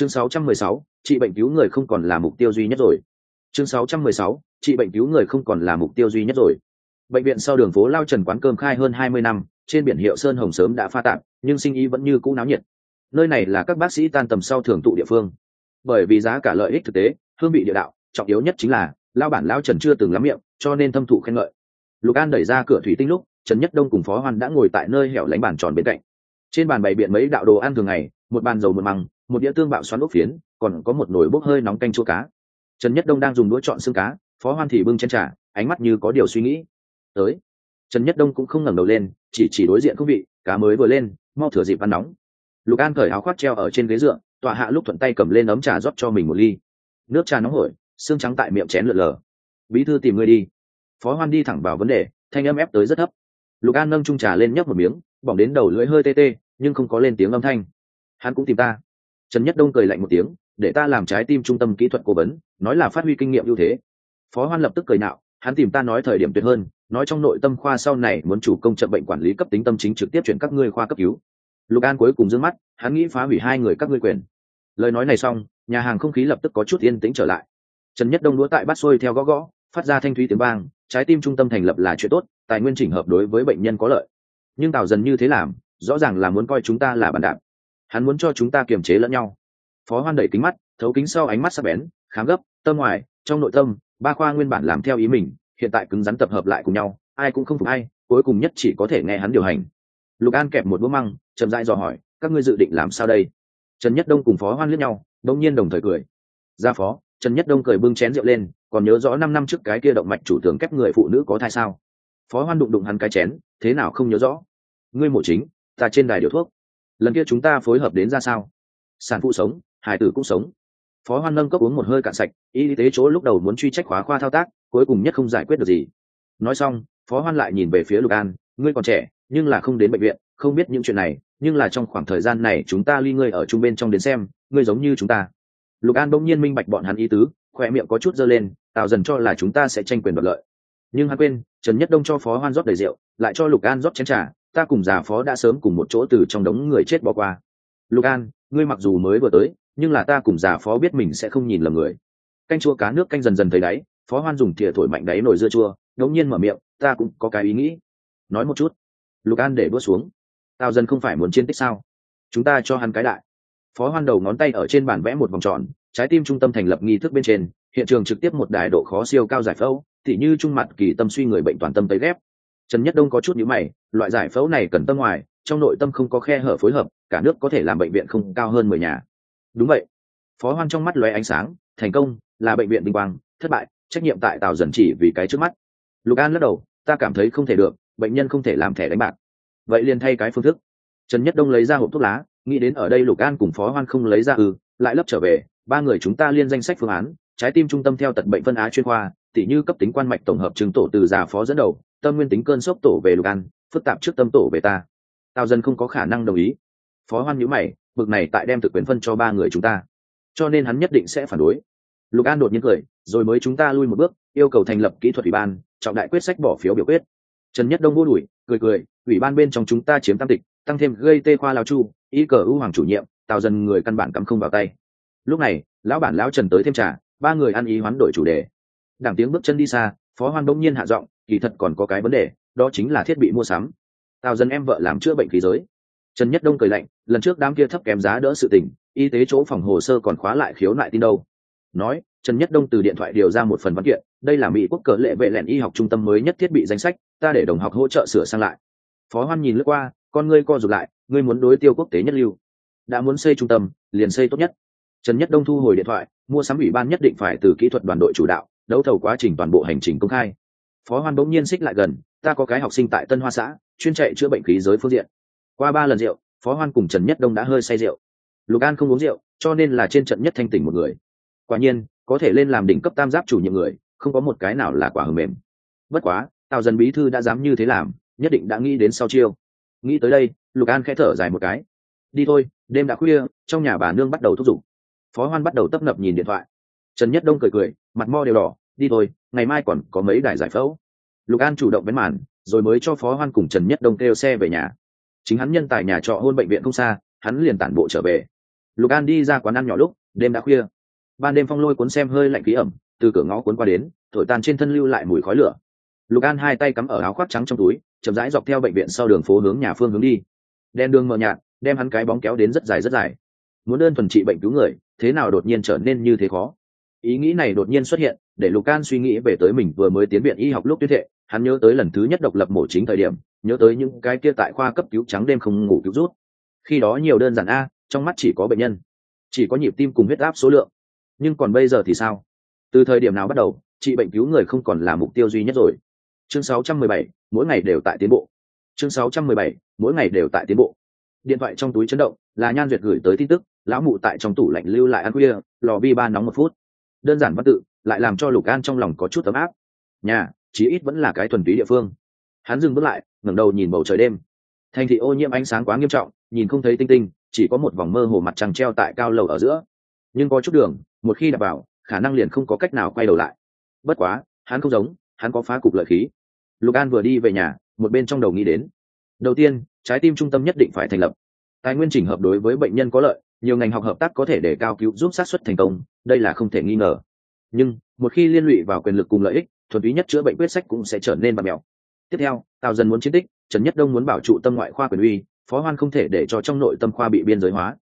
chương 616, trị bệnh cứu người không còn là mục tiêu duy nhất rồi. Chương 616, trị bệnh cứu người không còn là mục tiêu duy nhất rồi. Bệnh viện sau đường phố lao trần quán cơm khai hơn 20 năm trên biển hiệu sơn hồng sớm đã pha tạm nhưng sinh ý vẫn như cũ náo nhiệt. Nơi này là các bác sĩ tan tầm sau thường tụ địa phương. Bởi vì giá cả lợi ích thực tế hương vị địa đạo trọng yếu nhất chính là lao bản lao trần chưa từng lắm miệng cho nên thâm thụ khen ngợi. Lục an đẩy ra cửa thủy tinh lúc trần nhất đông cùng phó hoan đã ngồi tại nơi hẻo lánh bàn tròn bên cạnh. Trên bàn bày biện mấy đạo đồ ăn thường ngày một bàn dầu một măng một đĩa tương bạo xoắn ốc phiến, còn có một nồi bốc hơi nóng canh chua cá. Trần nhất đông đang dùng đũa chọn xương cá, phó hoan thì bưng chen trà, ánh mắt như có điều suy nghĩ. Tới. Trần nhất đông cũng không ngẩng đầu lên, chỉ chỉ đối diện không vị, cá mới vừa lên, mau thửa dịp ăn nóng. Lục an cởi áo khoác treo ở trên ghế dựa, tọa hạ lúc thuận tay cầm lên ấm trà rót cho mình một ly. Nước trà nóng hổi, xương trắng tại miệng chén lượn lờ. Bí thư tìm ngươi đi. Phó hoan đi thẳng vào vấn đề, thanh âm ép tới rất thấp. Lục an nâng trung trà lên nhấp một miếng, bỏng đến đầu lưỡi hơi tê tê, nhưng không có lên tiếng âm thanh. Hắn cũng tìm ta trần nhất đông cười lạnh một tiếng, để ta làm trái tim trung tâm kỹ thuật cố vấn, nói là phát huy kinh nghiệm ưu thế. Phó hoan lập tức cười nạo, hắn tìm ta nói thời điểm tuyệt hơn, nói trong nội tâm khoa sau này muốn chủ công chậm bệnh quản lý cấp tính tâm chính trực tiếp chuyển các ngươi khoa cấp cứu. Lục an cuối cùng d mắt, hắn nghĩ phá hủy hai người các ngươi quyền. Lời nói này xong, nhà hàng không khí lập tức có chút yên tĩnh trở lại. Trần nhất đông đũa tại bát xôi theo gõ gõ, phát ra thanh thúy tiếng vang, trái tim trung tâm thành lập là chuyện tốt, tài nguyên chỉnh hợp đối với bệnh nhân có lợi. Nhưng tào dần như thế làm, rõ ràng là muốn coi chúng ta là bàn đạp hắn muốn cho chúng ta kiềm chế lẫn nhau. Phó hoan đẩy kính mắt, thấu kính sau ánh mắt sắc bén khám gấp, tâm ngoài, trong nội tâm, ba khoa nguyên bản làm theo ý mình, hiện tại cứng rắn tập hợp lại cùng nhau, ai cũng không phục ai, cuối cùng nhất chỉ có thể nghe hắn điều hành. Lục an kẹp một bữa măng, chậm rãi dò hỏi, các ngươi dự định làm sao đây? Trần nhất đông cùng phó hoan liếc nhau đông nhiên đồng thời cười. Ra phó, trần nhất đông cười bưng chén rượu lên, còn nhớ rõ năm năm trước cái kia động mạch chủ tưởng kép người phụ nữ có thai sao? Phó hoan đụng đụng hắn cái chén, thế nào không nhớ rõ? Ngươi mổ chính, ta trên đài điều thuốc lần kia chúng ta phối hợp đến ra sao? Sản phụ sống, hải tử cũng sống. Phó hoan nâng cốc uống một hơi cạn sạch, y tế chỗ lúc đầu muốn truy trách khóa khoa thao tác, cuối cùng nhất không giải quyết được gì. Nói xong, phó hoan lại nhìn về phía lục an, ngươi còn trẻ, nhưng là không đến bệnh viện, không biết những chuyện này, nhưng là trong khoảng thời gian này chúng ta ly ngươi ở chung bên trong đến xem, ngươi giống như chúng ta. Lục an bỗng nhiên minh bạch bọn hắn ý tứ, khoe miệng có chút dơ lên tạo dần cho là chúng ta sẽ tranh quyền đoạt lợi. Nhưng hắn quên, trần nhất đông cho phó hoan rót đầy rượu, lại cho lục an rót chén trà ta cùng già phó đã sớm cùng một chỗ từ trong đống người chết bỏ qua. Lục an, ngươi mặc dù mới vừa tới, nhưng là ta cùng già phó biết mình sẽ không nhìn lầm người. Canh chua cá nước canh dần dần thấy đáy, phó hoan dùng thìa thổi mạnh đáy nồi dưa chua ngẫu nhiên mở miệng, ta cũng có cái ý nghĩ. Nói một chút. Lục an để bước xuống. Tao dần không phải muốn chiến tích sao? Chúng ta cho hắn cái đại. Phó hoan đầu ngón tay ở trên bàn vẽ một vòng tròn, trái tim trung tâm thành lập nghi thức bên trên, hiện trường trực tiếp một đài độ khó siêu cao giải phẫu thì như trung mặt kỳ tâm suy người bệnh toàn tâm tới ghép trần nhất đông có chút nhữ mày, loại giải phẫu này cần tâm ngoài, trong nội tâm không có khe hở phối hợp, cả nước có thể làm bệnh viện không cao hơn mười nhà. Đúng vậy. Phó hoan trong mắt lóe ánh sáng, thành công, là bệnh viện vinh quang, thất bại, trách nhiệm tại tào dần chỉ vì cái trước mắt. Lục an lắc đầu, ta cảm thấy không thể được, bệnh nhân không thể làm thẻ đánh bạc. Vậy liền thay cái phương thức. Trần nhất đông lấy ra hộp thuốc lá, nghĩ đến ở đây lục an cùng phó hoan không lấy ra ư, lại lấp trở về, ba người chúng ta liên danh sách phương án, trái tim trung tâm theo tật bệnh phân á chuyên khoa, tỉ như cấp tính quan mạch tổng hợp chứng tổ từ già phó dẫn đầu tâm nguyên tính cơn sốc tổ về lục an, phức tạp trước tâm tổ về ta. Tào dân không có khả năng đồng ý. Phó hoan nhữ mày, bực này tại đem thực quyền phân cho ba người chúng ta. Cho nên hắn nhất định sẽ phản đối. Lục an đột nhiên cười, rồi mới chúng ta lui một bước, yêu cầu thành lập kỹ thuật ủy ban, trọng đại quyết sách bỏ phiếu biểu quyết. Trần nhất đông vô đùi cười cười, ủy ban bên trong chúng ta chiếm tam tịch, tăng thêm gây tê khoa lao chu ý cờ ưu hoàng chủ nhiệm tạo dần người căn bản cắm không vào tay. Lúc này, lão bản lão trần tới thêm trả ba người ăn ý hoán đổi chủ đề. Đảng tiếng bước chân đi xa, phó hoan đông nhiên hạ giọng kỳ thật còn có cái vấn đề, đó chính là thiết bị mua sắm. Tào dân em vợ làm chữa bệnh khí giới. Trần nhất đông cười lạnh, lần trước đám kia thấp kém giá đỡ sự tình, y tế chỗ phòng hồ sơ còn khóa lại khiếu nại tin đâu. Nói, trần nhất đông từ điện thoại điều ra một phần văn kiện, đây là mỹ quốc cờ lệ vệ lẻn y học trung tâm mới nhất thiết bị danh sách, ta để đồng học hỗ trợ sửa sang lại. Phó hoan nhìn lướt qua, con ngươi co rụt lại, ngươi muốn đối tiêu quốc tế nhất lưu. Đã muốn xây trung tâm, liền xây tốt nhất. Trần nhất đông thu hồi điện thoại, mua sắm ủy ban nhất định phải từ kỹ thuật đoàn đội chủ đạo, đấu thầu quá trình toàn bộ hành trình công khai phó hoan bỗng nhiên xích lại gần, ta có cái học sinh tại tân hoa xã, chuyên chạy chữa bệnh khí giới phương diện. Qua ba lần rượu, phó hoan cùng trần nhất đông đã hơi say rượu. Lục an không uống rượu, cho nên là trên trận nhất thanh tỉnh một người. Quả nhiên, có thể lên làm đỉnh cấp tam giáp chủ nhiệm người, không có một cái nào là quả hờ mềm. Bất quá, tào dân bí thư đã dám như thế làm, nhất định đã nghĩ đến sau chiêu. Nghĩ tới đây, lục an khẽ thở dài một cái. Đi thôi, đêm đã khuya, trong nhà bà nương bắt đầu thúc giục. Phó hoan bắt đầu tấp nập nhìn điện thoại. Trần nhất đông cười cười, mặt mo đều đỏ đi thôi, ngày mai còn có mấy đài giải phẫu. Lục an chủ động bén màn, rồi mới cho phó hoan cùng trần nhất đông kêu xe về nhà. Chính hắn nhân tại nhà trọ hôn bệnh viện không xa, hắn liền tản bộ trở về. Lục an đi ra quán ăn nhỏ lúc, đêm đã khuya. Ban đêm phong lôi cuốn xem hơi lạnh khí ẩm, từ cửa ngõ cuốn qua đến, thổi tan trên thân lưu lại mùi khói lửa. Lục an hai tay cắm ở áo khoác trắng trong túi, chậm rãi dọc theo bệnh viện sau đường phố hướng nhà phương hướng đi. Đen đường mờ nhạt, đem hắn cái bóng kéo đến rất dài rất dài. Muốn đơn thuần trị bệnh cứu người, thế nào đột nhiên trở nên như thế khó? Ý nghĩ này đột nhiên xuất hiện để lục can suy nghĩ về tới mình vừa mới tiến viện y học lúc tuyết thệ hắn nhớ tới lần thứ nhất độc lập mổ chính thời điểm nhớ tới những cái kia tại khoa cấp cứu trắng đêm không ngủ cứu rút. Khi đó nhiều đơn giản a trong mắt chỉ có bệnh nhân chỉ có nhịp tim cùng huyết áp số lượng. Nhưng còn bây giờ thì sao? Từ thời điểm nào bắt đầu trị bệnh cứu người không còn là mục tiêu duy nhất rồi. Chương 617, mỗi ngày đều tại tiến bộ. Chương 617, mỗi ngày đều tại tiến bộ. Điện thoại trong túi chấn động là nhan duyệt gửi tới tin tức lão mụ tại trong tủ lạnh lưu lại ăn khuya lò vi ba nóng một phút. Đơn giản văn tự lại làm cho lục an trong lòng có chút ấm áp. Nhà, chí ít vẫn là cái thuần túy địa phương. Hắn dừng bước lại, ngẩng đầu nhìn bầu trời đêm. Thành thị ô nhiễm ánh sáng quá nghiêm trọng, nhìn không thấy tinh tinh, chỉ có một vòng mơ hồ mặt trăng treo tại cao lầu ở giữa. Nhưng có chút đường, một khi đạp vào, khả năng liền không có cách nào quay đầu lại. Bất quá, hắn không giống, hắn có phá cục lợi khí. Lục an vừa đi về nhà, một bên trong đầu nghĩ đến. Đầu tiên, trái tim trung tâm nhất định phải thành lập. Tài nguyên chỉnh hợp đối với bệnh nhân có lợi, nhiều ngành học hợp tác có thể để cao cứu giúp sát xuất thành công, đây là không thể nghi ngờ nhưng một khi liên lụy vào quyền lực cùng lợi ích, thuần túy nhất chữa bệnh quyết sách cũng sẽ trở nên bạt mẹo tiếp theo, tào dần muốn chiến tích, trần nhất đông muốn bảo trụ tâm ngoại khoa quyền uy, phó hoan không thể để cho trong nội tâm khoa bị biên giới hóa.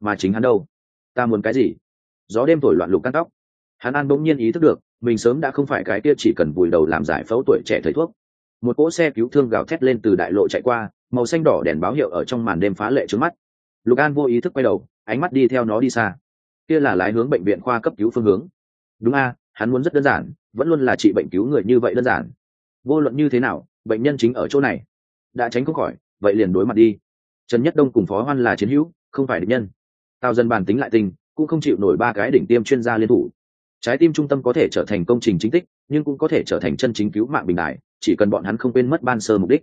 Mà chính hắn đâu? Ta muốn cái gì? Gió đêm thổi loạn lục cắt tóc. Hắn an bỗng nhiên ý thức được, mình sớm đã không phải cái kia chỉ cần vùi đầu làm giải phẫu tuổi trẻ thầy thuốc. Một cỗ xe cứu thương gào thét lên từ đại lộ chạy qua, màu xanh đỏ đèn báo hiệu ở trong màn đêm phá lệ trước mắt. Lục an vô ý thức quay đầu, ánh mắt đi theo nó đi xa. Kia là lái hướng bệnh viện khoa cấp cứu phương hướng đúng a, hắn muốn rất đơn giản, vẫn luôn là trị bệnh cứu người như vậy đơn giản. Vô luận như thế nào, bệnh nhân chính ở chỗ này. Đã tránh không khỏi, vậy liền đối mặt đi. Trần nhất đông cùng phó hoan là chiến hữu, không phải địch nhân. Tao dần bản tính lại tình, cũng không chịu nổi ba cái đỉnh tiêm chuyên gia liên thủ. Trái tim trung tâm có thể trở thành công trình chính tích, nhưng cũng có thể trở thành chân chính cứu mạng bình đại, chỉ cần bọn hắn không quên mất ban sơ mục đích.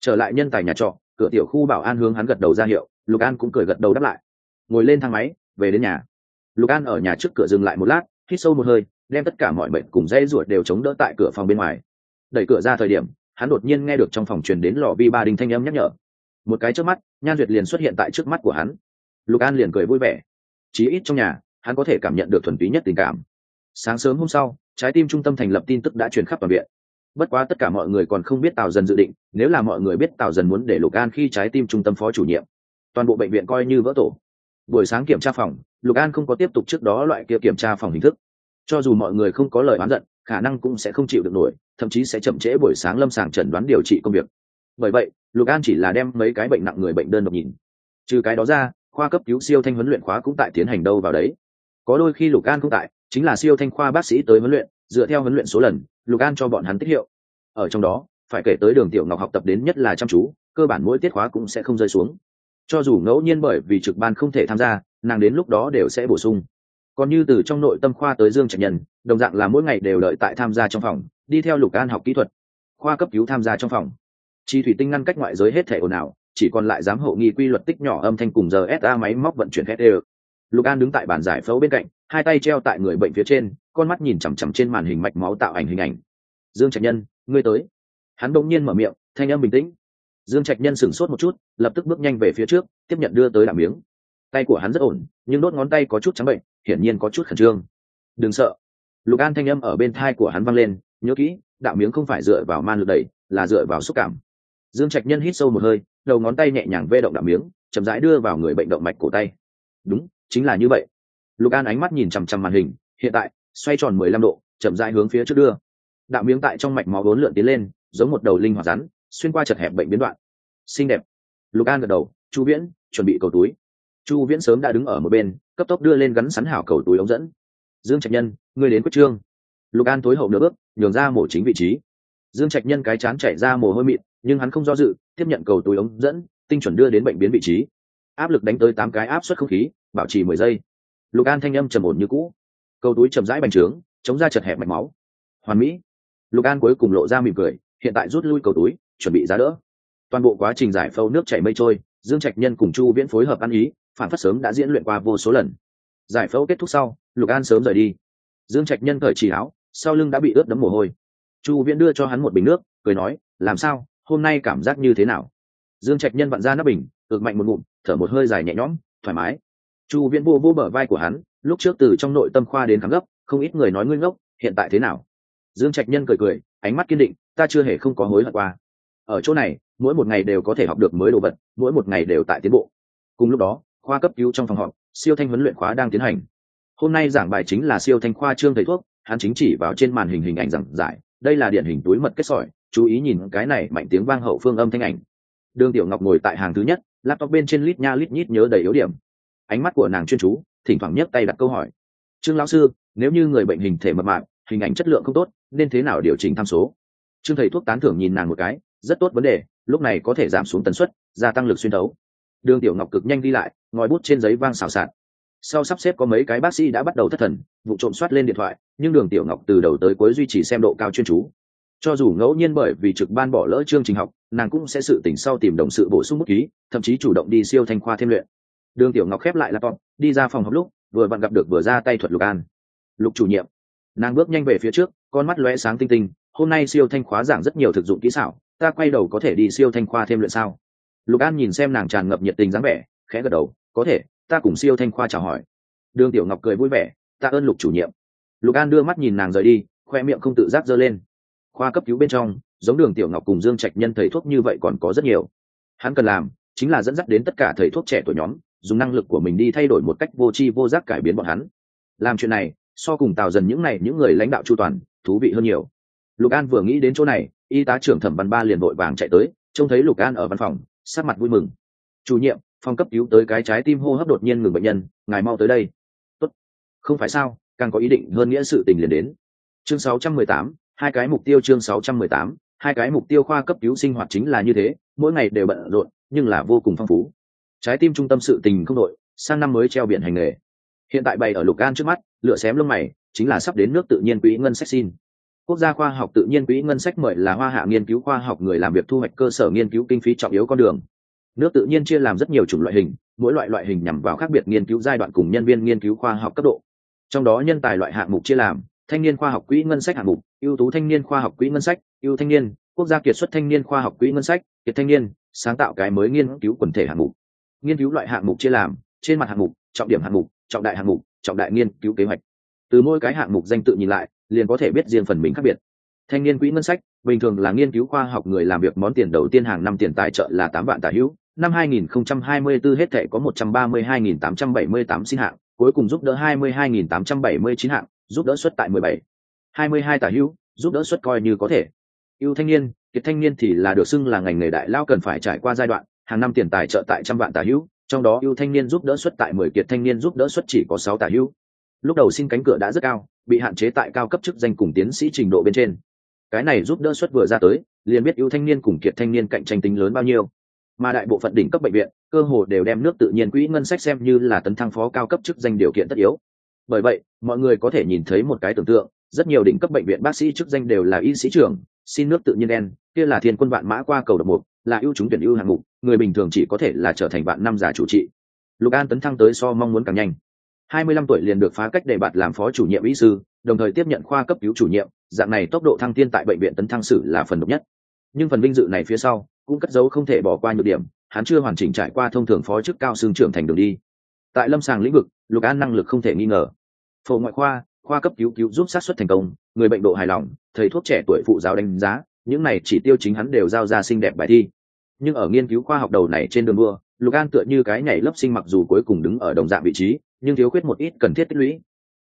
Trở lại nhân tài nhà trọ, cửa tiểu khu bảo an hướng hắn gật đầu ra hiệu, lục an cũng cười gật đầu đáp lại. Ngồi lên thang máy, về đến nhà. Lục an ở nhà trước cửa dừng lại một lát hít sâu một hơi, đem tất cả mọi bệnh cùng dây ruột đều chống đỡ tại cửa phòng bên ngoài. Đẩy cửa ra thời điểm, hắn đột nhiên nghe được trong phòng truyền đến lò vi ba đinh thanh âm nhắc nhở. Một cái trước mắt, nhan duyệt liền xuất hiện tại trước mắt của hắn. Lục an liền cười vui vẻ. Chí ít trong nhà, hắn có thể cảm nhận được thuần túy nhất tình cảm. Sáng sớm hôm sau, trái tim trung tâm thành lập tin tức đã truyền khắp toàn viện. Bất quá tất cả mọi người còn không biết tào dần dự định, nếu là mọi người biết tào dần muốn để lục an khi trái tim trung tâm phó chủ nhiệm, toàn bộ bệnh viện coi như vỡ tổ. Buổi sáng kiểm tra phòng lục an không có tiếp tục trước đó loại kia kiểm tra phòng hình thức. Cho dù mọi người không có lời oán giận, khả năng cũng sẽ không chịu được nổi, thậm chí sẽ chậm trễ buổi sáng lâm sàng chẩn đoán điều trị công việc. Bởi vậy, lục an chỉ là đem mấy cái bệnh nặng người bệnh đơn độc nhìn. Trừ cái đó ra, khoa cấp cứu siêu thanh huấn luyện khóa cũng tại tiến hành đâu vào đấy. Có đôi khi lục an không tại, chính là siêu thanh khoa bác sĩ tới huấn luyện, dựa theo huấn luyện số lần, lục an cho bọn hắn tiết hiệu. Ở trong đó, phải kể tới đường tiểu ngọc học tập đến nhất là chăm chú, cơ bản mỗi tiết khóa cũng sẽ không rơi xuống cho dù ngẫu nhiên bởi vì trực ban không thể tham gia, nàng đến lúc đó đều sẽ bổ sung. Còn như từ trong nội tâm khoa tới dương trạch nhân, đồng dạng là mỗi ngày đều đợi tại tham gia trong phòng, đi theo lục an học kỹ thuật, khoa cấp cứu tham gia trong phòng. Chi thủy tinh ngăn cách ngoại giới hết thể ồn ào, chỉ còn lại giám hộ nghi quy luật tích nhỏ âm thanh cùng giờ sa máy móc vận chuyển hết đều lục an đứng tại bàn giải phẫu bên cạnh, hai tay treo tại người bệnh phía trên, con mắt nhìn chằm chằm trên màn hình mạch máu tạo ảnh hình ảnh. Dương trạch nhân, ngươi tới. Hắn đông nhiên mở miệng, thanh âm bình tĩnh dương trạch nhân sửng sốt một chút, lập tức bước nhanh về phía trước, tiếp nhận đưa tới đạm miếng. Tay của hắn rất ổn, nhưng đốt ngón tay có chút trắng bệnh, hiển nhiên có chút khẩn trương. Đừng sợ. Lục an thanh âm ở bên thai của hắn văng lên, nhớ kỹ đạo miếng không phải dựa vào man lực đẩy, là dựa vào xúc cảm. Dương trạch nhân hít sâu một hơi, đầu ngón tay nhẹ nhàng vê động đạo miếng, chậm rãi đưa vào người bệnh động mạch cổ tay. Đúng, chính là như vậy. Lục an ánh mắt nhìn chằm chằm màn hình, hiện tại, xoay tròn mười lăm độ, chậm rãi hướng phía trước đưa. Đạo miếng tại trong mạch máu vốn lượn tiến lên, giống một đầu linh hoạt rắn xuyên qua chật hẹp bệnh biến đoạn. Xinh đẹp. Lục an gật đầu, chu viễn, chuẩn bị cầu túi. Chu viễn sớm đã đứng ở một bên, cấp tốc đưa lên gắn sắn hảo cầu túi ống dẫn. Dương trạch nhân, ngươi đến quyết trương. Lục an tối hậu nửa bước, nhường ra mổ chính vị trí. Dương trạch nhân cái chán chảy ra mồ hôi mịn, nhưng hắn không do dự, tiếp nhận cầu túi ống dẫn, tinh chuẩn đưa đến bệnh biến vị trí. Áp lực đánh tới tám cái áp suất không khí, bảo trì mười giây. Lục an thanh âm trầm ổn như cũ. Cầu túi chậm rãi bành trướng, chống ra chật hẹp mạch máu. Hoàn mỹ. Lục an cuối cùng lộ ra mỉm cười, hiện tại rút lui cầu túi chuẩn bị giá đỡ. Toàn bộ quá trình giải phẫu nước chảy mây trôi, dương trạch nhân cùng chu viễn phối hợp ăn ý, phản phát sớm đã diễn luyện qua vô số lần. Giải phẫu kết thúc sau, lục an sớm rời đi. Dương trạch nhân cởi chỉ áo, sau lưng đã bị ướt đẫm mồ hôi. Chu viễn đưa cho hắn một bình nước, cười nói, làm sao? Hôm nay cảm giác như thế nào? Dương trạch nhân vặn ra nắp bình, ực mạnh một ngụm, thở một hơi dài nhẹ nhõm, thoải mái. Chu viễn vô vô bờ vai của hắn, lúc trước từ trong nội tâm khoa đến khám gấp, không ít người nói ngươi ngốc, hiện tại thế nào? Dương trạch nhân cười cười, ánh mắt kiên định, ta chưa hề không có hối hận qua ở chỗ này, mỗi một ngày đều có thể học được mới đồ vật, mỗi một ngày đều tại tiến bộ. Cùng lúc đó, khoa cấp cứu trong phòng họp, siêu thanh huấn luyện khóa đang tiến hành. Hôm nay giảng bài chính là siêu thanh khoa trương thầy thuốc, hắn chính chỉ vào trên màn hình hình ảnh giảng giải, đây là điển hình túi mật kết sỏi, chú ý nhìn cái này mạnh tiếng vang hậu phương âm thanh ảnh. Đường tiểu ngọc ngồi tại hàng thứ nhất, laptop bên trên lít nha lít nhít nhớ đầy yếu điểm. Ánh mắt của nàng chuyên chú, thỉnh thoảng nhấc tay đặt câu hỏi. Trương lão sư, nếu như người bệnh hình thể mập mạp, hình ảnh chất lượng không tốt, nên thế nào điều chỉnh tham số? Trương thầy thuốc tán thưởng nhìn nàng một cái rất tốt vấn đề, lúc này có thể giảm xuống tần suất, gia tăng lực xuyên đấu đường tiểu ngọc cực nhanh đi lại, ngòi bút trên giấy vang xào xạc. Sau sắp xếp có mấy cái bác sĩ đã bắt đầu thất thần, vụ trộm soát lên điện thoại, nhưng đường tiểu ngọc từ đầu tới cuối duy trì xem độ cao chuyên chú. Cho dù ngẫu nhiên bởi vì trực ban bỏ lỡ chương trình học, nàng cũng sẽ sự tỉnh sau tìm đồng sự bổ sung bút ký, thậm chí chủ động đi siêu thanh khoa thêm luyện. Đường tiểu ngọc khép lại laptop, đi ra phòng học lúc, vừa vặn gặp được vừa ra tay thuật lục an. Lục chủ nhiệm. Nàng bước nhanh về phía trước, con mắt lóe sáng tinh tinh, hôm nay siêu thanh khóa giảng rất nhiều thực dụng kỹ xảo ta quay đầu có thể đi siêu thanh khoa thêm luyện sao? Lục an nhìn xem nàng tràn ngập nhiệt tình dáng vẻ, khẽ gật đầu, có thể, ta cùng siêu thanh khoa chào hỏi. Đường tiểu ngọc cười vui vẻ, ta ơn lục chủ nhiệm. Lục an đưa mắt nhìn nàng rời đi, khoe miệng không tự giác giơ lên. Khoa cấp cứu bên trong, giống đường tiểu ngọc cùng dương trạch nhân thầy thuốc như vậy còn có rất nhiều. Hắn cần làm chính là dẫn dắt đến tất cả thầy thuốc trẻ tuổi nhóm, dùng năng lực của mình đi thay đổi một cách vô tri vô giác cải biến bọn hắn. Làm chuyện này, so cùng tào dần những này những người lãnh đạo chu toàn, thú vị hơn nhiều. Lục an vừa nghĩ đến chỗ này y tá trưởng thẩm văn ba liền vội vàng chạy tới trông thấy lục an ở văn phòng sát mặt vui mừng. Chủ nhiệm phòng cấp cứu tới cái trái tim hô hấp đột nhiên ngừng bệnh nhân ngài mau tới đây. Tốt. không phải sao càng có ý định hơn nghĩa sự tình liền đến. Chương 618, hai cái mục tiêu chương 618, hai cái mục tiêu khoa cấp cứu sinh hoạt chính là như thế mỗi ngày đều bận rộn nhưng là vô cùng phong phú. Trái tim trung tâm sự tình không đội sang năm mới treo biển hành nghề. Hiện tại bày ở lục an trước mắt lựa xém lông mày chính là sắp đến nước tự nhiên quỹ ngân sách xin quốc gia khoa học tự nhiên quỹ ngân sách mời là hoa hạ nghiên cứu khoa học người làm việc thu hoạch cơ sở nghiên cứu kinh phí trọng yếu con đường. Nước tự nhiên chia làm rất nhiều chủng loại hình, mỗi loại loại hình nhằm vào khác biệt nghiên cứu giai đoạn cùng nhân viên nghiên cứu khoa học cấp độ. Trong đó nhân tài loại hạng mục chia làm, thanh niên khoa học quỹ ngân sách hạng mục, ưu tú thanh niên khoa học quỹ ngân sách, ưu thanh niên, quốc gia kiệt xuất thanh niên khoa học quỹ ngân sách, kiệt thanh niên, sáng tạo cái mới nghiên cứu quần thể hạng mục. Nghiên cứu loại hạng mục chia làm, trên mặt hạng mục, trọng điểm hạng mục, trọng đại hạng mục, trọng đại nghiên cứu kế hoạch. Từ mỗi cái hạng mục danh tự nhìn lại liền có thể biết riêng phần mình khác biệt. Thanh niên quỹ ngân sách, bình thường là nghiên cứu khoa học người làm việc món tiền đầu tiên hàng năm tiền tài trợ là tám vạn tả hữu. Năm 2024 hết thể có 132.878 xin hạng, cuối cùng giúp đỡ 22.879 hạng, giúp đỡ suất tại 17 22 tả hữu, giúp đỡ suất coi như có thể. Ưu thanh niên, kiệt thanh niên thì là được xưng là ngành nghề đại lao cần phải trải qua giai đoạn, hàng năm tiền tài trợ tại trăm vạn tả hữu, trong đó ưu thanh niên giúp đỡ suất tại 10 kiệt thanh niên giúp đỡ suất chỉ có 6 tả hữu. Lúc đầu xin cánh cửa đã rất cao bị hạn chế tại cao cấp chức danh cùng tiến sĩ trình độ bên trên. Cái này giúp đỡ suất vừa ra tới, liền biết ưu thanh niên cùng kiệt thanh niên cạnh tranh tính lớn bao nhiêu. Mà đại bộ phận đỉnh cấp bệnh viện, cơ hồ đều đem nước tự nhiên quỹ ngân sách xem như là tấn thăng phó cao cấp chức danh điều kiện tất yếu. Bởi vậy, mọi người có thể nhìn thấy một cái tưởng tượng, rất nhiều đỉnh cấp bệnh viện bác sĩ chức danh đều là y sĩ trưởng, xin nước tự nhiên đen, kia là thiên quân vạn mã qua cầu độc mục, là ưu chúng tuyển ưu hạng mục, người bình thường chỉ có thể là trở thành bạn năm giả chủ trị. Lục an tấn thăng tới so mong muốn càng nhanh hai mươi lăm tuổi liền được phá cách đề bạt làm phó chủ nhiệm y sư, đồng thời tiếp nhận khoa cấp cứu chủ nhiệm, dạng này tốc độ thăng tiên tại bệnh viện tấn thăng sử là phần độc nhất. Nhưng phần vinh dự này phía sau, cũng cất dấu không thể bỏ qua nhược điểm, hắn chưa hoàn chỉnh trải qua thông thường phó chức cao xương trưởng thành đường đi. Tại lâm sàng lĩnh vực, lục an năng lực không thể nghi ngờ. Phổ ngoại khoa khoa cấp cứu cứu giúp sát xuất thành công, người bệnh độ hài lòng, thầy thuốc trẻ tuổi phụ giáo đánh giá, những này chỉ tiêu chính hắn đều giao ra xinh đẹp bài thi. Nhưng ở nghiên cứu khoa học đầu này trên đường đua lục an tựa như cái nhảy lớp sinh mặc dù cuối cùng đứng ở đồng dạng vị trí, nhưng thiếu khuyết một ít cần thiết tích lũy.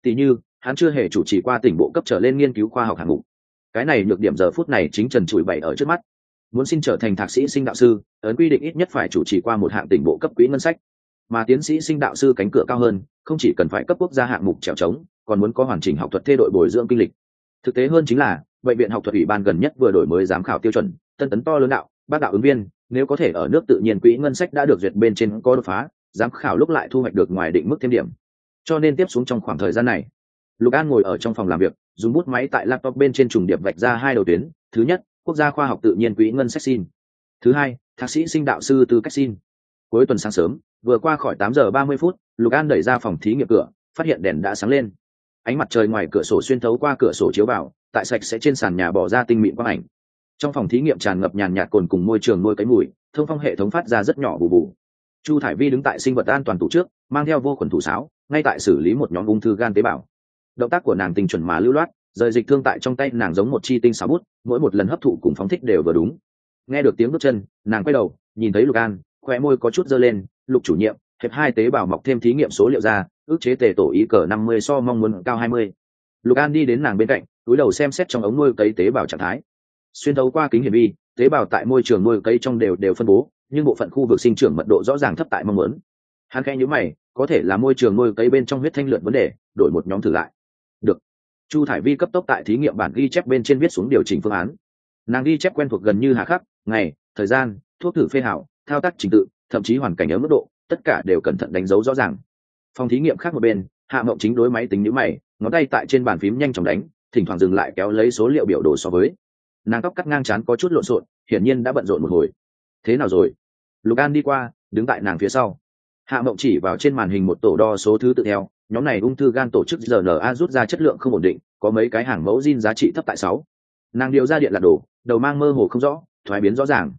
Tỷ như, hắn chưa hề chủ trì qua tỉnh bộ cấp trở lên nghiên cứu khoa học hạng mục. Cái này nhược điểm giờ phút này chính trần trụi bày ở trước mắt. Muốn xin trở thành thạc sĩ sinh đạo sư, ấn quy định ít nhất phải chủ trì qua một hạng tỉnh bộ cấp quỹ ngân sách. Mà tiến sĩ sinh đạo sư cánh cửa cao hơn, không chỉ cần phải cấp quốc gia hạng mục trèo trống, còn muốn có hoàn chỉnh học thuật thê đội bồi dưỡng kinh lịch. Thực tế hơn chính là, bệnh viện học thuật ủy ban gần nhất vừa đổi mới giám khảo tiêu chuẩn, tân tấn to lớn đạo, bác đạo ứng viên nếu có thể ở nước tự nhiên quỹ ngân sách đã được duyệt bên trên có đột phá, giám khảo lúc lại thu hoạch được ngoài định mức thêm điểm. Cho nên tiếp xuống trong khoảng thời gian này, lục an ngồi ở trong phòng làm việc, dùng bút máy tại laptop bên trên trùng điệp vạch ra hai đầu tuyến. Thứ nhất, quốc gia khoa học tự nhiên quỹ ngân sách xin. Thứ hai, thạc sĩ sinh đạo sư tư cách xin. Cuối tuần sáng sớm, vừa qua khỏi tám giờ ba mươi phút, lục an đẩy ra phòng thí nghiệm cửa, phát hiện đèn đã sáng lên. Ánh mặt trời ngoài cửa sổ xuyên thấu qua cửa sổ chiếu vào, tại sạch sẽ trên sàn nhà bỏ ra tinh mịn quang ảnh trong phòng thí nghiệm tràn ngập nhàn nhạt cồn cùng môi trường nuôi cái mùi, thông phong hệ thống phát ra rất nhỏ bù bù. Chu thải vi đứng tại sinh vật an toàn tủ trước, mang theo vô khuẩn thủ sáo, ngay tại xử lý một nhóm ung thư gan tế bào. Động tác của nàng tình chuẩn mà lưu loát, rời dịch thương tại trong tay nàng giống một chi tinh xáo bút, mỗi một lần hấp thụ cùng phóng thích đều vừa đúng. Nghe được tiếng bước chân, nàng quay đầu, nhìn thấy lục an khoe môi có chút dơ lên, lục chủ nhiệm hẹp hai tế bào mọc thêm thí nghiệm số liệu ra, ước chế tề tổ ý cờ năm mươi so mong muốn cao hai mươi. Lục an đi đến nàng bên cạnh, túi đầu xem xét trong ống nuôi cấy tế bào trạng thái xuyên thấu qua kính hiển vi, tế bào tại môi trường nuôi cây trong đều đều phân bố, nhưng bộ phận khu vực sinh trưởng mật độ rõ ràng thấp tại mong muốn. Hắn khẽ nhữ mày, có thể là môi trường nuôi cây bên trong huyết thanh lượn vấn đề, đổi một nhóm thử lại. Được. Chu thải vi cấp tốc tại thí nghiệm bản ghi chép bên trên viết xuống điều chỉnh phương án. Nàng ghi chép quen thuộc gần như hà khắc, ngày, thời gian, thuốc thử phê hảo, thao tác trình tự, thậm chí hoàn cảnh ở mức độ, tất cả đều cẩn thận đánh dấu rõ ràng. Phòng thí nghiệm khác một bên, hạ mộng chính đối máy tính nhữ mày, ngón tay tại trên bàn phím nhanh chóng đánh, thỉnh thoảng dừng lại kéo lấy số liệu biểu đồ so với nàng tóc cắt ngang chán có chút lộn xộn, hiển nhiên đã bận rộn một hồi. Thế nào rồi? Lục an đi qua, đứng tại nàng phía sau. Hạ mộng chỉ vào trên màn hình một tổ đo số thứ tự theo, nhóm này ung thư gan tổ chức rna rút ra chất lượng không ổn định, có mấy cái hàng mẫu gen giá trị thấp tại sáu. Nàng điều ra điện lạc đồ, đầu mang mơ hồ không rõ, thoái biến rõ ràng.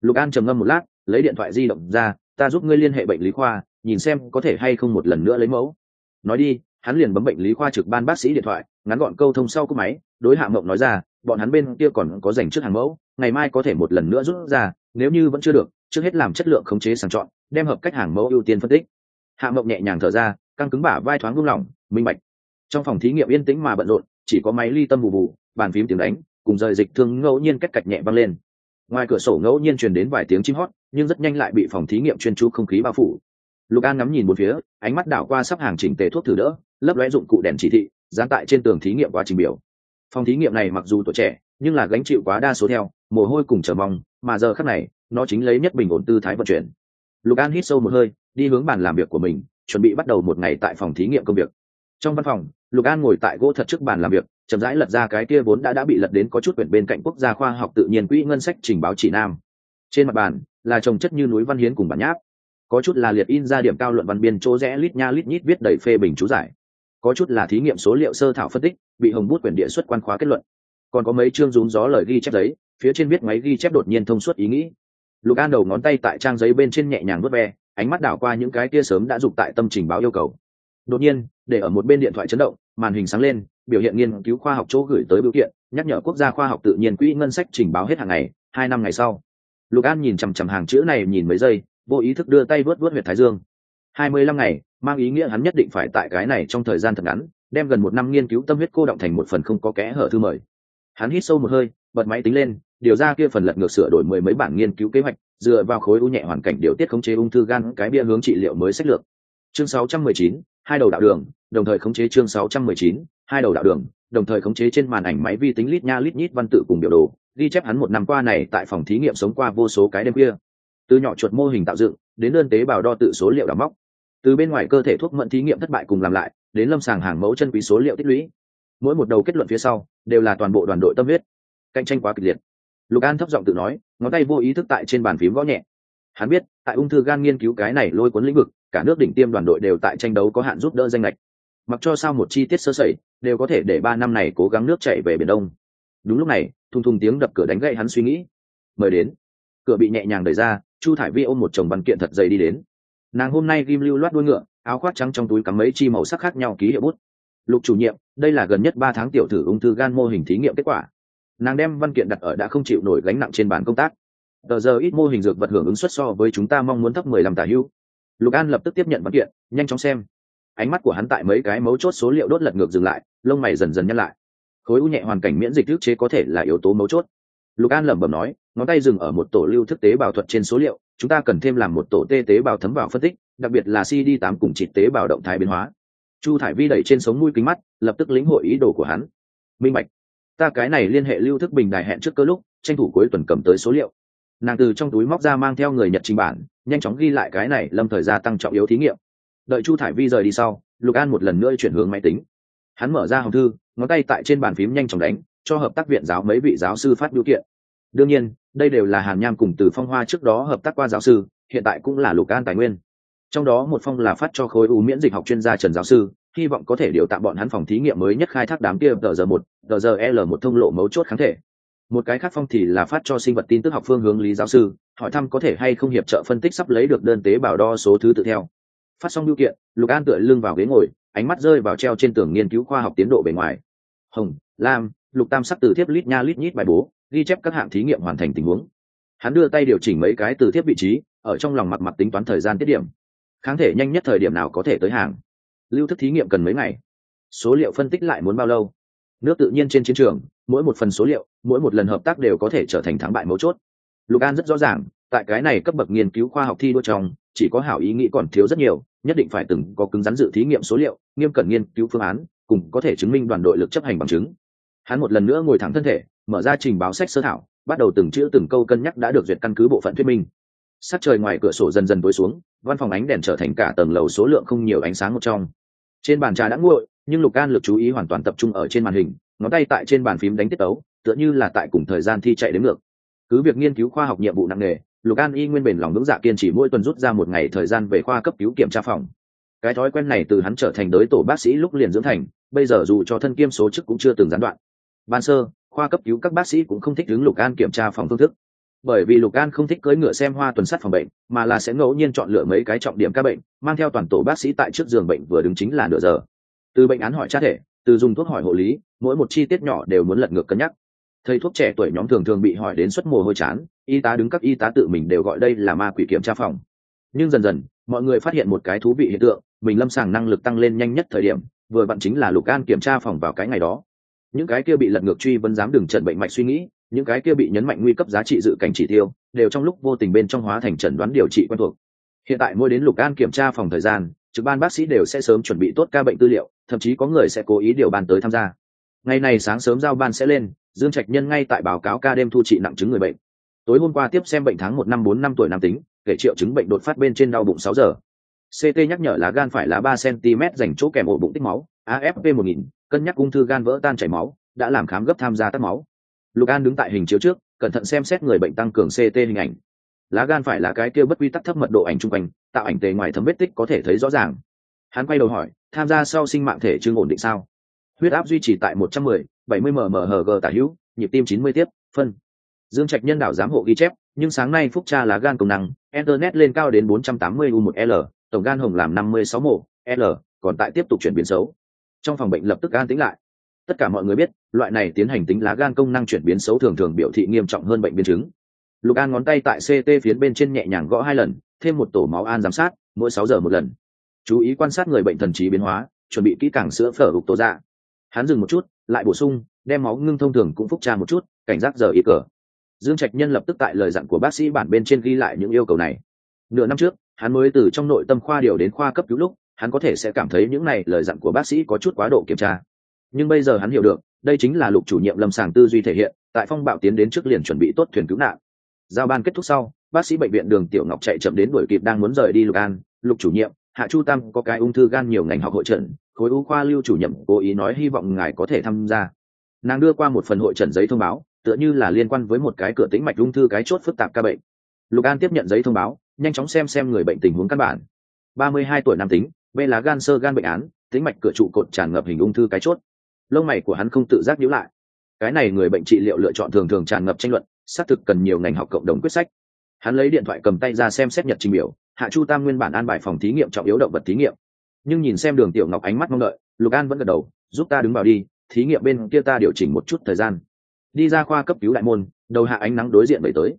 Lục an trầm ngâm một lát, lấy điện thoại di động ra, ta giúp ngươi liên hệ bệnh lý khoa, nhìn xem có thể hay không một lần nữa lấy mẫu. Nói đi, hắn liền bấm bệnh lý khoa trực ban bác sĩ điện thoại, ngắn gọn câu thông sau cú máy, đối hạ mộng nói ra bọn hắn bên kia còn có dành trước hàng mẫu, ngày mai có thể một lần nữa rút ra, nếu như vẫn chưa được, trước hết làm chất lượng khống chế sàng chọn, đem hợp cách hàng mẫu ưu tiên phân tích. Hạ mộng nhẹ nhàng thở ra, căng cứng bả vai thoáng buông lỏng, minh bạch. Trong phòng thí nghiệm yên tĩnh mà bận rộn, chỉ có máy ly tâm bù bù bàn phím tiếng đánh, cùng rời dịch thương ngẫu nhiên cách cạch nhẹ văng lên. Ngoài cửa sổ ngẫu nhiên truyền đến vài tiếng chim hót, nhưng rất nhanh lại bị phòng thí nghiệm chuyên chú không khí bao phủ. Lục an ngắm nhìn một phía, ánh mắt đảo qua sắp hàng chỉnh tề thuốc thử đỡ, lấp lóe dụng cụ đèn chỉ thị, dán tại trên tường thí nghiệm quá trình biểu phòng thí nghiệm này mặc dù tuổi trẻ, nhưng là gánh chịu quá đa số theo, mồ hôi cùng chờ mong, mà giờ khắc này, nó chính lấy nhất bình ổn tư thái vận chuyển. Lục an hít sâu một hơi, đi hướng bàn làm việc của mình, chuẩn bị bắt đầu một ngày tại phòng thí nghiệm công việc. Trong văn phòng, lục an ngồi tại gỗ thật trước bàn làm việc, chậm rãi lật ra cái kia vốn đã đã bị lật đến có chút quyển bên cạnh quốc gia khoa học tự nhiên quỹ ngân sách trình báo chỉ nam. Trên mặt bàn, là trồng chất như núi văn hiến cùng bản nháp. Có chút là liệt in ra điểm cao luận văn biên chỗ rẽ lít nha lít nhít viết đầy phê bình chú giải. Có chút là thí nghiệm số liệu sơ thảo phân tích bị hồng bút quyển địa xuất quan khóa kết luận. Còn có mấy chương rúm gió lời ghi chép giấy, phía trên viết máy ghi chép đột nhiên thông suốt ý nghĩ. Lục an đầu ngón tay tại trang giấy bên trên nhẹ nhàng vớt ve, ánh mắt đảo qua những cái kia sớm đã dục tại tâm trình báo yêu cầu. Đột nhiên, để ở một bên điện thoại chấn động, màn hình sáng lên, biểu hiện nghiên cứu khoa học chỗ gửi tới biểu kiện, nhắc nhở quốc gia khoa học tự nhiên quỹ ngân sách trình báo hết hàng ngày, hai năm ngày sau. Lục an nhìn chằm chằm hàng chữ này nhìn mấy giây, vô ý thức đưa tay vớt vớt huyệt thái dương. Hai mươi lăm ngày, mang ý nghĩa hắn nhất định phải tại cái này trong thời gian thật ngắn đem gần một năm nghiên cứu tâm huyết cô động thành một phần không có kẽ hở thư mời. Hắn hít sâu một hơi bật máy tính lên điều ra kia phần lật ngược sửa đổi mười mấy bản nghiên cứu kế hoạch dựa vào khối u nhẹ hoàn cảnh điều tiết khống chế ung thư gan cái bia hướng trị liệu mới sách lược. Chương 619, hai đầu đạo đường đồng thời khống chế chương 619, hai đầu đạo đường đồng thời khống chế trên màn ảnh máy vi tính lít nha lít nhít văn tự cùng biểu đồ ghi chép hắn một năm qua này tại phòng thí nghiệm sống qua vô số cái đêm kia từ nhỏ chuột mô hình tạo dựng đến đơn tế bào đo tự số liệu đào móc. Từ bên ngoài cơ thể thuốc mẫn thí nghiệm thất bại cùng làm lại đến lâm sàng hàng mẫu chân quý số liệu tích lũy. Mỗi một đầu kết luận phía sau đều là toàn bộ đoàn đội tâm huyết. Cạnh tranh quá kịch liệt. Lục an thấp giọng tự nói, ngón tay vô ý thức tại trên bàn phím gõ nhẹ. Hắn biết, tại ung thư gan nghiên cứu cái này lôi cuốn lĩnh vực, cả nước đỉnh tiêm đoàn đội đều tại tranh đấu có hạn giúp đỡ danh lệch. Mặc cho sao một chi tiết sơ sẩy, đều có thể để ba năm này cố gắng nước chạy về biển đông. Đúng lúc này, thùng thùng tiếng đập cửa đánh gậy hắn suy nghĩ. Mời đến. Cửa bị nhẹ nhàng đẩy ra, chu thải vi ôm một chồng văn kiện thật dày đi đến. Nàng hôm nay ghim lưu loát đuôi ngựa áo khoác trắng trong túi cắm mấy chi màu sắc khác nhau ký hiệu bút. Lục chủ nhiệm, đây là gần nhất ba tháng tiểu thử ung thư gan mô hình thí nghiệm kết quả. Nàng đem văn kiện đặt ở đã không chịu nổi gánh nặng trên bàn công tác. Tờ giờ ít mô hình dược vật hưởng ứng suất so với chúng ta mong muốn thấp mười lăm tả hưu. Lục an lập tức tiếp nhận văn kiện, nhanh chóng xem. Ánh mắt của hắn tại mấy cái mấu chốt số liệu đốt lật ngược dừng lại, lông mày dần dần nhăn lại. Khối u nhẹ hoàn cảnh miễn dịch thức chế có thể là yếu tố mấu chốt. Lục an lẩm bẩm nói, ngón tay dừng ở một tổ lưu thức tế bào thuật trên số liệu chúng ta cần thêm làm một tổ tê tế bào thấm vào phân tích, đặc biệt là cd 8 cùng chỉ tế bào động thái biến hóa. Chu thải vi đẩy trên sống mũi kính mắt, lập tức lĩnh hội ý đồ của hắn. Minh bạch, ta cái này liên hệ lưu thức bình đài hẹn trước cơ lúc, tranh thủ cuối tuần cầm tới số liệu. Nàng từ trong túi móc ra mang theo người nhật trình bản, nhanh chóng ghi lại cái này lâm thời gia tăng trọng yếu thí nghiệm. Đợi chu thải vi rời đi sau, lục an một lần nữa chuyển hướng máy tính. Hắn mở ra hòm thư, ngón tay tại trên bàn phím nhanh chóng đánh, cho hợp tác viện giáo mấy vị giáo sư phát biểu kiện. Đương nhiên đây đều là hàn nham cùng từ phong hoa trước đó hợp tác qua giáo sư, hiện tại cũng là lục an tài nguyên. Trong đó một phong là phát cho khối u miễn dịch học chuyên gia trần giáo sư, hy vọng có thể điều tạm bọn hắn phòng thí nghiệm mới nhất khai thác đám kia tờ giờ một tờ giờ l một thông lộ mấu chốt kháng thể. Một cái khác phong thì là phát cho sinh vật tin tức học phương hướng lý giáo sư, hỏi thăm có thể hay không hiệp trợ phân tích sắp lấy được đơn tế bào đo số thứ tự theo. Phát xong biểu kiện, lục an tựa lưng vào ghế ngồi, ánh mắt rơi vào treo trên tường nghiên cứu khoa học tiến độ bề ngoài. Hồng, lam, lục tam sắc từ thiếp lít nha lít nhít bài bố ghi chép các hạng thí nghiệm hoàn thành tình huống. Hắn đưa tay điều chỉnh mấy cái từ thiết vị trí, ở trong lòng mặt mặt tính toán thời gian tiết điểm. Kháng thể nhanh nhất thời điểm nào có thể tới hàng? Lưu thức thí nghiệm cần mấy ngày? Số liệu phân tích lại muốn bao lâu? Nước tự nhiên trên chiến trường, mỗi một phần số liệu, mỗi một lần hợp tác đều có thể trở thành thắng bại mấu chốt. Lục an rất rõ ràng, tại cái này cấp bậc nghiên cứu khoa học thi đua trong, chỉ có hảo ý nghĩ còn thiếu rất nhiều, nhất định phải từng có cứng rắn dự thí nghiệm số liệu, nghiêm cẩn nghiên cứu phương án, cùng có thể chứng minh đoàn đội lực chấp hành bằng chứng. Hắn một lần nữa ngồi thẳng thân thể mở ra trình báo sách sơ thảo, bắt đầu từng chữ từng câu cân nhắc đã được duyệt căn cứ bộ phận thuyết minh. Sát trời ngoài cửa sổ dần dần tối xuống, văn phòng ánh đèn trở thành cả tầng lầu số lượng không nhiều ánh sáng một trong. Trên bàn trà đã nguội, nhưng lục an lực chú ý hoàn toàn tập trung ở trên màn hình, ngón tay tại trên bàn phím đánh tiết tấu, tựa như là tại cùng thời gian thi chạy đến ngược. Cứ việc nghiên cứu khoa học nhiệm vụ nặng nề, lục an y nguyên bền lòng vững dạ kiên trì mỗi tuần rút ra một ngày thời gian về khoa cấp cứu kiểm tra phòng. Cái thói quen này từ hắn trở thành đới tổ bác sĩ lúc liền dưỡng thành, bây giờ dù cho thân kiêm số chức cũng chưa từng gián đoạn. Ban sơ khoa cấp cứu các bác sĩ cũng không thích đứng lục an kiểm tra phòng phương thức. Bởi vì lục an không thích cưỡi ngựa xem hoa tuần sắt phòng bệnh, mà là sẽ ngẫu nhiên chọn lựa mấy cái trọng điểm các bệnh, mang theo toàn tổ bác sĩ tại trước giường bệnh vừa đứng chính là nửa giờ. Từ bệnh án hỏi tra thể, từ dùng thuốc hỏi hộ lý, mỗi một chi tiết nhỏ đều muốn lật ngược cân nhắc. Thầy thuốc trẻ tuổi nhóm thường thường bị hỏi đến suất mồ hôi chán, y tá đứng các y tá tự mình đều gọi đây là ma quỷ kiểm tra phòng. Nhưng dần dần, mọi người phát hiện một cái thú vị hiện tượng, mình lâm sàng năng lực tăng lên nhanh nhất thời điểm, vừa vặn chính là lục an kiểm tra phòng vào cái ngày đó những cái kia bị lật ngược truy vẫn dám đừng trần bệnh mạch suy nghĩ, những cái kia bị nhấn mạnh nguy cấp giá trị dự cảnh chỉ tiêu, đều trong lúc vô tình bên trong hóa thành trần đoán điều trị quen thuộc. Hiện tại mỗi đến lục an kiểm tra phòng thời gian, trực ban bác sĩ đều sẽ sớm chuẩn bị tốt ca bệnh tư liệu, thậm chí có người sẽ cố ý điều ban tới tham gia. Ngày này sáng sớm giao ban sẽ lên, dương trạch nhân ngay tại báo cáo ca đêm thu trị nặng chứng người bệnh. Tối hôm qua tiếp xem bệnh tháng một năm bốn năm tuổi nam tính, kể triệu chứng bệnh đột phát bên trên đau bụng sáu giờ. Ct nhắc nhở lá gan phải lá ba cm dành chỗ kèm ổ bụng tích máu afp một nghìn cân nhắc ung thư gan vỡ tan chảy máu, đã làm khám gấp tham gia tắt máu. Lục an đứng tại hình chiếu trước, cẩn thận xem xét người bệnh tăng cường ct hình ảnh. Lá gan phải là cái kia bất quy tắc thấp mật độ ảnh chung quanh, tạo ảnh tề ngoài thấm vết tích có thể thấy rõ ràng. Hắn quay đầu hỏi, tham gia sau sinh mạng thể chương ổn định sao? Huyết áp duy trì tại một trăm mười, bảy mươi mmhg tả hữu, nhịp tim chín mươi tiếp, phân. Dương trạch nhân đạo giám hộ ghi chép, nhưng sáng nay phúc tra lá gan công năng internet lên cao đến bốn trăm tám mươi u một l, tổng gan hồng làm năm mươi sáu mổ l, còn tại tiếp tục chuyển biến xấu trong phòng bệnh lập tức gan tính lại. Tất cả mọi người biết, loại này tiến hành tính lá gan công năng chuyển biến xấu thường thường biểu thị nghiêm trọng hơn bệnh biến chứng. Lục an ngón tay tại ct phiến bên trên nhẹ nhàng gõ hai lần, thêm một tổ máu an giám sát, mỗi sáu giờ một lần. Chú ý quan sát người bệnh thần trí biến hóa, chuẩn bị kỹ càng sữa phở gục tố ra dạ. hắn dừng một chút, lại bổ sung, đem máu ngưng thông thường cũng phúc tra một chút, cảnh giác giờ ý cờ. Dương trạch nhân lập tức tại lời dặn của bác sĩ bản bên trên ghi lại những yêu cầu này. Nửa năm trước, hắn mới từ trong nội tâm khoa điều đến khoa cấp cứu lúc hắn có thể sẽ cảm thấy những này lời dặn của bác sĩ có chút quá độ kiểm tra. Nhưng bây giờ hắn hiểu được, đây chính là lục chủ nhiệm lâm sàng tư duy thể hiện, tại phong bạo tiến đến trước liền chuẩn bị tốt thuyền cứu nạn. Giao ban kết thúc sau, bác sĩ bệnh viện đường tiểu ngọc chạy chậm đến đuổi kịp đang muốn rời đi lục an. Lục chủ nhiệm, hạ chu tam có cái ung thư gan nhiều ngành học hội trận, khối u khoa lưu chủ nhiệm cố ý nói hy vọng ngài có thể tham gia. Nàng đưa qua một phần hội trần giấy thông báo, tựa như là liên quan với một cái cửa tĩnh mạch ung thư cái chốt phức tạp ca bệnh. Lục an tiếp nhận giấy thông báo, nhanh chóng xem xem người bệnh tình huống căn bản. Ba mươi hai tuổi nam tính b là gan sơ gan bệnh án tĩnh mạch cửa trụ cột tràn ngập hình ung thư cái chốt. Lông mày của hắn không tự giác nhíu lại. Cái này người bệnh trị liệu lựa chọn thường thường tràn ngập tranh luận, xác thực cần nhiều ngành học cộng đồng quyết sách. Hắn lấy điện thoại cầm tay ra xem xét nhật trình biểu, hạ chu tam nguyên bản an bài phòng thí nghiệm trọng yếu động vật thí nghiệm. Nhưng nhìn xem đường tiểu ngọc ánh mắt mong đợi, lục an vẫn gật đầu, giúp ta đứng vào đi, thí nghiệm bên kia ta điều chỉnh một chút thời gian. Đi ra khoa cấp cứu đại môn, đầu hạ ánh nắng đối diện về tới.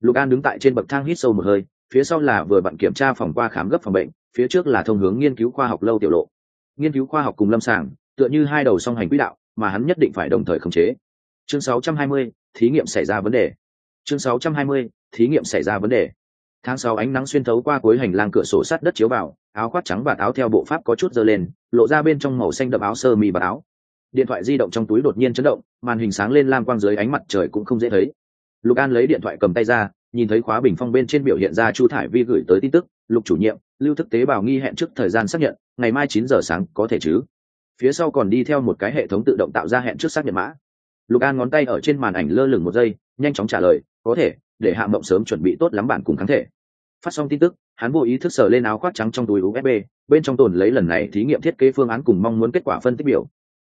Lục an đứng tại trên bậc thang hít sâu một hơi, phía sau là vừa bạn kiểm tra phòng qua khám gấp phòng bệnh phía trước là thông hướng nghiên cứu khoa học lâu tiểu lộ. Nghiên cứu khoa học cùng lâm sàng tựa như hai đầu song hành quỹ đạo mà hắn nhất định phải đồng thời khống chế. Chương 620, thí nghiệm xảy ra vấn đề. Chương 620, thí nghiệm xảy ra vấn đề. Tháng sáu ánh nắng xuyên thấu qua cuối hành lang cửa sổ sắt đất chiếu vào áo khoác trắng và áo theo bộ pháp có chút dơ lên lộ ra bên trong màu xanh đậm áo sơ mi và áo. Điện thoại di động trong túi đột nhiên chấn động màn hình sáng lên lam quang dưới ánh mặt trời cũng không dễ thấy. Lục an lấy điện thoại cầm tay ra nhìn thấy khóa bình phong bên trên biểu hiện ra chu thải vi gửi tới tin tức lục chủ nhiệm lưu thức tế bào nghi hẹn trước thời gian xác nhận, ngày mai chín giờ sáng có thể chứ? Phía sau còn đi theo một cái hệ thống tự động tạo ra hẹn trước xác nhận mã. Lục an ngón tay ở trên màn ảnh lơ lửng một giây, nhanh chóng trả lời, có thể, để hạ mộng sớm chuẩn bị tốt lắm bản cùng kháng thể. Phát xong tin tức, hắn vô ý thức sờ lên áo khoác trắng trong túi usb bên trong tồn lấy lần này thí nghiệm thiết kế phương án cùng mong muốn kết quả phân tích biểu.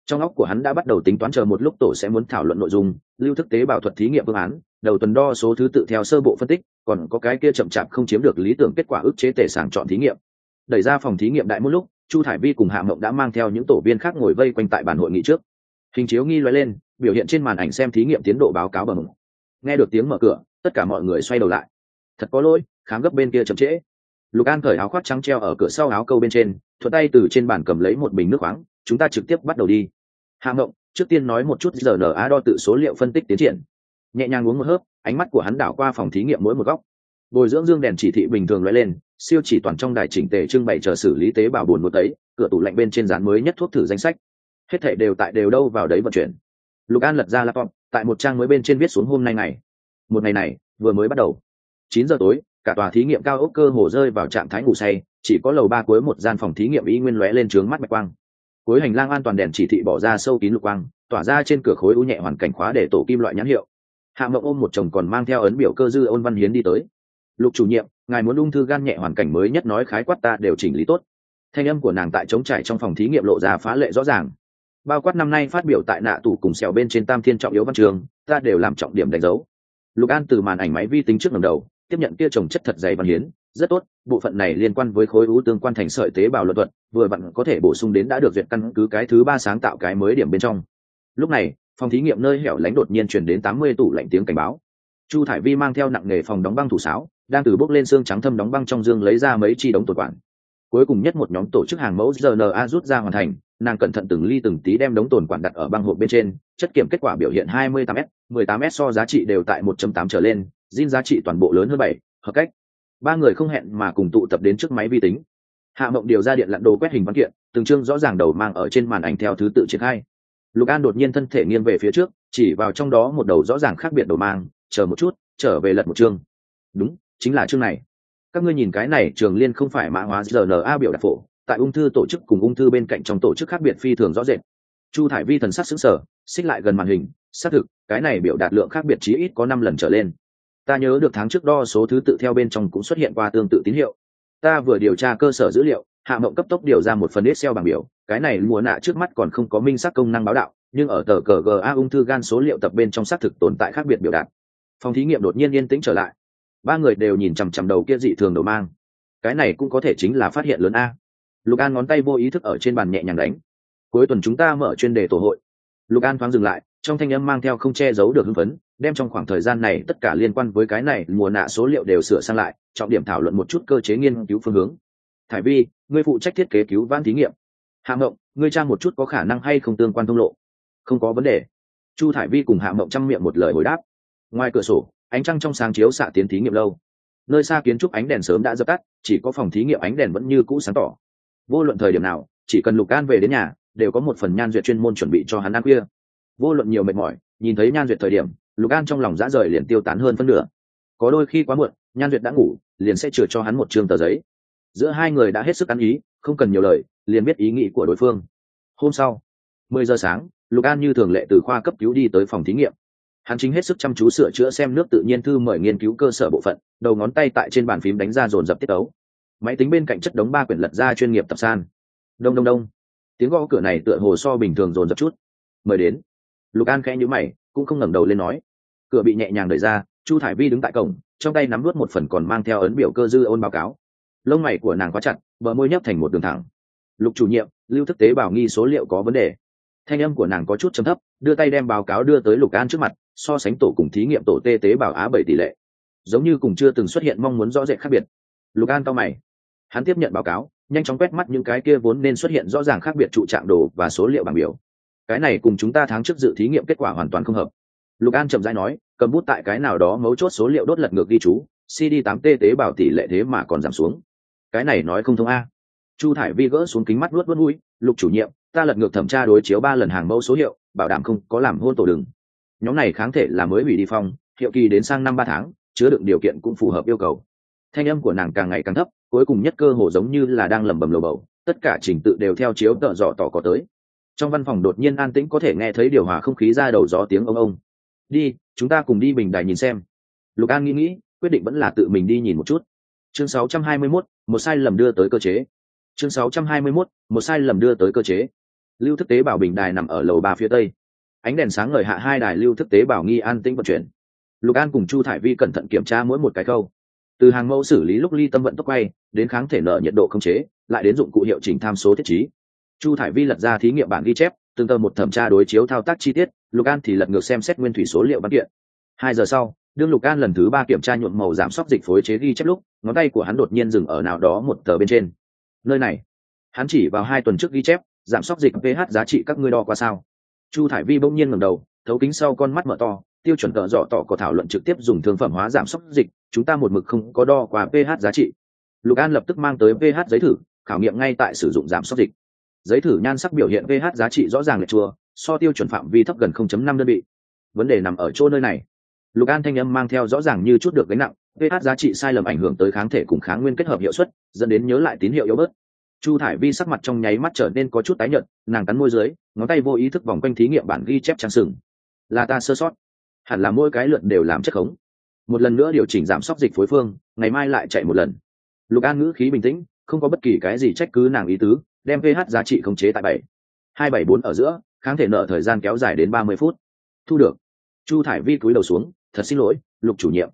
Trong óc của hắn đã bắt đầu tính toán chờ một lúc tổ sẽ muốn thảo luận nội dung, lưu thức tế bào thuật thí nghiệm phương án, đầu tuần đo số thứ tự theo sơ bộ phân tích còn có cái kia chậm chạp không chiếm được lý tưởng kết quả ức chế tể sàng chọn thí nghiệm. Đẩy ra phòng thí nghiệm đại một lúc, chu thải vi cùng hạ mộng đã mang theo những tổ viên khác ngồi vây quanh tại bàn hội nghị trước. Hình chiếu nghi loại lên, biểu hiện trên màn ảnh xem thí nghiệm tiến độ báo cáo bằng. Nghe được tiếng mở cửa, tất cả mọi người xoay đầu lại. Thật có lỗi, khám gấp bên kia chậm trễ. Lục an cởi áo khoác trắng treo ở cửa sau áo câu bên trên, thuận tay từ trên bàn cầm lấy một bình nước khoáng, chúng ta trực tiếp bắt đầu đi. Hạ mộng, trước tiên nói một chút giờ rna đo tự số liệu phân tích tiến triển nhẹ nhàng uống một hớp, ánh mắt của hắn đảo qua phòng thí nghiệm mỗi một góc. Bồi dưỡng dương đèn chỉ thị bình thường loại lên, siêu chỉ toàn trong đài chỉnh tề trưng bày chờ xử lý tế bào buồn một tấy cửa tủ lạnh bên trên dán mới nhất thuốc thử danh sách. Hết thể đều tại đều đâu vào đấy vận chuyển. Lục an lật ra laptop, tại một trang mới bên trên viết xuống hôm nay ngày. Một ngày này, vừa mới bắt đầu. Chín giờ tối, cả tòa thí nghiệm cao ốc cơ hồ rơi vào trạng thái ngủ say, chỉ có lầu ba cuối một gian phòng thí nghiệm y nguyên lóe lên trướng mắt bạch quang. Cuối hành lang an toàn đèn chỉ thị bỏ ra sâu kín lục quang, tỏa ra trên cửa khối u nhẹ hoàn cảnh khóa để tổ kim loại nhãn hiệu hạ mộng ôm một chồng còn mang theo ấn biểu cơ dư ôn văn hiến đi tới. Lục chủ nhiệm, ngài muốn ung thư gan nhẹ hoàn cảnh mới nhất nói khái quát ta đều chỉnh lý tốt. Thanh âm của nàng tại chống trải trong phòng thí nghiệm lộ ra phá lệ rõ ràng. Bao quát năm nay phát biểu tại nạ tủ cùng xèo bên trên tam thiên trọng yếu văn trường, ta đều làm trọng điểm đánh dấu. Lục an từ màn ảnh máy vi tính trước lần đầu, tiếp nhận kia trồng chất thật dày văn hiến, rất tốt, bộ phận này liên quan với khối u tương quan thành sợi tế bào luật thuật, vừa bạn có thể bổ sung đến đã được duyệt căn cứ cái thứ ba sáng tạo cái mới điểm bên trong. Lúc này phòng thí nghiệm nơi hẻo lánh đột nhiên chuyển đến tám mươi tủ lạnh tiếng cảnh báo. Chu thải vi mang theo nặng nghề phòng đóng băng thủ sáo, đang từ bốc lên xương trắng thâm đóng băng trong dương lấy ra mấy chi đống tổn quản. Cuối cùng nhất một nhóm tổ chức hàng mẫu rna rút ra hoàn thành, nàng cẩn thận từng ly từng tí đem đống tồn quản đặt ở băng hộp bên trên, chất kiểm kết quả biểu hiện 28 s 18 s so giá trị đều tại 1.8 trở lên, zin giá trị toàn bộ lớn hơn bảy, hợp cách. Ba người không hẹn mà cùng tụ tập đến trước máy vi tính. Hạ mộng điều ra điện lặn đồ quét hình văn kiện, từng chương rõ ràng đầu mang ở trên màn ảnh theo thứ tự triển khai lục an đột nhiên thân thể nghiêng về phía trước, chỉ vào trong đó một đầu rõ ràng khác biệt đồ mang, chờ một chút, trở về lật một chương. Đúng, chính là chương này. Các ngươi nhìn cái này, trường liên không phải mã hóa rna biểu đạt phổ, tại ung thư tổ chức cùng ung thư bên cạnh trong tổ chức khác biệt phi thường rõ rệt. Chu thải vi thần sắc xứng sở xích lại gần màn hình, xác thực, cái này biểu đạt lượng khác biệt chí ít có năm lần trở lên. Ta nhớ được tháng trước đo số thứ tự theo bên trong cũng xuất hiện qua tương tự tín hiệu. Ta vừa điều tra cơ sở dữ liệu, hạ mộng cấp tốc điều ra một phần excel bảng biểu cái này mùa nạ trước mắt còn không có minh xác công năng báo đạo, nhưng ở tờ cờ ga ung thư gan số liệu tập bên trong xác thực tồn tại khác biệt biểu đạt. Phòng thí nghiệm đột nhiên yên tĩnh trở lại. Ba người đều nhìn chằm chằm đầu kia dị thường đầu mang. Cái này cũng có thể chính là phát hiện lớn a. Lục an ngón tay vô ý thức ở trên bàn nhẹ nhàng đánh. Cuối tuần chúng ta mở chuyên đề tổ hội. Lục an thoáng dừng lại, trong thanh âm mang theo không che giấu được hưng phấn, đem trong khoảng thời gian này tất cả liên quan với cái này mùa nạ số liệu đều sửa sang lại, trọng điểm thảo luận một chút cơ chế nghiên cứu phương hướng. Thải vi người phụ trách thiết kế cứu vãn thí nghiệm hạ mộng, ngươi tra một chút có khả năng hay không tương quan thông lộ. Không có vấn đề. Chu thải vi cùng hạ mộng chăm miệng một lời hồi đáp. Ngoài cửa sổ, ánh trăng trong sáng chiếu xạ tiến thí nghiệm lâu. Nơi xa kiến trúc ánh đèn sớm đã dập tắt, chỉ có phòng thí nghiệm ánh đèn vẫn như cũ sáng tỏ. Vô luận thời điểm nào, chỉ cần lục an về đến nhà, đều có một phần nhan duyệt chuyên môn chuẩn bị cho hắn ăn khuya. Vô luận nhiều mệt mỏi, nhìn thấy nhan duyệt thời điểm, lục an trong lòng dã rời liền tiêu tán hơn phân nửa. Có đôi khi quá muộn, nhan duyệt đã ngủ, liền sẽ chừa cho hắn một chương tờ giấy. Giữa hai người đã hết sức ăn ý, không cần nhiều lời liền biết ý nghĩ của đối phương. Hôm sau, mười giờ sáng, lục an như thường lệ từ khoa cấp cứu đi tới phòng thí nghiệm. Hắn chính hết sức chăm chú sửa chữa xem nước tự nhiên thư mời nghiên cứu cơ sở bộ phận, đầu ngón tay tại trên bàn phím đánh ra dồn dập tiết ấu máy tính bên cạnh chất đống ba quyển lật ra chuyên nghiệp tập san. Đông đông đông. Tiếng gõ cửa này tựa hồ so bình thường dồn dập chút. Mời đến. Lục an khẽ nhữ mày, cũng không ngẩng đầu lên nói. Cửa bị nhẹ nhàng đẩy ra, chu thải vi đứng tại cổng, trong tay nắm vớt một phần còn mang theo ấn biểu cơ dư ôn báo cáo. Lông mày của nàng quá chặt, bờ môi nhấp thành một đường thẳng lục chủ nhiệm, lưu thức tế bảo nghi số liệu có vấn đề. Thanh âm của nàng có chút chấm thấp, đưa tay đem báo cáo đưa tới lục an trước mặt, so sánh tổ cùng thí nghiệm tổ tê tế bảo á bảy tỷ lệ. Giống như cùng chưa từng xuất hiện mong muốn rõ rệt khác biệt. Lục an cao mày. Hắn tiếp nhận báo cáo, nhanh chóng quét mắt những cái kia vốn nên xuất hiện rõ ràng khác biệt trụ trạng đồ và số liệu bảng biểu. Cái này cùng chúng ta tháng trước dự thí nghiệm kết quả hoàn toàn không hợp. Lục an chậm rãi nói, cầm bút tại cái nào đó mấu chốt số liệu đốt lật ngược ghi chú cd 8 t tế bào tỷ lệ thế mà còn giảm xuống. Cái này nói không thông a chu thải vi gỡ xuống kính mắt luốt vớt mũi lục chủ nhiệm ta lật ngược thẩm tra đối chiếu ba lần hàng mẫu số hiệu bảo đảm không có làm hôn tổ đừng nhóm này kháng thể là mới hủy đi phong hiệu kỳ đến sang năm ba tháng chứa đựng điều kiện cũng phù hợp yêu cầu. Thanh âm của nàng càng ngày càng thấp cuối cùng nhất cơ hồ giống như là đang lẩm bẩm lầu bầu tất cả trình tự đều theo chiếu tợ dọ tỏ có tới. Trong văn phòng đột nhiên an tĩnh có thể nghe thấy điều hòa không khí ra đầu gió tiếng ông ông. Đi chúng ta cùng đi bình đài nhìn xem. Lục an nghĩ nghĩ quyết định vẫn là tự mình đi nhìn một chút. Chương 621, một sai lầm đưa tới cơ chế chương 621, một sai lầm đưa tới cơ chế. Lưu thức tế Bảo bình đài nằm ở lầu ba phía tây. Ánh đèn sáng ngời hạ hai đài lưu thức tế Bảo nghi an tĩnh vận chuyển. Lục an cùng chu thải vi cẩn thận kiểm tra mỗi một cái câu. từ hàng mẫu xử lý lúc ly tâm vận tốc quay đến kháng thể nợ nhiệt độ không chế lại đến dụng cụ hiệu chỉnh tham số thiết trí. Chu thải vi lật ra thí nghiệm bản ghi chép tương tờ một thẩm tra đối chiếu thao tác chi tiết lục an thì lật ngược xem xét nguyên thủy số liệu văn kiện. Hai giờ sau đương lục an lần thứ ba kiểm tra nhuộm màu giảm sóc dịch phối chế ghi chép lúc ngón tay của hắn đột nhiên dừng ở nào đó một tờ bên trên nơi này. Hắn chỉ vào hai tuần trước ghi chép, giảm sóc dịch ph giá trị các ngươi đo qua sao. Chu thải vi bỗng nhiên ngầm đầu, thấu kính sau con mắt mở to, tiêu chuẩn tợ dọ tỏ có thảo luận trực tiếp dùng thương phẩm hóa giảm sóc dịch, chúng ta một mực không có đo qua ph giá trị. Lục an lập tức mang tới ph giấy thử, khảo nghiệm ngay tại sử dụng giảm sóc dịch. Giấy thử nhan sắc biểu hiện ph giá trị rõ ràng lệch chua, so tiêu chuẩn phạm vi thấp gần 0.5 đơn vị. Vấn đề nằm ở chỗ nơi này. Lục an thanh âm mang theo rõ ràng như chút được gánh nặng ph giá trị sai lầm ảnh hưởng tới kháng thể cùng kháng nguyên kết hợp hiệu suất, dẫn đến nhớ lại tín hiệu yếu bớt. Chu thải vi sắc mặt trong nháy mắt trở nên có chút tái nhợt, nàng cắn môi dưới, ngón tay vô ý thức vòng quanh thí nghiệm bản ghi chép trang sừng. Là ta sơ sót. Hẳn là mỗi cái lượt đều làm chất khống. Một lần nữa điều chỉnh giảm sóc dịch phối phương, ngày mai lại chạy một lần. Lục an ngữ khí bình tĩnh, không có bất kỳ cái gì trách cứ nàng ý tứ, đem ph giá trị khống chế tại bảy. Hai bảy bốn ở giữa, kháng thể nợ thời gian kéo dài đến ba mươi phút. Thu được. Chu thải vi cúi đầu xuống, thật xin lỗi, lục chủ nhiệm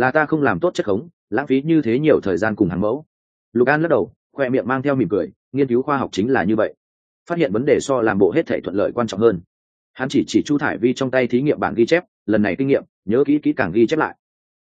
là ta không làm tốt chất khống, lãng phí như thế nhiều thời gian cùng hàng mẫu. Lục an lắc đầu, khoe miệng mang theo mỉm cười, nghiên cứu khoa học chính là như vậy. Phát hiện vấn đề so làm bộ hết thể thuận lợi quan trọng hơn. Hắn chỉ chỉ chu thải vi trong tay thí nghiệm bản ghi chép, lần này kinh nghiệm, nhớ kỹ kỹ càng ghi chép lại.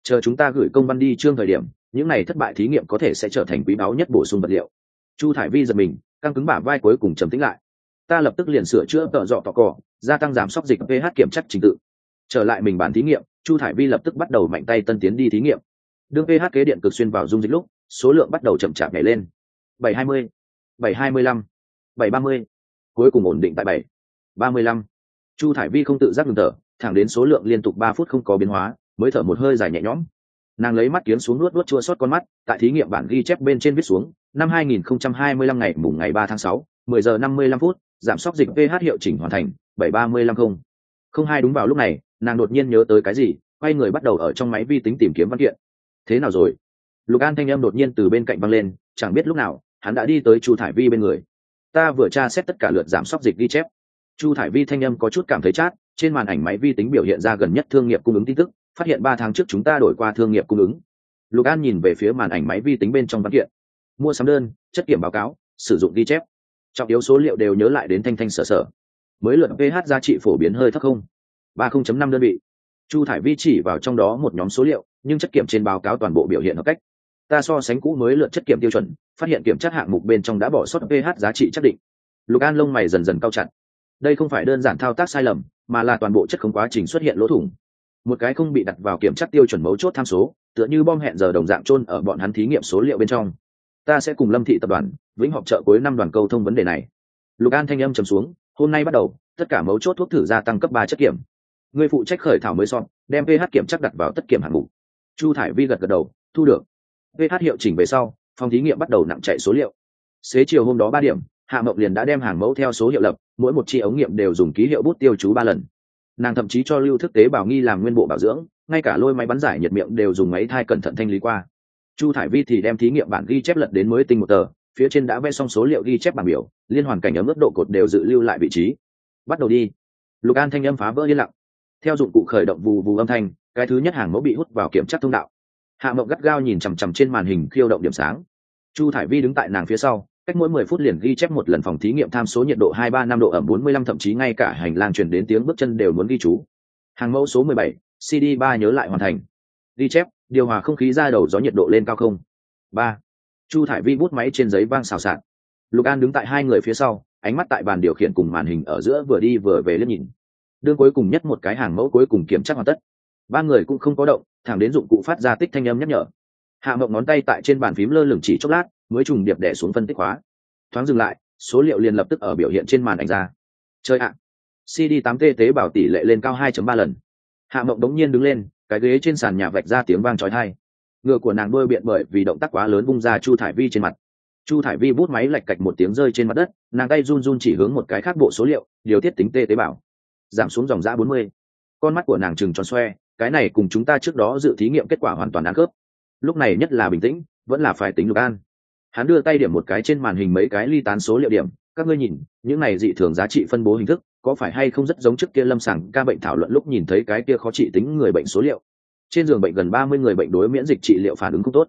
Chờ chúng ta gửi công văn đi trương thời điểm, những này thất bại thí nghiệm có thể sẽ trở thành quý báu nhất bổ sung vật liệu. Chu thải vi giật mình, căng cứng bả vai cuối cùng trầm tĩnh lại. Ta lập tức liền sửa chữa tợ dọ tọ cỏ gia tăng giảm sóc dịch ph kiểm chắc trình tự trở lại mình bàn thí nghiệm chu thải vi lập tức bắt đầu mạnh tay tân tiến đi thí nghiệm. Đương ph kế điện cực xuyên vào dung dịch lúc số lượng bắt đầu chậm chạp nhảy lên. Bảy hai mươi bảy hai mươi lăm bảy ba mươi cuối cùng ổn định tại bảy ba mươi lăm. Chu thải vi không tự giác ngừng thở thẳng đến số lượng liên tục ba phút không có biến hóa mới thở một hơi dài nhẹ nhõm. Nàng lấy mắt kiếm xuống nuốt nuốt chua sót con mắt tại thí nghiệm bản ghi chép bên trên viết xuống năm 2025 ngày mùng ngày 3 tháng 6, 10 giờ 55 phút giảm sóc dịch ph hiệu chỉnh hoàn thành 7350 không. Không hai đúng vào lúc này nàng đột nhiên nhớ tới cái gì, quay người bắt đầu ở trong máy vi tính tìm kiếm văn kiện. Thế nào rồi? Lục an thanh em đột nhiên từ bên cạnh băng lên, chẳng biết lúc nào, hắn đã đi tới chu thải vi bên người. Ta vừa tra xét tất cả lượt giảm sóc dịch ghi chép. Chu thải vi thanh âm có chút cảm thấy chát, trên màn ảnh máy vi tính biểu hiện ra gần nhất thương nghiệp cung ứng tin tức, phát hiện ba tháng trước chúng ta đổi qua thương nghiệp cung ứng. Lục an nhìn về phía màn ảnh máy vi tính bên trong văn kiện. Mua sắm đơn, chất kiểm báo cáo, sử dụng ghi chép. Trọng yếu số liệu đều nhớ lại đến thanh thanh sở sở. Mới luận ph giá trị phổ biến hơi thấp không? Ba năm đơn vị. Chu thải vi chỉ vào trong đó một nhóm số liệu, nhưng chất kiểm trên báo cáo toàn bộ biểu hiện hợp cách. Ta so sánh cũ mới lượt chất kiểm tiêu chuẩn, phát hiện kiểm tra hạng mục bên trong đã bỏ sót ph giá trị chắc định. Lục an lông mày dần dần cao chặt. Đây không phải đơn giản thao tác sai lầm, mà là toàn bộ chất không quá trình xuất hiện lỗ thủng. Một cái không bị đặt vào kiểm tra tiêu chuẩn mấu chốt tham số, tựa như bom hẹn giờ đồng dạng chôn ở bọn hắn thí nghiệm số liệu bên trong. Ta sẽ cùng lâm thị tập đoàn, vĩnh họp trợ cuối năm đoàn câu thông vấn đề này. Lục an thanh âm trầm xuống, hôm nay bắt đầu, tất cả mấu chốt thuốc thử gia tăng cấp ba chất kiểm người phụ trách khởi thảo mới son, đem ph kiểm chắc đặt vào tất kiểm hạng mục. Chu thải vi gật gật đầu, thu được. Ph hiệu chỉnh về sau, phòng thí nghiệm bắt đầu nặng chạy số liệu. Xế chiều hôm đó ba điểm, hạ mộng liền đã đem hàng mẫu theo số hiệu lập, mỗi một chi ống nghiệm đều dùng ký hiệu bút tiêu chú ba lần. Nàng thậm chí cho lưu thức tế bảo nghi làm nguyên bộ bảo dưỡng, ngay cả lôi máy bắn giải nhiệt miệng đều dùng máy thai cẩn thận thanh lý qua. Chu thải vi thì đem thí nghiệm bản ghi chép lật đến mới tinh một tờ, phía trên đã vẽ xong số liệu ghi chép bảng biểu, liên hoàn cảnh ấm mức độ cột đều dự lưu lại vị trí. Bắt đầu đi. Lục an thanh âm phá vỡ yên lặng theo dụng cụ khởi động vù vù âm thanh, cái thứ nhất hàng mẫu bị hút vào kiểm tra thông đạo. Hạ mộng gắt gao nhìn chằm chằm trên màn hình khiêu động điểm sáng. Chu thải vi đứng tại nàng phía sau, cách mỗi mười phút liền ghi chép một lần phòng thí nghiệm tham số nhiệt độ hai ba năm độ ẩm bốn mươi lăm, thậm chí ngay cả hành lang truyền đến tiếng bước chân đều muốn ghi chú. Hàng mẫu số mười bảy cd ba nhớ lại hoàn thành. Ghi chép, điều hòa không khí ra đầu gió nhiệt độ lên cao không. Ba. Chu thải vi bút máy trên giấy vang xào xạc. Lục an đứng tại hai người phía sau, ánh mắt tại bàn điều khiển cùng màn hình ở giữa vừa đi vừa về liếc nhìn đương cuối cùng nhất một cái hàng mẫu cuối cùng kiểm tra hoàn tất. Ba người cũng không có động, thẳng đến dụng cụ phát ra tích thanh âm nhắc nhở. Hạ mộng ngón tay tại trên bàn phím lơ lửng chỉ chốc lát, mới trùng điệp đẻ xuống phân tích hóa. Thoáng dừng lại, số liệu liền lập tức ở biểu hiện trên màn ảnh ra. Chơi ạ. À. Cd 8 t tế bảo tỷ lệ lên cao 2.3 lần. Hạ mộng đống nhiên đứng lên, cái ghế trên sàn nhà vạch ra tiếng vang trói thai ngựa của nàng đôi biện bởi vì động tác quá lớn bung ra chu thải vi trên mặt. Chu thải vi bút máy lạch cạch một tiếng rơi trên mặt đất, nàng tay run run chỉ hướng một cái khác bộ số liệu, điều tiết tính t tế bảo giảm xuống dòng giã 40. con mắt của nàng trừng tròn xoe, cái này cùng chúng ta trước đó dự thí nghiệm kết quả hoàn toàn đáng khớp. Lúc này nhất là bình tĩnh, vẫn là phải tính lục an. Hắn đưa tay điểm một cái trên màn hình mấy cái ly tán số liệu điểm, các ngươi nhìn, những này dị thường giá trị phân bố hình thức, có phải hay không rất giống trước kia lâm sàng ca bệnh thảo luận lúc nhìn thấy cái kia khó trị tính người bệnh số liệu? Trên giường bệnh gần ba mươi người bệnh đối miễn dịch trị liệu phản ứng không tốt.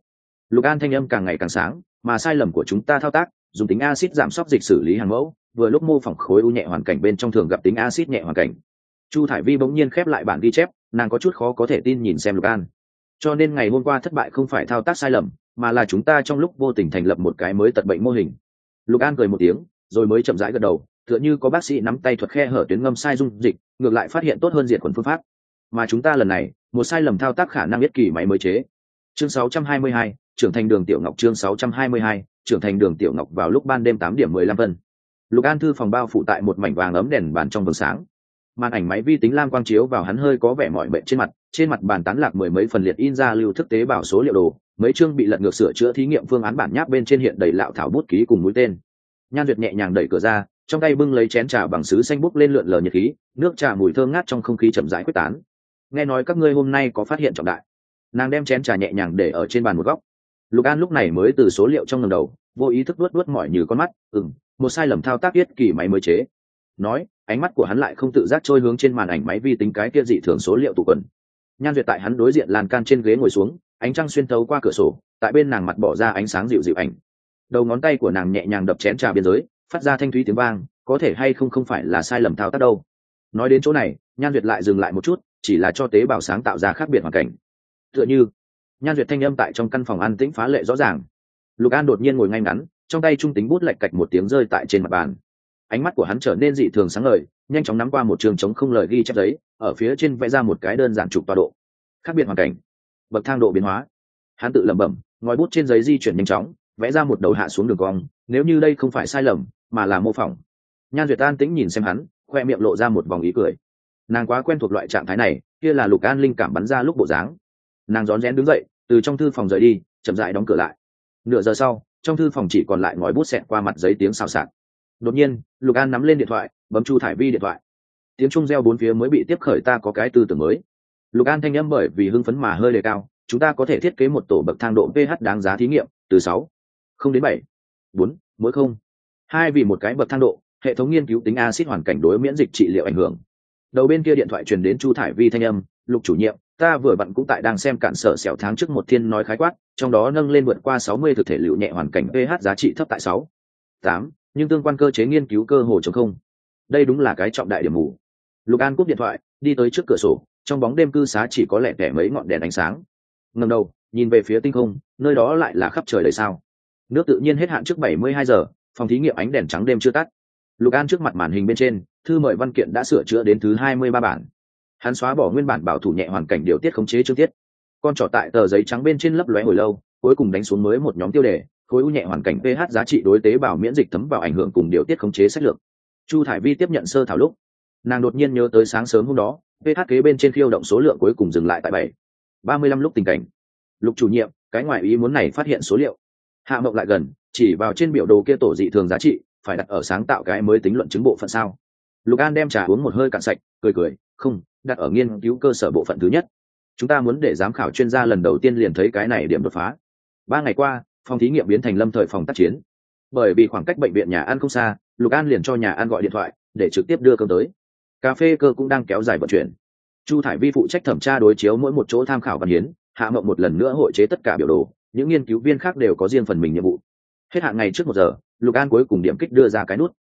Lục an thanh âm càng ngày càng sáng, mà sai lầm của chúng ta thao tác dùng tính acid giảm sốc dịch xử lý hàng mẫu vừa lúc mô phỏng khối u nhẹ hoàn cảnh bên trong thường gặp tính acid nhẹ hoàn cảnh. Chu thải vi bỗng nhiên khép lại bản ghi chép nàng có chút khó có thể tin nhìn xem lục an. Cho nên ngày hôm qua thất bại không phải thao tác sai lầm mà là chúng ta trong lúc vô tình thành lập một cái mới tật bệnh mô hình. Lục an cười một tiếng rồi mới chậm rãi gật đầu tựa như có bác sĩ nắm tay thuật khe hở tuyến ngâm sai dung dịch ngược lại phát hiện tốt hơn diệt khuẩn phương pháp. Mà chúng ta lần này một sai lầm thao tác khả năng biết kỳ máy mới chế. Chương 622, trưởng thành đường tiểu ngọc chương 622, trưởng thành đường tiểu ngọc vào lúc ban đêm tám điểm mười lăm phân. Lục an thư phòng bao phủ tại một mảnh vàng ấm đèn bàn trong vầng sáng. Màn ảnh máy vi tính lam quang chiếu vào hắn hơi có vẻ mỏi mệt trên mặt trên mặt bàn tán lạc mười mấy phần liệt in ra lưu thức tế bảo số liệu đồ, mấy chương bị lật ngược sửa chữa thí nghiệm phương án bản nháp bên trên hiện đầy lạo thảo bút ký cùng mũi tên. Nhan duyệt nhẹ nhàng đẩy cửa ra, trong tay bưng lấy chén trà bằng sứ xanh bút lên lượn lờ nhiệt khí, nước trà mùi thơm ngát trong không khí chậm rãi quyết tán. Nghe nói các ngươi hôm nay có phát hiện trọng đại. Nàng đem chén trà nhẹ nhàng để ở trên bàn một góc lục an lúc này mới từ số liệu trong ngầm đầu, vô ý thức luốt luốt mỏi như con mắt ừ một sai lầm thao tác yết kỳ máy mới chế. Nói, ánh mắt của hắn lại không tự giác trôi hướng trên màn ảnh máy vi tính cái kia dị thường số liệu tụ quần. Nhan duyệt tại hắn đối diện lan can trên ghế ngồi xuống, ánh trăng xuyên thấu qua cửa sổ, tại bên nàng mặt bỏ ra ánh sáng dịu dịu ảnh. Đầu ngón tay của nàng nhẹ nhàng đập chén trà biên giới, phát ra thanh thúy tiếng vang, có thể hay không không phải là sai lầm thao tác đâu. Nói đến chỗ này, nhan duyệt lại dừng lại một chút, chỉ là cho tế bào sáng tạo ra khác biệt hoàn cảnh. Tựa như nhan duyệt thanh âm tại trong căn phòng an tĩnh phá lệ rõ ràng. Lục an đột nhiên ngồi ngay ngắn, trong tay trung tính bút lạch cạch một tiếng rơi tại trên mặt bàn. Ánh mắt của hắn trở nên dị thường sáng lời nhanh chóng nắm qua một trường chống không lời ghi chép giấy, ở phía trên vẽ ra một cái đơn giản trục tọa độ. Khác biệt hoàn cảnh. Bậc thang độ biến hóa. Hắn tự lẩm bẩm, ngòi bút trên giấy di chuyển nhanh chóng, vẽ ra một đầu hạ xuống đường cong, nếu như đây không phải sai lầm, mà là mô phỏng. Nhan duyệt an tĩnh nhìn xem hắn, khoe miệng lộ ra một vòng ý cười. Nàng quá quen thuộc loại trạng thái này, kia là lục an linh cảm bắn ra lúc bộ dáng nàng rón rén đứng dậy, từ trong thư phòng rời đi, chậm dại đóng cửa lại. Nửa giờ sau, trong thư phòng chỉ còn lại ngòi bút xẹt qua mặt giấy tiếng xào xạc. Đột nhiên, lục an nắm lên điện thoại, bấm chu thải vi điện thoại. Tiếng trung reo bốn phía mới bị tiếp khởi, ta có cái tư tưởng mới. Lục an thanh â m bởi vì hưng phấn mà hơi đề cao, chúng ta có thể thiết kế một tổ bậc thang độ ph đáng giá thí nghiệm, từ sáu không đến bảy bốn mỗi không. Hai vì một cái bậc thang độ, hệ thống nghiên cứu tính acid hoàn cảnh đối miễn dịch trị liệu ảnh hưởng. Đầu bên kia điện thoại truyền đến chu thải vi thanh âm, lục chủ nhiệm ta vừa vặn cũng tại đang xem cạn sở sẹo tháng trước một thiên nói khái quát, trong đó nâng lên vượt qua sáu mươi thực thể liệu nhẹ hoàn cảnh ph giá trị thấp tại sáu, tám, nhưng tương quan cơ chế nghiên cứu cơ hồ chống không. Đây đúng là cái trọng đại điểm mù. Lục an cúp điện thoại, đi tới trước cửa sổ, trong bóng đêm cư xá chỉ có lẻ tẻ mấy ngọn đèn ánh sáng. Ngầm đầu, nhìn về phía tinh không, nơi đó lại là khắp trời đầy sao. Nước tự nhiên hết hạn trước bảy mươi hai giờ, phòng thí nghiệm ánh đèn trắng đêm chưa tắt. Lục an trước mặt màn hình bên trên, thư mời văn kiện đã sửa chữa đến thứ hai mươi ba bản hắn xóa bỏ nguyên bản bảo thủ nhẹ hoàn cảnh điều tiết khống chế trương tiết. Con trỏ tại tờ giấy trắng bên trên lấp lóe hồi lâu, cuối cùng đánh xuống mới một nhóm tiêu đề, khối u nhẹ hoàn cảnh ph giá trị đối tế bào miễn dịch thấm vào ảnh hưởng cùng điều tiết khống chế sách lược. Chu thải vi tiếp nhận sơ thảo lúc, nàng đột nhiên nhớ tới sáng sớm hôm đó, ph kế bên trên khiêu động số lượng cuối cùng dừng lại tại bảy, ba mươi lăm lúc tình cảnh. Lục chủ nhiệm, cái ngoại ý muốn này phát hiện số liệu. Hạ mộng lại gần, chỉ vào trên biểu đồ kia tổ dị thường giá trị, phải đặt ở sáng tạo cái mới tính luận chứng bộ phận sao. Lục an đem trà uống một hơi cạn sạch, cười cười không, đặt ở nghiên cứu cơ sở bộ phận thứ nhất. Chúng ta muốn để giám khảo chuyên gia lần đầu tiên liền thấy cái này điểm đột phá. Ba ngày qua, phòng thí nghiệm biến thành lâm thời phòng tác chiến. Bởi vì khoảng cách bệnh viện nhà ăn không xa, lục an liền cho nhà ăn gọi điện thoại, để trực tiếp đưa cơm tới. Cà phê cơ cũng đang kéo dài vận chuyển. Chu thải vi phụ trách thẩm tra đối chiếu mỗi một chỗ tham khảo văn hiến, hạ mộng một lần nữa hội chế tất cả biểu đồ, những nghiên cứu viên khác đều có riêng phần mình nhiệm vụ. Hết hạn ngày trước một giờ, lục an cuối cùng điểm kích đưa ra cái nút.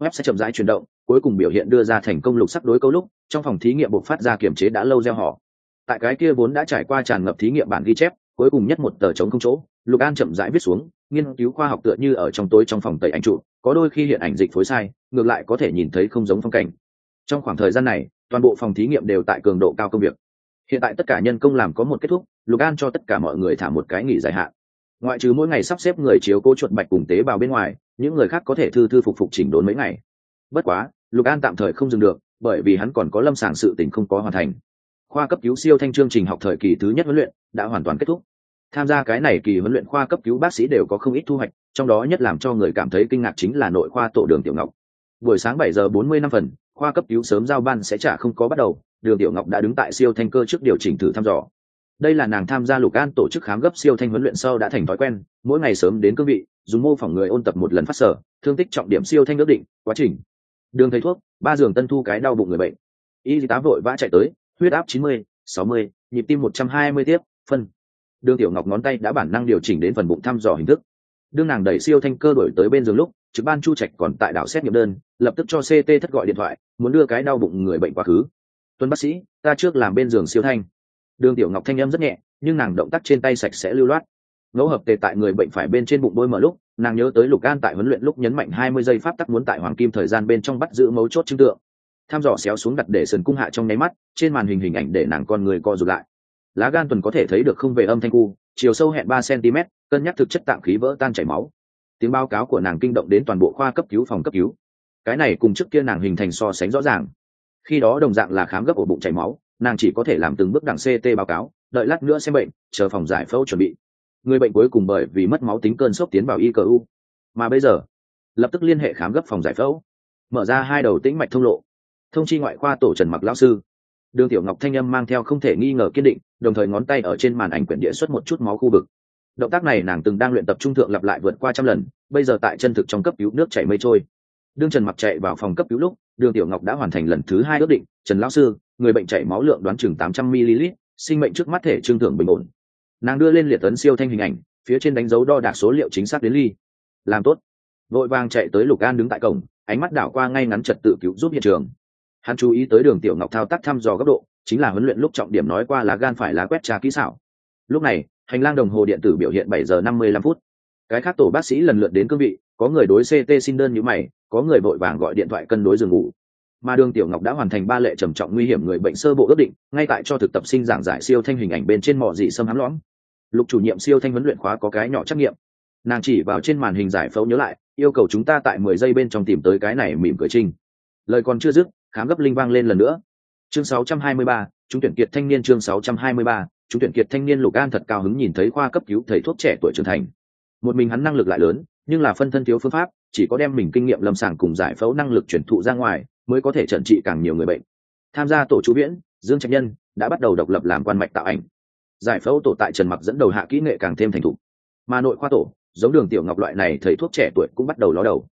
Web sẽ chậm rãi chuyển động cuối cùng biểu hiện đưa ra thành công lục sắc đối câu lúc, trong phòng thí nghiệm buộc phát ra kiểm chế đã lâu gieo họ. Tại cái kia vốn đã trải qua tràn ngập thí nghiệm bản ghi chép, cuối cùng nhất một tờ trống không chỗ, lục an chậm rãi viết xuống, nghiên cứu khoa học tựa như ở trong tối trong phòng tẩy ảnh trụ, có đôi khi hiện ảnh dịch phối sai, ngược lại có thể nhìn thấy không giống phong cảnh. Trong khoảng thời gian này, toàn bộ phòng thí nghiệm đều tại cường độ cao công việc. Hiện tại tất cả nhân công làm có một kết thúc, lục an cho tất cả mọi người thả một cái nghỉ dài hạn. Ngoại trừ mỗi ngày sắp xếp người chiếu cố chuột bạch cùng tế bào bên ngoài, những người khác có thể thư thư phục phục chỉnh đốn mấy ngày bất quá, lục an tạm thời không dừng được, bởi vì hắn còn có lâm sàng sự tình không có hoàn thành. Khoa cấp cứu siêu thanh chương trình học thời kỳ thứ nhất huấn luyện đã hoàn toàn kết thúc. Tham gia cái này kỳ huấn luyện khoa cấp cứu bác sĩ đều có không ít thu hoạch, trong đó nhất làm cho người cảm thấy kinh ngạc chính là nội khoa tổ đường tiểu ngọc. Buổi sáng bảy giờ bốn mươi năm phần, khoa cấp cứu sớm giao ban sẽ trả không có bắt đầu, đường tiểu ngọc đã đứng tại siêu thanh cơ trước điều chỉnh thử thăm dò. Đây là nàng tham gia lục an tổ chức khám gấp siêu thanh huấn luyện sau đã thành thói quen, mỗi ngày sớm đến cương vị, dùng mô phỏng người ôn tập một lần phát sở, thương tích trọng điểm siêu thanh ước định, quá trình đường thầy thuốc, ba giường tân thu cái đau bụng người bệnh. Y tá vội vã chạy tới, huyết áp chín mươi, sáu mươi, nhịp tim một trăm hai mươi tiếp, phân. Đường tiểu ngọc ngón tay đã bản năng điều chỉnh đến phần bụng thăm dò hình thức. Đương nàng đẩy siêu thanh cơ đổi tới bên giường lúc, trực ban chu trạch còn tại đảo xét nghiệm đơn, lập tức cho ct thất gọi điện thoại, muốn đưa cái đau bụng người bệnh quá khứ. Tuấn bác sĩ, ta trước làm bên giường siêu thanh. Đường tiểu ngọc thanh âm rất nhẹ, nhưng nàng động tác trên tay sạch sẽ lưu loát ngẫu hợp tề tại người bệnh phải bên trên bụng bôi mở lúc, nàng nhớ tới lục an tại huấn luyện lúc nhấn mạnh hai mươi giây pháp tắc muốn tại hoàng kim thời gian bên trong bắt giữ mấu chốt chứng tượng. Tham dò xéo xuống đặt để sườn cung hạ trong nháy mắt, trên màn hình hình ảnh để nàng con người co rụt lại. Lá gan tuần có thể thấy được không về âm thanh cu, chiều sâu hẹn ba cm, cân nhắc thực chất tạm khí vỡ tan chảy máu. Tiếng báo cáo của nàng kinh động đến toàn bộ khoa cấp cứu phòng cấp cứu. Cái này cùng trước kia nàng hình thành so sánh rõ ràng. Khi đó đồng dạng là khám gấp ổ bụng chảy máu, nàng chỉ có thể làm từng bước đẳng ct báo cáo, đợi lát nữa xem bệnh, chờ phòng giải phẫu chuẩn bị người bệnh cuối cùng bởi vì mất máu tính cơn sốc tiến vào icu mà bây giờ, lập tức liên hệ khám gấp phòng giải phẫu. Mở ra hai đầu tĩnh mạch thông lộ. Thông chi ngoại khoa tổ trần mặc lão sư. Đường tiểu ngọc thanh âm mang theo không thể nghi ngờ kiên định, đồng thời ngón tay ở trên màn ảnh quyển địa xuất một chút máu khu vực. Động tác này nàng từng đang luyện tập trung thượng lặp lại vượt qua trăm lần, bây giờ tại chân thực trong cấp cứu nước chảy mây trôi. Đương trần mặc chạy vào phòng cấp cứu lúc, đường tiểu ngọc đã hoàn thành lần thứ hai ước định, trần lão sư, người bệnh chảy máu lượng đoán chừng tám trăm ml sinh mệnh trước mắt thể trương thưởng bình ổn nàng đưa lên liệt tấn siêu thanh hình ảnh, phía trên đánh dấu đo đạc số liệu chính xác đến ly. Làm tốt. Vội vàng chạy tới lục an đứng tại cổng, ánh mắt đảo qua ngay ngắn trật tự cứu giúp hiện trường. Hắn chú ý tới đường tiểu ngọc thao tác thăm dò góc độ, chính là huấn luyện lúc trọng điểm nói qua là gan phải lá quét tra kỹ xảo. Lúc này, hành lang đồng hồ điện tử biểu hiện bảy giờ năm mươi lăm phút. Cái khác tổ bác sĩ lần lượt đến cương vị, có người đối ct xin đơn như mày, có người vội vàng gọi điện thoại cân đối giường ngủ. Mà đường tiểu ngọc đã hoàn thành ba lệ trầm trọng nguy hiểm người bệnh sơ bộ ước định, ngay tại cho thực tập sinh giảng giải siêu thanh hình ảnh bên trên mỏ dị sâm hám lõm lục chủ nhiệm siêu thanh huấn luyện khóa có cái nhỏ trắc nghiệm. Nàng chỉ vào trên màn hình giải phẫu nhớ lại yêu cầu chúng ta tại mười giây bên trong tìm tới cái này mỉm cười trinh. Lời còn chưa dứt khám gấp linh vang lên lần nữa. Chương 623, chúng tuyển kiệt thanh niên chương 623, chúng tuyển kiệt thanh niên lục an thật cao hứng nhìn thấy khoa cấp cứu thầy thuốc trẻ tuổi trưởng thành. Một mình hắn năng lực lại lớn nhưng là phân thân thiếu phương pháp chỉ có đem mình kinh nghiệm lâm sàng cùng giải phẫu năng lực chuyển thụ ra ngoài mới có thể trần trị càng nhiều người bệnh. Tham gia tổ chú viễn dương trạch nhân đã bắt đầu độc lập làm quan mạch tạo ảnh giải phẫu tổ tại trần mặc dẫn đầu hạ kỹ nghệ càng thêm thành thục. Mà nội khoa tổ, giống đường tiểu ngọc loại này, thầy thuốc trẻ tuổi cũng bắt đầu ló đầu.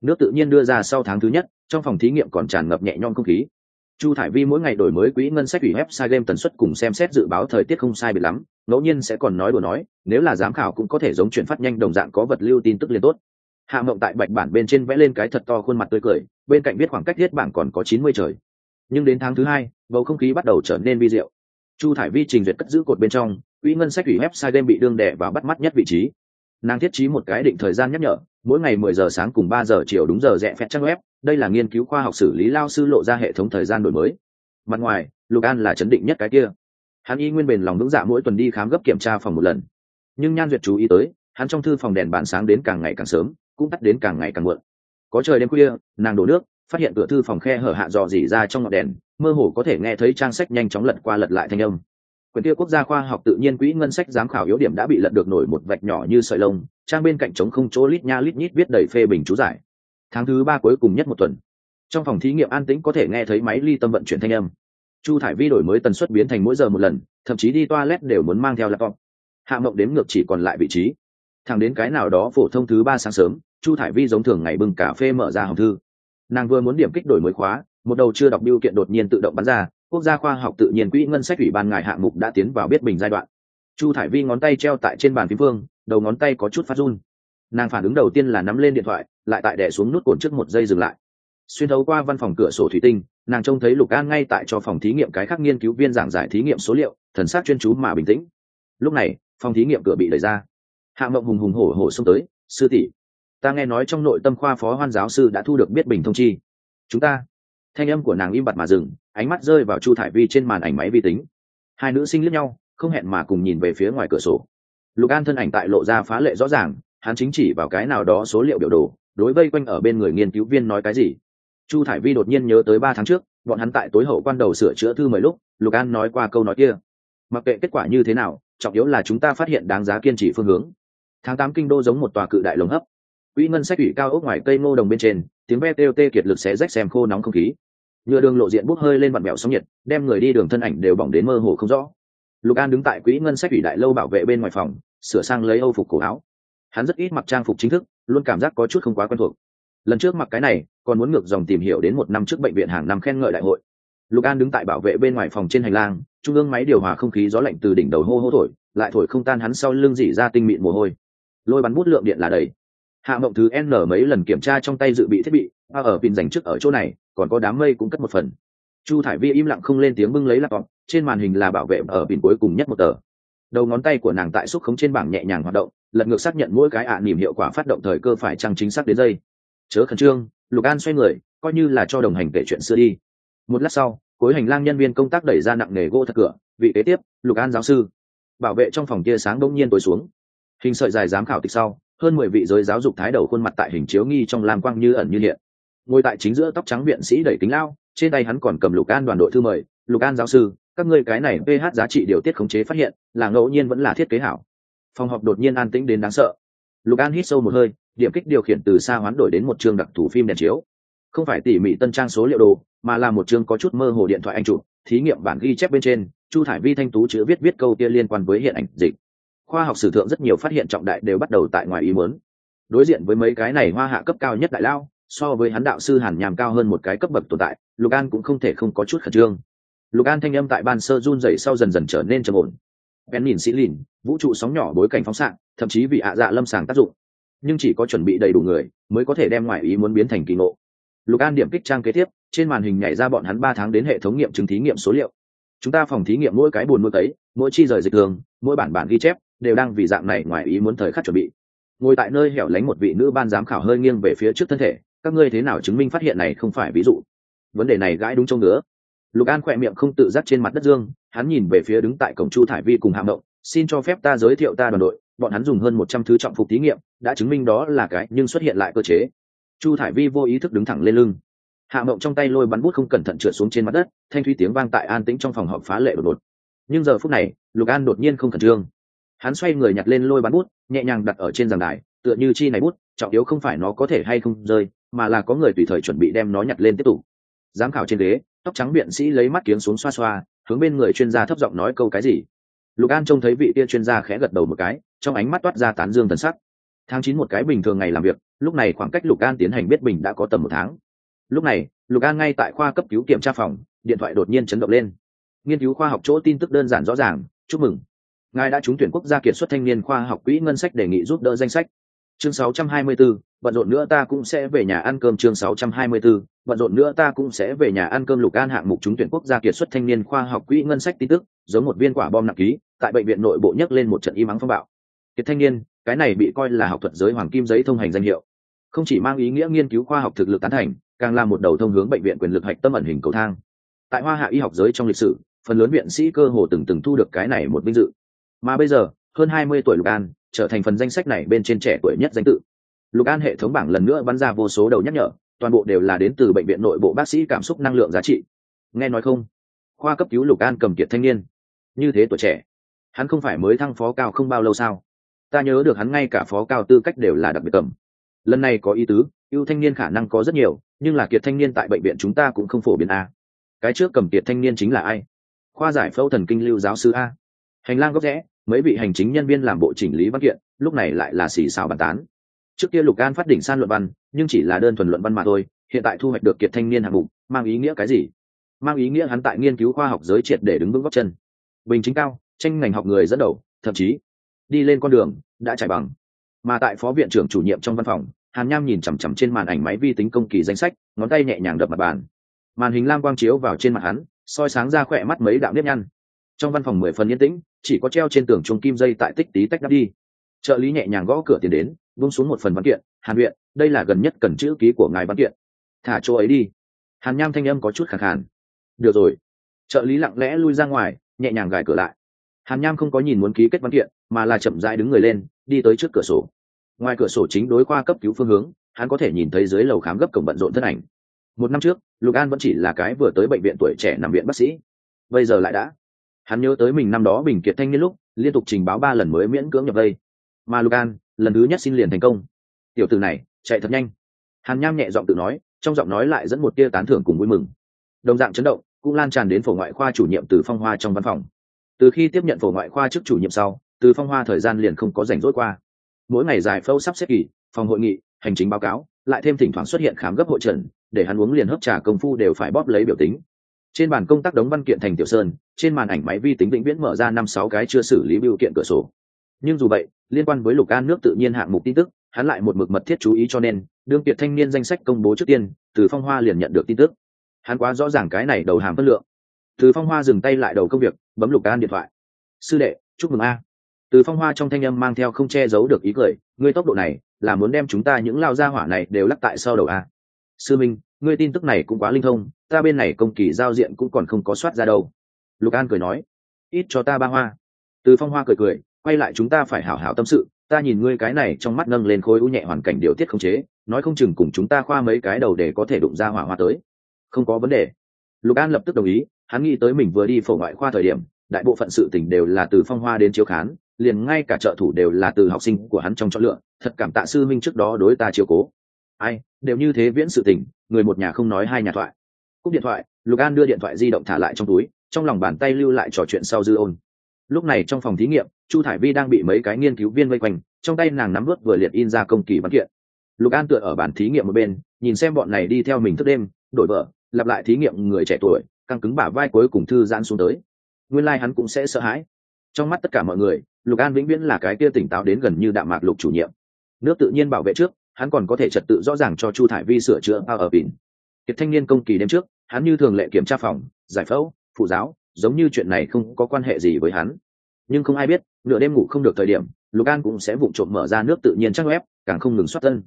Nước tự nhiên đưa ra sau tháng thứ nhất, trong phòng thí nghiệm còn tràn ngập nhẹ nhom không khí. Chu thải vi mỗi ngày đổi mới quỹ ngân sách ủy website game tần suất cùng xem xét dự báo thời tiết không sai biệt lắm, ngẫu nhiên sẽ còn nói đùa nói, nếu là giám khảo cũng có thể giống chuyển phát nhanh đồng dạng có vật lưu tin tức liên tốt. Hạ mộng tại bạch bản bên trên vẽ lên cái thật to khuôn mặt tươi cười, bên cạnh viết khoảng cách viết bảng còn có chín mươi trời. Nhưng đến tháng thứ hai, bầu không khí bắt đầu trở nên vi diệu chu thải vi trình duyệt cất giữ cột bên trong, quỹ ngân sách ủy website game bị đương đẻ và bắt mắt nhất vị trí. Nàng thiết trí một cái định thời gian nhắc nhở, mỗi ngày mười giờ sáng cùng ba giờ chiều đúng giờ rẽ phép trang web, đây là nghiên cứu khoa học xử lý lao sư lộ ra hệ thống thời gian đổi mới. Mặt ngoài, lục an là chấn định nhất cái kia. Hắn y nguyên bền lòng vững dạ mỗi tuần đi khám gấp kiểm tra phòng một lần. Nhưng nhan duyệt chú ý tới, hắn trong thư phòng đèn bàn sáng đến càng ngày càng sớm, cũng tắt đến càng ngày càng muộn. Có trời đêm khuya, nàng đổ nước, phát hiện cửa thư phòng khe hở hạ dò dỉ ra trong ngọn đèn mơ hồ có thể nghe thấy trang sách nhanh chóng lật qua lật lại thanh âm. Quyền kia quốc gia khoa học tự nhiên quỹ ngân sách giám khảo yếu điểm đã bị lật được nổi một vạch nhỏ như sợi lông, trang bên cạnh trống không chỗ lít nha lít nhít viết đầy phê bình chú giải. Tháng thứ ba cuối cùng nhất một tuần. Trong phòng thí nghiệm an tĩnh có thể nghe thấy máy ly tâm vận chuyển thanh âm. Chu thải vi đổi mới tần suất biến thành mỗi giờ một lần, thậm chí đi toilet đều muốn mang theo laptop. Hạ mộng đếm ngược chỉ còn lại vị trí. Thẳng đến cái nào đó phổ thông thứ ba sáng sớm, chu thải vi giống thường ngày bưng cà phê mở ra hòm thư. Nàng vừa muốn điểm kích đổi mới khóa một đầu chưa đọc biêu kiện đột nhiên tự động bắn ra, quốc gia khoa học tự nhiên quỹ ngân sách ủy ban ngài hạng mục đã tiến vào biết bình giai đoạn. Chu thải vi ngón tay treo tại trên bàn phím phương đầu ngón tay có chút phát run. Nàng phản ứng đầu tiên là nắm lên điện thoại, lại tại đẻ xuống nút cồn trước một giây dừng lại. Xuyên thấu qua văn phòng cửa sổ thủy tinh, nàng trông thấy lục an ngay tại cho phòng thí nghiệm cái khác nghiên cứu viên giảng giải thí nghiệm số liệu, thần sát chuyên chú mà bình tĩnh. Lúc này, phòng thí nghiệm cửa bị đẩy ra. Hạ mộng hùng hùng hổ hổ xông tới, sư tỷ, ta nghe nói trong nội tâm khoa phó hoan giáo sư đã thu được biết bình thông chi. Chúng ta thanh âm của nàng im bặt mà dừng, ánh mắt rơi vào chu thải vi trên màn ảnh máy vi tính. Hai nữ sinh lướt nhau, không hẹn mà cùng nhìn về phía ngoài cửa sổ. Lục an thân ảnh tại lộ ra phá lệ rõ ràng, hắn chính chỉ vào cái nào đó số liệu biểu đồ, đối vây quanh ở bên người nghiên cứu viên nói cái gì. Chu thải vi đột nhiên nhớ tới ba tháng trước, bọn hắn tại tối hậu quan đầu sửa chữa thư mười lúc, lục an nói qua câu nói kia. Mặc kệ kết quả như thế nào, trọng yếu là chúng ta phát hiện đáng giá kiên trì phương hướng. Tháng tám kinh đô giống một tòa cự đại lồng hấp. Quỹ ngân sách ủy cao ốc ngoài cây ngô đồng bên trên, tiếng ve tê kiệt lực sẽ rách xem khô nóng không khí nhựa đường lộ diện bút hơi lên mặt mẹo sóng nhiệt, đem người đi đường thân ảnh đều bỏng đến mơ hồ không rõ. Lục an đứng tại quỹ ngân sách ủy đại lâu bảo vệ bên ngoài phòng, sửa sang lấy âu phục cổ áo. Hắn rất ít mặc trang phục chính thức, luôn cảm giác có chút không quá quen thuộc. Lần trước mặc cái này, còn muốn ngược dòng tìm hiểu đến một năm trước bệnh viện hàng năm khen ngợi đại hội. Lục an đứng tại bảo vệ bên ngoài phòng trên hành lang, trung ương máy điều hòa không khí gió lạnh từ đỉnh đầu hô hô thổi, lại thổi không tan hắn sau lưng dỉ ra tinh mịn mồ hôi. Lôi bắn bút lượng điện là đầy. Hạ mộng thứ n mấy lần kiểm tra trong tay dự bị thiết bị, a ở pin dành trước ở chỗ này còn có đám mây cũng cất một phần. Chu thải vi im lặng không lên tiếng bưng lấy laptop, trên màn hình là bảo vệ ở bình cuối cùng nhất một tờ. Đầu ngón tay của nàng tại xúc khống trên bảng nhẹ nhàng hoạt động, lật ngược xác nhận mỗi cái ạ à nỉm hiệu quả phát động thời cơ phải trăng chính xác đến dây chớ khẩn trương, lục an xoay người, coi như là cho đồng hành kể chuyện xưa đi. Một lát sau cuối hành lang nhân viên công tác đẩy ra nặng nề gỗ thật cửa, vị kế tiếp, lục an giáo sư. Bảo vệ trong phòng tia sáng bỗng nhiên tối xuống. Hình sợi dài giám khảo tịch sau, hơn mười vị giới giáo dục thái đầu khuôn mặt tại hình chiếu nghi trong lam quang như ẩn như hiện ngồi tại chính giữa tóc trắng viện sĩ đẩy kính lao, trên tay hắn còn cầm lục an đoàn đội thư mời, lục an giáo sư, các ngươi cái này ph giá trị điều tiết khống chế phát hiện, là ngẫu nhiên vẫn là thiết kế hảo. Phòng họp đột nhiên an tĩnh đến đáng sợ. Lục an hít sâu một hơi, điểm kích điều khiển từ xa hoán đổi đến một chương đặc thù phim đèn chiếu. Không phải tỉ mỉ tân trang số liệu đồ, mà là một chương có chút mơ hồ điện thoại anh chụp, thí nghiệm bản ghi chép bên trên, chu thải vi thanh tú chữ viết viết câu kia liên quan với hiện ảnh dịch. Khoa học sử thượng rất nhiều phát hiện trọng đại đều bắt đầu tại ngoài ý muốn. Đối diện với mấy cái này hoa hạ cấp cao nhất đại lao so với hắn đạo sư hàn nhàm cao hơn một cái cấp bậc tồn tại, lục an cũng không thể không có chút khẩn trương. Lục an thanh âm tại ban sơ run dậy sau dần dần trở nên trầm ổn. Bèn nhìn sĩ lìn, vũ trụ sóng nhỏ bối cảnh phóng xạ, thậm chí vì ạ dạ lâm sàng tác dụng. Nhưng chỉ có chuẩn bị đầy đủ người, mới có thể đem ngoại ý muốn biến thành kỳ ngộ. Lục an điểm kích trang kế tiếp, trên màn hình nhảy ra bọn hắn ba tháng đến hệ thống nghiệm chứng thí nghiệm số liệu. Chúng ta phòng thí nghiệm mỗi cái buồn nuôi tấy mỗi chi rời dịch thường, mỗi bản bản ghi chép, đều đang vì dạng này ngoài ý muốn thời khắc chuẩn bị. Ngồi tại nơi hẻo lánh một vị nữ ban giám khảo hơi nghiêng về phía trước thân thể các ngươi thế nào chứng minh phát hiện này không phải ví dụ? Vấn đề này gãi đúng chỗ nữa lục an khỏe miệng không tự giác trên mặt đất dương, hắn nhìn về phía đứng tại cổng chu thải vi cùng hạng động xin cho phép ta giới thiệu ta đoàn đội, bọn hắn dùng hơn một trăm thứ trọng phục thí nghiệm, đã chứng minh đó là cái, nhưng xuất hiện lại cơ chế. Chu thải vi vô ý thức đứng thẳng lên lưng. Hạ mộng trong tay lôi bắn bút không cẩn thận trượt xuống trên mặt đất, thanh thúy tiếng vang tại an tĩnh trong phòng họp phá lệ đột đột nhưng giờ phút này, lục an đột nhiên không khẩn trương. Hắn xoay người nhặt lên lôi bắn bút, nhẹ nhàng đặt ở trên giàn đài, tựa như chi này bút, trọng yếu không phải nó có thể hay không rơi mà là có người tùy thời chuẩn bị đem nó nhặt lên tiếp tục. Giám khảo trên ghế, tóc trắng biện sĩ lấy mắt kiếng xuống xoa xoa, hướng bên người chuyên gia thấp giọng nói câu cái gì? Lục an trông thấy vị kia chuyên gia khẽ gật đầu một cái, trong ánh mắt toát ra tán dương tần sắc. Tháng chín một cái bình thường ngày làm việc, lúc này khoảng cách lục an tiến hành biết bình đã có tầm một tháng. Lúc này, lục an ngay tại khoa cấp cứu kiểm tra phòng, điện thoại đột nhiên chấn động lên. Nghiên cứu khoa học chỗ tin tức đơn giản rõ ràng, chúc mừng. Ngài đã trúng tuyển quốc gia kiệt xuất thanh niên khoa học quỹ ngân sách đề nghị giúp đỡ danh sách chương 624, bận rộn nữa ta cũng sẽ về nhà ăn cơm. Chương 624, bận rộn nữa ta cũng sẽ về nhà ăn cơm. Lục an hạng mục trúng tuyển quốc gia kiệt xuất thanh niên khoa học quỹ ngân sách tin tức giống một viên quả bom nặng ký tại bệnh viện nội bộ nhấc lên một trận im ắng phong bạo. Kiệt thanh niên cái này bị coi là học thuật giới hoàng kim giấy thông hành danh hiệu. Không chỉ mang ý nghĩa nghiên cứu khoa học thực lực tán thành càng là một đầu thông hướng bệnh viện quyền lực hạch tâm ẩn hình cầu thang. Tại hoa hạ y học giới trong lịch sử phần lớn viện sĩ cơ hồ từng từng thu được cái này một vinh dự. Mà bây giờ hơn hai mươi tuổi lục an trở thành phần danh sách này bên trên trẻ tuổi nhất danh tự. Lục an hệ thống bảng lần nữa bắn ra vô số đầu nhắc nhở, toàn bộ đều là đến từ bệnh viện nội bộ bác sĩ cảm xúc năng lượng giá trị. Nghe nói không? Khoa cấp cứu lục an cầm kiệt thanh niên. Như thế tuổi trẻ, hắn không phải mới thăng phó cao không bao lâu sao? Ta nhớ được hắn ngay cả phó cao tư cách đều là đặc biệt cầm. Lần này có ý tứ, ưu thanh niên khả năng có rất nhiều, nhưng là kiệt thanh niên tại bệnh viện chúng ta cũng không phổ biến a cái trước cầm kiệt thanh niên chính là ai? Khoa giải phẫu thần kinh lưu giáo sư a. Hành lang góc rẽ mấy vị hành chính nhân viên làm bộ chỉnh lý văn kiện, lúc này lại là xì xào bàn tán. Trước kia lục an phát đỉnh san luận văn, nhưng chỉ là đơn thuần luận văn mà thôi, hiện tại thu hoạch được kiệt thanh niên hạng mục, mang ý nghĩa cái gì? Mang ý nghĩa hắn tại nghiên cứu khoa học giới triệt để đứng vững góc chân. Bình chính cao, tranh ngành học người dẫn đầu, thậm chí đi lên con đường đã trải bằng. Mà tại phó viện trưởng chủ nhiệm trong văn phòng, hàn nham nhìn chằm chằm trên màn ảnh máy vi tính công kỳ danh sách, ngón tay nhẹ nhàng đập mặt bàn. Màn hình lam quang chiếu vào trên mặt hắn, soi sáng ra khỏe mắt mấy đạo nếp nhăn. Trong văn phòng mười phần yên tĩnh chỉ có treo trên tường chuông kim dây tại tích tí tách đắp đi. Trợ lý nhẹ nhàng gõ cửa tiền đến vung xuống một phần văn kiện, hàn huyện đây là gần nhất cần chữ ký của ngài văn kiện. Thả chỗ ấy đi. Hàn nham thanh âm có chút khẳng khàn. Được rồi. Trợ lý lặng lẽ lui ra ngoài, nhẹ nhàng gài cửa lại. Hàn nham không có nhìn muốn ký kết văn kiện, mà là chậm rãi đứng người lên, đi tới trước cửa sổ. Ngoài cửa sổ chính đối khoa cấp cứu phương hướng, hắn có thể nhìn thấy dưới lầu khám gấp cổng bận rộn thân ảnh. Một năm trước, lục an vẫn chỉ là cái vừa tới bệnh viện tuổi trẻ nằm viện bác sĩ. Bây giờ lại đã hắn nhớ tới mình năm đó bình kiệt thanh niên lúc, liên tục trình báo ba lần mới miễn cưỡng nhập vây mà lucan lần thứ nhất xin liền thành công. Tiểu từ này, chạy thật nhanh. Hàn nham nhẹ giọng tự nói, trong giọng nói lại dẫn một tia tán thưởng cùng vui mừng. Đồng dạng chấn động, cũng lan tràn đến phổ ngoại khoa chủ nhiệm từ phong hoa trong văn phòng. Từ khi tiếp nhận phổ ngoại khoa chức chủ nhiệm sau, từ phong hoa thời gian liền không có rảnh rỗi qua. Mỗi ngày giải phẫu sắp xếp kỳ, phòng hội nghị, hành chính báo cáo, lại thêm thỉnh thoảng xuất hiện khám gấp hội trần, để hắn uống liền hấp trà công phu đều phải bóp lấy biểu tính trên bàn công tác đóng văn kiện thành tiểu sơn, trên màn ảnh máy vi tính vĩnh viễn mở ra năm sáu cái chưa xử lý biểu kiện cửa sổ. Nhưng dù vậy, liên quan với lục an nước tự nhiên hạng mục tin tức, hắn lại một mực mật thiết chú ý cho nên, đương kiệt thanh niên danh sách công bố trước tiên, từ phong hoa liền nhận được tin tức. Hắn quá rõ ràng cái này đầu hàm phân lượng. Từ phong hoa dừng tay lại đầu công việc, bấm lục an điện thoại. Sư đệ, chúc mừng a. Từ phong hoa trong thanh âm mang theo không che giấu được ý cười, ngươi tốc độ này, là muốn đem chúng ta những lao gia hỏa này đều lắc tại sau đầu a. Sư minh ngươi tin tức này cũng quá linh thông, ta bên này công kỳ giao diện cũng còn không có soát ra đâu. Lục an cười nói, ít cho ta ba hoa. Từ phong hoa cười cười, quay lại chúng ta phải hảo hảo tâm sự, ta nhìn ngươi cái này trong mắt nâng lên khối u nhẹ hoàn cảnh điều tiết không chế, nói không chừng cùng chúng ta khoa mấy cái đầu để có thể đụng ra hỏa hoa tới. Không có vấn đề. Lục an lập tức đồng ý, hắn nghĩ tới mình vừa đi phổ ngoại khoa thời điểm, đại bộ phận sự tỉnh đều là từ phong hoa đến chiếu khán, liền ngay cả trợ thủ đều là từ học sinh của hắn trong chọn lựa, thật cảm tạ sư minh trước đó đối ta chiếu cố ai, đều như thế viễn sự tình, người một nhà không nói hai nhà thoại. Cúp điện thoại, lục an đưa điện thoại di động thả lại trong túi, trong lòng bàn tay lưu lại trò chuyện sau dư ôn. Lúc này trong phòng thí nghiệm, chu thải vi đang bị mấy cái nghiên cứu viên vây quanh, trong tay nàng nắm vớt vừa liệt in ra công kỳ văn kiện. Lục an tựa ở bàn thí nghiệm một bên, nhìn xem bọn này đi theo mình thức đêm, đổi vợ, lặp lại thí nghiệm người trẻ tuổi, căng cứng bả vai cuối cùng thư giãn xuống tới. Nguyên lai、like、hắn cũng sẽ sợ hãi. Trong mắt tất cả mọi người, lục an vĩnh viễn là cái kia tỉnh táo đến gần như đạm mạc lục chủ nhiệm. Nước tự nhiên bảo vệ trước hắn còn có thể trật tự rõ ràng cho chu thải vi sửa chữa bao ở vịn. kiệt thanh niên công kỳ đêm trước, hắn như thường lệ kiểm tra phòng, giải phẫu, phụ giáo, giống như chuyện này không có quan hệ gì với hắn nhưng không ai biết, nửa đêm ngủ không được thời điểm, lục an cũng sẽ vụng trộm mở ra nước tự nhiên chắc web, càng không ngừng xuất thân.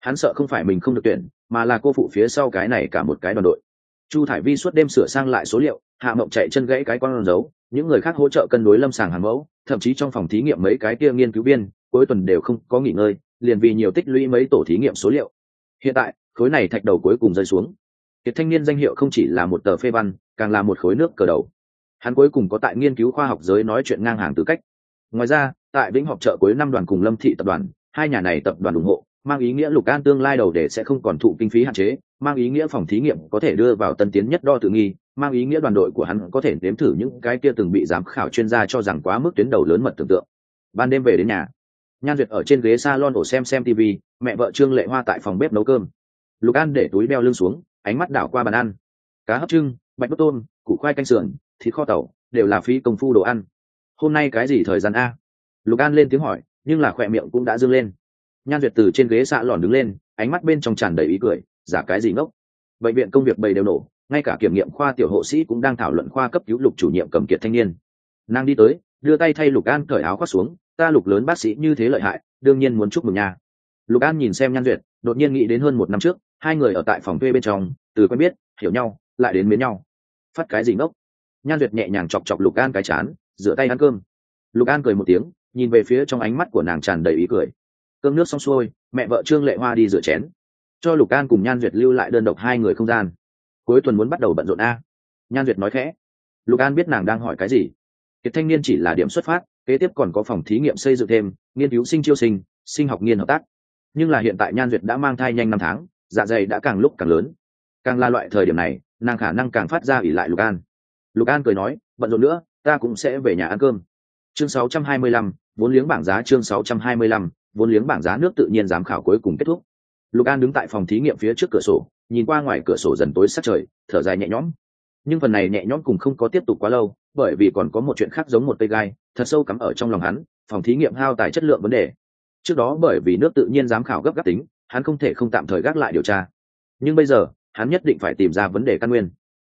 hắn sợ không phải mình không được tuyển, mà là cô phụ phía sau cái này cả một cái đoàn đội chu thải vi suốt đêm sửa sang lại số liệu, hạ mộng chạy chân gãy cái con dấu, những người khác hỗ trợ cân đối lâm sàng hàng mẫu, thậm chí trong phòng thí nghiệm mấy cái kia nghiên cứu viên, cuối tuần đều không có nghỉ ngơi liền vì nhiều tích lũy mấy tổ thí nghiệm số liệu. Hiện tại, khối này thạch đầu cuối cùng rơi xuống. Kiệt thanh niên danh hiệu không chỉ là một tờ phê văn, càng là một khối nước cờ đầu. Hắn cuối cùng có tại nghiên cứu khoa học giới nói chuyện ngang hàng tư cách. Ngoài ra, tại vĩnh họp chợ cuối năm đoàn cùng lâm thị tập đoàn, hai nhà này tập đoàn ủng hộ, mang ý nghĩa lục an tương lai đầu để sẽ không còn thụ kinh phí hạn chế, mang ý nghĩa phòng thí nghiệm có thể đưa vào tân tiến nhất đo tự nghi, mang ý nghĩa đoàn đội của hắn có thể nếm thử những cái kia từng bị giám khảo chuyên gia cho rằng quá mức tuyến đầu lớn mật tưởng tượng. Ban đêm về đến nhà nhan duyệt ở trên ghế s a lon ổ xem xem tv mẹ vợ trương lệ hoa tại phòng bếp nấu cơm. Lục an để túi đeo lưng xuống, ánh mắt đảo qua bàn ăn. Cá hấp trưng, bạch bắp tôm, củ khoai canh sườn, thịt kho tàu, đều là phí công phu đồ ăn. Hôm nay cái gì thời gian a? Lục an lên tiếng hỏi, nhưng là khỏe miệng cũng đã dâng lên. Nhan duyệt từ trên ghế xạ lòn đứng lên, ánh mắt bên trong tràn đầy ý cười, giả cái gì ngốc? Bệnh viện công việc bầy đều nổ, ngay cả kiểm nghiệm khoa tiểu hộ sĩ cũng đang thảo luận khoa cấp cứu lục chủ nhiệm cầm kiệt thanh niên. Nàng đi tới đưa tay thay lục an cởi áo khoác xuống, ta lục lớn bác sĩ như thế lợi hại, đương nhiên muốn chúc mừng nha. Lục an nhìn xem nhan duyệt, đột nhiên nghĩ đến hơn một năm trước, hai người ở tại phòng thuê bên trong, từ quen biết, hiểu nhau, lại đến mến nhau. Phát cái gì ngốc? Nhan duyệt nhẹ nhàng chọc chọc lục an cái chán, rửa tay ăn cơm. Lục an cười một tiếng, nhìn về phía trong ánh mắt của nàng tràn đầy ý cười. Cơm nước xong xuôi, mẹ vợ trương lệ hoa đi rửa chén. Cho lục an cùng nhan duyệt lưu lại đơn độc hai người không gian. Cuối tuần muốn bắt đầu bận rộn a. Nhan duyệt nói khẽ. Lục an biết nàng đang hỏi cái gì kiệt thanh niên chỉ là điểm xuất phát kế tiếp còn có phòng thí nghiệm xây dựng thêm nghiên cứu sinh chiêu sinh sinh học nghiên hợp tác. Nhưng là hiện tại nhan duyệt đã mang thai nhanh năm tháng dạ dày đã càng lúc càng lớn. Càng là loại thời điểm này nàng khả năng càng phát ra ỉ lại lục an. Lục an cười nói bận rộn nữa ta cũng sẽ về nhà ăn cơm. Chương 625, vốn liếng bảng giá chương 625, vốn liếng bảng giá nước tự nhiên giám khảo cuối cùng kết thúc. Lục an đứng tại phòng thí nghiệm phía trước cửa sổ nhìn qua ngoài cửa sổ dần tối sát trời thở dài nhẹ nhõm. Nhưng phần này nhẹ nhõm cùng không có tiếp tục quá lâu bởi vì còn có một chuyện khác giống một cây gai, thật sâu cắm ở trong lòng hắn, phòng thí nghiệm hao tài chất lượng vấn đề. Trước đó bởi vì nước tự nhiên giám khảo gấp gáp tính, hắn không thể không tạm thời gác lại điều tra. Nhưng bây giờ, hắn nhất định phải tìm ra vấn đề căn nguyên.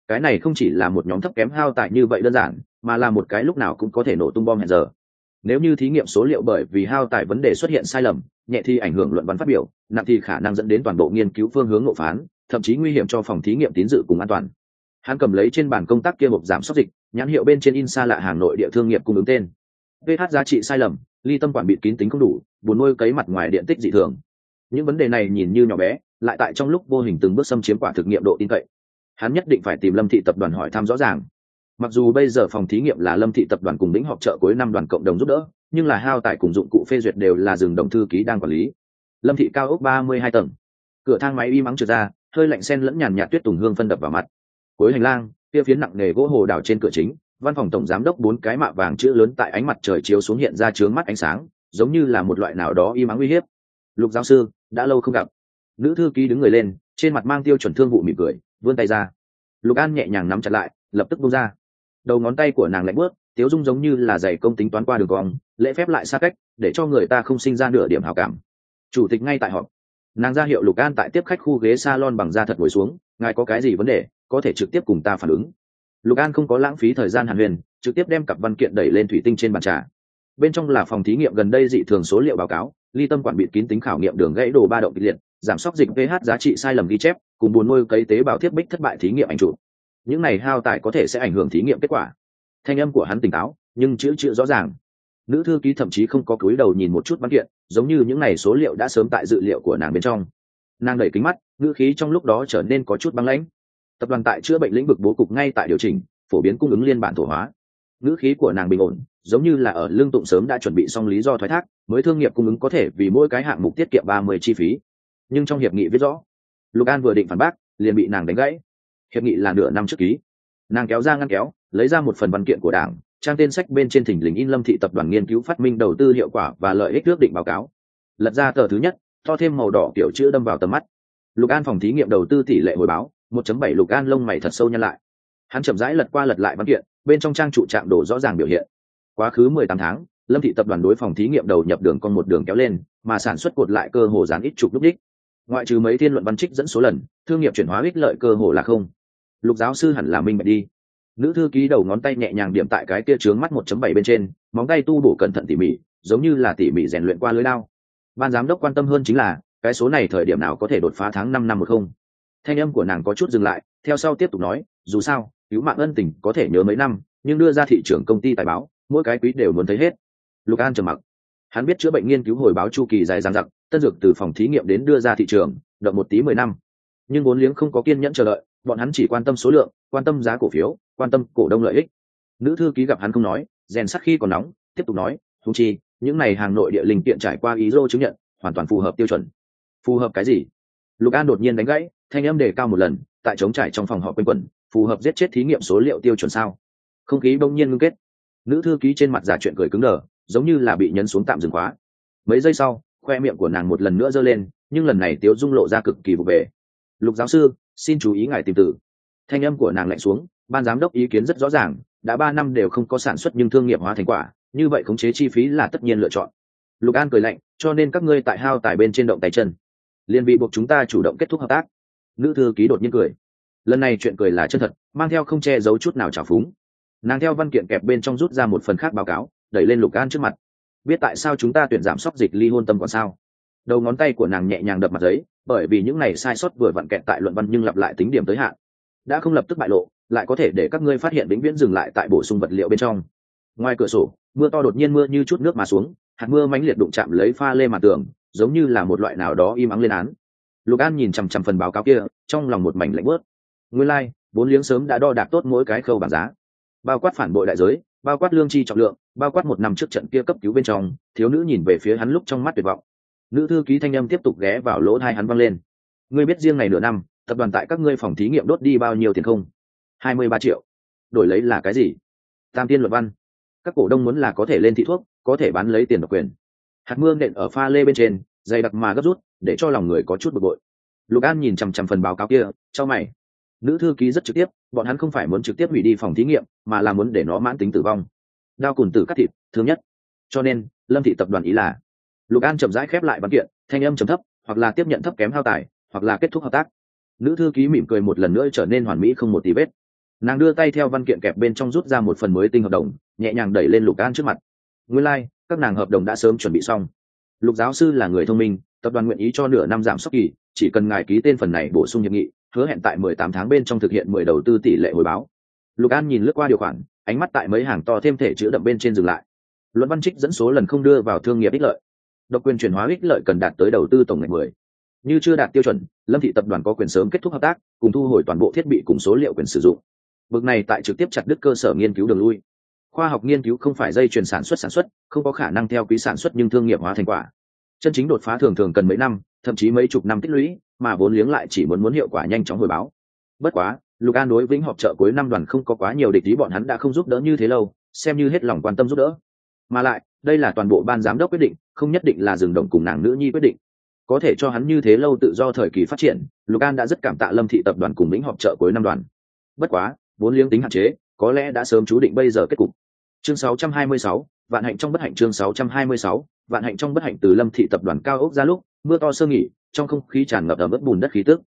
Cái này không chỉ là một nhóm thấp kém hao tài như vậy đơn giản, mà là một cái lúc nào cũng có thể nổ tung bom hẹn giờ. Nếu như thí nghiệm số liệu bởi vì hao tài vấn đề xuất hiện sai lầm, nhẹ thì ảnh hưởng luận văn phát biểu, nặng thì khả năng dẫn đến toàn bộ nghiên cứu phương hướng ngộ phán, thậm chí nguy hiểm cho phòng thí nghiệm tín dự cùng an toàn hắn cầm lấy trên bàn công tác kia hộp giảm sốt dịch, nhãn hiệu bên trên in xa lạ hà nội địa thương nghiệp cung ứng tên. Vh giá trị sai lầm, ly tâm quản bịt kín tính không đủ, buồn nuôi cấy mặt ngoài điện tích dị thường. Những vấn đề này nhìn như nhỏ bé, lại tại trong lúc vô hình từng bước xâm chiếm quả thực nghiệm độ tin cậy. Hắn nhất định phải tìm lâm thị tập đoàn hỏi thăm rõ ràng. Mặc dù bây giờ phòng thí nghiệm là lâm thị tập đoàn cùng lĩnh họp trợ cuối năm đoàn cộng đồng giúp đỡ, nhưng là hao tài cùng dụng cụ phê duyệt đều là rừng đồng thư ký đang quản lý. Lâm thị cao ốc ba mươi hai tầng. Cửa thang máy y mắng trượt ra, hơi lạnh sen lẫn nhàn nhạt tuyết tùng hương phân đập vào mặt cuối hành lang kia phiến nặng nề gỗ hồ đào trên cửa chính văn phòng tổng giám đốc bốn cái mạ vàng chữ lớn tại ánh mặt trời chiếu xuống hiện ra trướng mắt ánh sáng giống như là một loại nào đó y mắng uy hiếp. Lục giáo sư đã lâu không gặp. Nữ thư ký đứng người lên trên mặt mang tiêu chuẩn thương vụ mỉm cười vươn tay ra. Lục an nhẹ nhàng nắm chặt lại lập tức bung ra. Đầu ngón tay của nàng lạnh bước, tiếu dung giống như là giày công tính toán qua đường cong lễ phép lại xa cách để cho người ta không sinh ra nửa điểm hào cảm. Chủ tịch ngay tại họp. Nàng ra hiệu lục an tại tiếp khách khu ghế salon bằng da thật ngồi xuống ngài có cái gì vấn đề? Có thể trực tiếp cùng ta phản ứng. Lục an không có lãng phí thời gian hàn huyền, trực tiếp đem cặp văn kiện đẩy lên thủy tinh trên bàn trà. Bên trong là phòng thí nghiệm gần đây dị thường số liệu báo cáo, ly tâm quản bịt kín tính khảo nghiệm đường gãy đồ ba động kịch liệt, giảm sóc dịch ph giá trị sai lầm ghi chép, cùng buồn nuôi cấy tế bào thiết bích thất bại thí nghiệm ảnh chụp. Những này hao tài có thể sẽ ảnh hưởng thí nghiệm kết quả. Thanh âm của hắn tỉnh táo, nhưng chữ chữ rõ ràng. Nữ thư ký thậm chí không có cúi đầu nhìn một chút văn kiện, giống như những này số liệu đã sớm tại dự liệu của nàng bên trong. Nàng đẩy kính mắt, ngữ khí trong lúc đó trở nên có chút băng lãnh tập đoàn tại chữa bệnh lĩnh vực bố cục ngay tại điều chỉnh, phổ biến cung ứng liên bản thổ hóa. Ngữ khí của nàng bình ổn, giống như là ở lương tụng sớm đã chuẩn bị xong lý do thoái thác, mới thương nghiệp cung ứng có thể vì mỗi cái hạng mục tiết kiệm ba mươi chi phí. Nhưng trong hiệp nghị viết rõ, lục an vừa định phản bác, liền bị nàng đánh gãy. Hiệp nghị là nửa năm trước ký. Nàng kéo ra ngăn kéo, lấy ra một phần văn kiện của đảng, trang tên sách bên trên thỉnh lình in lâm thị tập đoàn nghiên cứu phát minh đầu tư hiệu quả và lợi ích ước định báo cáo. Lật ra tờ thứ nhất, to thêm màu đỏ kiểu chữ đâm vào tầm mắt. Lục an phòng thí nghiệm đầu tư tỷ lệ hồi báo. 1.7 lục an lông mày thật sâu nhân lại. Hắn chậm rãi lật qua lật lại văn kiện, bên trong trang trụ trạm đồ rõ ràng biểu hiện. Quá khứ 18 tháng, lâm thị tập đoàn đối phòng thí nghiệm đầu nhập đường con một đường kéo lên, mà sản xuất cột lại cơ hồ dán ít chục lúc đích. Ngoại trừ mấy thiên luận văn trích dẫn số lần, thương nghiệp chuyển hóa ích lợi cơ hồ là không. Lục giáo sư hẳn là minh bạch đi. Nữ thư ký đầu ngón tay nhẹ nhàng điểm tại cái kia trướng mắt 1.7 bên trên, móng tay tu bổ cẩn thận tỉ mỉ, giống như là tỉ mỉ rèn luyện qua lưới lao ban giám đốc quan tâm hơn chính là, cái số này thời điểm nào có thể đột phá tháng năm năm một không? Thanh âm của nàng có chút dừng lại, theo sau tiếp tục nói, dù sao, cứu mạng ân tình có thể nhớ mấy năm, nhưng đưa ra thị trường công ty tài báo, mỗi cái quý đều muốn thấy hết. Lục an trầm mặc. Hắn biết chữa bệnh nghiên cứu hồi báo chu kỳ dài dằng dặc, tân dược từ phòng thí nghiệm đến đưa ra thị trường đợi một tí mười năm. Nhưng vốn liếng không có kiên nhẫn chờ đợi, bọn hắn chỉ quan tâm số lượng, quan tâm giá cổ phiếu, quan tâm cổ đông lợi ích. Nữ thư ký gặp hắn không nói, rèn sắc khi còn nóng, tiếp tục nói, thú chi, những này hàng nội địa linh kiện trải qua ý dô chứng nhận, hoàn toàn phù hợp tiêu chuẩn. Phù hợp cái gì? Lục an đột nhiên đánh gãy, thanh âm đề cao một lần, tại chống trải trong phòng họp quanh quẩn, phù hợp giết chết thí nghiệm số liệu tiêu chuẩn sao? Không khí bỗng nhiên ngưng kết. Nữ thư ký trên mặt giả chuyện cười cứng đờ, giống như là bị nhấn xuống tạm dừng khóa. Mấy giây sau, khoe miệng của nàng một lần nữa giơ lên, nhưng lần này tiếu dung lộ ra cực kỳ vụ bề. Lục giáo sư, xin chú ý ngài tìm tử. Thanh âm của nàng lạnh xuống, ban giám đốc ý kiến rất rõ ràng, đã ba năm đều không có sản xuất nhưng thương nghiệp hóa thành quả, như vậy khống chế chi phí là tất nhiên lựa chọn. Lục an cười lạnh, cho nên các ngươi tại hao tài bên trên động tay chân liên bị buộc chúng ta chủ động kết thúc hợp tác. Nữ thư ký đột nhiên cười. Lần này chuyện cười là chân thật, mang theo không che giấu chút nào trào phúng. Nàng theo văn kiện kẹp bên trong rút ra một phần khác báo cáo, đẩy lên lục an trước mặt. Biết tại sao chúng ta tuyển giảm sóc dịch ly hôn tâm còn sao? Đầu ngón tay của nàng nhẹ nhàng đập mặt giấy, bởi vì những này sai sót vừa vặn kẹt tại luận văn nhưng lặp lại tính điểm tới hạn. Đã không lập tức bại lộ, lại có thể để các ngươi phát hiện vĩnh viễn dừng lại tại bổ sung vật liệu bên trong. Ngoài cửa sổ, mưa to đột nhiên mưa như chút nước mà xuống, hạt mưa mãnh liệt đụng chạm lấy pha lê mặt tường giống như là một loại nào đó im ắng lên án. Lục an nhìn chằm chằm phần báo cáo kia trong lòng một mảnh lạnh bớt nguyên lai、like, vốn liếng sớm đã đo đạc tốt mỗi cái khâu bảng giá. Bao quát phản bội đại giới bao quát lương chi trọng lượng bao quát một năm trước trận kia cấp cứu bên trong thiếu nữ nhìn về phía hắn lúc trong mắt tuyệt vọng. Nữ thư ký thanh âm tiếp tục ghé vào lỗ thai hắn văng lên. Ngươi biết riêng ngày nửa năm tập đoàn tại các ngươi phòng thí nghiệm đốt đi bao nhiêu tiền không? Hai mươi ba triệu. Đổi lấy là cái gì? Tam tiên luật văn. Các cổ đông muốn là có thể lên thị thuốc có thể bán lấy tiền độc quyền hạt mưa nện ở pha lê bên trên dày đặc mà gấp rút để cho lòng người có chút bực bội. Lục an nhìn chằm chằm phần báo cáo kia cho mày. Nữ thư ký rất trực tiếp bọn hắn không phải muốn trực tiếp hủy đi phòng thí nghiệm mà là muốn để nó mãn tính tử vong. Đao cùn tử cắt thịt thương nhất. Cho nên lâm thị tập đoàn ý là lục an chậm rãi khép lại văn kiện thanh âm chấm thấp hoặc là tiếp nhận thấp kém hao tài hoặc là kết thúc hợp tác. Nữ thư ký mỉm cười một lần nữa trở nên hoàn mỹ không một tí vết. Nàng đưa tay theo văn kiện kẹp bên trong rút ra một phần mới tinh hợp đồng nhẹ nhàng đẩy lên lục an trước mặt. Nguyên lai、like, các nàng hợp đồng đã sớm chuẩn bị xong. Lục giáo sư là người thông minh, tập đoàn nguyện ý cho nửa năm giảm sốc kỳ, chỉ cần ngài ký tên phần này bổ sung hiệp nghị, hứa hẹn tại mười tám tháng bên trong thực hiện mười đầu tư tỷ lệ hồi báo. Lục an nhìn lướt qua điều khoản, ánh mắt tại mấy hàng to thêm thể chữ đậm bên trên dừng lại. Luận văn trích dẫn số lần không đưa vào thương nghiệp ích lợi. Độc quyền chuyển hóa ích lợi cần đạt tới đầu tư tổng ngạch mười. Như chưa đạt tiêu chuẩn, lâm thị tập đoàn có quyền sớm kết thúc hợp tác, cùng thu hồi toàn bộ thiết bị cùng số liệu quyền sử dụng. Bước này tại trực tiếp chặt đứt cơ sở nghiên cứu đường lui khoa học nghiên cứu không phải dây chuyển sản xuất sản xuất, không có khả năng theo quý sản xuất nhưng thương nghiệp hóa thành quả. Chân chính đột phá thường thường cần mấy năm, thậm chí mấy chục năm tích lũy, mà vốn liếng lại chỉ muốn muốn hiệu quả nhanh chóng hồi báo. Bất quá, lục an đối vĩnh họp trợ cuối năm đoàn không có quá nhiều địch ý bọn hắn đã không giúp đỡ như thế lâu, xem như hết lòng quan tâm giúp đỡ. Mà lại, đây là toàn bộ ban giám đốc quyết định, không nhất định là dừng động cùng nàng nữ nhi quyết định. Có thể cho hắn như thế lâu tự do thời kỳ phát triển, lục an đã rất cảm tạ lâm thị tập đoàn cùng lĩnh họp trợ cuối năm đoàn. Bất quá, vốn liếng tính hạn chế, có lẽ đã sớm chú định bây giờ kết cục chương 626, vạn hạnh trong bất hạnh chương 626, vạn hạnh trong bất hạnh từ lâm thị tập đoàn cao ốc ra lúc mưa to sơ nghỉ trong không khí tràn ngập ẩm ướt bùn đất khí tức.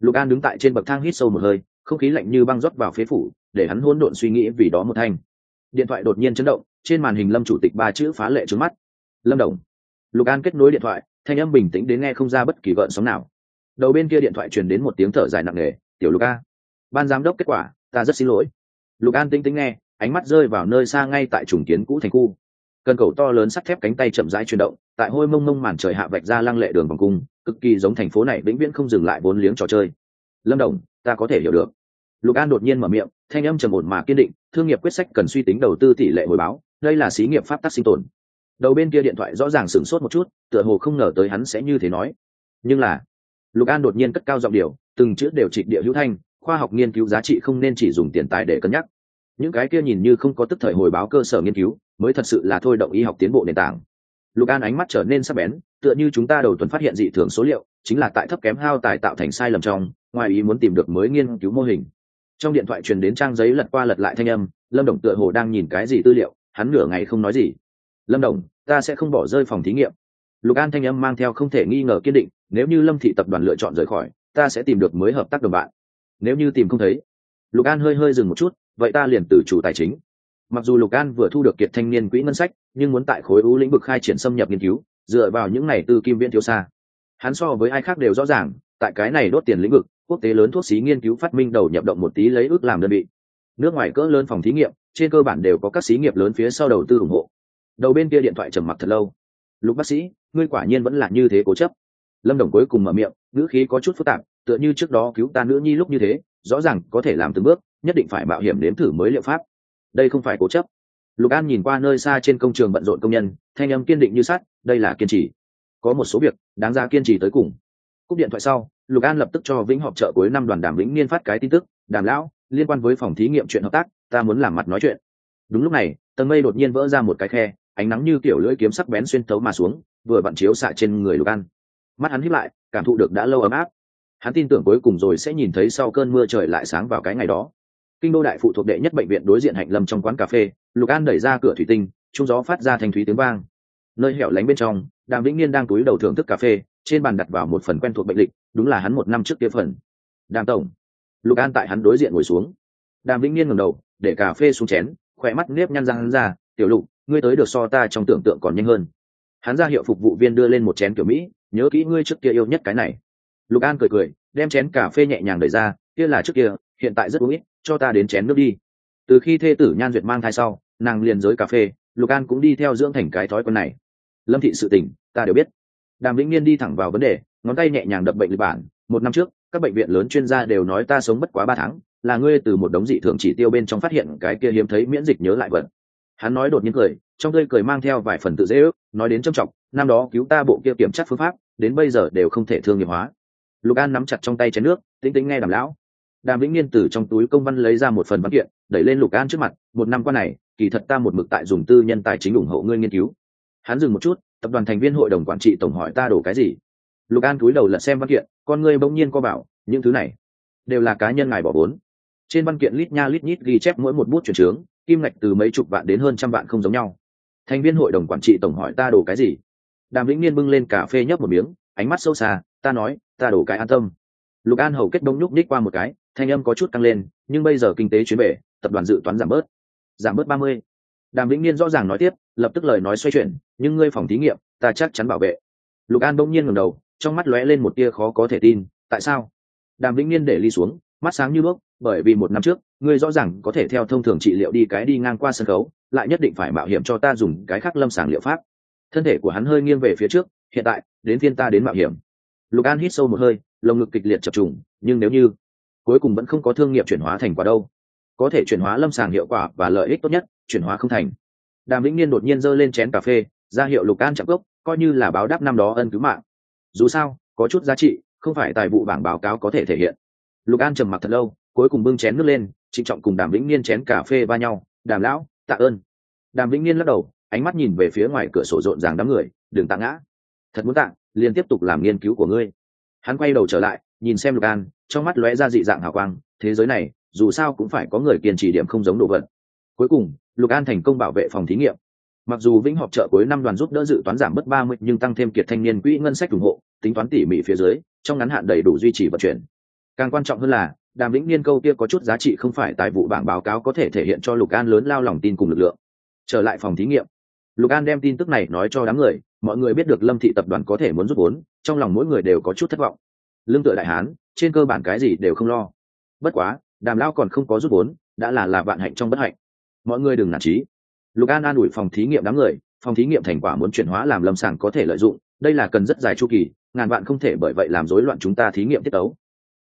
Lục an đứng tại trên bậc thang hít sâu một hơi không khí lạnh như băng rót vào phế phủ để hắn hỗn độn suy nghĩ vì đó một thanh. Điện thoại đột nhiên chấn động trên màn hình lâm chủ tịch ba chữ phá lệ trướng mắt. Lâm đồng. Lục an kết nối điện thoại thanh âm bình tĩnh đến nghe không ra bất kỳ gợn sóng nào. Đầu bên kia điện thoại truyền đến một tiếng thở dài nặng nề tiểu lục a ban giám đốc kết quả ta rất xin lỗi. Lục an tĩnh tính nghe ánh mắt rơi vào nơi xa ngay tại trùng kiến cũ thành khu. Cần cầu to lớn sắt thép cánh tay chậm rãi chuyển động, tại hôi mông mông màn trời hạ vạch ra lăng lệ đường vòng cung, cực kỳ giống thành phố này vĩnh viễn không dừng lại vốn liếng trò chơi. Lâm đồng, ta có thể hiểu được. Lục an đột nhiên mở miệng, thanh âm trầm ổn mà kiên định, thương nghiệp quyết sách cần suy tính đầu tư tỷ lệ hồi báo, đây là xí nghiệp pháp tắc sinh tồn. Đầu bên kia điện thoại rõ ràng sửng sốt một chút, tựa hồ không ngờ tới hắn sẽ như thế nói. Nhưng là, lục an đột nhiên cất cao giọng điều từng chữ đều trịch địa hữu thanh, khoa học nghiên cứu giá trị không nên chỉ dùng tiền tài để cân nhắc những cái kia nhìn như không có tức thời hồi báo cơ sở nghiên cứu, mới thật sự là thôi động y học tiến bộ nền tảng. Lục an ánh mắt trở nên sắc bén, tựa như chúng ta đầu tuần phát hiện dị thường số liệu, chính là tại thấp kém hao tài tạo thành sai lầm trong, ngoài ý muốn tìm được mới nghiên cứu mô hình. Trong điện thoại truyền đến trang giấy lật qua lật lại thanh âm, lâm đồng tựa hồ đang nhìn cái gì tư liệu, hắn nửa ngày không nói gì. Lâm đồng, ta sẽ không bỏ rơi phòng thí nghiệm. Lục an thanh âm mang theo không thể nghi ngờ kiên định, nếu như lâm thị tập đoàn lựa chọn rời khỏi, ta sẽ tìm được mới hợp tác đồng bạn. Nếu như tìm không thấy. Lục an hơi hơi dừng một chút vậy ta liền từ chủ tài chính. Mặc dù lục an vừa thu được kiệt thanh niên quỹ ngân sách, nhưng muốn tại khối ưu lĩnh vực khai triển xâm nhập nghiên cứu, dựa vào những này tư kim viễn thiếu xa. Hắn so với ai khác đều rõ ràng, tại cái này đốt tiền lĩnh vực, quốc tế lớn thuốc xí nghiên cứu phát minh đầu nhập động một tí lấy ước làm đơn vị. Nước ngoài cỡ lớn phòng thí nghiệm, trên cơ bản đều có các xí nghiệp lớn phía sau đầu tư ủng hộ. Đầu bên kia điện thoại trầm mặc thật lâu. Lục bác sĩ, ngươi quả nhiên vẫn là như thế cố chấp. Lâm đồng cuối cùng mở miệng, ngữ khí có chút phức tạp, tựa như trước đó cứu ta nữ nhi lúc như thế, rõ ràng có thể làm từng bước nhất định phải mạo hiểm đến thử mới liệu pháp. Đây không phải cố chấp. Lục an nhìn qua nơi xa trên công trường bận rộn công nhân, thanh âm kiên định như sắt, đây là kiên trì. Có một số việc đáng ra kiên trì tới cùng. Cúp điện thoại sau, lục an lập tức cho vĩnh họp chợ cuối năm đoàn đàm vĩnh niên phát cái tin tức, đàm lão, liên quan với phòng thí nghiệm chuyện hợp tác, ta muốn làm mặt nói chuyện. Đúng lúc này, tầng mây đột nhiên vỡ ra một cái khe, ánh nắng như kiểu lưỡi kiếm sắc bén xuyên tấu mà xuống, vừa vặn chiếu xạ trên người lục an. Mắt hắn hít lại, cảm thụ được đã lâu ấm áp. Hắn tin tưởng cuối cùng rồi sẽ nhìn thấy sau cơn mưa trời lại sáng vào cái ngày đó kinh đô đại phụ thuộc đệ nhất bệnh viện đối diện hạnh lâm trong quán cà phê, lục an đẩy ra cửa thủy tinh, trung gió phát ra thành thúy tiếng vang. Nơi hẻo lánh bên trong, đàm vĩnh niên đang túi đầu thưởng thức cà phê, trên bàn đặt vào một phần quen thuộc bệnh lịch, đúng là hắn một năm trước kia phần. Đàm tổng. Lục an tại hắn đối diện ngồi xuống. Đàm vĩnh niên ngầm đầu, để cà phê xuống chén, khỏe mắt nếp nhăn răng hắn ra, tiểu lục, ngươi tới được so ta trong tưởng tượng còn nhanh hơn. Hắn ra hiệu phục vụ viên đưa lên một chén kiểu mỹ, nhớ kỹ ngươi trước kia yêu nhất cái này. Lục an cười cười, đem chén cà phê nhẹ nhàng đẩy ra, kia là trước kia hiện tại rất uống ít, cho ta đến chén nước đi. Từ khi thê tử nhan duyệt mang thai sau, nàng liền giới cà phê, lục an cũng đi theo dưỡng thành cái thói quen này. Lâm thị sự tình, ta đều biết. Đàm vĩnh niên đi thẳng vào vấn đề, ngón tay nhẹ nhàng đập bệnh lịch bản. Một năm trước, các bệnh viện lớn chuyên gia đều nói ta sống bất quá ba tháng, là ngươi từ một đống dị thường chỉ tiêu bên trong phát hiện cái kia hiếm thấy miễn dịch nhớ lại vật. Hắn nói đột nhiên cười, trong tươi cười mang theo vài phần tự dễ ước, nói đến trầm trọng, năm đó cứu ta bộ kia kiểm tra phương pháp, đến bây giờ đều không thể thương nghiệp hóa. Lục an nắm chặt trong tay chén nước, tính tính nghe đàm lão đàm vĩnh niên từ trong túi công văn lấy ra một phần văn kiện, đẩy lên lục an trước mặt, một năm qua này, kỳ thật ta một mực tại dùng tư nhân tài chính ủng hộ ngươi nghiên cứu. Hắn dừng một chút, tập đoàn thành viên hội đồng quản trị tổng hỏi ta đổ cái gì. Lục an cúi đầu lật xem văn kiện, con ngươi bỗng nhiên co bảo, những thứ này đều là cá nhân ngài bỏ vốn. Trên văn kiện lít nha lít nhít ghi chép mỗi một bút chuyển trướng kim ngạch từ mấy chục vạn đến hơn trăm vạn không giống nhau. Thành viên hội đồng quản trị tổng hỏi ta đổ cái gì? Đàm vĩnh niên bưng lên cà phê nhấp một miếng, ánh mắt sâu xa, ta nói, ta đổ cái an tâm. Lục an hầu kết đông nhúc ních qua một cái thanh âm có chút tăng lên, nhưng bây giờ kinh tế chuyến bể tập đoàn dự toán giảm bớt. Giảm bớt ba mươi. Đàm vĩnh niên rõ ràng nói tiếp, lập tức lời nói xoay chuyển, nhưng ngươi phòng thí nghiệm, ta chắc chắn bảo vệ. Lục an bỗng nhiên ngẩng đầu, trong mắt lóe lên một tia khó có thể tin, tại sao? Đàm vĩnh niên để ly xuống, mắt sáng như bước bởi vì một năm trước, ngươi rõ ràng có thể theo thông thường trị liệu đi cái đi ngang qua sân khấu, lại nhất định phải mạo hiểm cho ta dùng cái khác lâm sàng liệu pháp. Thân thể của hắn hơi nghiêng về phía trước, hiện tại, đến phiên ta đến mạo hiểm. Lục an hít sâu một hơi, lồng ngực kịch liệt chập trùng, nhưng nếu như cuối cùng vẫn không có thương nghiệp chuyển hóa thành quả đâu. Có thể chuyển hóa lâm sàng hiệu quả và lợi ích tốt nhất, chuyển hóa không thành. Đàm vĩnh niên đột nhiên giơ lên chén cà phê, ra hiệu lục an chạm gốc, coi như là báo đáp năm đó ân cứu mạng. Dù sao, có chút giá trị, không phải tài vụ bảng báo cáo có thể thể hiện. Lục an trầm mặc thật lâu, cuối cùng bưng chén nước lên, trịnh trọng cùng đàm vĩnh niên chén cà phê va nhau, đàm lão, tạ ơn. Đàm vĩnh niên lắc đầu, ánh mắt nhìn về phía ngoài cửa sổ rộn ràng đám người, đừng tạ ngã. Thật muốn tạ, liền tiếp tục làm nghiên cứu của ngươi. Hắn quay đầu trở lại nhìn xem lục an, trong mắt lóe ra dị dạng hào quang, thế giới này, dù sao cũng phải có người kiên trì điểm không giống đồ vật. Cuối cùng, lục an thành công bảo vệ phòng thí nghiệm. Mặc dù vĩnh họp chợ cuối năm đoàn giúp đỡ dự toán giảm mất ba mươi, nhưng tăng thêm kiệt thanh niên quỹ ngân sách ủng hộ, tính toán tỉ mỉ phía dưới, trong ngắn hạn đầy đủ duy trì vận chuyển. Càng quan trọng hơn là, đàm lĩnh niên câu kia có chút giá trị không phải tài vụ bảng báo cáo có thể thể hiện cho lục an lớn lao lòng tin cùng lực lượng. Trở lại phòng thí nghiệm. Lục an đem tin tức này nói cho đám người, mọi người biết được lâm thị tập đoàn có thể muốn rút vốn, trong lòng mỗi người đều có chút thất vọng lương tựa đại hán trên cơ bản cái gì đều không lo. Bất quá đàm lao còn không có rút vốn đã là là vạn hạnh trong bất hạnh. Mọi người đừng nản trí lục an an ủi phòng thí nghiệm đám người phòng thí nghiệm thành quả muốn chuyển hóa làm lâm sàng có thể lợi dụng đây là cần rất dài chu kỳ ngàn vạn không thể bởi vậy làm rối loạn chúng ta thí nghiệm tiết tấu.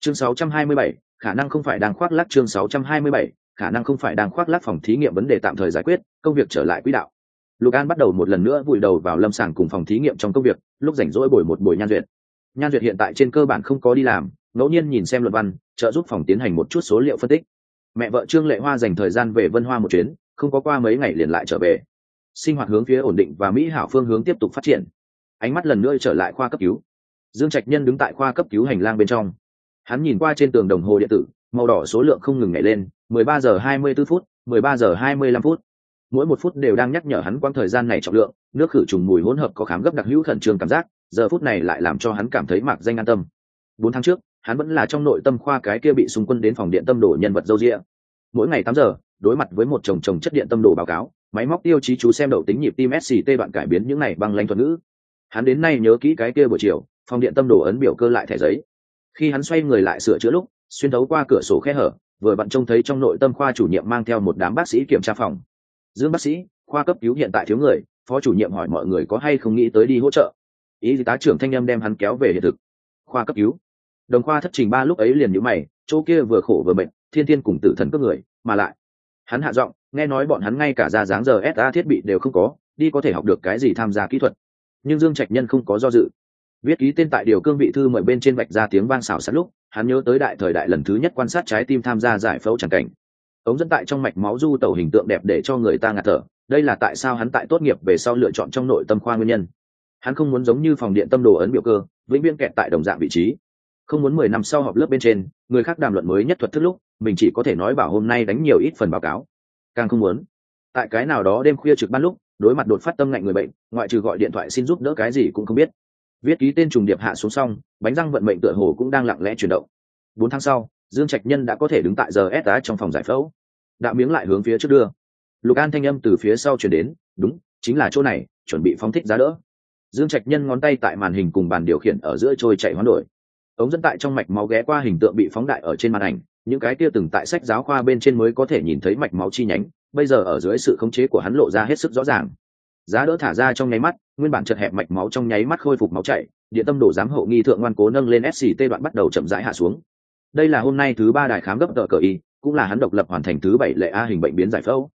Chương 627, khả năng không phải đang khoác lác chương 627, khả năng không phải đang khoác lác phòng thí nghiệm vấn đề tạm thời giải quyết công việc trở lại quỹ đạo. Lục an bắt đầu một lần nữa vùi đầu vào lâm sàng cùng phòng thí nghiệm trong công việc lúc rảnh rỗi bồi một buổi nhan duyệt nhan duyệt hiện tại trên cơ bản không có đi làm, ngẫu nhiên nhìn xem luật văn, trợ giúp phòng tiến hành một chút số liệu phân tích. Mẹ vợ trương lệ hoa dành thời gian về vân hoa một chuyến, không có qua mấy ngày liền lại trở về. Sinh hoạt hướng phía ổn định và mỹ hảo phương hướng tiếp tục phát triển. Ánh mắt lần nữa trở lại khoa cấp cứu. Dương trạch nhân đứng tại khoa cấp cứu hành lang bên trong. Hắn nhìn qua trên tường đồng hồ điện tử, màu đỏ số lượng không ngừng nhảy lên 13 giờ 24 phút 13 giờ 25 phút. Mỗi một phút đều đang nhắc nhở hắn quãng thời gian này trọng lượng, nước khử trùng mùi hỗn hợp có khám gấp đặc hữu khẩn trương cảm giác giờ phút này lại làm cho hắn cảm thấy mạc danh an tâm. Bốn tháng trước, hắn vẫn là trong nội tâm khoa cái kia bị xung quân đến phòng điện tâm đồ nhân vật dâu rịa mỗi ngày tám giờ, đối mặt với một chồng chồng chất điện tâm đồ báo cáo, máy móc tiêu chí chú xem đầu tính nhịp tim sct bạn cải biến những này bằng lanh thuật ngữ. Hắn đến nay nhớ kỹ cái kia buổi chiều, phòng điện tâm đồ ấn biểu cơ lại thẻ giấy. Khi hắn xoay người lại sửa chữa lúc, xuyên thấu qua cửa sổ khe hở, vừa bận trông thấy trong nội tâm khoa chủ nhiệm mang theo một đám bác sĩ kiểm tra phòng. Dương bác sĩ, khoa cấp cứu hiện tại thiếu người, phó chủ nhiệm hỏi mọi người có hay không nghĩ tới đi hỗ trợ ý tá trưởng thanh â đem hắn kéo về hiện thực. Khoa cấp cứu. Đồng khoa thất trình ba lúc ấy liền nhữ mày, chỗ kia vừa khổ vừa bệnh, thiên thiên cùng tử thần cướp người, mà lại, hắn hạ giọng, nghe nói bọn hắn ngay cả ra dáng giờ sa thiết bị đều không có, đi có thể học được cái gì tham gia kỹ thuật. Nhưng dương trạch nhân không có do dự. Viết ký tên tại điều cương vị thư mời bên trên vạch ra tiếng vang xào sẵn lúc, hắn nhớ tới đại thời đại lần thứ nhất quan sát trái tim tham gia giải phẫu tràng cảnh. Ống dẫn tại trong mạch máu du tẩu hình tượng đẹp để cho người ta ngạt thở, đây là tại sao hắn tại tốt nghiệp về sau lựa chọn trong nội tâm khoa nguyên nhân hắn không muốn giống như phòng điện tâm đồ ấn biểu cơ, vĩnh viễn kẹt tại đồng dạng vị trí. Không muốn mười năm sau họp lớp bên trên, người khác đàm luận mới nhất thuật thức lúc, mình chỉ có thể nói bảo hôm nay đánh nhiều ít phần báo cáo. Càng không muốn. Tại cái nào đó đêm khuya trực ban lúc, đối mặt đột phát tâm ngạnh người bệnh, ngoại trừ gọi điện thoại xin giúp đỡ cái gì cũng không biết. Viết ký tên trùng điệp hạ xuống xong, bánh răng vận mệnh tựa hồ cũng đang lặng lẽ chuyển động. Bốn tháng sau, dương trạch nhân đã có thể đứng tại giờ s đá trong phòng giải phẫu. Đạo miếng lại hướng phía trước đưa. Lục an thanh âm từ phía sau chuyển đến, đúng, chính là chỗ này, chuẩn bị phóng thích giá đỡ dương trạch nhân ngón tay tại màn hình cùng bàn điều khiển ở giữa trôi chạy hoán đổi. Ống dẫn tại trong mạch máu ghé qua hình tượng bị phóng đại ở trên màn ảnh, những cái kia từng tại sách giáo khoa bên trên mới có thể nhìn thấy mạch máu chi nhánh, bây giờ ở dưới sự khống chế của hắn lộ ra hết sức rõ ràng. Giá đỡ thả ra trong nháy mắt, nguyên bản chật hẹp mạch máu trong nháy mắt khôi phục máu chảy Địa tâm đổ giám hậu nghi thượng ngoan cố nâng lên sct đoạn bắt đầu chậm rãi hạ xuống. Đây là hôm nay thứ ba đài khám gấp tờ cờ y, cũng là hắn độc lập hoàn thành thứ bảy lệ a hình bệnh biến giải phẫu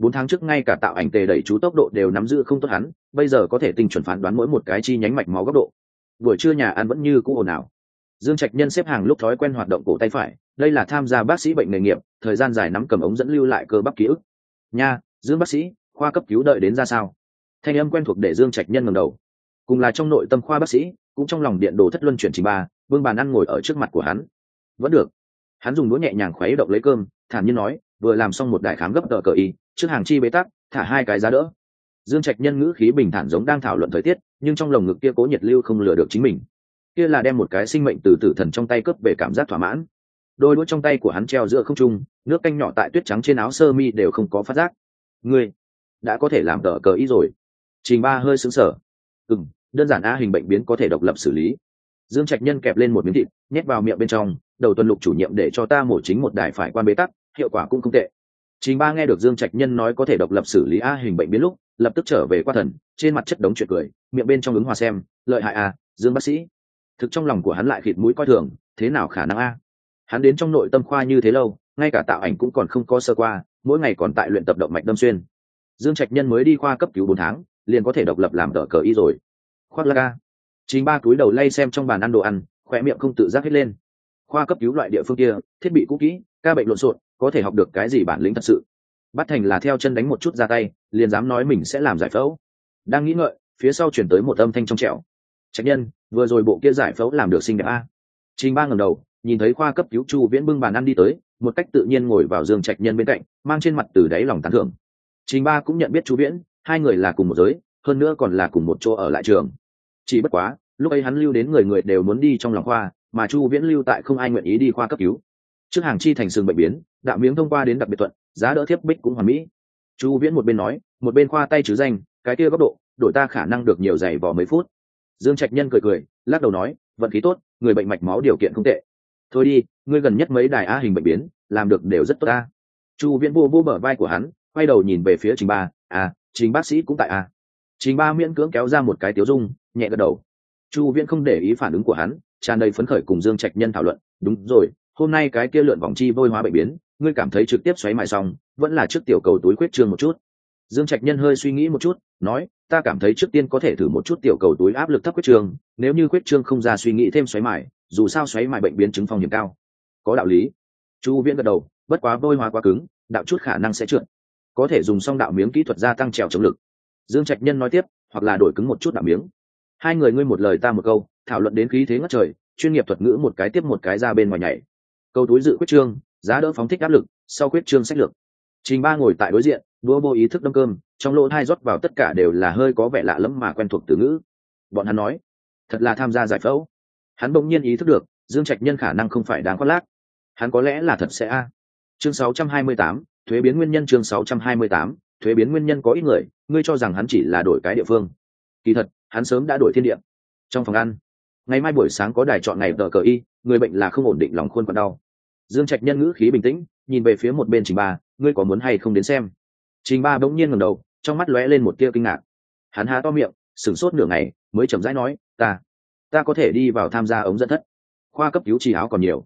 bốn tháng trước ngay cả tạo ảnh tề đẩy chú tốc độ đều nắm giữ không tốt hắn, bây giờ có thể tinh chuẩn phán đoán mỗi một cái chi nhánh mạch máu góc độ. Buổi trưa nhà ăn vẫn như cũ ồn ào. Dương trạch nhân xếp hàng lúc thói quen hoạt động cổ tay phải, đây là tham gia bác sĩ bệnh nghề nghiệp, thời gian dài nắm cầm ống dẫn lưu lại cơ bắp ký ức. Nha, dương bác sĩ, khoa cấp cứu đợi đến ra sao? Thanh âm quen thuộc để dương trạch nhân ngầm đầu. Cùng là trong nội tâm khoa bác sĩ, cũng trong lòng điện đồ thất luân chuyển trình ba, vương bàn ăn ngồi ở trước mặt của hắn. Vẫn được. Hắn dùng đũa nhẹ nhàng khuấy động lấy cơm, thản nhiên nói vừa làm xong một đại khám gấp tờ cờ y, trước hàng chi bế tắc, thả hai cái giá đỡ. Dương trạch nhân ngữ khí bình thản giống đang thảo luận thời tiết, nhưng trong lồng ngực kia cố nhiệt lưu không lừa được chính mình. Kia là đem một cái sinh mệnh từ tử thần trong tay cướp về cảm giác thỏa mãn. Đôi đũa trong tay của hắn treo giữa không trung, nước canh nhỏ tại tuyết trắng trên áo sơ mi đều không có phát giác. Ngươi đã có thể làm tờ cờ ý rồi. Trình ba hơi xứng sở ừ m đơn giản a hình bệnh biến có thể độc lập xử lý. Dương trạch nhân kẹp lên một miếng thịt, nhét vào miệng bên trong, đầu tuần lục chủ nhiệm để cho ta mổ chính một đài phải quan bế tắc hiệu quả cũng không tệ. Trình ba nghe được dương trạch nhân nói có thể độc lập xử lý a hình bệnh biến lúc, lập tức trở về qua thần, trên mặt chất đống chuyện cười, miệng bên trong ứng hòa xem, lợi hại a dương bác sĩ. Thực trong lòng của hắn lại khịt mũi coi thường, thế nào khả năng a? Hắn đến trong nội tâm khoa như thế lâu, ngay cả tạo ảnh cũng còn không có sơ qua, mỗi ngày còn tại luyện tập động mạch đâm xuyên. Dương trạch nhân mới đi khoa cấp cứu bốn tháng, liền có thể độc lập làm đỡ cờ y rồi. Khoác la ca chính ba túi đầu lay xem trong bàn ăn đồ ăn khỏe miệng không tự giác hết lên. Khoa cấp cứu loại địa phương kia, thiết bị cũ kỹ, ca bệnh lộn xộn có thể học được cái gì bản lĩnh thật sự. Bắt thành là theo chân đánh một chút ra tay, liền dám nói mình sẽ làm giải phẫu. Đang nghĩ ngợi, phía sau chuyển tới một âm thanh trong trẻo. Trạch nhân, vừa rồi bộ kia giải phẫu làm được sinh đẹp a. Trình ba ngầm đầu, nhìn thấy khoa cấp cứu chu viễn bưng bàn ăn đi tới, một cách tự nhiên ngồi vào giường trạch nhân bên cạnh, mang trên mặt từ đáy lòng tán thưởng. Trình ba cũng nhận biết chu viễn, hai người là cùng một giới, hơn nữa còn là cùng một chỗ ở lại trường. Chỉ bất quá, lúc ấy hắn lưu đến người người đều muốn đi trong lòng khoa, mà chu viễn lưu tại không ai nguyện ý đi khoa cấp cứu trước hàng chi thành sừng bệnh biến, đạo miếng thông qua đến đặc biệt thuận, giá đỡ thiếp bích cũng hoàn mỹ. Chu viễn một bên nói, một bên khoa tay chứ danh, cái kia góc độ, đổi ta khả năng được nhiều giày vò mấy phút. Dương trạch nhân cười cười, lắc đầu nói, vận khí tốt, người bệnh mạch máu điều kiện không tệ. Thôi đi, ngươi gần nhất mấy đài a hình bệnh biến, làm được đều rất tốt ta. Chu viễn vô vô bờ vai của hắn, quay đầu nhìn về phía trình ba à trình bác sĩ cũng tại à. Trình ba miễn cưỡng kéo ra một cái tiếu dung, nhẹ gật đầu. Chu viễn không để ý phản ứng của hắn, tràn đầy phấn khởi cùng dương trạch nhân thảo luận, đúng rồi hôm nay cái kia lượn vòng chi vôi hóa bệnh biến ngươi cảm thấy trực tiếp xoáy mài xong vẫn là trước tiểu cầu túi khuyết trương một chút. Dương trạch nhân hơi suy nghĩ một chút nói ta cảm thấy trước tiên có thể thử một chút tiểu cầu túi áp lực thấp khuyết trương nếu như khuyết trương không ra suy nghĩ thêm xoáy mài, dù sao xoáy mài bệnh biến chứng phong hiểm cao. Có đạo lý. Chu viễn gật đầu bất quá vôi hóa quá cứng đạo chút khả năng sẽ trượt. Có thể dùng xong đạo miếng kỹ thuật gia tăng trèo chống lực. Dương trạch nhân nói tiếp hoặc là đổi cứng một chút đạo miếng. Hai người ngươi một lời ta một câu thảo luận đến khí thế ngất trời chuyên nghiệp thuật ngữ một cái tiếp một cái ra bên ngoài nhảy câu túi dự quyết trương giá đỡ phóng thích áp lực sau quyết trương sách lược. Trình ba ngồi tại đối diện đua vô ý thức đâm cơm trong lỗ hai rót vào tất cả đều là hơi có vẻ lạ lẫm mà quen thuộc từ ngữ. Bọn hắn nói thật là tham gia giải phẫu. Hắn bỗng nhiên ý thức được dương trạch nhân khả năng không phải đáng khoác lác. Hắn có lẽ là thật sẽ a. Chương 628, thuế biến nguyên nhân chương 628, thuế biến nguyên nhân có ít người ngươi cho rằng hắn chỉ là đổi cái địa phương. Kỳ thật hắn sớm đã đổi thiên địa. Trong phòng ăn ngày mai buổi sáng có đài chọn ngày tờ cờ y, người bệnh là không ổn định lòng khuôn còn đau. Dương trạch nhân ngữ khí bình tĩnh, nhìn về phía một bên trình ba, ngươi có muốn hay không đến xem? Trình ba bỗng nhiên ngẩng đầu, trong mắt lóe lên một tia kinh ngạc. Hắn há to miệng, sửng sốt nửa ngày, mới chậm rãi nói, ta ta có thể đi vào tham gia ống dẫn thất. Khoa cấp cứu trì áo còn nhiều.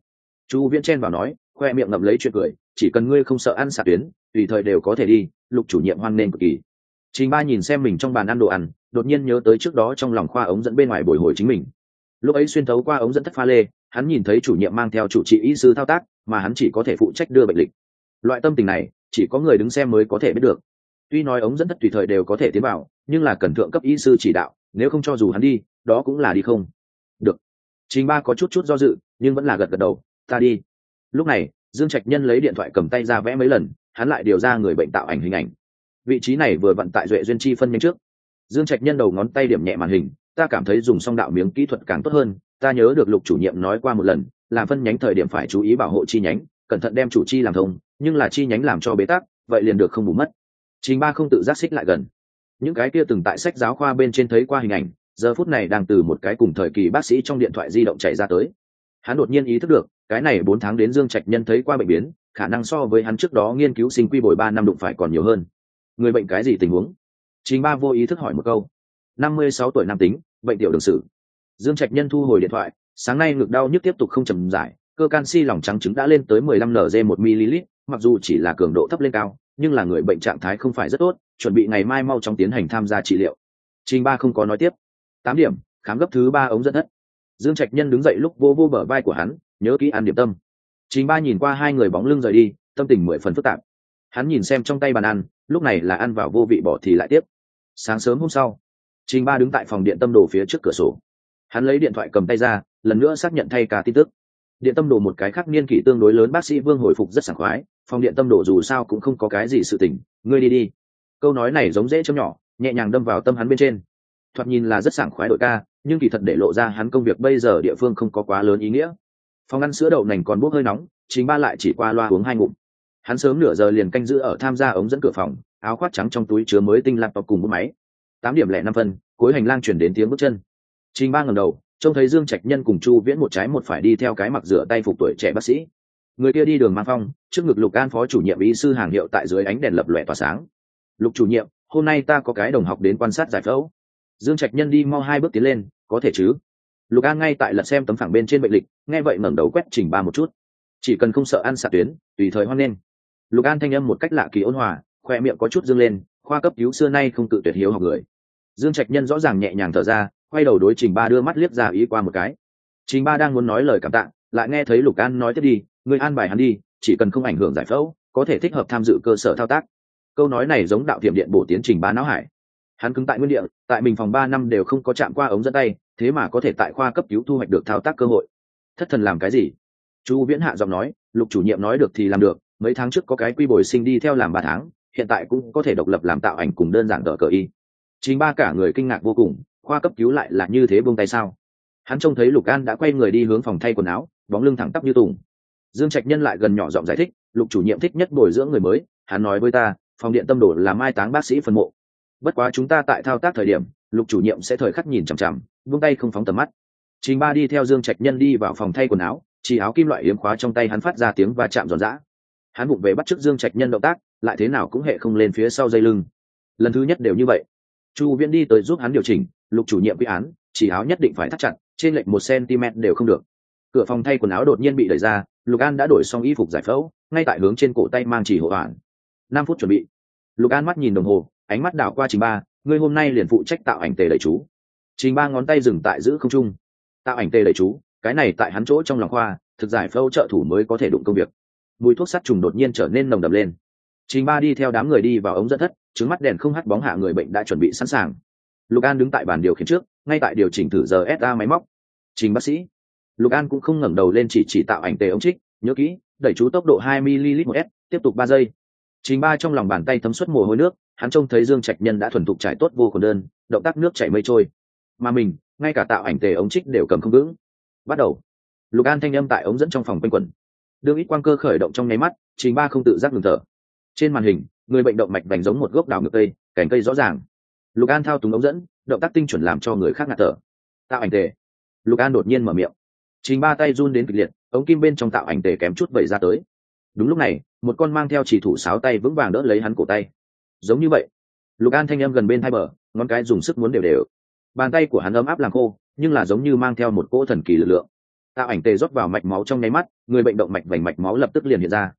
Chu viễn chen vào nói, khoe miệng ngậm lấy chuyện cười, chỉ cần ngươi không sợ ăn xạ tuyến, tùy thời đều có thể đi, lục chủ nhiệm hoan nên cực kỳ. Trình ba nhìn xem mình trong bàn ăn đồ ăn, đột nhiên nhớ tới trước đó trong lòng khoa ống dẫn bên ngoài bồi hồi chính mình lúc ấy xuyên thấu qua ống dẫn thất pha lê, hắn nhìn thấy chủ nhiệm mang theo chủ trị y sư thao tác, mà hắn chỉ có thể phụ trách đưa bệnh lịch. Loại tâm tình này, chỉ có người đứng xem mới có thể biết được. Tuy nói ống dẫn thất tùy thời đều có thể tiến vào, nhưng là cần thượng cấp y sư chỉ đạo, nếu không cho dù hắn đi, đó cũng là đi không được. Trình ba có chút chút do dự, nhưng vẫn là gật gật đầu, ta đi. Lúc này, dương trạch nhân lấy điện thoại cầm tay ra vẽ mấy lần, hắn lại điều ra người bệnh tạo ảnh hình ảnh. Vị trí này vừa vận tại duệ duyên chi phân nhanh trước. Dương trạch nhân đầu ngón tay điểm nhẹ màn hình ta cảm thấy dùng song đạo miếng kỹ thuật càng tốt hơn, ta nhớ được lục chủ nhiệm nói qua một lần, làm phân nhánh thời điểm phải chú ý bảo hộ chi nhánh, cẩn thận đem chủ chi làm thông, nhưng là chi nhánh làm cho bế tắc, vậy liền được không bù mất. Trình ba không tự giác xích lại gần. Những cái kia từng tại sách giáo khoa bên trên thấy qua hình ảnh, giờ phút này đang từ một cái cùng thời kỳ bác sĩ trong điện thoại di động chạy ra tới. Hắn đột nhiên ý thức được, cái này bốn tháng đến dương trạch nhân thấy qua bệnh biến, khả năng so với hắn trước đó nghiên cứu sinh quy bồi ba năm đụng phải còn nhiều hơn. Người bệnh cái gì tình huống? Trình ba vô ý thức hỏi một câu năm mươi sáu tuổi nam tính, bệnh tiểu đường sử. Dương trạch nhân thu hồi điện thoại, sáng nay ngực đau nhức tiếp tục không trầm giải cơ canxi lòng trắng trứng đã lên tới mười lăm nz một ml mặc dù chỉ là cường độ thấp lên cao, nhưng là người bệnh trạng thái không phải rất tốt, chuẩn bị ngày mai mau chóng tiến hành tham gia trị liệu. Trình ba không có nói tiếp. Tám điểm, khám gấp thứ ba ống dẫn thất. Dương trạch nhân đứng dậy lúc vô vô bờ vai của hắn, nhớ kỹ ăn điểm tâm. Trình ba nhìn qua hai người bóng lưng rời đi, tâm tình mười phần phức tạp. Hắn nhìn xem trong tay bàn ăn, lúc này là ăn vào vô vị bỏ thì lại tiếp. Sáng sớm hôm sau trình ba đứng tại phòng điện tâm đồ phía trước cửa sổ. Hắn lấy điện thoại cầm tay ra, lần nữa xác nhận thay cả tin tức. Điện tâm đồ một cái khác niên kỷ tương đối lớn, bác sĩ vương hồi phục rất sảng khoái, phòng điện tâm đồ dù sao cũng không có cái gì sự tình, ngươi đi đi. Câu nói này giống dễ chấm nhỏ, nhẹ nhàng đâm vào tâm hắn bên trên. Thoạt nhìn là rất sảng khoái đội ca, nhưng kỳ thật để lộ ra hắn công việc bây giờ địa phương không có quá lớn ý nghĩa. Phòng ăn sữa đậu nành còn bốc hơi nóng chính ba lại chỉ qua loa uống hai ngụm. Hắn sớm nửa giờ liền canh giữ ở tham gia ống dẫn cửa phòng, áo khoác trắng trong túi chứa mới tinh laptop cùng bút máy tám điểm lẻ năm phân, cuối hành lang chuyển đến tiếng bước chân. Trình ba ngầm đầu, trông thấy dương trạch nhân cùng chu viễn một trái một phải đi theo cái mặc rửa tay phục tuổi trẻ bác sĩ. Người kia đi đường mang phong, trước ngực lục an phó chủ nhiệm y sư hàng hiệu tại dưới ánh đèn lập lòe tỏa sáng. Lục chủ nhiệm, hôm nay ta có cái đồng học đến quan sát giải phẫu. Dương trạch nhân đi mau hai bước tiến lên, có thể chứ? Lục an ngay tại lật xem tấm phẳng bên trên bệnh lịch, nghe vậy ngẩng đầu quét trình ba một chút. Chỉ cần không sợ ăn xạ tuyến, tùy thời hoan nghênh. Lục an thanh âm một cách lạ kỳ ôn hòa, khoe miệng có chút dương lên, khoa cấp cứu xưa nay không tự tuyệt hiếu học người dương trạch nhân rõ ràng nhẹ nhàng thở ra, quay đầu đối trình ba đưa mắt liếc ra ý qua một cái. Trình ba đang muốn nói lời cảm tạ, lại nghe thấy lục an nói tiếp đi người an bài hắn đi, chỉ cần không ảnh hưởng giải phẫu, có thể thích hợp tham dự cơ sở thao tác. Câu nói này giống đạo tiệm điện bổ tiến trình Ba não hải. Hắn cứng tại nguyên địa, tại mình phòng ba năm đều không có chạm qua ống dẫn tay, thế mà có thể tại khoa cấp cứu thu hoạch được thao tác cơ hội. Thất thần làm cái gì? Chu viễn hạ giọng nói, lục chủ nhiệm nói được thì làm được, mấy tháng trước có cái quy bồi sinh đi theo làm ba tháng, hiện tại cũng có thể độc lập làm tạo ảnh cùng đơn giản đỡ cờ y chính ba cả người kinh ngạc vô cùng, khoa cấp cứu lại là như thế buông tay sao? Hắn trông thấy lục an đã quay người đi hướng phòng thay quần áo, bóng lưng thẳng tắp như tùng. Dương trạch nhân lại gần nhỏ giọng giải thích, lục chủ nhiệm thích nhất bồi dưỡng người mới, hắn nói với ta, phòng điện tâm đồ là mai táng bác sĩ phân mộ. Bất quá chúng ta tại thao tác thời điểm, lục chủ nhiệm sẽ thời khắc nhìn chằm chằm vung tay không phóng tầm mắt. Trình ba đi theo dương trạch nhân đi vào phòng thay quần áo, chỉ áo kim loại yếm khóa trong tay hắn phát ra tiếng va chạm giòn giã. Hắn bụng về bắt chước dương trạch nhân động tác, lại thế nào cũng hệ không lên phía sau dây lưng. Lần thứ nhất đều như vậy chu viễn đi tới giúp hắn điều chỉnh, lục chủ nhiệm quy án, chỉ áo nhất định phải thắt chặt, trên lệch một cm đều không được. Cửa phòng thay quần áo đột nhiên bị đẩy ra, lục an đã đổi xong y phục giải phẫu, ngay tại hướng trên cổ tay mang chỉ hộ toàn năm phút chuẩn bị. Lục an mắt nhìn đồng hồ, ánh mắt đảo qua trình ba, ngươi hôm nay liền phụ trách tạo ảnh tề đẩy chú. Trình ba ngón tay dừng tại giữ không trung. Tạo ảnh tề đẩy chú, cái này tại hắn chỗ trong lòng khoa, thực giải phẫu trợ thủ mới có thể đụng công việc. Mùi thuốc sát trùng đột nhiên trở nên nồng đậm lên. Trình ba đi theo đám người đi vào ống dẫn thất trứng mắt đèn không hắt bóng hạ người bệnh đã chuẩn bị sẵn sàng. Lục an đứng tại bàn điều khiển trước, ngay tại điều chỉnh thử giờ sa máy móc. Trình bác sĩ. Lục an cũng không ngẩng đầu lên chỉ chỉ tạo ảnh tề ống trích, nhớ kỹ, đẩy chú tốc độ 2 ml một s, tiếp tục ba giây. Trình ba trong lòng bàn tay thấm suất mồ hôi nước, hắn trông thấy dương trạch nhân đã thuần thục trải tốt vô khuẩn đơn, động tác nước chảy mây trôi. Mà mình, ngay cả tạo ảnh tề ống trích đều cầm không vững. Bắt đầu. Lục an thanh âm tại ống dẫn trong phòng quanh quẩn. Đương ít quang cơ khởi động trong nháy mắt, trình ba không tự giác ngừng thở. Trên màn hình người bệnh động mạch vành giống một gốc đào ngược cây, cành cây rõ ràng. Lục an thao túng ống dẫn, động tác tinh chuẩn làm cho người khác ngạt thở. Tạo ảnh tề. Lục an đột nhiên mở miệng. Chính ba tay run đến kịch liệt, ống kim bên trong tạo ảnh tề kém chút vẩy ra tới. Đúng lúc này, một con mang theo chỉ thủ sáo tay vững vàng đỡ lấy hắn cổ tay. Giống như vậy, lục an thanh em gần bên hai bờ, ngón cái dùng sức muốn đều đều. Bàn tay của hắn ấm áp làm khô, nhưng là giống như mang theo một cỗ thần kỳ lực lượng. Tạo ảnh tề rót vào mạch máu trong nháy mắt, người bệnh động mạch vành mạch máu lập tức liền hiện ra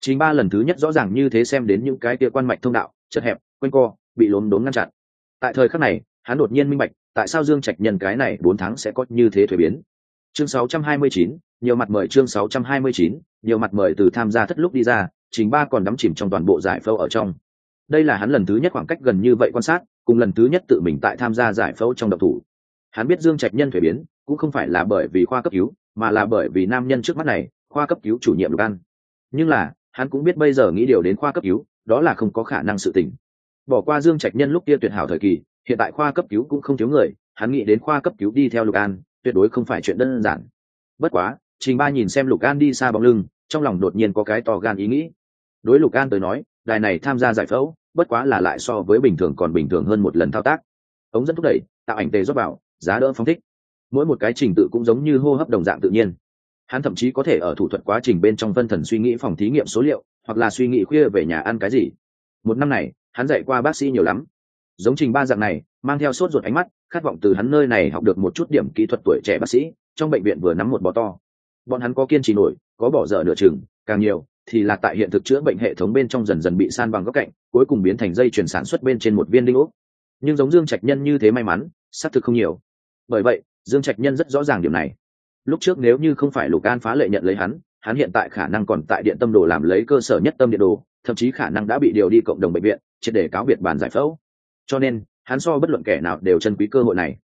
chính ba lần thứ nhất rõ ràng như thế xem đến những cái kia quan mạch thông đạo chật hẹp quanh co bị lốm đốm ngăn chặn. Tại thời khắc này hắn đột nhiên minh bạch tại sao dương trạch nhân cái này bốn tháng sẽ có như thế thuế biến. Chương 629, nhiều mặt mời chương 629, nhiều mặt mời từ tham gia thất lúc đi ra chính ba còn đắm chìm trong toàn bộ giải phẫu ở trong. Đây là hắn lần thứ nhất khoảng cách gần như vậy quan sát cùng lần thứ nhất tự mình tại tham gia giải phẫu trong độc thủ. Hắn biết dương trạch nhân thuế biến cũng không phải là bởi vì khoa cấp cứu mà là bởi vì nam nhân trước mắt này khoa cấp cứu chủ nhiệm lục an. Nhưng là hắn cũng biết bây giờ nghĩ điều đến khoa cấp cứu, đó là không có khả năng sự tình. Bỏ qua dương trạch nhân lúc kia tuyệt hảo thời kỳ, hiện tại khoa cấp cứu cũng không thiếu người, hắn nghĩ đến khoa cấp cứu đi theo lục an, tuyệt đối không phải chuyện đơn giản. Bất quá, trình ba nhìn xem lục an đi xa bóng lưng, trong lòng đột nhiên có cái to gan ý nghĩ. Đối lục an tới nói, đài này tham gia giải phẫu, bất quá là lại so với bình thường còn bình thường hơn một lần thao tác. Ống dẫn thúc đẩy, tạo ảnh tề rót vào, giá đỡ phóng thích. Mỗi một cái trình tự cũng giống như hô hấp đồng dạng tự nhiên hắn thậm chí có thể ở thủ thuật quá trình bên trong vân thần suy nghĩ phòng thí nghiệm số liệu, hoặc là suy nghĩ khuya về nhà ăn cái gì. Một năm này, hắn dạy qua bác sĩ nhiều lắm. Giống trình ba dạng này, mang theo sốt ruột ánh mắt, khát vọng từ hắn nơi này học được một chút điểm kỹ thuật tuổi trẻ bác sĩ, trong bệnh viện vừa nắm một bò to. Bọn hắn có kiên trì nổi, có bỏ dở nửa chừng, càng nhiều thì là tại hiện thực chữa bệnh hệ thống bên trong dần dần bị san bằng góc cạnh, cuối cùng biến thành dây chuyển sản xuất bên trên một viên đinh ốc. Nhưng giống dương trạch nhân như thế may mắn, xác thực không nhiều. Bởi vậy, dương trạch nhân rất rõ ràng điểm này lúc trước nếu như không phải lục an phá lệ nhận lấy hắn hắn hiện tại khả năng còn tại điện tâm đồ làm lấy cơ sở nhất tâm điện đồ, thậm chí khả năng đã bị điều đi cộng đồng bệnh viện, triệt để cáo biệt bàn giải phẫu. Cho nên, hắn so bất luận kẻ nào đều chân quý cơ hội này.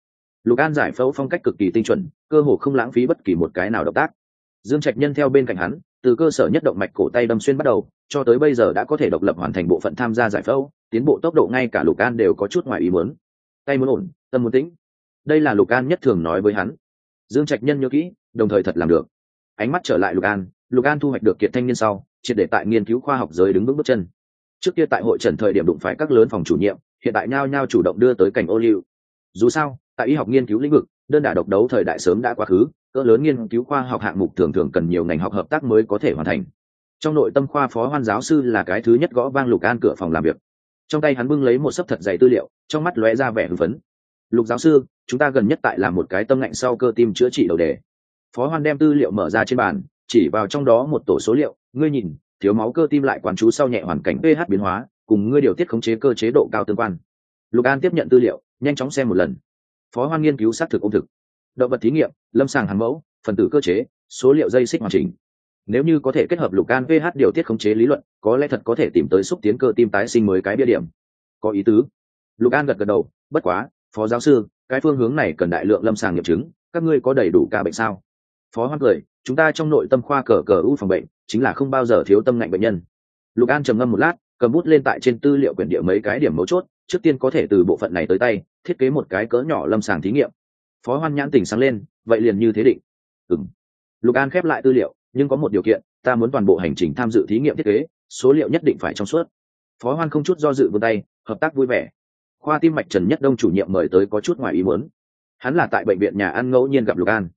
Lục an giải phẫu phong cách cực kỳ tinh chuẩn, cơ hồ không lãng phí bất kỳ một cái nào động tác. Dương trạch nhân theo bên cạnh hắn, từ cơ sở nhất động mạch cổ tay đâm xuyên bắt đầu, cho tới bây giờ đã có thể độc lập hoàn thành bộ phận tham gia giải phẫu, tiến bộ tốc độ ngay cả lục an đều có chút ngoài ý muốn. Tay muốn ổn, tâm muốn tĩnh. Đây là lục an nhất thường nói với hắn dương trạch nhân nhớ kỹ, đồng thời thật làm được. Ánh mắt trở lại lục an lục an thu hoạch được kiệt thanh niên sau, triệt để tại nghiên cứu khoa học giới đứng bước bước chân. Trước kia tại hội trần thời điểm đụng phải các lớn phòng chủ nhiệm, hiện tại nhao nhao chủ động đưa tới cảnh ô liu. Dù sao, tại y học nghiên cứu lĩnh vực, đơn đả độc đấu thời đại sớm đã quá khứ, cỡ lớn nghiên cứu khoa học hạng mục thường thường cần nhiều ngành học hợp tác mới có thể hoàn thành. Trong nội tâm khoa phó hoan giáo sư là cái thứ nhất gõ vang lục an cửa phòng làm việc. Trong tay hắn bưng lấy một sấp thật dày tư liệu, trong mắt lóe ra vẻ hưng phấn. Lục giáo sư chúng ta gần nhất tại làm một cái tâm ngạnh sau cơ tim chữa trị đầu đề. Phó hoan đem tư liệu mở ra trên bàn, chỉ vào trong đó một tổ số liệu, ngươi nhìn, thiếu máu cơ tim lại quán chú sau nhẹ hoàn cảnh ph biến hóa, cùng ngươi điều tiết khống chế cơ chế độ cao tương quan. Lục an tiếp nhận tư liệu, nhanh chóng xem một lần. Phó hoan nghiên cứu xác thực ung thực. Động vật thí nghiệm, lâm sàng hàng mẫu, phần tử cơ chế, số liệu dây xích hoàn chỉnh. Nếu như có thể kết hợp lục an vh điều tiết khống chế lý luận, có lẽ thật có thể tìm tới xúc tiến cơ tim tái sinh mới cái bia điểm. Có ý tứ. Lục an gật gật đầu, bất quá phó giáo sư, cái phương hướng này cần đại lượng lâm sàng nghiệm chứng, các ngươi có đầy đủ ca bệnh sao? Phó hoan cười, chúng ta trong nội tâm khoa cờ cờ u phòng bệnh, chính là không bao giờ thiếu tâm ngạnh bệnh nhân. Lục an trầm ngâm một lát, cầm bút lên tại trên tư liệu quyển địa mấy cái điểm mấu chốt, trước tiên có thể từ bộ phận này tới tay, thiết kế một cái cỡ nhỏ lâm sàng thí nghiệm. Phó hoan nhãn tỉnh sáng lên, vậy liền như thế định. Ừ m lục an khép lại tư liệu, nhưng có một điều kiện, ta muốn toàn bộ hành trình tham dự thí nghiệm thiết kế, số liệu nhất định phải trong suốt. Phó hoan không chút do dự vươn tay, hợp tác vui vẻ khoa tim mạch trần nhất đông chủ nhiệm mời tới có chút ngoài ý muốn. Hắn là tại bệnh viện nhà ăn ngẫu nhiên gặp lục an.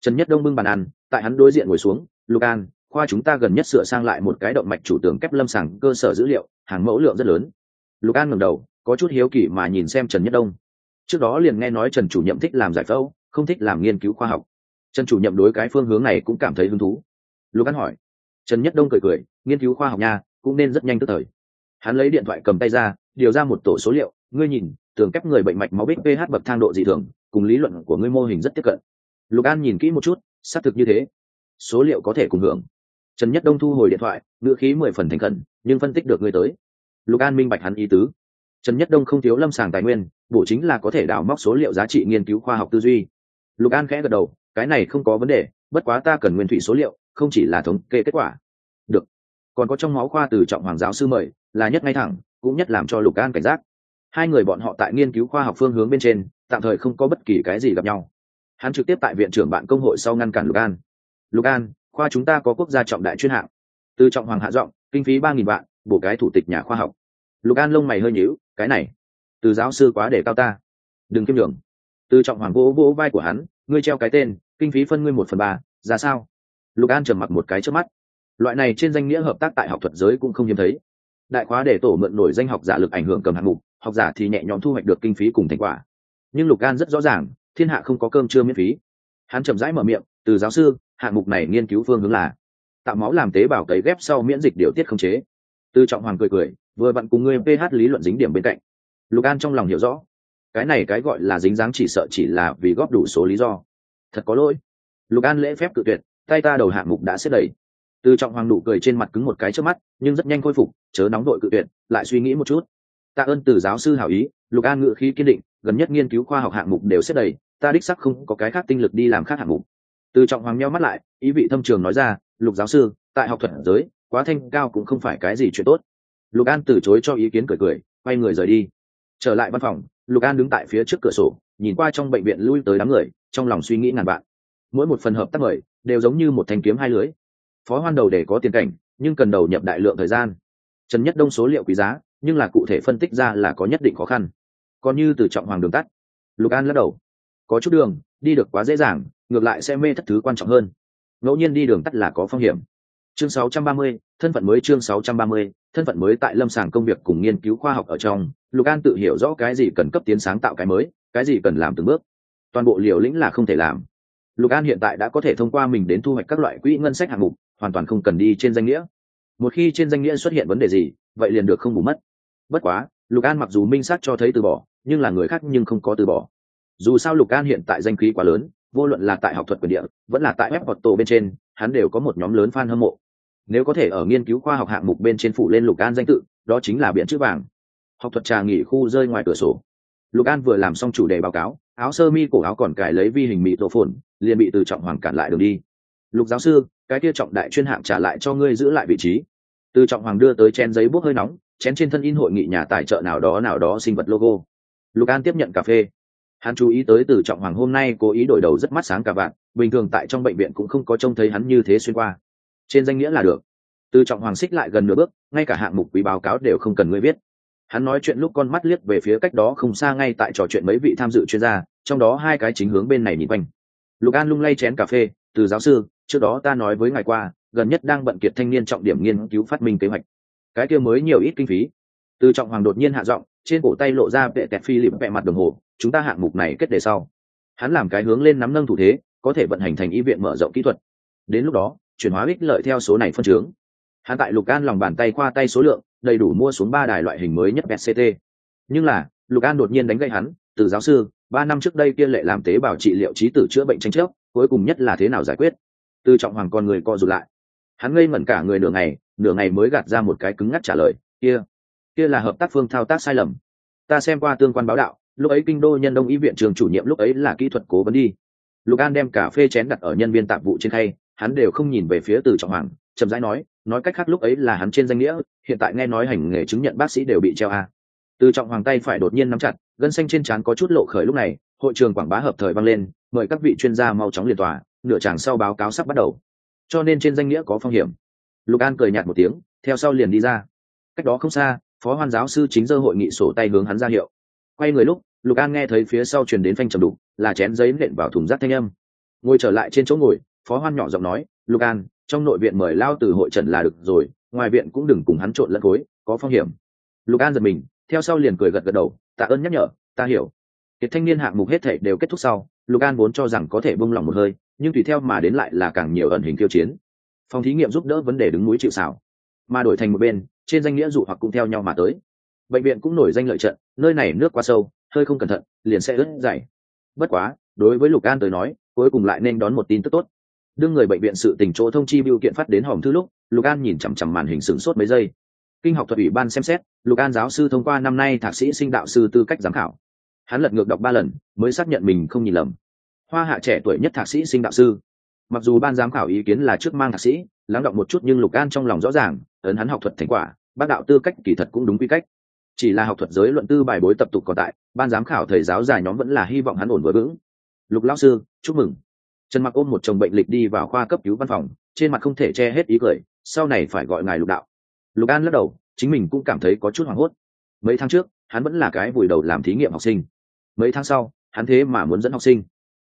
Trần nhất đông bưng bàn ăn, tại hắn đối diện ngồi xuống, lục an, khoa chúng ta gần nhất sửa sang lại một cái động mạch chủ tường kép lâm sàng cơ sở dữ liệu, hàng mẫu lượng rất lớn. Lục an ngầm đầu, có chút hiếu kỳ mà nhìn xem trần nhất đông. Trước đó liền nghe nói trần chủ nhiệm thích làm giải phẫu, không thích làm nghiên cứu khoa học. Trần chủ nhiệm đối cái phương hướng này cũng cảm thấy hứng thú. Lục an hỏi. Trần nhất đông cười cười, nghiên cứu khoa học nha, cũng nên rất nhanh tức thời. Hắn lấy điện thoại cầm tay ra, điều ra một tổ số liệu ngươi nhìn, tường kép người bệnh mạch máu bích ph bậc thang độ dị thường, cùng lý luận của ngươi mô hình rất tiếp cận. Lục an nhìn kỹ một chút, xác thực như thế. Số liệu có thể cùng hưởng. Trần nhất đông thu hồi điện thoại, ngữ khí mười phần thành khẩn, nhưng phân tích được ngươi tới. Lục an minh bạch hắn ý tứ. Trần nhất đông không thiếu lâm sàng tài nguyên, bổ chính là có thể đào móc số liệu giá trị nghiên cứu khoa học tư duy. Lục an khẽ gật đầu, cái này không có vấn đề, bất quá ta cần nguyên thủy số liệu, không chỉ là thống kê kết quả. Được. Còn có trong máu khoa từ trọng hoàng giáo sư mời, là nhất ngay thẳng, cũng nhất làm cho lục an cảnh giác hai người bọn họ tại nghiên cứu khoa học phương hướng bên trên, tạm thời không có bất kỳ cái gì gặp nhau. Hắn trực tiếp tại viện trưởng bạn công hội sau ngăn cản lục an. Lục an, khoa chúng ta có quốc gia trọng đại chuyên hạng. Từ trọng hoàng hạ giọng, kinh phí ba nghìn vạn, bổ cái thủ tịch nhà khoa học. Lục an lông mày hơi nhíu, cái này, từ giáo sư quá để cao ta. Đừng kiêm đường từ trọng hoàng vỗ vỗ vai của hắn, ngươi treo cái tên, kinh phí phân ngươi một phần ba, ra sao? Lục an trầm mặc một cái trước mắt. Loại này trên danh nghĩa hợp tác tại học thuật giới cũng không hiếm thấy. Đại khóa để tổ mượn nổi danh học giả lực ảnh hưởng cầm hạng mục học giả thì nhẹ nhõm thu hoạch được kinh phí cùng thành quả. Nhưng lục an rất rõ ràng, thiên hạ không có cơm chưa miễn phí. Hắn chậm rãi mở miệng, từ giáo sư, hạng mục này nghiên cứu phương hướng là tạo máu làm tế bào cấy ghép sau miễn dịch điều tiết không chế. Từ trọng hoàng cười cười, vừa vặn cùng ngươi ph lý luận dính điểm bên cạnh. Lục an trong lòng hiểu rõ, cái này cái gọi là dính dáng chỉ sợ chỉ là vì góp đủ số lý do. Thật có lỗi. Lục an lễ phép cự tuyệt, tay ta đầu hạng mục đã xếp đầy. Từ trọng hoàng nụ cười trên mặt cứng một cái trước mắt, nhưng rất nhanh khôi phục, chớ nóng đội cự tuyệt, lại suy nghĩ một chút tạ ơn từ giáo sư hảo ý, lục an ngự khí kiên định, gần nhất nghiên cứu khoa học hạng mục đều xếp đầy, ta đích sắc không có cái khác tinh lực đi làm khác hạng mục. Từ trọng hoàng meo mắt lại, ý vị thâm trường nói ra, lục giáo sư, tại học thuật giới, quá thanh cao cũng không phải cái gì chuyện tốt. Lục an từ chối cho ý kiến cười cười, quay người rời đi. Trở lại văn phòng, lục an đứng tại phía trước cửa sổ, nhìn qua trong bệnh viện lui tới đám người, trong lòng suy nghĩ ngàn vạn. Mỗi một phần hợp tác mời, đều giống như một thanh kiếm hai lưới. Phó hoan đầu để có tiền cảnh, nhưng cần đầu nhập đại lượng thời gian. Trần nhất đông số liệu quý giá nhưng là cụ thể phân tích ra là có nhất định khó khăn. Còn như từ trọng hoàng đường tắt lục an lắc đầu. Có chút đường đi được quá dễ dàng ngược lại sẽ mê thất thứ quan trọng hơn. Ngẫu nhiên đi đường tắt là có phong hiểm. Chương 630, thân phận mới chương 630, thân phận mới tại lâm sàng công việc cùng nghiên cứu khoa học ở trong lục an tự hiểu rõ cái gì cần cấp tiến sáng tạo cái mới cái gì cần làm từng bước. Toàn bộ liều lĩnh là không thể làm. Lục an hiện tại đã có thể thông qua mình đến thu hoạch các loại quỹ ngân sách hạng mục hoàn toàn không cần đi trên danh nghĩa. Một khi trên danh nghĩa xuất hiện vấn đề gì vậy liền được không bù mất bất quá, lục an mặc dù minh xác cho thấy từ bỏ, nhưng là người khác nhưng không có từ bỏ. Dù sao lục an hiện tại danh khí quá lớn, vô luận là tại học thuật quyền địa, vẫn là tại web tổ bên trên, hắn đều có một nhóm lớn fan hâm mộ. Nếu có thể ở nghiên cứu khoa học hạng mục bên trên phụ lên lục an danh tự, đó chính là biện chữ vàng. Học thuật trà nghỉ khu rơi ngoài cửa sổ. Lục an vừa làm xong chủ đề báo cáo, áo sơ mi cổ áo còn cài lấy vi hình mỹ tổ phồn liền bị từ trọng hoàng cản lại đường đi. Lục giáo sư, cái kia trọng đại chuyên hạng trả lại cho ngươi giữ lại vị trí. Từ trọng hoàng đưa tới chen giấy bút hơi nóng chén trên thân in hội nghị nhà tài trợ nào đó nào đó sinh vật logo. Lục an tiếp nhận cà phê. Hắn chú ý tới từ trọng hoàng hôm nay cố ý đổi đầu rất mắt sáng cả bạn, bình thường tại trong bệnh viện cũng không có trông thấy hắn như thế xuyên qua. Trên danh nghĩa là được. Từ trọng hoàng xích lại gần nửa bước, ngay cả hạng mục quý báo cáo đều không cần ngươi biết. Hắn nói chuyện lúc con mắt liếc về phía cách đó không xa ngay tại trò chuyện mấy vị tham dự chuyên gia, trong đó hai cái chính hướng bên này nhìn quanh. Lục an lung lay chén cà phê, từ giáo sư, trước đó ta nói với ngài qua, gần nhất đang bận kiệt thanh niên trọng điểm nghiên cứu phát minh kế hoạch cái kia mới nhiều ít kinh phí. Từ trọng hoàng đột nhiên hạ giọng, trên cổ tay lộ ra vệ tẹt phi lịp vẹ mặt đồng hồ, chúng ta hạng mục này kết đề sau. Hắn làm cái hướng lên nắm nâng thủ thế, có thể vận hành thành y viện mở rộng kỹ thuật. Đến lúc đó, chuyển hóa ích lợi theo số này phân chướng. Hắn tại lục an lòng bàn tay khoa tay số lượng, đầy đủ mua xuống ba đài loại hình mới nhất pct nhưng là, lục an đột nhiên đánh gây hắn, từ giáo sư, ba năm trước đây kia lệ làm tế bào trị liệu trí tử chữa bệnh tranh chấp, cuối cùng nhất là thế nào giải quyết? Từ trọng hoàng con người co rụt lại. Hắn ngây ngẩn cả người nửa ngày nửa ngày mới gạt ra một cái cứng ngắc trả lời, kia kia là hợp tác phương thao tác sai lầm. Ta xem qua tương quan báo đạo, lúc ấy kinh đô nhân đông y viện trường chủ nhiệm lúc ấy là kỹ thuật cố vấn đi. Lục an đem cà phê chén đặt ở nhân viên tạp vụ trên khay, hắn đều không nhìn về phía từ trọng hoàng, chậm rãi nói nói cách khác lúc ấy là hắn trên danh nghĩa, hiện tại nghe nói hành nghề chứng nhận bác sĩ đều bị treo a. Từ trọng hoàng tay phải đột nhiên nắm chặt, gân xanh trên trán có chút lộ khởi lúc này, hội trường quảng bá hợp thời vang lên, mời các vị chuyên gia mau chóng liền tòa, nửa chàng sau báo cáo sắp bắt đầu. Cho nên trên danh nghĩa có phong hiểm lục an cười nhạt một tiếng, theo sau liền đi ra. Cách đó không xa, phó hoan giáo sư chính dơ hội nghị sổ tay hướng hắn ra hiệu. Quay người lúc, lục an nghe thấy phía sau truyền đến phanh trầm đục, là chén giấy nện vào thùng rác thanh âm. Ngồi trở lại trên chỗ ngồi, phó hoan nhỏ giọng nói, lục an, trong nội viện mời lao từ hội trần là được rồi, ngoài viện cũng đừng cùng hắn trộn lẫn khối có phong hiểm. Lục an giật mình, theo sau liền cười gật gật đầu, tạ ơn nhắc nhở, ta hiểu. Kiệt thanh niên hạng mục hết thể đều kết thúc sau, lục an vốn cho rằng có thể bông lòng một hơi, nhưng tùy theo mà đến lại là càng nhiều ẩn hình tiêu chiến phòng thí nghiệm giúp đỡ vấn đề đứng núi chịu xảo mà đổi thành một bên, trên danh nghĩa dụ hoặc cũng theo nhau mà tới. Bệnh viện cũng nổi danh lợi trận, nơi này nước quá sâu, hơi không cẩn thận, liền sẽ ướt dày. Bất quá, đối với lục an tới nói, cuối cùng lại nên đón một tin tức tốt. Đương người bệnh viện sự tình chỗ thông chi biểu kiện phát đến hòm thư lúc, lục an nhìn chằm chằm màn hình sửng sốt mấy giây. Kinh học thuật ủy ban xem xét, lục an giáo sư thông qua năm nay thạc sĩ sinh đạo sư tư cách giám khảo. Hắn lật ngược đọc ba lần, mới xác nhận mình không nhìn lầm. Hoa hạ trẻ tuổi nhất thạc sĩ sinh đạo sư mặc dù ban giám khảo ý kiến là trước mang thạc sĩ, lắng động một chút nhưng lục an trong lòng rõ ràng, ấn hắn học thuật thành quả, bác đạo tư cách kỳ thật cũng đúng quy cách. Chỉ là học thuật giới luận tư bài bối tập tục còn tại, ban giám khảo thầy giáo dài nhóm vẫn là hy vọng hắn ổn vừa vững. Lục lão sư, chúc mừng. Trần mặc ôm một chồng bệnh lịch đi vào khoa cấp cứu văn phòng, trên mặt không thể che hết ý cười, sau này phải gọi ngài lục đạo. Lục an lắc đầu, chính mình cũng cảm thấy có chút hoảng hốt. Mấy tháng trước, hắn vẫn là cái vùi đầu làm thí nghiệm học sinh. Mấy tháng sau, hắn thế mà muốn dẫn học sinh.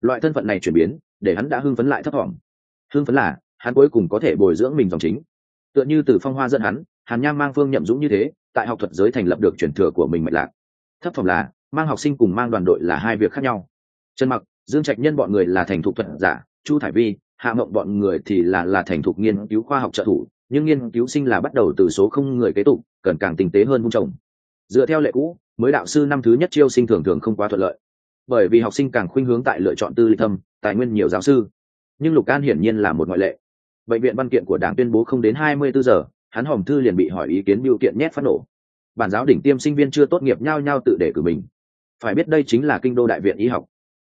Loại thân phận này chuyển biến để hắn đã hưng phấn lại thấp thỏm. Hưng phấn là, hắn cuối cùng có thể bồi dưỡng mình dòng chính. Tựa như từ phong hoa dẫn hắn, hàn nham mang phương nhậm dũng như thế, tại học thuật giới thành lập được truyền thừa của mình mạch lạc. Thấp phẩm là, mang học sinh cùng mang đoàn đội là hai việc khác nhau. Trần mặc, dương trạch nhân bọn người là thành thục thuật giả, chu thải vi, hạ mộng bọn người thì là là thành thục nghiên cứu khoa học trợ thủ, nhưng nghiên cứu sinh là bắt đầu từ số không người kế tục, cần càng tinh tế hơn vung trồng. Dựa theo lệ cũ, mới đạo sư năm thứ nhất chiêu sinh thường thường không quá thuận lợi. Bởi vì học sinh càng khuynh hướng tại lựa chọn tư lịch thâm tài nguyên nhiều giáo sư. Nhưng lục an hiển nhiên là một ngoại lệ. Bệnh viện văn kiện của đảng tuyên bố không đến hai mươi bốn giờ, hắn hòm thư liền bị hỏi ý kiến biểu kiện nhét phát nổ. Bản giáo đỉnh tiêm sinh viên chưa tốt nghiệp nhao nhao tự để cử mình. Phải biết đây chính là kinh đô đại viện y học.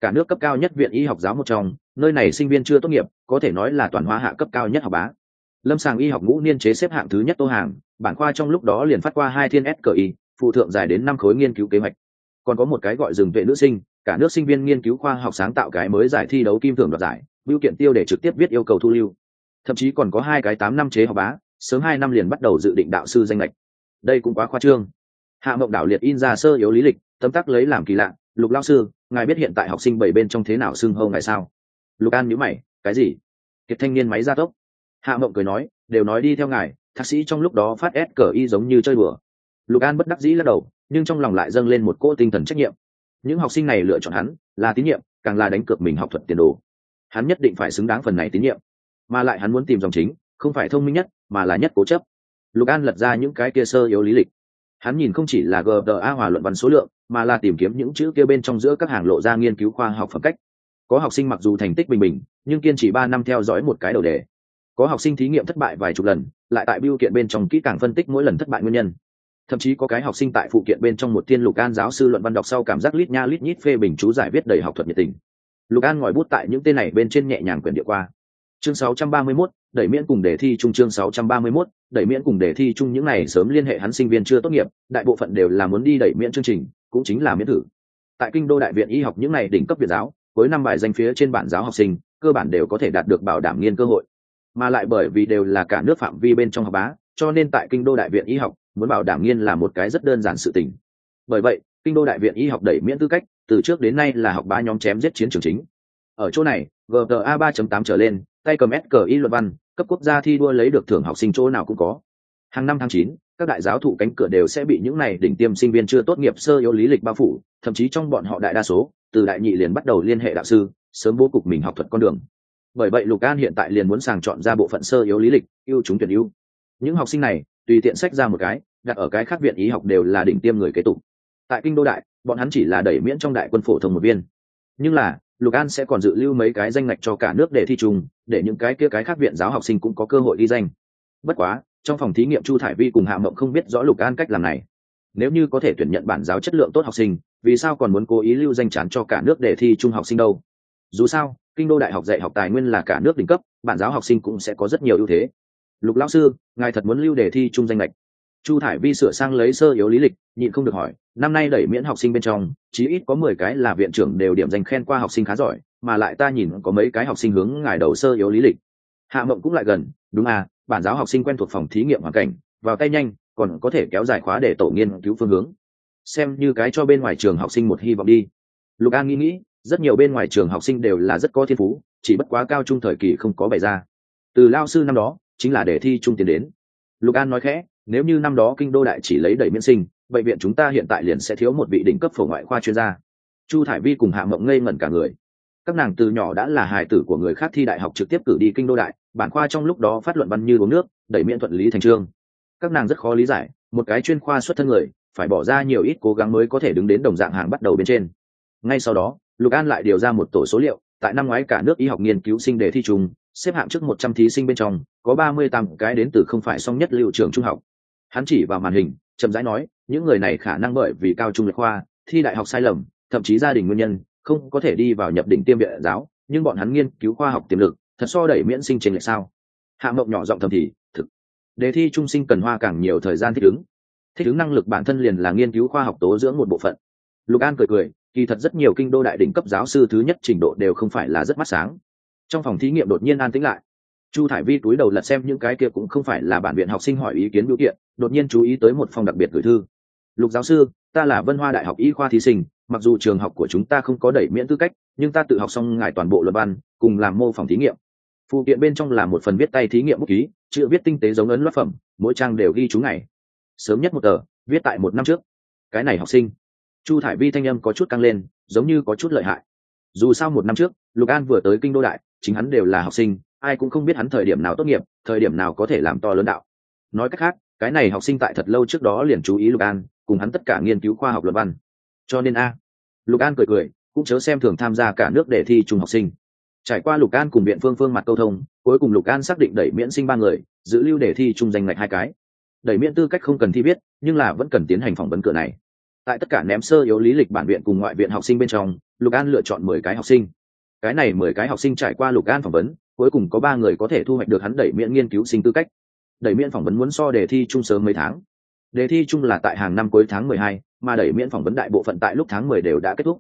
Cả nước cấp cao nhất viện y học giáo một trong, nơi này sinh viên chưa tốt nghiệp, có thể nói là toàn hóa hạ cấp cao nhất học bá. Lâm sàng y học ngũ niên chế xếp hạng thứ nhất tô hàng, bản khoa trong lúc đó liền phát qua hai thiên s cờ y phụ thượng dài đến năm khối nghiên cứu kế hoạch. Còn có một cái gọi rừng vệ nữ sinh cả nước sinh viên nghiên cứu khoa học sáng tạo cái mới giải thi đấu kim thưởng đoạt giải, biểu kiện tiêu để trực tiếp viết yêu cầu thu lưu. Thậm chí còn có hai cái tám năm chế học bá, sớm hai năm liền bắt đầu dự định đạo sư danh lệch. Đây cũng quá khoa trương. Hạ mộng đảo liệt in ra sơ yếu lý lịch, tấm tắc lấy làm kỳ lạ, lục lao sư, ngài biết hiện tại học sinh bảy bên trong thế nào xưng hâu ngài sao? Lục an nhữ mày, cái gì? Kiệt thanh niên máy gia tốc. Hạ mộng cười nói, đều nói đi theo ngài, thạc sĩ trong lúc đó phát s cờ y giống như chơi bừa lục an bất đắc dĩ lắc đầu, nhưng trong lòng lại dâng lên một cỗ tinh thần trách nhiệm những học sinh này lựa chọn hắn là tín nhiệm, càng là đánh cược mình học thuật tiền đồ. Hắn nhất định phải xứng đáng phần này tín nhiệm. Mà lại hắn muốn tìm dòng chính, không phải thông minh nhất, mà là nhất cố chấp. Lục an lật ra những cái kia sơ yếu lý lịch. Hắn nhìn không chỉ là gda hòa luận văn số lượng, mà là tìm kiếm những chữ kia bên trong giữa các hàng lộ ra nghiên cứu khoa học phẩm cách. Có học sinh mặc dù thành tích bình bình, nhưng kiên trì ba năm theo dõi một cái đầu đề. Có học sinh thí nghiệm thất bại vài chục lần, lại tại biêu kiện bên trong kỹ càng phân tích mỗi lần thất bại nguyên nhân thậm chí có cái học sinh tại phụ kiện bên trong một tiên lục an giáo sư luận văn đọc sau cảm giác lít nha lít nhít phê bình chú giải viết đầy học thuật nhiệt tình. Lục an ngòi bút tại những tên này bên trên nhẹ nhàng quyền địa qua. Chương 631, đẩy miễn cùng đề thi chung chương 631, đẩy miễn cùng đề thi chung những này sớm liên hệ hắn sinh viên chưa tốt nghiệp đại bộ phận đều là muốn đi đẩy miễn chương trình cũng chính là miễn thử. Tại kinh đô đại viện y học những này đỉnh cấp việt giáo với năm bài danh phía trên bản giáo học sinh cơ bản đều có thể đạt được bảo đảm nghiên cơ hội. Mà lại bởi vì đều là cả nước phạm vi bên trong học bá cho nên tại kinh đô đại viện y học muốn bảo đảm nghiên là một cái rất đơn giản sự tình bởi vậy kinh đô đại viện y học đẩy miễn tư cách từ trước đến nay là học bá nhóm chém giết chiến trường chính ở chỗ này gta 3.8 trở lên tay cầm SKI luật văn, cấp quốc gia thi đua lấy được thưởng học sinh chỗ nào cũng có. Hàng năm tháng 9, các đại giáo thụ cánh cửa đều sẽ bị những này đỉnh tiêm sinh viên chưa tốt nghiệp sơ yếu lý lịch bao phủ, thậm chí trong bọn họ đại đa số, từ đại nhị liền bắt đầu liên hệ đạo sư, sớm bố cục mình học thuật con đường. Bởi vậy Lục An hiện tại liền muốn sàng chọn ra bộ phận sơ yếu lý lịch, ưu chúng tuyển ưu. Những học sinh này, tùy tiện sách ra một cái, đặt ở cái khác viện y học đều là đỉnh tiêm người kế tục. Tại kinh đô đại, bọn hắn chỉ là đẩy miễn trong đại quân phổ thông một viên. Nhưng là, lục an sẽ còn dự lưu mấy cái danh ngạch cho cả nước để thi trùng, để những cái kia cái khác viện giáo học sinh cũng có cơ hội đi danh bất quá trong phòng thí nghiệm chu thải vi cùng hạ mộng không biết rõ lục an cách làm này nếu như có thể tuyển nhận bản giáo chất lượng tốt học sinh vì sao còn muốn cố ý lưu danh chán cho cả nước để thi trung học sinh đâu dù sao kinh đô đại học dạy học tài nguyên là cả nước đỉnh cấp bản giáo học sinh cũng sẽ có rất nhiều ưu thế lục lão sư, ngài thật muốn lưu đề thi chung danh lệch chu thải vi sửa sang lấy sơ yếu lý lịch, nhịn không được hỏi, năm nay đẩy miễn học sinh bên trong, chí ít có mười cái là viện trưởng đều điểm danh khen qua học sinh khá giỏi, mà lại ta nhìn có mấy cái học sinh hướng ngài đầu sơ yếu lý lịch. Hạ mộng cũng lại gần, đúng à bản giáo học sinh quen thuộc phòng thí nghiệm hoàn cảnh, vào tay nhanh, còn có thể kéo dài khóa để tổ nghiên cứu phương hướng. Xem như cái cho bên ngoài trường học sinh một hy vọng đi. Lục an nghĩ nghĩ, rất nhiều bên ngoài trường học sinh đều là rất có thiên phú, chỉ bất quá cao trung thời kỳ không có bày ra. Từ lao sư năm đó chính là để thi trung tiến đến. Lục an nói khẽ, nếu như năm đó kinh đô đại chỉ lấy đẩy miễn sinh bệnh viện chúng ta hiện tại liền sẽ thiếu một vị đỉnh cấp phổ ngoại khoa chuyên gia. Chu thải vi cùng hạ mộng ngây ngẩn cả người. Các nàng từ nhỏ đã là hài tử của người khác thi đại học trực tiếp cử đi kinh đô đại, bản khoa trong lúc đó phát luận văn như uống nước, đẩy miễn thuận lý thành trương. Các nàng rất khó lý giải, một cái chuyên khoa xuất thân người, phải bỏ ra nhiều ít cố gắng mới có thể đứng đến đồng dạng hàng bắt đầu bên trên. Ngay sau đó, lục an lại điều ra một tổ số liệu, tại năm ngoái cả nước y học nghiên cứu sinh đề thi trùng xếp hạng trước một trăm thí sinh bên trong, có ba mươi tám cái đến từ không phải song nhất liệu trường trung học. Hắn chỉ vào màn hình, chậm rãi nói, những người này khả năng bởi vì cao trung lệch khoa, thi đại học sai lầm, thậm chí gia đình nguyên nhân, không có thể đi vào nhập đỉnh tiêm viện giáo, nhưng bọn hắn nghiên cứu khoa học tiềm lực, thật so đẩy miễn sinh trình lệch sao. Hạ mộng nhỏ giọng thầm thì, thực. Đề thi trung sinh cần hoa càng nhiều thời gian thích ứng. Thích ứng năng lực bản thân liền là nghiên cứu khoa học tố dưỡng một bộ phận. Lục an cười cười, kỳ thật rất nhiều kinh đô đại đỉnh cấp giáo sư thứ nhất trình độ đều không phải là rất mắt sáng trong phòng thí nghiệm đột nhiên an tĩnh lại. Chu thải vi túi đầu lật xem những cái kia cũng không phải là bản viện học sinh hỏi ý kiến biểu kiện, đột nhiên chú ý tới một phòng đặc biệt gửi thư. Lục giáo sư, ta là vân hoa đại học y khoa thí sinh, mặc dù trường học của chúng ta không có đẩy miễn tư cách, nhưng ta tự học xong ngài toàn bộ luật văn, cùng làm mô phòng thí nghiệm. Phụ kiện bên trong là một phần viết tay thí nghiệm bút ký, chữ viết tinh tế giống ấn loát phẩm, mỗi trang đều ghi chú ngày. Sớm nhất một tờ, viết tại một năm trước. Cái này học sinh. Chu thải vi thanh âm có chút căng lên, giống như có chút lợi hại. Dù sao một năm trước, lục an vừa tới kinh đô đại chính hắn đều là học sinh, ai cũng không biết hắn thời điểm nào tốt nghiệp, thời điểm nào có thể làm to lớn đạo. Nói cách khác, cái này học sinh tại thật lâu trước đó liền chú ý lục an, cùng hắn tất cả nghiên cứu khoa học luận văn. Cho nên a, lục an cười cười, cũng chớ xem thường tham gia cả nước để thi trung học sinh. Trải qua lục an cùng biện phương phương mặt câu thông, cuối cùng lục an xác định đẩy miễn sinh ba người, giữ lưu để thi trung danh ngạch hai cái. Đẩy miễn tư cách không cần thi biết, nhưng là vẫn cần tiến hành phỏng vấn cửa này. Tại tất cả ném sơ yếu lý lịch bản viện cùng ngoại viện học sinh bên trong, lục an lựa chọn mười cái học sinh cái này mười cái học sinh trải qua lục an phỏng vấn, cuối cùng có ba người có thể thu hoạch được hắn đẩy miễn nghiên cứu sinh tư cách. Đẩy miễn phỏng vấn muốn so đề thi chung sớm mấy tháng. Đề thi chung là tại hàng năm cuối tháng mười hai, mà đẩy miễn phỏng vấn đại bộ phận tại lúc tháng mười đều đã kết thúc.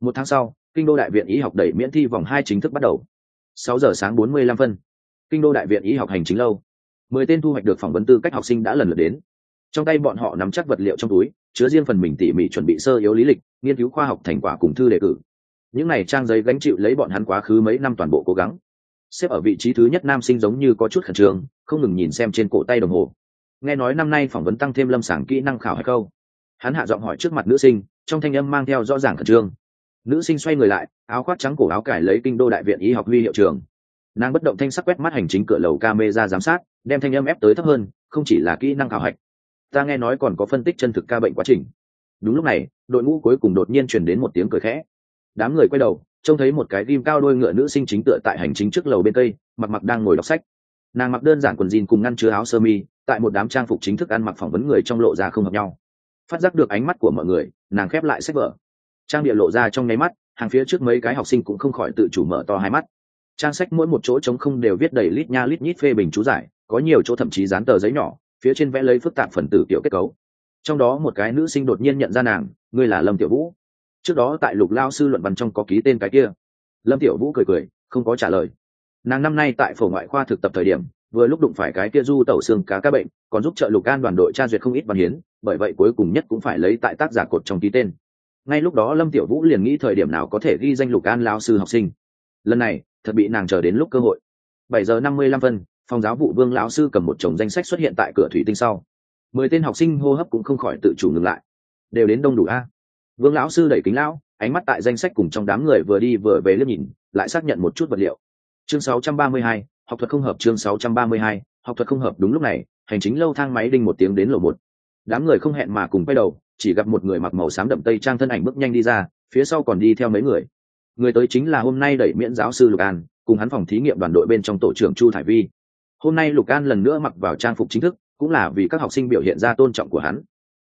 Một tháng sau, kinh đô đại viện y học đẩy miễn thi vòng hai chính thức bắt đầu. Sáu giờ sáng bốn mươi lăm phân. Kinh đô đại viện y học hành chính lâu. Mười tên thu hoạch được phỏng vấn tư cách học sinh đã lần lượt đến. Trong tay bọn họ nắm chắc vật liệu trong túi, chứa riêng phần mình tỉ mỉ chuẩn bị sơ yếu lý lịch, nghiên cứu khoa học thành quả cùng thư đề cử những này trang giấy gánh chịu lấy bọn hắn quá khứ mấy năm toàn bộ cố gắng. Xếp ở vị trí thứ nhất nam sinh giống như có chút khẩn trương, không ngừng nhìn xem trên cổ tay đồng hồ. Nghe nói năm nay phỏng vấn tăng thêm lâm sàng kỹ năng khảo hay câu. Hắn hạ giọng hỏi trước mặt nữ sinh, trong thanh âm mang theo rõ ràng khẩn trương. Nữ sinh xoay người lại, áo khoác trắng cổ áo cải lấy kinh đô đại viện y học huy hiệu trường. Nàng bất động thanh sắc quét mắt hành chính cửa lầu ca mê ra giám sát, đem thanh âm ép tới thấp hơn, không chỉ là kỹ năng khảo hạch. Ta nghe nói còn có phân tích chân thực ca bệnh quá trình. Đúng lúc này, đội ngũ cuối cùng đột nhiên truyền đến một tiếng cười khẽ đám người quay đầu, trông thấy một cái ghim cao đôi ngựa nữ sinh chính tựa tại hành chính trước lầu bên tây mặc mặc đang ngồi đọc sách. Nàng mặc đơn giản quần jean cùng ngăn chứa áo sơ mi, tại một đám trang phục chính thức ăn mặc phỏng vấn người trong lộ ra không hợp nhau. Phát giác được ánh mắt của mọi người, nàng khép lại sách vở. Trang địa lộ ra trong nháy mắt, hàng phía trước mấy cái học sinh cũng không khỏi tự chủ mở to hai mắt. Trang sách mỗi một chỗ trống không đều viết đầy lít nha lít nhít phê bình chú giải, có nhiều chỗ thậm chí dán tờ giấy nhỏ, phía trên vẽ lấy phức tạp phần tử tiểu kết cấu. Trong đó một cái nữ sinh đột nhiên nhận ra nàng, ngươi là lâm tiểu vũ trước đó tại lục lao sư luận văn trong có ký tên cái kia. Lâm tiểu vũ cười cười, không có trả lời. Nàng năm nay tại phổ ngoại khoa thực tập thời điểm, vừa lúc đụng phải cái kia du tẩu xương cá cá bệnh, còn giúp trợ lục an đoàn đội tra duyệt không ít văn hiến, bởi vậy cuối cùng nhất cũng phải lấy tại tác giả cột trong ký tên. Ngay lúc đó lâm tiểu vũ liền nghĩ thời điểm nào có thể ghi danh lục an lao sư học sinh. Lần này, thật bị nàng chờ đến lúc cơ hội. Bảy giờ năm mươi lăm phân, phòng giáo vụ vương lão sư cầm một chồng danh sách xuất hiện tại cửa thủy tinh sau. Mười tên học sinh hô hấp cũng không khỏi tự chủ ngừng lại. Đều đến đông đủ a vương lão sư đẩy kính lão ánh mắt tại danh sách cùng trong đám người vừa đi vừa về liếc nhìn lại xác nhận một chút vật liệu. Chương 632, học thuật không hợp chương 632, học thuật không hợp đúng lúc này hành chính lâu thang máy đinh một tiếng đến lầu một. Đám người không hẹn mà cùng quay đầu chỉ gặp một người mặc màu xám đậm tây trang thân ảnh bước nhanh đi ra phía sau còn đi theo mấy người. Người tới chính là hôm nay đẩy miễn giáo sư lục an cùng hắn phòng thí nghiệm đoàn đội bên trong tổ trưởng chu thải vi. Hôm nay lục an lần nữa mặc vào trang phục chính thức cũng là vì các học sinh biểu hiện ra tôn trọng của hắn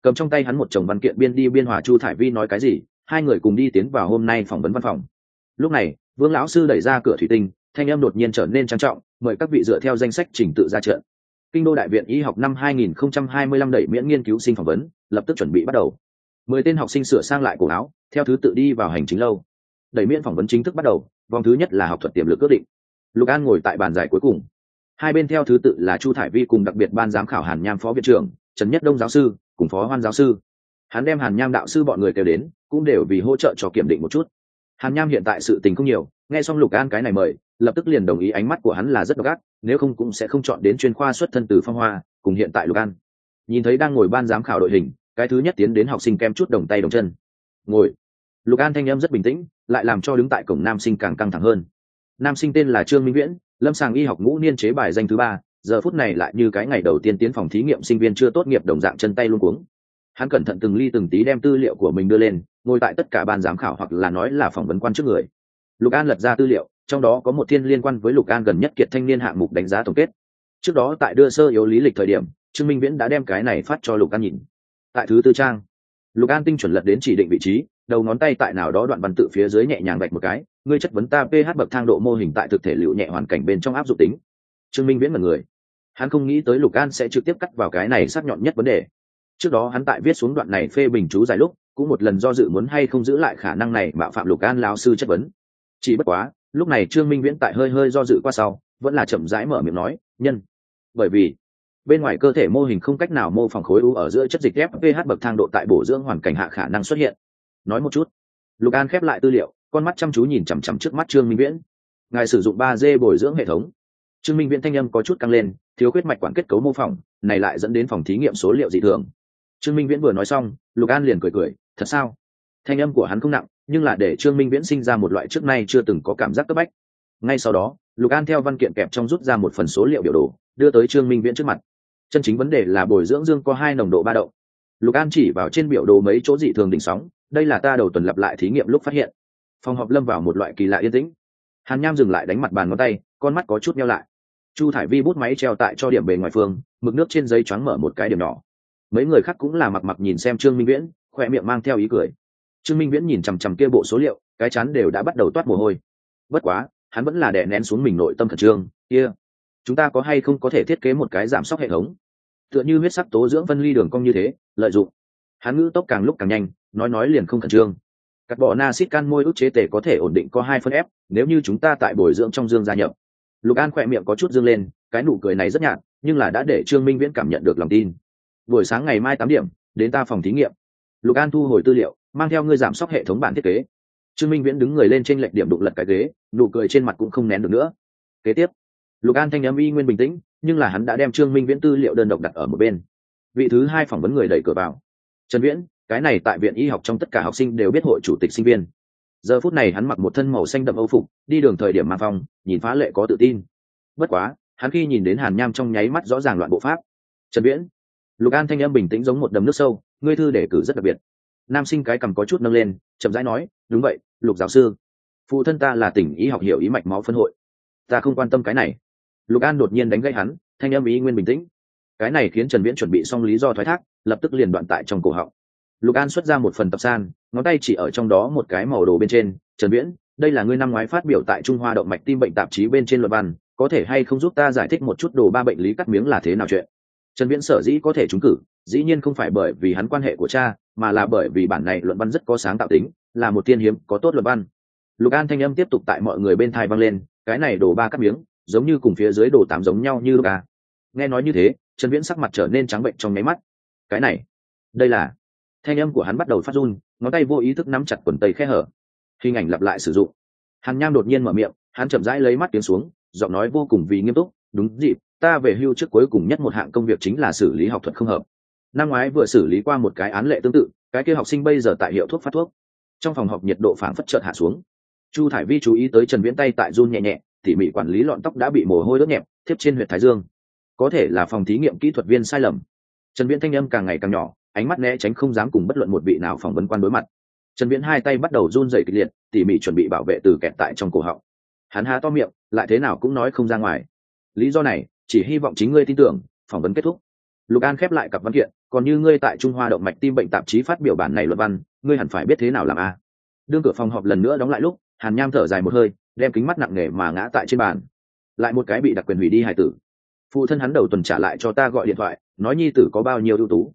cầm trong tay hắn một chồng văn kiện biên đi biên hòa chu thải vi nói cái gì, hai người cùng đi tiến vào hôm nay phỏng vấn văn phòng. Lúc này, vương lão sư đẩy ra cửa thủy tinh, thanh âm đột nhiên trở nên trang trọng, mời các vị dựa theo danh sách trình tự ra trận. Kinh đô đại viện y học năm 2025 đẩy miễn nghiên cứu sinh phỏng vấn, lập tức chuẩn bị bắt đầu. Mười tên học sinh sửa sang lại cổ áo, theo thứ tự đi vào hành chính lâu. Đẩy miễn phỏng vấn chính thức bắt đầu, vòng thứ nhất là học thuật tiềm lực ước định. Lục an ngồi tại bàn giải cuối cùng. Hai bên theo thứ tự là chu thải vi cùng đặc biệt ban giám khảo hàn nham phó viện trưởng, trần nhất đông giáo sư cùng phó hoan giáo sư. Hắn đem hàn nham đạo sư bọn người kêu đến, cũng đều vì hỗ trợ cho kiểm định một chút. Hàn nham hiện tại sự tình không nhiều, nghe xong lục an cái này mời, lập tức liền đồng ý ánh mắt của hắn là rất độc ác, nếu không cũng sẽ không chọn đến chuyên khoa xuất thân từ phong hoa, cùng hiện tại lục an. Nhìn thấy đang ngồi ban giám khảo đội hình, cái thứ nhất tiến đến học sinh kem chút đồng tay đồng chân. Ngồi. Lục an thanh âm rất bình tĩnh, lại làm cho đứng tại cổng nam sinh càng căng thẳng hơn. Nam sinh tên là trương minh viễn, lâm sàng y học ngũ niên chế bài danh thứ ba giờ phút này lại như cái ngày đầu tiên tiến phòng thí nghiệm sinh viên chưa tốt nghiệp đồng dạng chân tay luôn cuống. Hắn cẩn thận từng ly từng tí đem tư liệu của mình đưa lên, ngồi tại tất cả ban giám khảo hoặc là nói là phỏng vấn quan trước người. Lục an lật ra tư liệu, trong đó có một thiên liên quan với lục an gần nhất kiệt thanh niên hạng mục đánh giá tổng kết. Trước đó tại đưa sơ yếu lý lịch thời điểm, trương minh viễn đã đem cái này phát cho lục an nhìn. Tại thứ tư trang, lục an tinh chuẩn lật đến chỉ định vị trí, đầu ngón tay tại nào đó đoạn văn tự phía dưới nhẹ nhàng vạch một cái, ngươi chất vấn ta ph bậc thang độ mô hình tại thực thể liệu nhẹ hoàn cảnh bên trong áp dụng tính. Trương minh viễn là người hắn không nghĩ tới lục an sẽ trực tiếp cắt vào cái này sắc nhọn nhất vấn đề. Trước đó hắn tại viết xuống đoạn này phê bình chú dài lúc, cũng một lần do dự muốn hay không giữ lại khả năng này mạo phạm lục an lao sư chất vấn. Chỉ bất quá, lúc này trương minh viễn tại hơi hơi do dự qua sau, vẫn là chậm rãi mở miệng nói, nhân. Bởi vì, bên ngoài cơ thể mô hình không cách nào mô phỏng khối u ở giữa chất dịch fph bậc thang độ tại bổ dưỡng hoàn cảnh hạ khả năng xuất hiện. Nói một chút, lục an khép lại tư liệu, con mắt chăm chú nhìn chằm chằm trước mắt trương minh viễn. Ngài sử dụng ba d bồi dưỡng hệ thống. Trương minh viễn thanh âm có chút căng lên thiếu khuyết mạch quản kết cấu mô phỏng, này lại dẫn đến phòng thí nghiệm số liệu dị thường. Trương minh viễn vừa nói xong, lục an liền cười cười, thật sao? Thanh âm của hắn không nặng, nhưng là để trương minh viễn sinh ra một loại trước nay chưa từng có cảm giác cấp bách. Ngay sau đó, lục an theo văn kiện kẹp trong rút ra một phần số liệu biểu đồ, đưa tới trương minh viễn trước mặt. Chân chính vấn đề là bồi dưỡng dương có hai nồng độ ba đậu. Lục an chỉ vào trên biểu đồ mấy chỗ dị thường đỉnh sóng, đây là ta đầu tuần lặp lại thí nghiệm lúc phát hiện. Phòng họp lâm vào một loại kỳ lạ yên tĩnh. Hàn nham dừng lại đánh mặt bàn ngón tay, con mắt có chút nhau lại chu thải vi bút máy treo tại cho điểm bề ngoài phương, mực nước trên giấy choáng mở một cái điểm nhỏ. Mấy người khác cũng là mặc mặc nhìn xem trương minh viễn, khoe miệng mang theo ý cười. Trương minh viễn nhìn chằm chằm kia bộ số liệu, cái chắn đều đã bắt đầu toát mồ hôi. Bất quá, hắn vẫn là đè nén xuống mình nội tâm khẩn trương, kia、yeah. chúng ta có hay không có thể thiết kế một cái giảm sốc hệ thống? Tựa như huyết sắc tố dưỡng phân ly đường cong như thế, lợi dụng. Hắn ngữ tốc càng lúc càng nhanh, nói nói liền không khẩn trương. Cắt bỏ na xít can môi ức chế tể có thể ổn định có hai phân ép nếu như chúng ta tại bồi dưỡng trong dương gia nhập lục an khỏe miệng có chút dương lên, cái nụ cười này rất nhạt, nhưng là đã để trương minh viễn cảm nhận được lòng tin. Buổi sáng ngày mai tám điểm, đến ta phòng thí nghiệm. Lục an thu hồi tư liệu, mang theo ngươi giảm sóc hệ thống bản thiết kế. Trương minh viễn đứng người lên trên lệch điểm đụng lật cái ghế, nụ cười trên mặt cũng không nén được nữa. Kế tiếp, lục an thanh n m y nguyên bình tĩnh, nhưng là hắn đã đem trương minh viễn tư liệu đơn độc đặt ở một bên. Vị thứ hai phỏng vấn người đẩy cửa vào. Trần viễn, cái này tại viện y học trong tất cả học sinh đều biết hội chủ tịch sinh viên giờ phút này hắn mặc một thân màu xanh đậm âu phục, đi đường thời điểm mang phong, nhìn phá lệ có tự tin. Bất quá, hắn khi nhìn đến hàn nham trong nháy mắt rõ ràng loạn bộ pháp. Trần viễn. Lục an thanh âm bình tĩnh giống một đầm nước sâu, ngươi thư để cử rất đặc biệt. Nam sinh cái cầm có chút nâng lên, chậm rãi nói, đúng vậy, lục giáo sư. Phụ thân ta là tỉnh y học hiểu ý mạch máu phân hội. Ta không quan tâm cái này. Lục an đột nhiên đánh gãy hắn, thanh âm ý nguyên bình tĩnh. Cái này khiến trần viễn chuẩn bị xong lý do thoái thác, lập tức liền đoạn tại trong cổ họng lục an xuất ra một phần tập san, ngón tay chỉ ở trong đó một cái màu đồ bên trên. Trần viễn, đây là ngươi năm ngoái phát biểu tại trung hoa động mạch tim bệnh tạp chí bên trên luật văn, có thể hay không giúp ta giải thích một chút đồ ba bệnh lý cắt miếng là thế nào chuyện? Trần viễn sở dĩ có thể trúng cử, dĩ nhiên không phải bởi vì hắn quan hệ của cha, mà là bởi vì bản này luận văn rất có sáng tạo tính, là một tiên hiếm, có tốt luận văn. Lục an thanh âm tiếp tục tại mọi người bên thai vang lên, cái này đồ ba cắt miếng, giống như cùng phía dưới đồ tám giống nhau như ca à. nghe nói như thế, trần viễn sắc mặt trở nên trắng bệnh trong nháy mắt. Cái này, đây là thanh âm của hắn bắt đầu phát run, ngón tay vô ý thức nắm chặt quần tây khe hở. Hình ảnh lặp lại sử dụng. Hàn nham đột nhiên mở miệng, hắn chậm rãi lấy mắt tiếng xuống, giọng nói vô cùng vì nghiêm túc, đúng dịp, ta về hưu trước cuối cùng nhất một hạng công việc chính là xử lý học thuật không hợp. Năm ngoái vừa xử lý qua một cái án lệ tương tự, cái kia học sinh bây giờ tại hiệu thuốc phát thuốc. Trong phòng học nhiệt độ phảng phất chợt hạ xuống. Chu thải vi chú ý tới trần viễn tay tại run nhẹ nhẹ, tỉ mỉ quản lý lọn tóc đã bị mồ hôi đốt nhẹp, thiếp trên huyện thái dương. Có thể là phòng thí nghiệm kỹ thuật viên sai lầm. Trần viễn thanh âm càng ngày càng nhỏ ánh mắt né tránh không dám cùng bất luận một vị nào phỏng vấn quan đối mặt. Trần viễn hai tay bắt đầu run rẩy kịch liệt, tỉ mỉ chuẩn bị bảo vệ từ kẹt tại trong cổ họng. Hắn há to miệng, lại thế nào cũng nói không ra ngoài. Lý do này, chỉ hy vọng chính ngươi tin tưởng, phỏng vấn kết thúc. Lục an khép lại cặp văn kiện, còn như ngươi tại trung hoa động mạch tim bệnh tạp chí phát biểu bản này luận văn, ngươi hẳn phải biết thế nào làm a? Đương cửa phòng họp lần nữa đóng lại lúc, hàn nham thở dài một hơi, đem kính mắt nặng nề mà ngã tại trên bàn. Lại một cái bị đặc quyền hủy đi hải tử. Phụ thân hắn đầu tuần trả lại cho ta gọi điện thoại, nói nhi tử có bao nhiêu ưu tú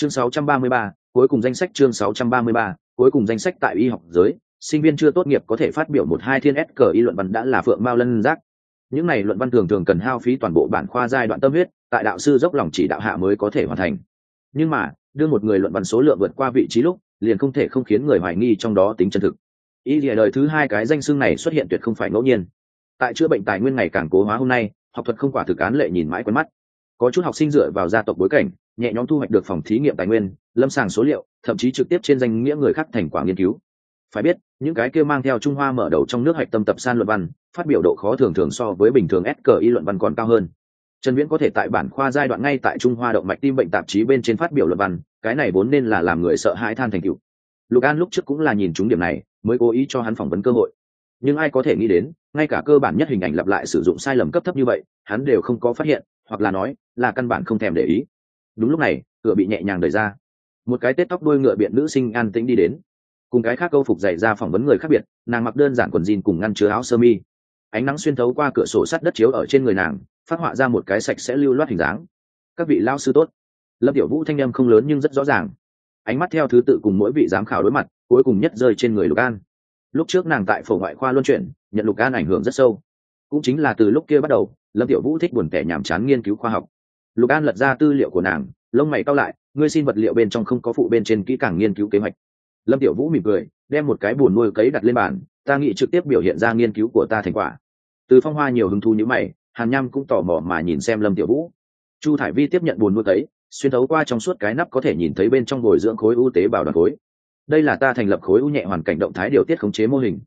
chương 633, cuối cùng danh sách chương 633, cuối cùng danh sách tại y học giới. Sinh viên chưa tốt nghiệp có thể phát biểu một hai thiên s cờ y luận văn đã là phượng mao lân giác. Những này luận văn thường thường cần hao phí toàn bộ bản khoa giai đoạn tâm huyết tại đạo sư dốc lòng chỉ đạo hạ mới có thể hoàn thành. Nhưng mà đưa một người luận văn số lượng vượt qua vị trí lúc liền không thể không khiến người hoài nghi trong đó tính chân thực. Ý lìa đời thứ hai cái danh xưng này xuất hiện tuyệt không phải ngẫu nhiên. Tại chữa bệnh tài nguyên ngày càng cố hóa hôm nay học thuật không quả thực án lệ nhìn mãi quen mắt. Có chút học sinh dựa vào gia tộc bối cảnh nhẹ nhõm thu hoạch được phòng thí nghiệm tài nguyên, lâm sàng số liệu, thậm chí trực tiếp trên danh nghĩa người khác thành quả nghiên cứu. Phải biết, những cái kia mang theo trung hoa mở đầu trong nước hạch tâm tập san luận văn, phát biểu độ khó thường thường so với bình thường SKI luận văn còn cao hơn. Trần viễn có thể tại bản khoa giai đoạn ngay tại trung hoa động mạch tim bệnh tạp chí bên trên phát biểu luận văn, cái này vốn nên là làm người sợ hãi than thành cựu lục an lúc trước cũng là nhìn chúng điểm này, mới cố ý cho hắn phỏng vấn cơ hội. Nhưng ai có thể nghĩ đến, ngay cả cơ bản nhất hình ảnh lặp lại sử dụng sai lầm cấp thấp như vậy, hắn đều không có phát hiện, hoặc là nói, là căn bản không thèm để ý đúng lúc này, cửa bị nhẹ nhàng đẩy ra. Một cái tết tóc đuôi ngựa biện nữ sinh an tĩnh đi đến. Cùng cái khác câu phục dày ra phỏng vấn người khác biệt, nàng mặc đơn giản quần jean cùng ngăn chứa áo sơ mi. Ánh nắng xuyên thấu qua cửa sổ sắt đất chiếu ở trên người nàng, phát họa ra một cái sạch sẽ lưu loát hình dáng. Các vị lao sư tốt. Lâm tiểu vũ thanh â m không lớn nhưng rất rõ ràng. Ánh mắt theo thứ tự cùng mỗi vị giám khảo đối mặt, cuối cùng nhất rơi trên người lục an. Lúc trước nàng tại phổ ngoại khoa luân chuyển, nhận lục an ảnh hưởng rất sâu. Cũng chính là từ lúc kia bắt đầu, lâm tiểu vũ thích buồn tẻ nhàm chán nghiên cứu khoa học lục an lật ra tư liệu của nàng, lông mày cao lại, ngươi xin vật liệu bên trong không có phụ bên trên kỹ càng nghiên cứu kế hoạch. Lâm tiểu vũ mỉm cười, đem một cái bùn nuôi cấy đặt lên bàn, ta nghĩ trực tiếp biểu hiện ra nghiên cứu của ta thành quả. Từ phong hoa nhiều hứng thú như mày, hàn nham cũng tò mò mà nhìn xem lâm tiểu vũ. Chu thải vi tiếp nhận bùn nuôi cấy, xuyên thấu qua trong suốt cái nắp có thể nhìn thấy bên trong bồi dưỡng khối u tế bào đoàn khối. Đây là ta thành lập khối u nhẹ hoàn cảnh động thái điều tiết khống chế mô hình.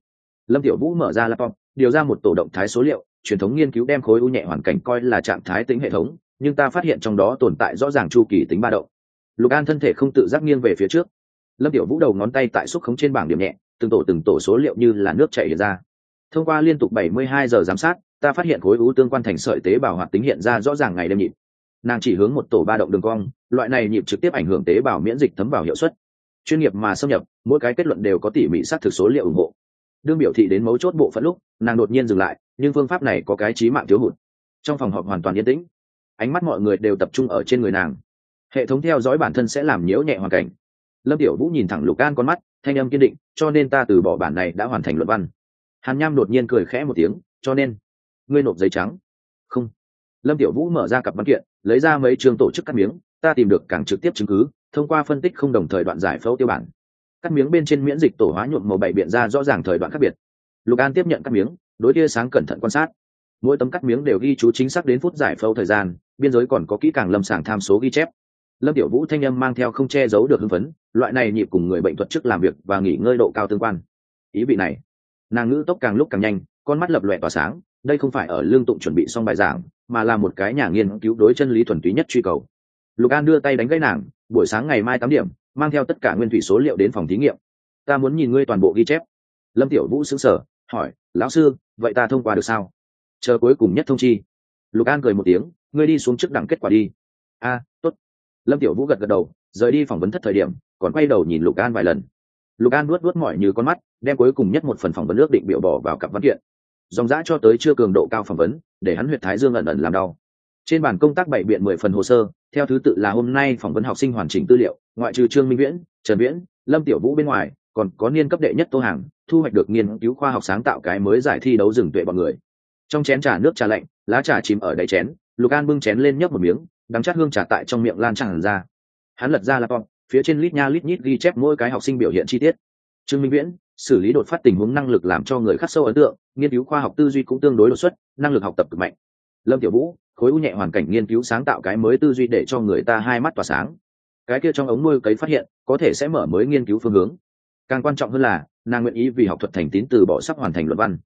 Lâm tiểu vũ mở ra laptop, điều ra một tổ động thái số liệu, truyền thống nghiên cứu đem khối u nhẹ hoàn cảnh coi là trạng thái tính hệ thống nhưng ta phát hiện trong đó tồn tại rõ ràng chu kỳ tính ba động. Lục an thân thể không tự giác nghiêng về phía trước. Lâm tiểu vũ đầu ngón tay tại xúc khống trên bảng điểm nhẹ, từng tổ từng tổ số liệu như là nước chảy hiện ra. Thông qua liên tục 72 giờ giám sát, ta phát hiện khối u tương quan thành sợi tế bào hoạt tính hiện ra rõ ràng ngày đêm nhịp. Nàng chỉ hướng một tổ ba động đường cong, loại này nhịp trực tiếp ảnh hưởng tế bào miễn dịch thấm vào hiệu suất. Chuyên nghiệp mà xâm nhập, mỗi cái kết luận đều có tỉ mỉ xác thực số liệu ủng hộ. Đương biểu thị đến mấu chốt bộ phận lúc, nàng đột nhiên dừng lại, nhưng phương pháp này có cái trí mạng thiếu hụt. Trong phòng họp hoàn toàn yên tĩnh ánh mắt mọi người đều tập trung ở trên người nàng. Hệ thống theo dõi bản thân sẽ làm nhiễu nhẹ hoàn cảnh. Lâm tiểu vũ nhìn thẳng lục an con mắt, thanh âm kiên định, cho nên ta từ bỏ bản này đã hoàn thành luận văn. Hàn nham đột nhiên cười khẽ một tiếng, cho nên, ngươi nộp giấy trắng. Không. Lâm tiểu vũ mở ra cặp văn kiện, lấy ra mấy trường tổ chức cắt miếng, ta tìm được càng trực tiếp chứng cứ, thông qua phân tích không đồng thời đoạn giải phẫu tiêu bản. Cắt miếng bên trên miễn dịch tổ hóa nhuộm màu bảy biện ra rõ ràng thời đoạn khác biệt. Lục an tiếp nhận cắt miếng, đối tia sáng cẩn thận quan sát. Mỗi tấm cắt miếng đều ghi chú chính xác đến phút giải phẫu thời gian biên giới còn có kỹ càng lâm sàng tham số ghi chép. Lâm tiểu vũ thanh âm mang theo không che giấu được hưng phấn, loại này nhịp cùng người bệnh thuật chức làm việc và nghỉ ngơi độ cao tương quan. Ý vị này, nàng ngữ tốc càng lúc càng nhanh, con mắt lập lòe tỏa sáng, đây không phải ở lương tụng chuẩn bị xong bài giảng, mà là một cái nhà nghiên cứu đối chân lý thuần túy nhất truy cầu. Lục an đưa tay đánh gãy nàng, buổi sáng ngày mai tám điểm, mang theo tất cả nguyên thủy số liệu đến phòng thí nghiệm. Ta muốn nhìn ngươi toàn bộ ghi chép. Lâm tiểu vũ xứng sở hỏi, lão sư, vậy ta thông qua được sao? Chờ cuối cùng nhất thông chi. Lục an cười một tiếng ngươi đi xuống trước đẳng kết quả đi. A à, tốt. Lâm tiểu vũ gật gật đầu rời đi phỏng vấn thất thời điểm còn quay đầu nhìn lục an vài lần. Lục an nuốt nuốt mỏi như con mắt đem cuối cùng nhất một phần phỏng vấn ước định biểu bỏ vào cặp văn kiện. Dòng giã cho tới chưa cường độ cao phỏng vấn để hắn huyệt thái dương ẩn ẩn làm đau. Trên bàn công tác bảy biện mười phần hồ sơ theo thứ tự là hôm nay phỏng vấn học sinh hoàn chỉnh tư liệu ngoại trừ trương minh viễn trần viễn lâm tiểu vũ bên ngoài còn có niên cấp đệ nhất tô hàng thu hoạch được nghiên cứu khoa học sáng tạo cái mới giải thi đấu rừng tuệ bọn người. Trong chén trà nước trà lạnh lá trà chìm ở đáy chén lục an bưng chén lên nhấp một miếng, đắng chát hương trà tại trong miệng lan tràn ra. Hắn lật ra laptop, phía trên lít nha lít nhít ghi chép mỗi cái học sinh biểu hiện chi tiết. Trương minh viễn, xử lý đột phát tình huống năng lực làm cho người khắc sâu ấn tượng, nghiên cứu khoa học tư duy cũng tương đối đột xuất, năng lực học tập cực mạnh. Lâm tiểu vũ, khối u nhẹ hoàn cảnh nghiên cứu sáng tạo cái mới tư duy để cho người ta hai mắt tỏa sáng. Cái kia trong ống nuôi cấy phát hiện, có thể sẽ mở mới nghiên cứu phương hướng. Càng quan trọng hơn là, nàng nguyện ý vì học thuật thành tín từ bỏ sắp hoàn thành luận văn.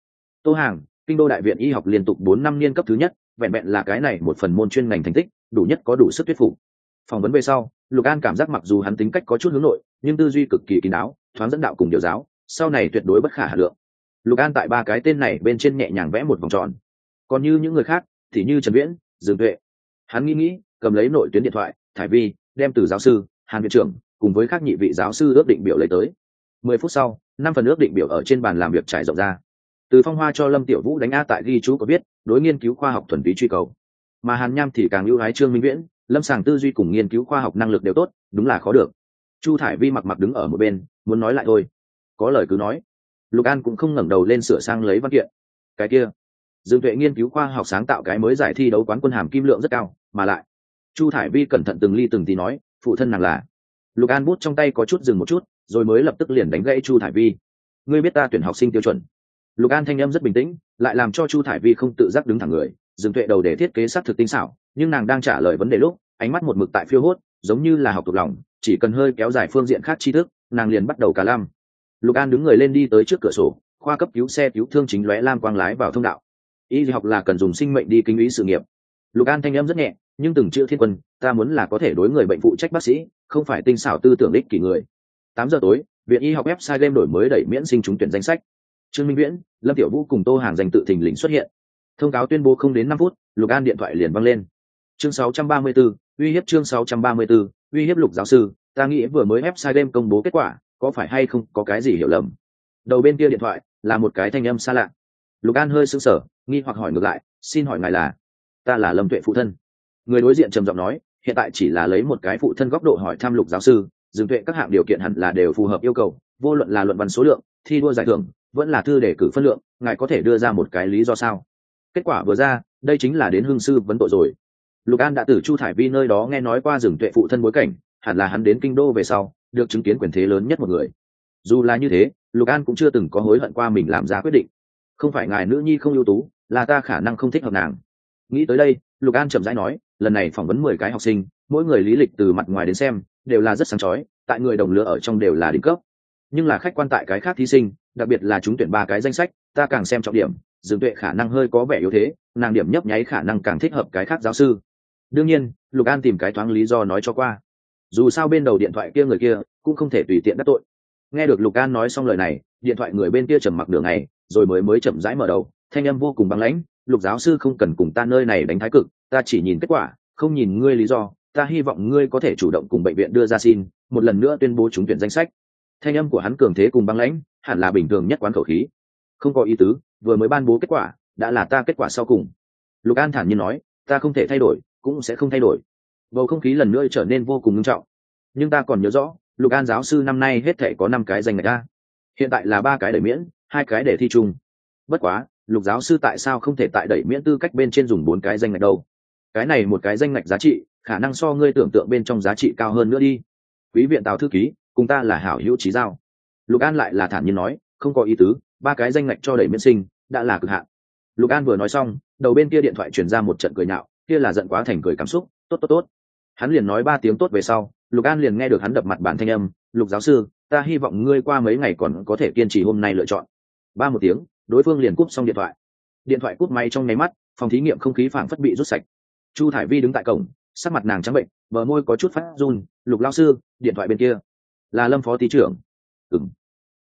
Tô hàng, kinh đô đại viện y học liên tục bốn năm niên cấp thứ nhất vẹn vẹn là cái này một phần môn chuyên ngành thành tích, đủ nhất có đủ sức thuyết phục. Phỏng vấn về sau, lục an cảm giác mặc dù hắn tính cách có chút hướng nội, nhưng tư duy cực kỳ kín đáo, thoáng dẫn đạo cùng điều giáo, sau này tuyệt đối bất khả hà lượng. Lục an tại ba cái tên này bên trên nhẹ nhàng vẽ một vòng tròn. Còn như những người khác, thì như trần viễn, dương tuệ. Hắn nghĩ nghĩ, cầm lấy nội tuyến điện thoại, thải vi, đem từ giáo sư, hàn viện trưởng, cùng với các nhị vị giáo sư ước định biểu lấy tới. Mười phút sau, năm phần ước định biểu ở trên bàn làm việc trải rộng ra từ phong hoa cho lâm tiểu vũ đánh a tại ghi chú có biết đối nghiên cứu khoa học thuần túy truy cầu. Mà hàn nham thì càng ưu ái trương minh viễn, lâm sàng tư duy cùng nghiên cứu khoa học năng lực đều tốt, đúng là khó được. Chu thải vi mặc mặc đứng ở một bên, muốn nói lại thôi. Có lời cứ nói. Lục an cũng không ngẩng đầu lên sửa sang lấy văn kiện. Cái kia. Dương tuệ nghiên cứu khoa học sáng tạo cái mới giải thi đấu quán quân hàm kim lượng rất cao, mà lại. Chu thải vi cẩn thận từng ly từng tí nói, phụ thân nàng là. Lục an bút trong tay có chút dừng một chút, rồi mới lập tức liền đánh gãy chu thải vi. Ngươi biết ta tuyển học sinh tiêu chuẩn lục an thanh em rất bình tĩnh, lại làm cho chu thải vi không tự giác đứng thẳng người dừng tuệ đầu để thiết kế s á t thực tinh xảo, nhưng nàng đang trả lời vấn đề lúc, ánh mắt một mực tại phiêu hốt, giống như là học thuộc lòng, chỉ cần hơi kéo dài phương diện khác tri thức, nàng liền bắt đầu cả lam. Lục an đứng người lên đi tới trước cửa sổ, khoa cấp cứu xe cứu thương chính lóe lam quang lái vào thông đạo. Y học là cần dùng sinh mệnh đi kinh ý sự nghiệp. Lục an thanh em rất nhẹ, nhưng từng chữ thiên quân, ta muốn là có thể đối người bệnh phụ trách bác sĩ, không phải tinh xảo tư tưởng đích kỷ người. Tám giờ tối, viện y học website game đổi mới đẩy miễn sinh trúng tuyển danh sách trương minh viễn lâm tiểu vũ cùng tô hàng danh tự thình lình xuất hiện. Thông cáo tuyên bố không đến năm phút lục an điện thoại liền văng lên. Chương 634, uy hiếp chương 634, uy hiếp lục giáo sư ta nghĩ vừa mới website đêm công bố kết quả có phải hay không có cái gì hiểu lầm? Đầu bên kia điện thoại là một cái thanh âm xa lạ. Lục an hơi sững sờ nghi hoặc hỏi ngược lại xin hỏi ngài là? Ta là lâm tuệ phụ thân. Người đối diện trầm giọng nói hiện tại chỉ là lấy một cái phụ thân góc độ hỏi thăm lục giáo sư dừng tuệ các hạng điều kiện hẳn là đều phù hợp yêu cầu vô luận là luận văn số lượng thi đua giải thưởng vẫn là thư để cử phân lượng, ngài có thể đưa ra một cái lý do sao? Kết quả vừa ra, đây chính là đến hương sư vấn tội rồi. Lục an đã từ chu thải vi nơi đó nghe nói qua rừng tuệ phụ thân bối cảnh, hẳn là hắn đến kinh đô về sau, được chứng kiến quyền thế lớn nhất một người. Dù là như thế, lục an cũng chưa từng có hối hận qua mình làm ra quyết định. Không phải ngài nữ nhi không ưu tú, là ta khả năng không thích hợp nàng. Nghĩ tới đây, lục an chậm rãi nói, lần này phỏng vấn mười cái học sinh, mỗi người lý lịch từ mặt ngoài đến xem, đều là rất sáng chói, tại người đồng lứa ở trong đều là đỉnh cấp. Nhưng là khách quan tại cái khác thí sinh đặc biệt là chúng tuyển ba cái danh sách, ta càng xem trọng điểm, Dương tuệ khả năng hơi có vẻ yếu thế, nàng điểm nhấp nháy khả năng càng thích hợp cái khác giáo sư. Đương nhiên, lục an tìm cái thoáng lý do nói cho qua. Dù sao bên đầu điện thoại kia người kia cũng không thể tùy tiện đắc tội. Nghe được lục an nói xong lời này, điện thoại người bên kia trầm mặc đường này rồi mới mới chậm rãi mở đầu, thanh âm vô cùng băng lãnh, lục giáo sư không cần cùng ta nơi này đánh thái cực, ta chỉ nhìn kết quả, không nhìn ngươi lý do, ta hy vọng ngươi có thể chủ động cùng bệnh viện đưa ra xin, một lần nữa tuyên bố trúng tuyển danh sách thanh âm của hắn cường thế cùng băng lãnh, hẳn là bình thường nhất quán khẩu khí. Không có ý tứ, vừa mới ban bố kết quả, đã là ta kết quả sau cùng. Lục an thản nhiên nói, ta không thể thay đổi, cũng sẽ không thay đổi. Bầu không khí lần nữa trở nên vô cùng nghiêm trọng. Nhưng ta còn nhớ rõ, lục an giáo sư năm nay hết thể có năm cái danh ngạch ta hiện tại là ba cái đẩy miễn, hai cái để thi chung. Bất quá, lục giáo sư tại sao không thể tại đẩy miễn tư cách bên trên dùng bốn cái danh ngạch đâu? Cái này một cái danh ngạch giá trị, khả năng so ngươi tưởng tượng bên trong giá trị cao hơn nữa đi. Quý viện tào thư ký cùng ta là hảo hữu trí giao. Lục an lại là thản nhiên nói, không có ý tứ, ba cái danh ngạch cho đẩy miễn sinh, đã là cực hạn. Lục an vừa nói xong, đầu bên kia điện thoại chuyển ra một trận cười nhạo, kia là giận quá thành cười cảm xúc, tốt tốt tốt. Hắn liền nói ba tiếng tốt về sau, lục an liền nghe được hắn đập mặt bản thanh âm, lục giáo sư, ta hy vọng ngươi qua mấy ngày còn có thể kiên trì hôm nay lựa chọn. Ba một tiếng, đối phương liền cúp xong điện thoại. Điện thoại cúp máy trong nháy mắt, phòng thí nghiệm không khí phảng phất bị rút sạch. Chu thải vi đứng tại cổng, sắc mặt nàng trắng bệnh, bờ môi có chút phát run, lục lao sư, điện thoại bên kia là lâm phó tý trưởng. Ừng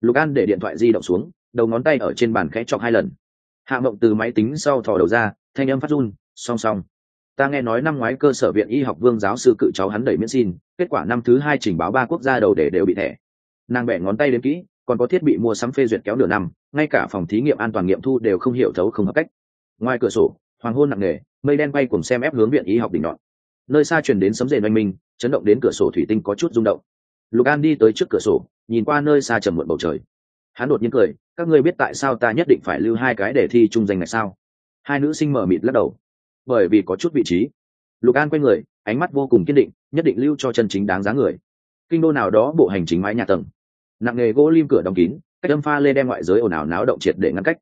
lục an để điện thoại di động xuống, đầu ngón tay ở trên bàn khẽ chọc hai lần. Hạ mộng từ máy tính sau thò đầu ra, thanh âm phát run, song song. Ta nghe nói năm ngoái cơ sở viện y học vương giáo sư cự cháu hắn đẩy miễn xin, kết quả năm thứ hai trình báo ba quốc gia đầu để đều bị thẻ. Nàng bẻ ngón tay đến kỹ, còn có thiết bị mua sắm phê duyệt kéo nửa năm, ngay cả phòng thí nghiệm an toàn nghiệm thu đều không hiểu thấu, không hợp cách. Ngoài cửa sổ, hoàng hôn nặng nề, mây đen bay cùng xem ép hướng viện y học đỉnh đọn. Nơi xa truyền đến sấm rền oanh minh, chấn động đến cửa sổ thủy tinh có chút rung động lục an đi tới trước cửa sổ, nhìn qua nơi xa trầm muộn bầu trời. Hắn đột nhiên cười, các ngươi biết tại sao ta nhất định phải lưu hai cái để thi chung danh này sao? Hai nữ sinh mở mịt lắc đầu. Bởi vì có chút vị trí. Lục an quay người, ánh mắt vô cùng kiên định, nhất định lưu cho chân chính đáng giá người. Kinh đô nào đó bộ hành chính mái nhà tầng. Nặng nghề gỗ lim cửa đóng kín, cách âm pha lê đem ngoại giới ồn ào náo động triệt để ngăn cách.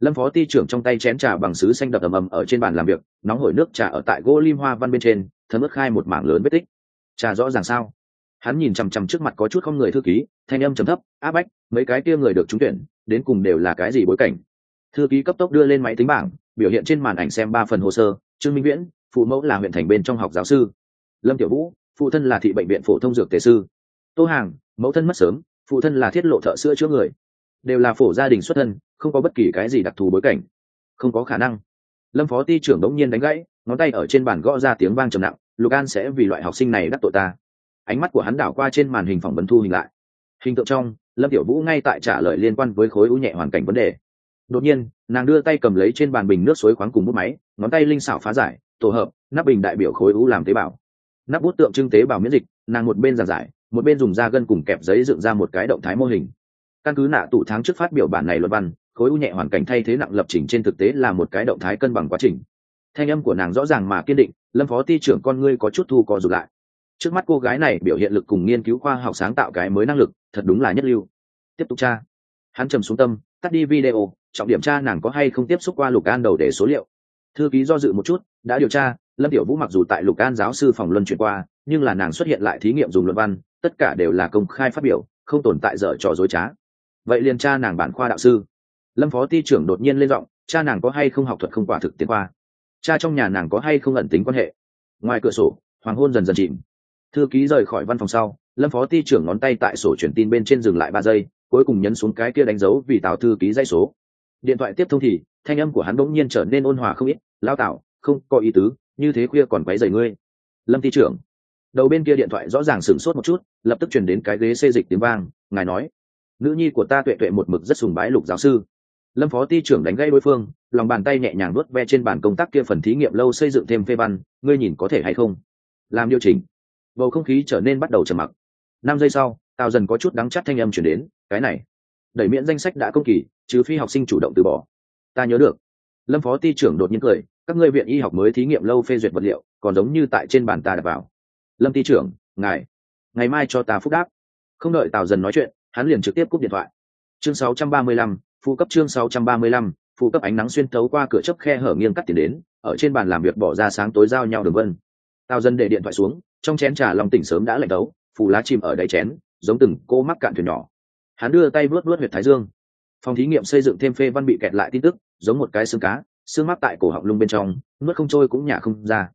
Lâm phó ty trưởng trong tay chén trà bằng sứ xanh đập ầm ầm ở trên bàn làm việc, nóng hổi nước trà ở tại gỗ lim hoa văn bên trên, thấm ướt khai một mảng lớn vết tích. Trà rõ ràng sao? Hắn nhìn chằm chằm trước mặt có chút không người thư ký, thanh âm trầm thấp áp bách, mấy cái kia người được trúng tuyển, đến cùng đều là cái gì bối cảnh? Thư ký cấp tốc đưa lên máy tính bảng, biểu hiện trên màn ảnh xem ba phần hồ sơ, trương minh viễn, phụ mẫu là huyện thành bên trong học giáo sư. Lâm tiểu vũ, phụ thân là thị bệnh viện phổ thông dược tề sư. Tô hàng, mẫu thân mất sớm, phụ thân là thiết lộ thợ sữa chữa người. Đều là phổ gia đình xuất thân, không có bất kỳ cái gì đặc thù bối cảnh. Không có khả năng. Lâm phó ty trưởng đống nhiên đánh gãy, ngón tay ở trên bàn gõ ra tiếng vang trầm nặng, lục an sẽ vì loại học sinh này đắc tội ta ánh mắt của hắn đảo qua trên màn hình phỏng vấn thu hình lại. Hình tượng trong, lâm tiểu vũ ngay tại trả lời liên quan với khối u nhẹ hoàn cảnh vấn đề. Đột nhiên, nàng đưa tay cầm lấy trên bàn bình nước suối khoáng cùng bút máy, ngón tay linh xảo phá giải, tổ hợp, nắp bình đại biểu khối u làm tế bào. Nắp bút tượng trưng tế bào miễn dịch, nàng một bên giàn giải, một bên dùng da gân cùng kẹp giấy dựng ra một cái động thái mô hình. Căn cứ nạ tụ tháng trước phát biểu bản này luật văn, khối u nhẹ hoàn cảnh thay thế nặng lập trình trên thực tế là một cái động thái cân bằng quá trình. Thanh âm của nàng rõ ràng mà kiên định, lâm phó ty trưởng con ngươi có chút thu co rụt lại trước mắt cô gái này biểu hiện lực cùng nghiên cứu khoa học sáng tạo cái mới năng lực, thật đúng là nhất lưu. Tiếp tục tra. Hắn trầm xuống tâm, tắt đi video, trọng điểm tra nàng có hay không tiếp xúc qua lục an đầu để số liệu. Thư ký do dự một chút, đã điều tra, lâm tiểu vũ mặc dù tại lục an giáo sư phòng luân chuyển qua, nhưng là nàng xuất hiện lại thí nghiệm dùng luận văn, tất cả đều là công khai phát biểu, không tồn tại dở trò dối trá. Vậy liền cha nàng bản khoa đạo sư. Lâm phó ty trưởng đột nhiên lên giọng, cha nàng có hay không học thuật không quả thực tiến khoa? Cha trong nhà nàng có hay không ẩn tính quan hệ? Ngoài cửa sổ, hoàng hôn dần dần chìm thư ký rời khỏi văn phòng sau, lâm phó ty trưởng ngón tay tại sổ truyền tin bên trên dừng lại ba giây, cuối cùng nhấn xuống cái kia đánh dấu vì tào thư ký dây số. Điện thoại tiếp thông thì, thanh âm của hắn bỗng nhiên trở nên ôn hòa không ít lao tạo không có ý tứ, như thế khuya còn quấy rầy ngươi. Lâm ty trưởng, đầu bên kia điện thoại rõ ràng sửng sốt một chút, lập tức chuyển đến cái ghế xê dịch tiếng vang, ngài nói, nữ nhi của ta tuệ tuệ một mực rất sùng bái lục giáo sư. Lâm phó ty trưởng đánh gây đối phương, lòng bàn tay nhẹ nhàng nuốt ve trên bàn công tác kia phần thí nghiệm lâu xây dựng thêm phê văn, ngươi nhìn có thể hay không? Làm điều chỉnh bầu không khí trở nên bắt đầu trầm mặc. Năm giây sau tào dần có chút đắng chắt thanh âm chuyển đến cái này đẩy miễn danh sách đã công kỳ trừ phi học sinh chủ động từ bỏ. Ta nhớ được. Lâm phó ty trưởng đột nhiên cười các ngươi viện y học mới thí nghiệm lâu phê duyệt vật liệu còn giống như tại trên bàn ta đặt vào. Lâm ty trưởng ngài ngày mai cho ta phúc đáp. Không đợi tào dần nói chuyện hắn liền trực tiếp cúp điện thoại. Chương 635, phụ cấp chương 635, phụ cấp ánh nắng xuyên thấu qua cửa chớp khe hở nghiêng cắt tiền đến ở trên bàn làm việc bỏ ra sáng tối giao nhau đường vân tào dần để điện thoại xuống, trong chén trà lòng tỉnh sớm đã lạnh đấu phù lá chìm ở đáy chén, giống từng cô mắc cạn thuyền nhỏ. Hắn đưa tay vớt vớt huyệt thái dương. Phòng thí nghiệm xây dựng thêm phê văn bị kẹt lại tin tức, giống một cái xương cá, xương mắc tại cổ họng lung bên trong, nuốt không trôi cũng nhả không ra.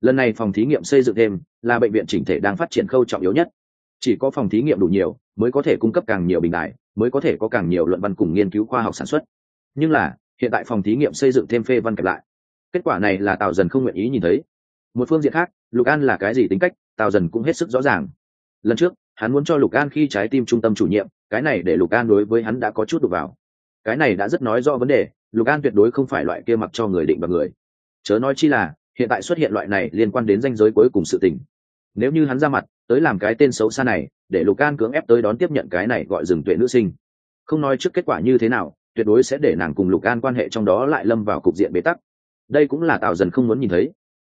Lần này phòng thí nghiệm xây dựng thêm là bệnh viện chỉnh thể đang phát triển khâu trọng yếu nhất. Chỉ có phòng thí nghiệm đủ nhiều, mới có thể cung cấp càng nhiều bình đại mới có thể có càng nhiều luận văn cùng nghiên cứu khoa học sản xuất. Nhưng là, hiện tại phòng thí nghiệm xây dựng thêm phê văn kẹp lại. Kết quả này là tạo dần không nguyện ý nhìn thấy một phương diện khác, lục an là cái gì tính cách, tào dần cũng hết sức rõ ràng. Lần trước, hắn muốn cho lục an khi trái tim trung tâm chủ nhiệm, cái này để lục an đối với hắn đã có chút đục vào. Cái này đã rất nói rõ vấn đề, lục an tuyệt đối không phải loại kia mặc cho người định bằng người. Chớ nói chi là, hiện tại xuất hiện loại này liên quan đến danh giới cuối cùng sự tình. Nếu như hắn ra mặt, tới làm cái tên xấu xa này, để lục an cưỡng ép tới đón tiếp nhận cái này gọi dừng tuệ nữ sinh. Không nói trước kết quả như thế nào, tuyệt đối sẽ để nàng cùng lục an quan hệ trong đó lại lâm vào cục diện bế tắc. Đây cũng là tào dần không muốn nhìn thấy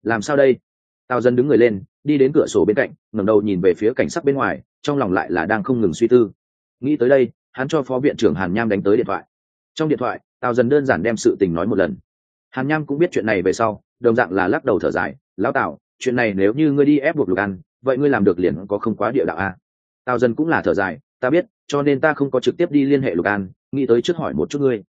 làm sao đây? Tào Dân đứng người lên, đi đến cửa sổ bên cạnh, ngẩng đầu nhìn về phía cảnh sắc bên ngoài, trong lòng lại là đang không ngừng suy tư. Nghĩ tới đây, hắn cho phó viện trưởng hàn nham đánh tới điện thoại. Trong điện thoại, tào dần đơn giản đem sự tình nói một lần. Hàn nham cũng biết chuyện này về sau, đồng dạng là lắc đầu thở dài, lão tào, chuyện này nếu như ngươi đi ép buộc lục ăn vậy ngươi làm được liền có không quá địa đạo a à? tào dần cũng là thở dài, ta biết, cho nên ta không có trực tiếp đi liên hệ lục an, nghĩ tới trước hỏi một chút ngươi.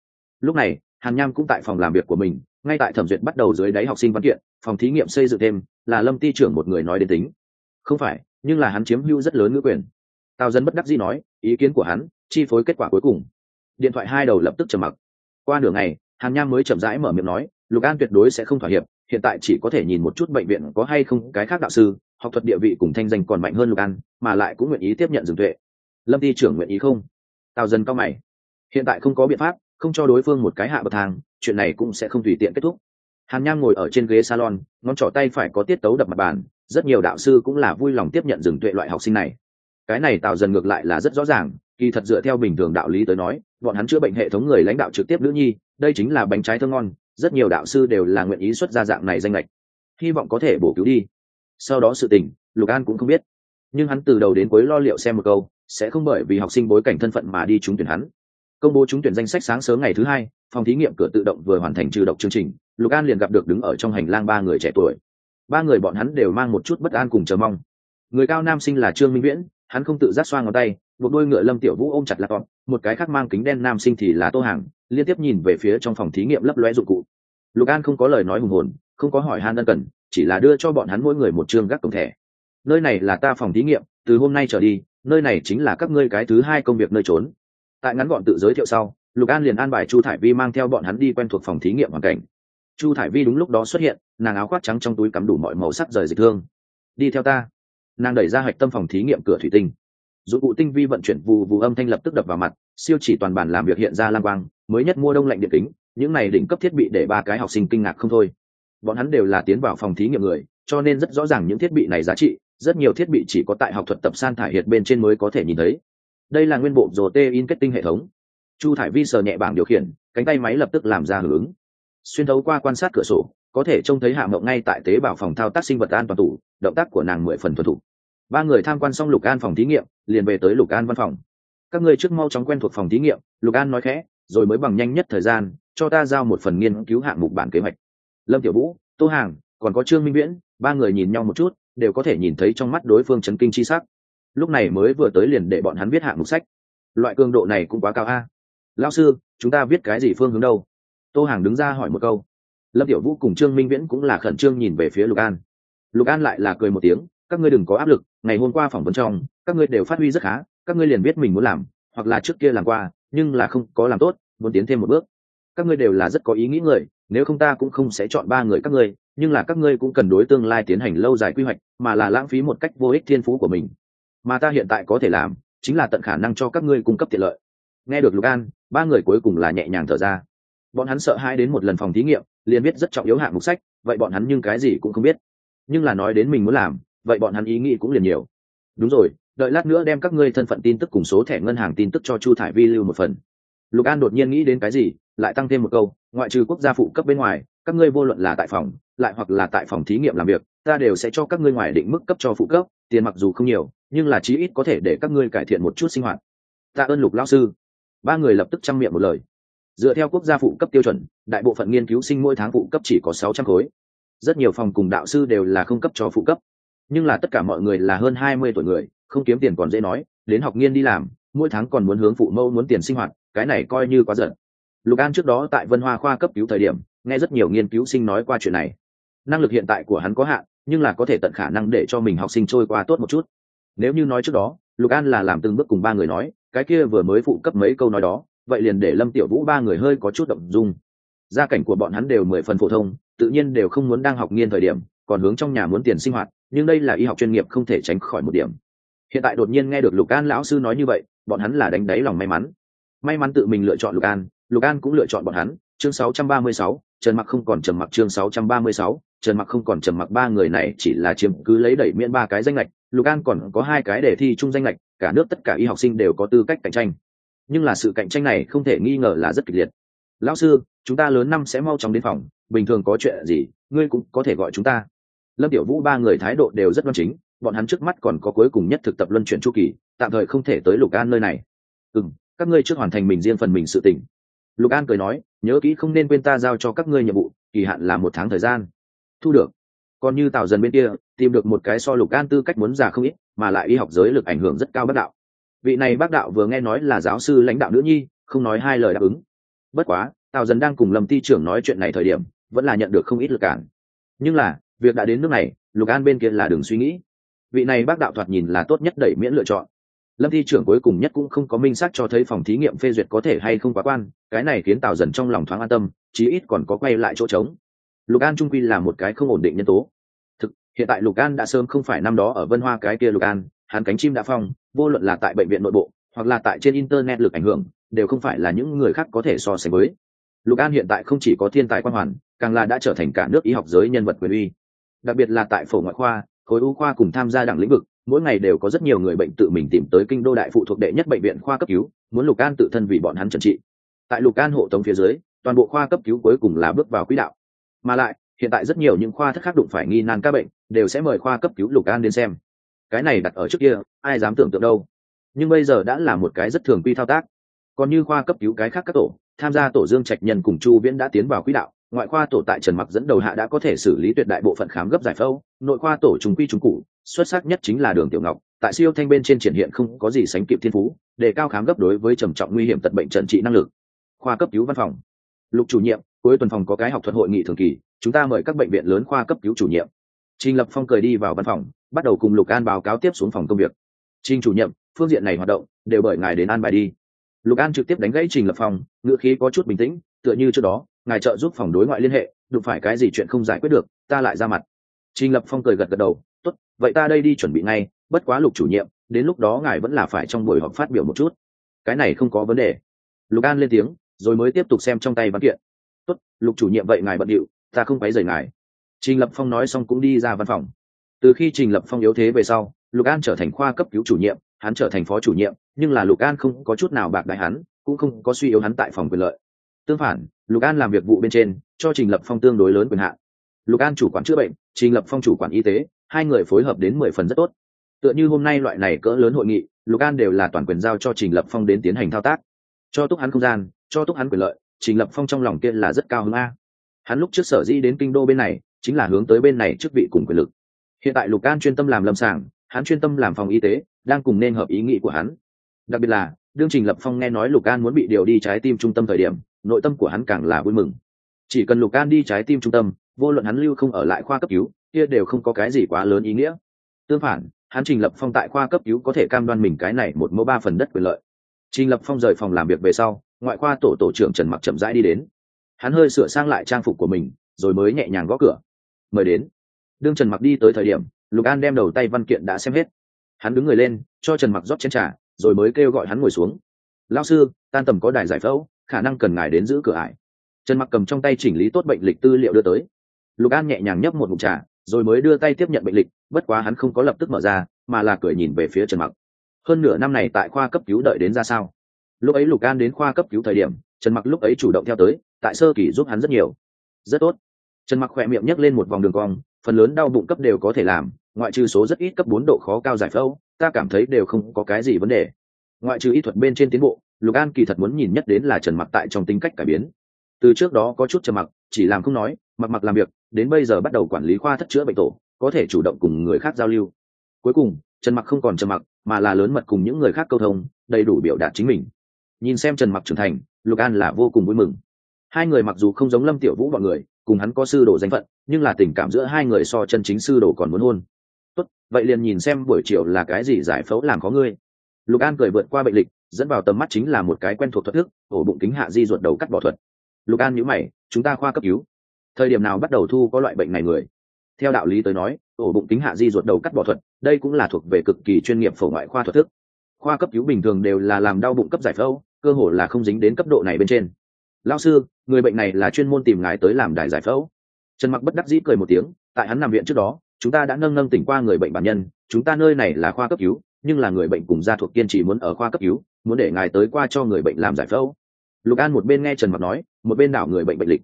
Lúc này, hàn nham cũng tại phòng làm việc của mình ngay tại thẩm duyệt bắt đầu dưới đáy học sinh văn kiện, phòng thí nghiệm xây dựng thêm là lâm ty trưởng một người nói đến tính. Không phải, nhưng là hắn chiếm hữu rất lớn ngữ quyền. Tào dân bất đắc dĩ nói, ý kiến của hắn, chi phối kết quả cuối cùng. Điện thoại hai đầu lập tức trầm mặc. Qua nửa ngày, hàn nham mới chậm rãi mở miệng nói, lục an tuyệt đối sẽ không thỏa hiệp, hiện tại chỉ có thể nhìn một chút bệnh viện có hay không cái khác đạo sư, học thuật địa vị cùng thanh danh còn mạnh hơn lục an, mà lại cũng nguyện ý tiếp nhận dừng tuệ. Lâm ty trưởng nguyện ý không? Tào dân cao mày. Hiện tại không có biện pháp không cho đối phương một cái hạ bậc thang, chuyện này cũng sẽ không tùy tiện kết thúc. Hàn nham ngồi ở trên ghế salon, ngón trỏ tay phải có tiết tấu đập mặt bàn, rất nhiều đạo sư cũng là vui lòng tiếp nhận dừng tuệ loại học sinh này. Cái này tạo dần ngược lại là rất rõ ràng, kỳ thật dựa theo bình thường đạo lý tới nói, bọn hắn chữa bệnh hệ thống người lãnh đạo trực tiếp nữ nhi, đây chính là bánh trái thơ ngon, rất nhiều đạo sư đều là nguyện ý xuất ra dạng này danh lệch hy vọng có thể bổ cứu đi. Sau đó sự tình, lục an cũng không biết. Nhưng hắn từ đầu đến cuối lo liệu xem một câu, sẽ không bởi vì học sinh bối cảnh thân phận mà đi trúng tuyển hắn công bố trúng tuyển danh sách sáng sớm ngày thứ hai, phòng thí nghiệm cửa tự động vừa hoàn thành trừ độc chương trình, lục an liền gặp được đứng ở trong hành lang ba người trẻ tuổi. Ba người bọn hắn đều mang một chút bất an cùng chờ mong. Người cao nam sinh là trương minh viễn, hắn không tự giác xoa ngón tay, một đôi ngựa lâm tiểu vũ ôm chặt laptop, một cái khác mang kính đen nam sinh thì là tô hàng, liên tiếp nhìn về phía trong phòng thí nghiệm lấp loe dụng cụ. Lục an không có lời nói hùng hồn, không có hỏi han ân cần, chỉ là đưa cho bọn hắn mỗi người một chương gác cổng thẻ. Nơi này là ta phòng thí nghiệm, từ hôm nay trở đi, nơi này chính là các ngươi cái thứ hai công việc nơi trốn tại ngắn gọn tự giới thiệu sau, lục an liền an bài chu thải vi mang theo bọn hắn đi quen thuộc phòng thí nghiệm hoàn cảnh. Chu thải vi đúng lúc đó xuất hiện, nàng áo khoác trắng trong túi cắm đủ mọi màu sắc rời dịch thương đi theo ta. Nàng đẩy ra hạch tâm phòng thí nghiệm cửa thủy tinh. Dụng cụ tinh vi vận chuyển vụ vụ âm thanh lập tức đập vào mặt, siêu chỉ toàn bản làm việc hiện ra lang quang, mới nhất mua đông lạnh điện kính, những này đỉnh cấp thiết bị để ba cái học sinh kinh ngạc không thôi. Bọn hắn đều là tiến vào phòng thí nghiệm người, cho nên rất rõ ràng những thiết bị này giá trị, rất nhiều thiết bị chỉ có tại học thuật tập san thải hiệt bên trên mới có thể nhìn thấy đây là nguyên bộ rồ tê in kết tinh hệ thống. Chu thải vi sờ nhẹ bảng điều khiển, cánh tay máy lập tức làm ra hưởng ứng. Xuyên thấu qua quan sát cửa sổ, có thể trông thấy hạ mộng ngay tại tế bào phòng thao tác sinh vật an toàn tủ, động tác của nàng mười phần thuần thủ ba người tham quan xong lục an phòng thí nghiệm, liền về tới lục an văn phòng. Các người trước mau chóng quen thuộc phòng thí nghiệm, lục an nói khẽ, rồi mới bằng nhanh nhất thời gian, cho ta giao một phần nghiên cứu hạng mục bản kế hoạch. Lâm tiểu vũ, tô hàng, còn có trương minh viễn, ba người nhìn nhau một chút, đều có thể nhìn thấy trong mắt đối phương chấn kinh chi sắc lúc này mới vừa tới liền để bọn hắn viết hạng mục sách. Loại cường độ này cũng quá cao a. Lao sư, chúng ta viết cái gì phương hướng đâu? Tô hàng đứng ra hỏi một câu. Lâm tiểu vũ cùng trương minh viễn cũng là khẩn trương nhìn về phía lục an. Lục an lại là cười một tiếng, các ngươi đừng có áp lực, ngày hôm qua phỏng vấn trong, các ngươi đều phát huy rất khá, các ngươi liền biết mình muốn làm, hoặc là trước kia làm qua, nhưng là không có làm tốt, muốn tiến thêm một bước. Các ngươi đều là rất có ý nghĩ người, nếu không ta cũng không sẽ chọn ba người các ngươi, nhưng là các ngươi cũng cần đối tương lai tiến hành lâu dài quy hoạch, mà là lãng phí một cách vô ích thiên phú của mình mà ta hiện tại có thể làm chính là tận khả năng cho các ngươi cung cấp tiện lợi. Nghe được lục an, ba người cuối cùng là nhẹ nhàng thở ra. Bọn hắn sợ hai đến một lần phòng thí nghiệm, liền biết rất trọng yếu hạng mục sách, vậy bọn hắn nhưng cái gì cũng không biết. Nhưng là nói đến mình muốn làm, vậy bọn hắn ý nghĩ cũng liền nhiều. Đúng rồi, đợi lát nữa đem các ngươi thân phận tin tức cùng số thẻ ngân hàng tin tức cho chu thải vi lưu một phần. Lục an đột nhiên nghĩ đến cái gì, lại tăng thêm một câu, ngoại trừ quốc gia phụ cấp bên ngoài các ngươi vô luận là tại phòng, lại hoặc là tại phòng thí nghiệm làm việc, ta đều sẽ cho các ngươi ngoài định mức cấp cho phụ cấp, tiền mặc dù không nhiều, nhưng là chí ít có thể để các ngươi cải thiện một chút sinh hoạt. Ta ơn lục lao sư. Ba người lập tức chăm miệng một lời. Dựa theo quốc gia phụ cấp tiêu chuẩn, đại bộ phận nghiên cứu sinh mỗi tháng phụ cấp chỉ có sáu trăm khối. Rất nhiều phòng cùng đạo sư đều là không cấp cho phụ cấp. Nhưng là tất cả mọi người là hơn hai mươi tuổi người, không kiếm tiền còn dễ nói, đến học nghiên đi làm, mỗi tháng còn muốn hướng phụ mẫu muốn tiền sinh hoạt, cái này coi như quá giận lục an trước đó tại vân hoa khoa cấp cứu thời điểm, nghe rất nhiều nghiên cứu sinh nói qua chuyện này. Năng lực hiện tại của hắn có hạn, nhưng là có thể tận khả năng để cho mình học sinh trôi qua tốt một chút. Nếu như nói trước đó, lục an là làm từng bước cùng ba người nói, cái kia vừa mới phụ cấp mấy câu nói đó, vậy liền để lâm tiểu vũ ba người hơi có chút động dung. Gia cảnh của bọn hắn đều mười phần phổ thông, tự nhiên đều không muốn đang học nghiên thời điểm, còn hướng trong nhà muốn tiền sinh hoạt, nhưng đây là y học chuyên nghiệp không thể tránh khỏi một điểm. Hiện tại đột nhiên nghe được lục an lão sư nói như vậy, bọn hắn là đánh đáy lòng may mắn. May mắn tự mình lựa chọn lục an lục an cũng lựa chọn bọn hắn. Chương 636, trần mặc không còn trầm mặc. Chương 636, trần mặc không còn trầm mặc. Ba người này chỉ là chiếm cứ lấy đẩy miễn ba cái danh lệch. Lục an còn có hai cái để thi chung danh lệch. Cả nước tất cả y học sinh đều có tư cách cạnh tranh. Nhưng là sự cạnh tranh này không thể nghi ngờ là rất kịch liệt. Lão sư chúng ta lớn năm sẽ mau chóng đến phòng. Bình thường có chuyện gì ngươi cũng có thể gọi chúng ta. Lâm tiểu vũ ba người thái độ đều rất đoan chính. Bọn hắn trước mắt còn có cuối cùng nhất thực tập luân chuyển chu kỳ. Tạm thời không thể tới lục an nơi này. "Ừm, các ngươi trước hoàn thành mình riêng phần mình sự tình lục an cười nói, nhớ kỹ không nên quên ta giao cho các ngươi nhiệm vụ, kỳ hạn là một tháng thời gian. Thu được. Còn như tào dần bên kia, tìm được một cái so lục an tư cách muốn già không ít, mà lại y học giới lực ảnh hưởng rất cao bác đạo. Vị này bác đạo vừa nghe nói là giáo sư lãnh đạo nữ nhi, không nói hai lời đáp ứng. Bất quá, tào dần đang cùng lâm ti trưởng nói chuyện này thời điểm, vẫn là nhận được không ít lực cản. Nhưng là, việc đã đến nước này, lục an bên kia là đừng suy nghĩ. Vị này bác đạo thoạt nhìn là tốt nhất đẩy miễn lựa chọn lâm thi trưởng cuối cùng nhất cũng không có minh xác cho thấy phòng thí nghiệm phê duyệt có thể hay không quá quan, cái này khiến tào dần trong lòng thoáng an tâm, chí ít còn có quay lại chỗ trống. Lục an trung quy là một cái không ổn định nhân tố. Thực, hiện tại lục an đã sớm không phải năm đó ở vân hoa cái kia lục an, hắn cánh chim đã phong, vô luận là tại bệnh viện nội bộ, hoặc là tại trên internet lực ảnh hưởng, đều không phải là những người khác có thể so sánh với. Lục an hiện tại không chỉ có thiên tài quan hoàn, càng là đã trở thành cả nước y học giới nhân vật quyền uy. Đặc biệt là tại phổ ngoại khoa, khối u khoa cùng tham gia đảng lĩnh vực mỗi ngày đều có rất nhiều người bệnh tự mình tìm tới kinh đô đại phụ thuộc đệ nhất bệnh viện khoa cấp cứu, muốn lục an tự thân vì bọn hắn trần trị. Tại lục an hộ tống phía dưới, toàn bộ khoa cấp cứu cuối cùng là bước vào quỹ đạo. Mà lại, hiện tại rất nhiều những khoa thất khác đụng phải nghi nan các bệnh, đều sẽ mời khoa cấp cứu lục an đến xem. Cái này đặt ở trước kia, ai dám tưởng tượng đâu. Nhưng bây giờ đã là một cái rất thường quy thao tác. Còn như khoa cấp cứu cái khác các tổ, tham gia tổ dương trạch nhân cùng chu viễn đã tiến vào quỹ đạo, ngoại khoa tổ tại trần mặc dẫn đầu hạ đã có thể xử lý tuyệt đại bộ phận khám gấp giải phẫu, nội khoa tổ trùng quy trùng cụ xuất sắc nhất chính là đường tiểu ngọc, tại siêu thanh bên trên triển hiện không có gì sánh kịp thiên phú, để cao khám gấp đối với trầm trọng nguy hiểm tật bệnh trần trị năng lực. Khoa cấp cứu văn phòng. Lục chủ nhiệm, cuối tuần phòng có cái học thuật hội nghị thường kỳ, chúng ta mời các bệnh viện lớn khoa cấp cứu chủ nhiệm. Trình lập phong cười đi vào văn phòng, bắt đầu cùng lục an báo cáo tiếp xuống phòng công việc. Trình chủ nhiệm, phương diện này hoạt động, đều bởi ngài đến an bài đi. Lục an trực tiếp đánh gãy trình lập phong, ngữ khí có chút bình tĩnh, tựa như trước đó, ngài trợ giúp phòng đối ngoại liên hệ, đụng phải cái gì chuyện không giải quyết được, ta lại ra mặt. Trình lập phong cười gật gật đầu vậy ta đây đi chuẩn bị ngay, bất quá lục chủ nhiệm, đến lúc đó ngài vẫn là phải trong buổi họp phát biểu một chút. Cái này không có vấn đề. Lục an lên tiếng, rồi mới tiếp tục xem trong tay văn kiện. Tốt, lục chủ nhiệm vậy ngài bận điệu, ta không quấy rầy ngài. Trình lập phong nói xong cũng đi ra văn phòng. Từ khi trình lập phong yếu thế về sau, lục an trở thành khoa cấp cứu chủ nhiệm, hắn trở thành phó chủ nhiệm, nhưng là lục an không có chút nào bạc đại hắn, cũng không có suy yếu hắn tại phòng quyền lợi. Tương phản, lục an làm việc vụ bên trên, cho trình lập phong tương đối lớn quyền hạn. Lục an chủ quản chữa bệnh, trình lập phong chủ quản y tế hai người phối hợp đến mười phần rất tốt. Tựa như hôm nay loại này cỡ lớn hội nghị, lục an đều là toàn quyền giao cho trình lập phong đến tiến hành thao tác. Cho túc hắn không gian, cho túc hắn quyền lợi, trình lập phong trong lòng kia là rất cao hứng a. Hắn lúc trước sở dĩ đến kinh đô bên này, chính là hướng tới bên này chức vị cùng quyền lực. Hiện tại lục an chuyên tâm làm lâm sàng, hắn chuyên tâm làm phòng y tế, đang cùng nên hợp ý nghĩ của hắn. Đặc biệt là, đương trình lập phong nghe nói lục an muốn bị điều đi trái tim trung tâm thời điểm, nội tâm của hắn càng là vui mừng. Chỉ cần lục an đi trái tim trung tâm, vô luận hắn lưu không ở lại khoa cấp cứu kia đều không có cái gì quá lớn ý nghĩa. Tương phản, hắn trình lập phong tại khoa cấp cứu có thể cam đoan mình cái này một mẫu ba phần đất quyền lợi. Trình lập phong rời phòng làm việc về sau, ngoại khoa tổ tổ trưởng trần mặc chậm rãi đi đến. Hắn hơi sửa sang lại trang phục của mình, rồi mới nhẹ nhàng gõ cửa. Mời đến. Đương trần mặc đi tới thời điểm, lục an đem đầu tay văn kiện đã xem hết. Hắn đứng người lên, cho trần mặc rót chén trà, rồi mới kêu gọi hắn ngồi xuống. Lao sư, tan tầm có đài giải phẫu, khả năng cần ngài đến giữ cửa ải. Trần mặc cầm trong tay chỉnh lý tốt bệnh lịch tư liệu đưa tới. Lục an nhẹ nhàng nhấp một mục trà rồi mới đưa tay tiếp nhận bệnh lịch, bất quá hắn không có lập tức mở ra, mà là cười nhìn về phía trần mặc. Hơn nửa năm này tại khoa cấp cứu đợi đến ra sao? Lúc ấy lục an đến khoa cấp cứu thời điểm, trần mặc lúc ấy chủ động theo tới, tại sơ kỳ giúp hắn rất nhiều. Rất tốt. Trần mặc khỏe miệng nhấc lên một vòng đường cong, phần lớn đau bụng cấp đều có thể làm, ngoại trừ số rất ít cấp bốn độ khó cao giải phẫu, ta cảm thấy đều không có cái gì vấn đề. Ngoại trừ y thuật bên trên tiến bộ, lục an kỳ thật muốn nhìn nhất đến là trần mặc tại trong tính cách cải biến. Từ trước đó có chút trầm mặc chỉ làm không nói, mặc mặc làm việc, đến bây giờ bắt đầu quản lý khoa thất chữa bệnh tổ, có thể chủ động cùng người khác giao lưu. Cuối cùng, trần mặc không còn trầm mặc, mà là lớn mật cùng những người khác câu thông, đầy đủ biểu đạt chính mình. Nhìn xem trần mặc trưởng thành, lục an là vô cùng vui mừng. Hai người mặc dù không giống lâm tiểu vũ bọn người, cùng hắn có sư đồ danh phận, nhưng là tình cảm giữa hai người so chân chính sư đồ còn muốn hôn. Tốt, vậy liền nhìn xem buổi chiều là cái gì giải phẫu làm có ngươi. Lục an cười vượt qua bệnh lịch, dẫn vào tầm mắt chính là một cái quen thuộc thuật thức, ổ bụng kính hạ di ruột đầu cắt bỏ thuật lục an nhữ mày, chúng ta khoa cấp cứu. Thời điểm nào bắt đầu thu có loại bệnh này người? Theo đạo lý tới nói, ổ bụng kính hạ di ruột đầu cắt bỏ thuật, đây cũng là thuộc về cực kỳ chuyên nghiệp phổ ngoại khoa thuật thức. Khoa cấp cứu bình thường đều là làm đau bụng cấp giải phẫu, cơ hồ là không dính đến cấp độ này bên trên. Lao sư, người bệnh này là chuyên môn tìm ngài tới làm đại giải phẫu. Trần mặc bất đắc dĩ cười một tiếng, tại hắn nằm viện trước đó, chúng ta đã nâng nâng tỉnh qua người bệnh bản nhân, chúng ta nơi này là khoa cấp cứu, nhưng là người bệnh cùng gia thuộc kiên trì muốn ở khoa cấp cứu, muốn để ngài tới qua cho người bệnh làm giải phẫu lục an một bên nghe trần mặc nói một bên đảo người bệnh bệnh lịch.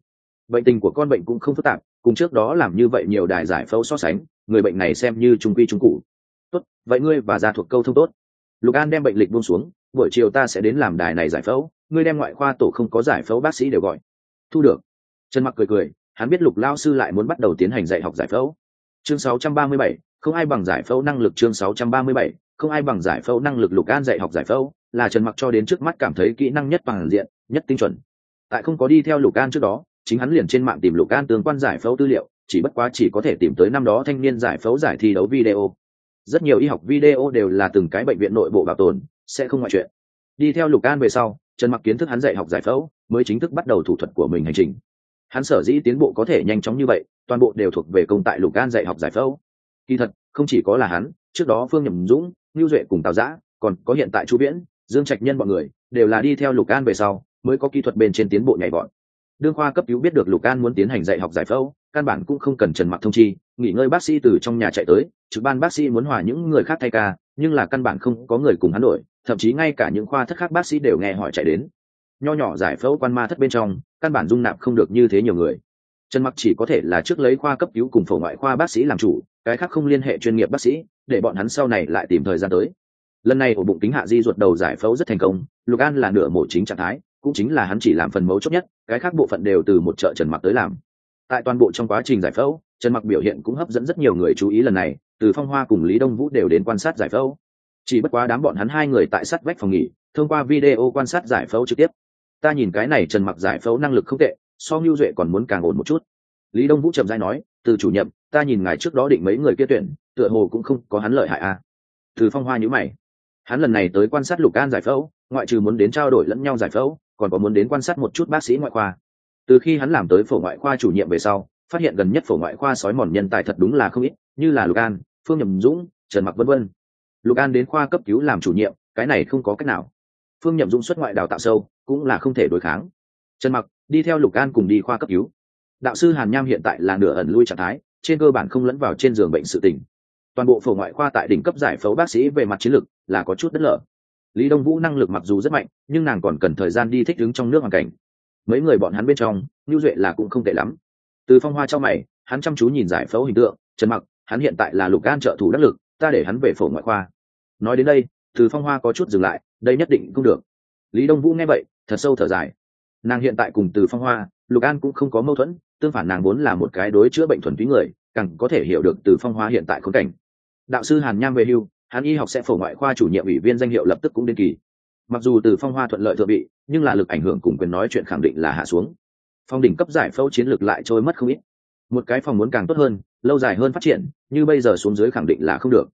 Bệnh tình của con bệnh cũng không phức tạp cùng trước đó làm như vậy nhiều đài giải phẫu so sánh người bệnh này xem như trung quy trung cụ. Tốt vậy ngươi và gia thuộc câu thông tốt. Lục an đem bệnh lịch buông xuống buổi chiều ta sẽ đến làm đài này giải phẫu ngươi đem ngoại khoa tổ không có giải phẫu bác sĩ đều gọi. Thu được. Trần mặc cười cười hắn biết lục lao sư lại muốn bắt đầu tiến hành dạy học giải phẫu. Chương 637, không ai bằng giải phẫu năng lực chương 637, không ai bằng giải phẫu năng lực lục an dạy học giải phẫu là trần mặc cho đến trước mắt cảm thấy kỹ năng nhất bằng diện, nhất tinh chuẩn. Tại không có đi theo lục an trước đó, chính hắn liền trên mạng tìm lục an tương quan giải phẫu tư liệu, chỉ bất quá chỉ có thể tìm tới năm đó thanh niên giải phẫu giải thi đấu video. Rất nhiều y học video đều là từng cái bệnh viện nội bộ bảo tồn, sẽ không ngoại chuyện. Đi theo lục an về sau, trần mặc kiến thức hắn dạy học giải phẫu, mới chính thức bắt đầu thủ thuật của mình hành trình. Hắn sở dĩ tiến bộ có thể nhanh chóng như vậy, toàn bộ đều thuộc về công tại lục an dạy học giải phẫu. Kỳ thật, không chỉ có là hắn, trước đó phương nhầm dũng, ngưu duệ cùng tào giã, còn có hiện tại chu viễn dương trạch nhân b ọ n người đều là đi theo lục an về sau, mới có kỹ thuật bên trên tiến bộ nhảy vọt. Đương khoa cấp cứu biết được lục an muốn tiến hành dạy học giải phẫu, căn bản cũng không cần trần mặc thông chi, nghỉ ngơi bác sĩ từ trong nhà chạy tới, trực ban bác sĩ muốn hòa những người khác thay ca, nhưng là căn bản không có người cùng hắn đổi, thậm chí ngay cả những khoa thất khác bác sĩ đều nghe hỏi chạy đến. Nho nhỏ giải phẫu quan ma thất bên trong, căn bản dung nạp không được như thế nhiều người. Trần mặc chỉ có thể là trước lấy khoa cấp cứu cùng phổ ngoại khoa bác sĩ làm chủ, cái khác không liên hệ chuyên nghiệp bác sĩ, để bọn hắn sau này lại tìm thời gian tới lần này ổ bụng kính hạ di ruột đầu giải phẫu rất thành công, lục an là nửa mổ chính trạng thái, cũng chính là hắn chỉ làm phần mấu chốt nhất, cái khác bộ phận đều từ một chợ trần mặc tới làm. Tại toàn bộ trong quá trình giải phẫu, trần mặc biểu hiện cũng hấp dẫn rất nhiều người chú ý lần này, từ phong hoa cùng lý đông vũ đều đến quan sát giải phẫu. Chỉ bất quá đám bọn hắn hai người tại sát vách phòng nghỉ, thông qua video quan sát giải phẫu trực tiếp. Ta nhìn cái này trần mặc giải phẫu năng lực không tệ, so ngưu duệ còn muốn càng ổn một chút. Lý đông vũ trầm dai nói, từ chủ nhiệm, ta nhìn ngài trước đó định mấy người kia tuyển, tựa hồ cũng không có hắn lợi hại à. Từ phong hoa nhữ mày hắn lần này tới quan sát lục an giải phẫu, ngoại trừ muốn đến trao đổi lẫn nhau giải phẫu, còn có muốn đến quan sát một chút bác sĩ ngoại khoa. Từ khi hắn làm tới phổ ngoại khoa chủ nhiệm về sau, phát hiện gần nhất phổ ngoại khoa sói mòn nhân tài thật đúng là không ít, như là lục an, phương nhầm dũng, trần mặc vân vân. Lục an đến khoa cấp cứu làm chủ nhiệm, cái này không có cách nào. Phương nhậm dũng xuất ngoại đào tạo sâu, cũng là không thể đối kháng. Trần mặc, đi theo lục an cùng đi khoa cấp cứu. Đạo sư hàn nham hiện tại là nửa ẩn lui trạng thái, trên cơ bản không lẫn vào trên giường bệnh sự tình toàn bộ phổ ngoại khoa tại đỉnh cấp giải phẫu bác sĩ về mặt chiến lược là có chút đất lở. Lý đông vũ năng lực mặc dù rất mạnh, nhưng nàng còn cần thời gian đi thích ứng trong nước hoàn cảnh. Mấy người bọn hắn bên trong nhu duệ là cũng không tệ lắm. Từ phong hoa trong mày, hắn chăm chú nhìn giải phẫu hình tượng, trần mặc, hắn hiện tại là lục an trợ thủ đắc lực, ta để hắn về phổ ngoại khoa. Nói đến đây, từ phong hoa có chút dừng lại, đây nhất định cũng được. Lý đông vũ nghe vậy, thật sâu thở dài. Nàng hiện tại cùng từ phong hoa, lục an cũng không có mâu thuẫn, tương phản nàng vốn là một cái đối chữa bệnh thuần túy người, càng có thể hiểu được từ phong hoa hiện tại khốn cảnh đạo sư hàn nham về hưu, hắn y học sẽ phổ ngoại khoa chủ nhiệm ủy viên danh hiệu lập tức cũng đến kỳ. Mặc dù từ phong hoa thuận lợi thượng vị, nhưng là lực ảnh hưởng cùng quyền nói chuyện khẳng định là hạ xuống. Phong đỉnh cấp giải phẫu chiến lược lại trôi mất không ít. Một cái phòng muốn càng tốt hơn, lâu dài hơn phát triển, như bây giờ xuống dưới khẳng định là không được.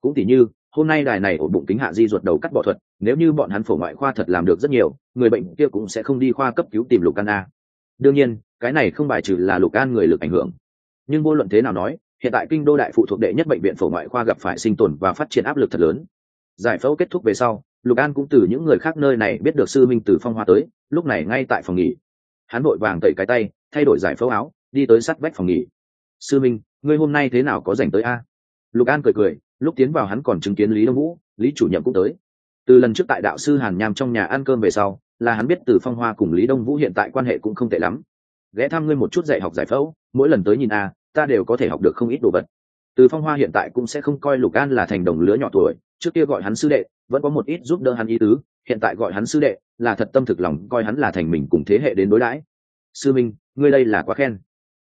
Cũng tỉ như, hôm nay đài này ổ bụng kính hạ di ruột đầu cắt bỏ thuật, nếu như bọn hắn phổ ngoại khoa thật làm được rất nhiều, người bệnh kia cũng sẽ không đi khoa cấp cứu tìm lục can a. Đương nhiên, cái này không bài trừ là lục an người lực ảnh hưởng. Nhưng vô luận thế nào nói hiện tại kinh đô đại phụ thuộc đệ nhất bệnh viện phổ ngoại khoa gặp phải sinh tồn và phát triển áp lực thật lớn. Giải phẫu kết thúc về sau, lục an cũng từ những người khác nơi này biết được sư minh từ phong hoa tới, lúc này ngay tại phòng nghỉ. Hắn vội vàng tẩy cái tay, thay đổi giải phẫu áo, đi tới sát vách phòng nghỉ. Sư minh ngươi hôm nay thế nào có dành tới a? Lục an cười cười, lúc tiến vào hắn còn chứng kiến lý đông vũ, lý chủ nhiệm cũng tới. Từ lần trước tại đạo sư hàn nham trong nhà ăn cơm về sau, là hắn biết từ phong hoa cùng lý đông vũ hiện tại quan hệ cũng không tệ lắm. Ghé thăm ngươi một chút dạy học giải phẫu, mỗi lần tới nhìn a ta đều có thể học được không ít đồ vật. Từ phong hoa hiện tại cũng sẽ không coi lục an là thành đồng lứa nhỏ tuổi, trước kia gọi hắn sư đệ, vẫn có một ít giúp đỡ hắn ý tứ, hiện tại gọi hắn sư đệ, là thật tâm thực lòng coi hắn là thành mình cùng thế hệ đến đối đãi. Sư minh, ngươi đây là quá khen.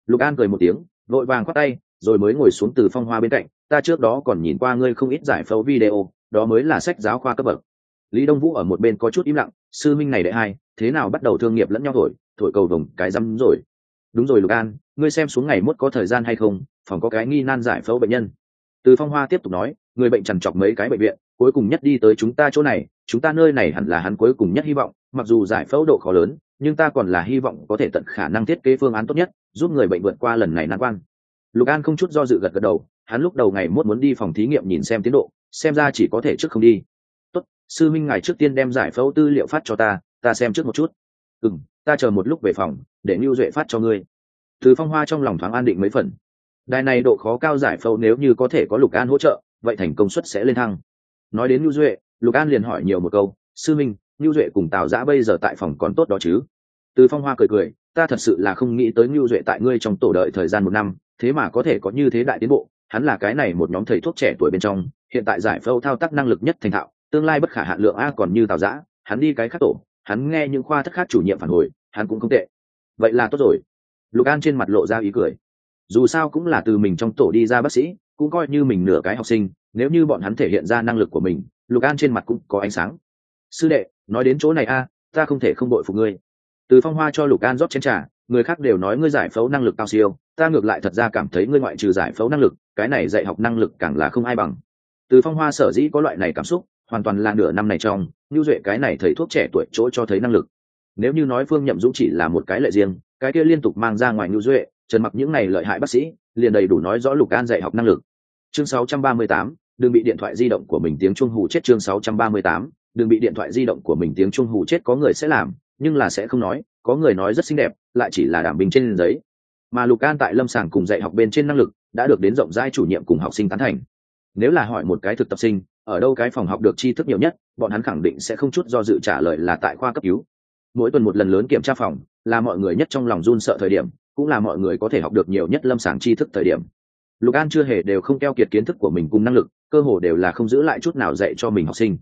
Lục an cười một tiếng, vội vàng khoát tay, rồi mới ngồi xuống từ phong hoa bên cạnh, ta trước đó còn nhìn qua ngươi không ít giải phẫu video, đó mới là sách giáo khoa cấp bậc. Lý đông vũ ở một bên có chút im lặng, sư minh này đệ hai, thế nào bắt đầu thương nghiệp lẫn nhau thổi thổi cầu đồng cái rắm rồi. Đúng rồi lục an ngươi xem xuống ngày mốt có thời gian hay không, phòng có cái nghi nan giải phẫu bệnh nhân. Từ phong hoa tiếp tục nói, người bệnh trằn trọc mấy cái bệnh viện, cuối cùng nhất đi tới chúng ta chỗ này, chúng ta nơi này hẳn là hắn cuối cùng nhất hy vọng, mặc dù giải phẫu độ khó lớn, nhưng ta còn là hy vọng có thể tận khả năng thiết kế phương án tốt nhất, giúp người bệnh vượt qua lần này nan quan. Lục an không chút do dự gật gật đầu, hắn lúc đầu ngày mốt muốn đi phòng thí nghiệm nhìn xem tiến độ, xem ra chỉ có thể trước không đi. Tốt, sư minh ngài trước tiên đem giải phẫu tư liệu phát cho ta ta xem trước một chút. Ừ m ta chờ một lúc về phòng, để lưu duệ phát cho ngươi từ phong hoa trong lòng thoáng an định mấy phần. Đài này độ khó cao giải phẫu nếu như có thể có lục an hỗ trợ, vậy thành công suất sẽ lên thăng. Nói đến ngưu duệ, lục an liền hỏi nhiều một câu, sư minh ngưu duệ cùng tào giã bây giờ tại phòng còn tốt đó chứ? Từ phong hoa cười cười, ta thật sự là không nghĩ tới ngưu duệ tại ngươi trong tổ đợi thời gian một năm, thế mà có thể có như thế đại tiến bộ. Hắn là cái này một nhóm thầy thuốc trẻ tuổi bên trong, hiện tại giải phẫu thao tác năng lực nhất thành thạo, tương lai bất khả hạn lượng a còn như tào giã, hắn đi cái khác tổ, hắn nghe những khoa thất khác chủ nhiệm phản hồi, hắn cũng không tệ. Vậy là tốt rồi lục an trên mặt lộ ra ý cười. Dù sao cũng là từ mình trong tổ đi ra bác sĩ, cũng coi như mình nửa cái học sinh, nếu như bọn hắn thể hiện ra năng lực của mình, lục an trên mặt cũng có ánh sáng. Sư đệ, nói đến chỗ này a, ta không thể không đội phục ngươi. Từ phong hoa cho lục an rót chén t r à người khác đều nói ngươi giải phẫu năng lực cao siêu, ta ngược lại thật ra cảm thấy ngươi ngoại trừ giải phẫu năng lực, cái này dạy học năng lực càng là không ai bằng. Từ phong hoa sở dĩ có loại này cảm xúc, hoàn toàn là nửa năm này trong như duệ cái này thầy thuốc trẻ tuổi chỗ cho thấy năng lực. Nếu như nói phương nhậm dũng chỉ là một cái lệ riêng cái kia liên tục mang ra ngoài nhu duệ trần mặc những này lợi hại bác sĩ liền đầy đủ nói rõ lục an dạy học năng lực. Chương 638, đừng bị điện thoại di động của mình tiếng chuông hù chết. Chương 638, đừng bị điện thoại di động của mình tiếng chuông hù chết. Có người sẽ làm nhưng là sẽ không nói. Có người nói rất xinh đẹp lại chỉ là đảm bình trên giấy. Mà lục an tại lâm sàng cùng dạy học bên trên năng lực đã được đến rộng rãi chủ nhiệm cùng học sinh tán thành. Nếu là hỏi một cái thực tập sinh ở đâu cái phòng học được tri thức nhiều nhất bọn hắn khẳng định sẽ không chút do dự trả lời là tại khoa cấp cứu mỗi tuần một lần lớn kiểm tra phòng, là mọi người nhất trong lòng run sợ thời điểm, cũng là mọi người có thể học được nhiều nhất lâm sàng tri thức thời điểm. Lục an chưa hề đều không keo kiệt kiến thức của mình cùng năng lực, cơ hồ đều là không giữ lại chút nào dạy cho mình học sinh.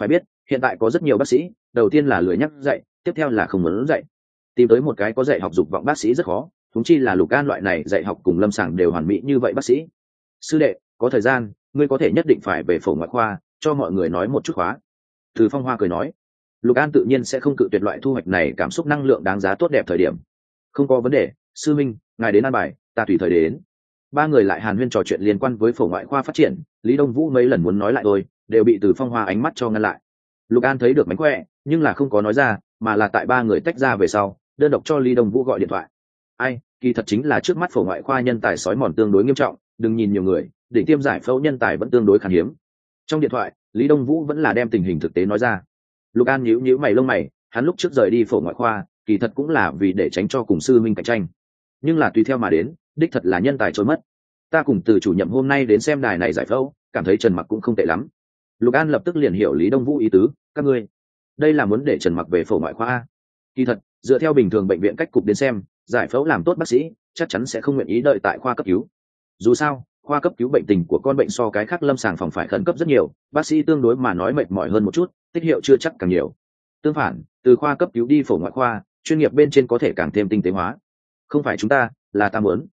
Phải biết, hiện tại có rất nhiều bác sĩ, đầu tiên là lười nhắc dạy, tiếp theo là không muốn dạy. Tìm tới một cái có dạy học dục vọng bác sĩ rất khó thúng chi là lục an loại này dạy học cùng lâm sàng đều hoàn mỹ như vậy bác sĩ. Sư đệ, có thời gian, ngươi có thể nhất định phải về phổ ngoại khoa, cho mọi người nói một chút khóa. Từ phong hoa cười nói lục an tự nhiên sẽ không cự tuyệt loại thu hoạch này cảm xúc năng lượng đáng giá tốt đẹp thời điểm. Không có vấn đề, sư minh, ngài đến an bài, ta tùy thời đến. Ba người lại hàn huyên trò chuyện liên quan với phổ ngoại khoa phát triển, lý đông vũ mấy lần muốn nói lại tôi đều bị từ phong hoa ánh mắt cho ngăn lại. Lục an thấy được mánh khỏe, nhưng là không có nói ra, mà là tại ba người tách ra về sau, đơn độc cho Lý đông vũ gọi điện thoại. Ai, kỳ thật chính là trước mắt phổ ngoại khoa nhân tài sói mòn tương đối nghiêm trọng, đừng nhìn nhiều người, đỉnh tiêm giải phẫu nhân tài vẫn tương đối khan hiếm. Trong điện thoại, lý đông vũ vẫn là đem tình hình thực tế nói ra lục an nhíu nhíu mày lông mày, hắn lúc trước rời đi phổ ngoại khoa, kỳ thật cũng là vì để tránh cho cùng sư minh cạnh tranh. Nhưng là tùy theo mà đến, đích thật là nhân tài trôi mất. Ta cùng từ chủ nhiệm hôm nay đến xem đài này giải phẫu, cảm thấy trần mặc cũng không tệ lắm. Lục an lập tức liền hiểu lý đông vũ ý tứ, các ngươi, đây là muốn để trần mặc về phổ ngoại khoa a? Kỳ thật, dựa theo bình thường bệnh viện cách cục đến xem, giải phẫu làm tốt bác sĩ, chắc chắn sẽ không nguyện ý đợi tại khoa cấp cứu. Dù sao khoa cấp cứu bệnh tình của con bệnh so cái khác lâm sàng phòng phải khẩn cấp rất nhiều, bác sĩ tương đối mà nói mệt mỏi hơn một chút, tích hiệu chưa chắc càng nhiều. Tương phản, từ khoa cấp cứu đi phổ ngoại khoa, chuyên nghiệp bên trên có thể càng thêm tinh tế hóa. Không phải chúng ta, là ta muốn.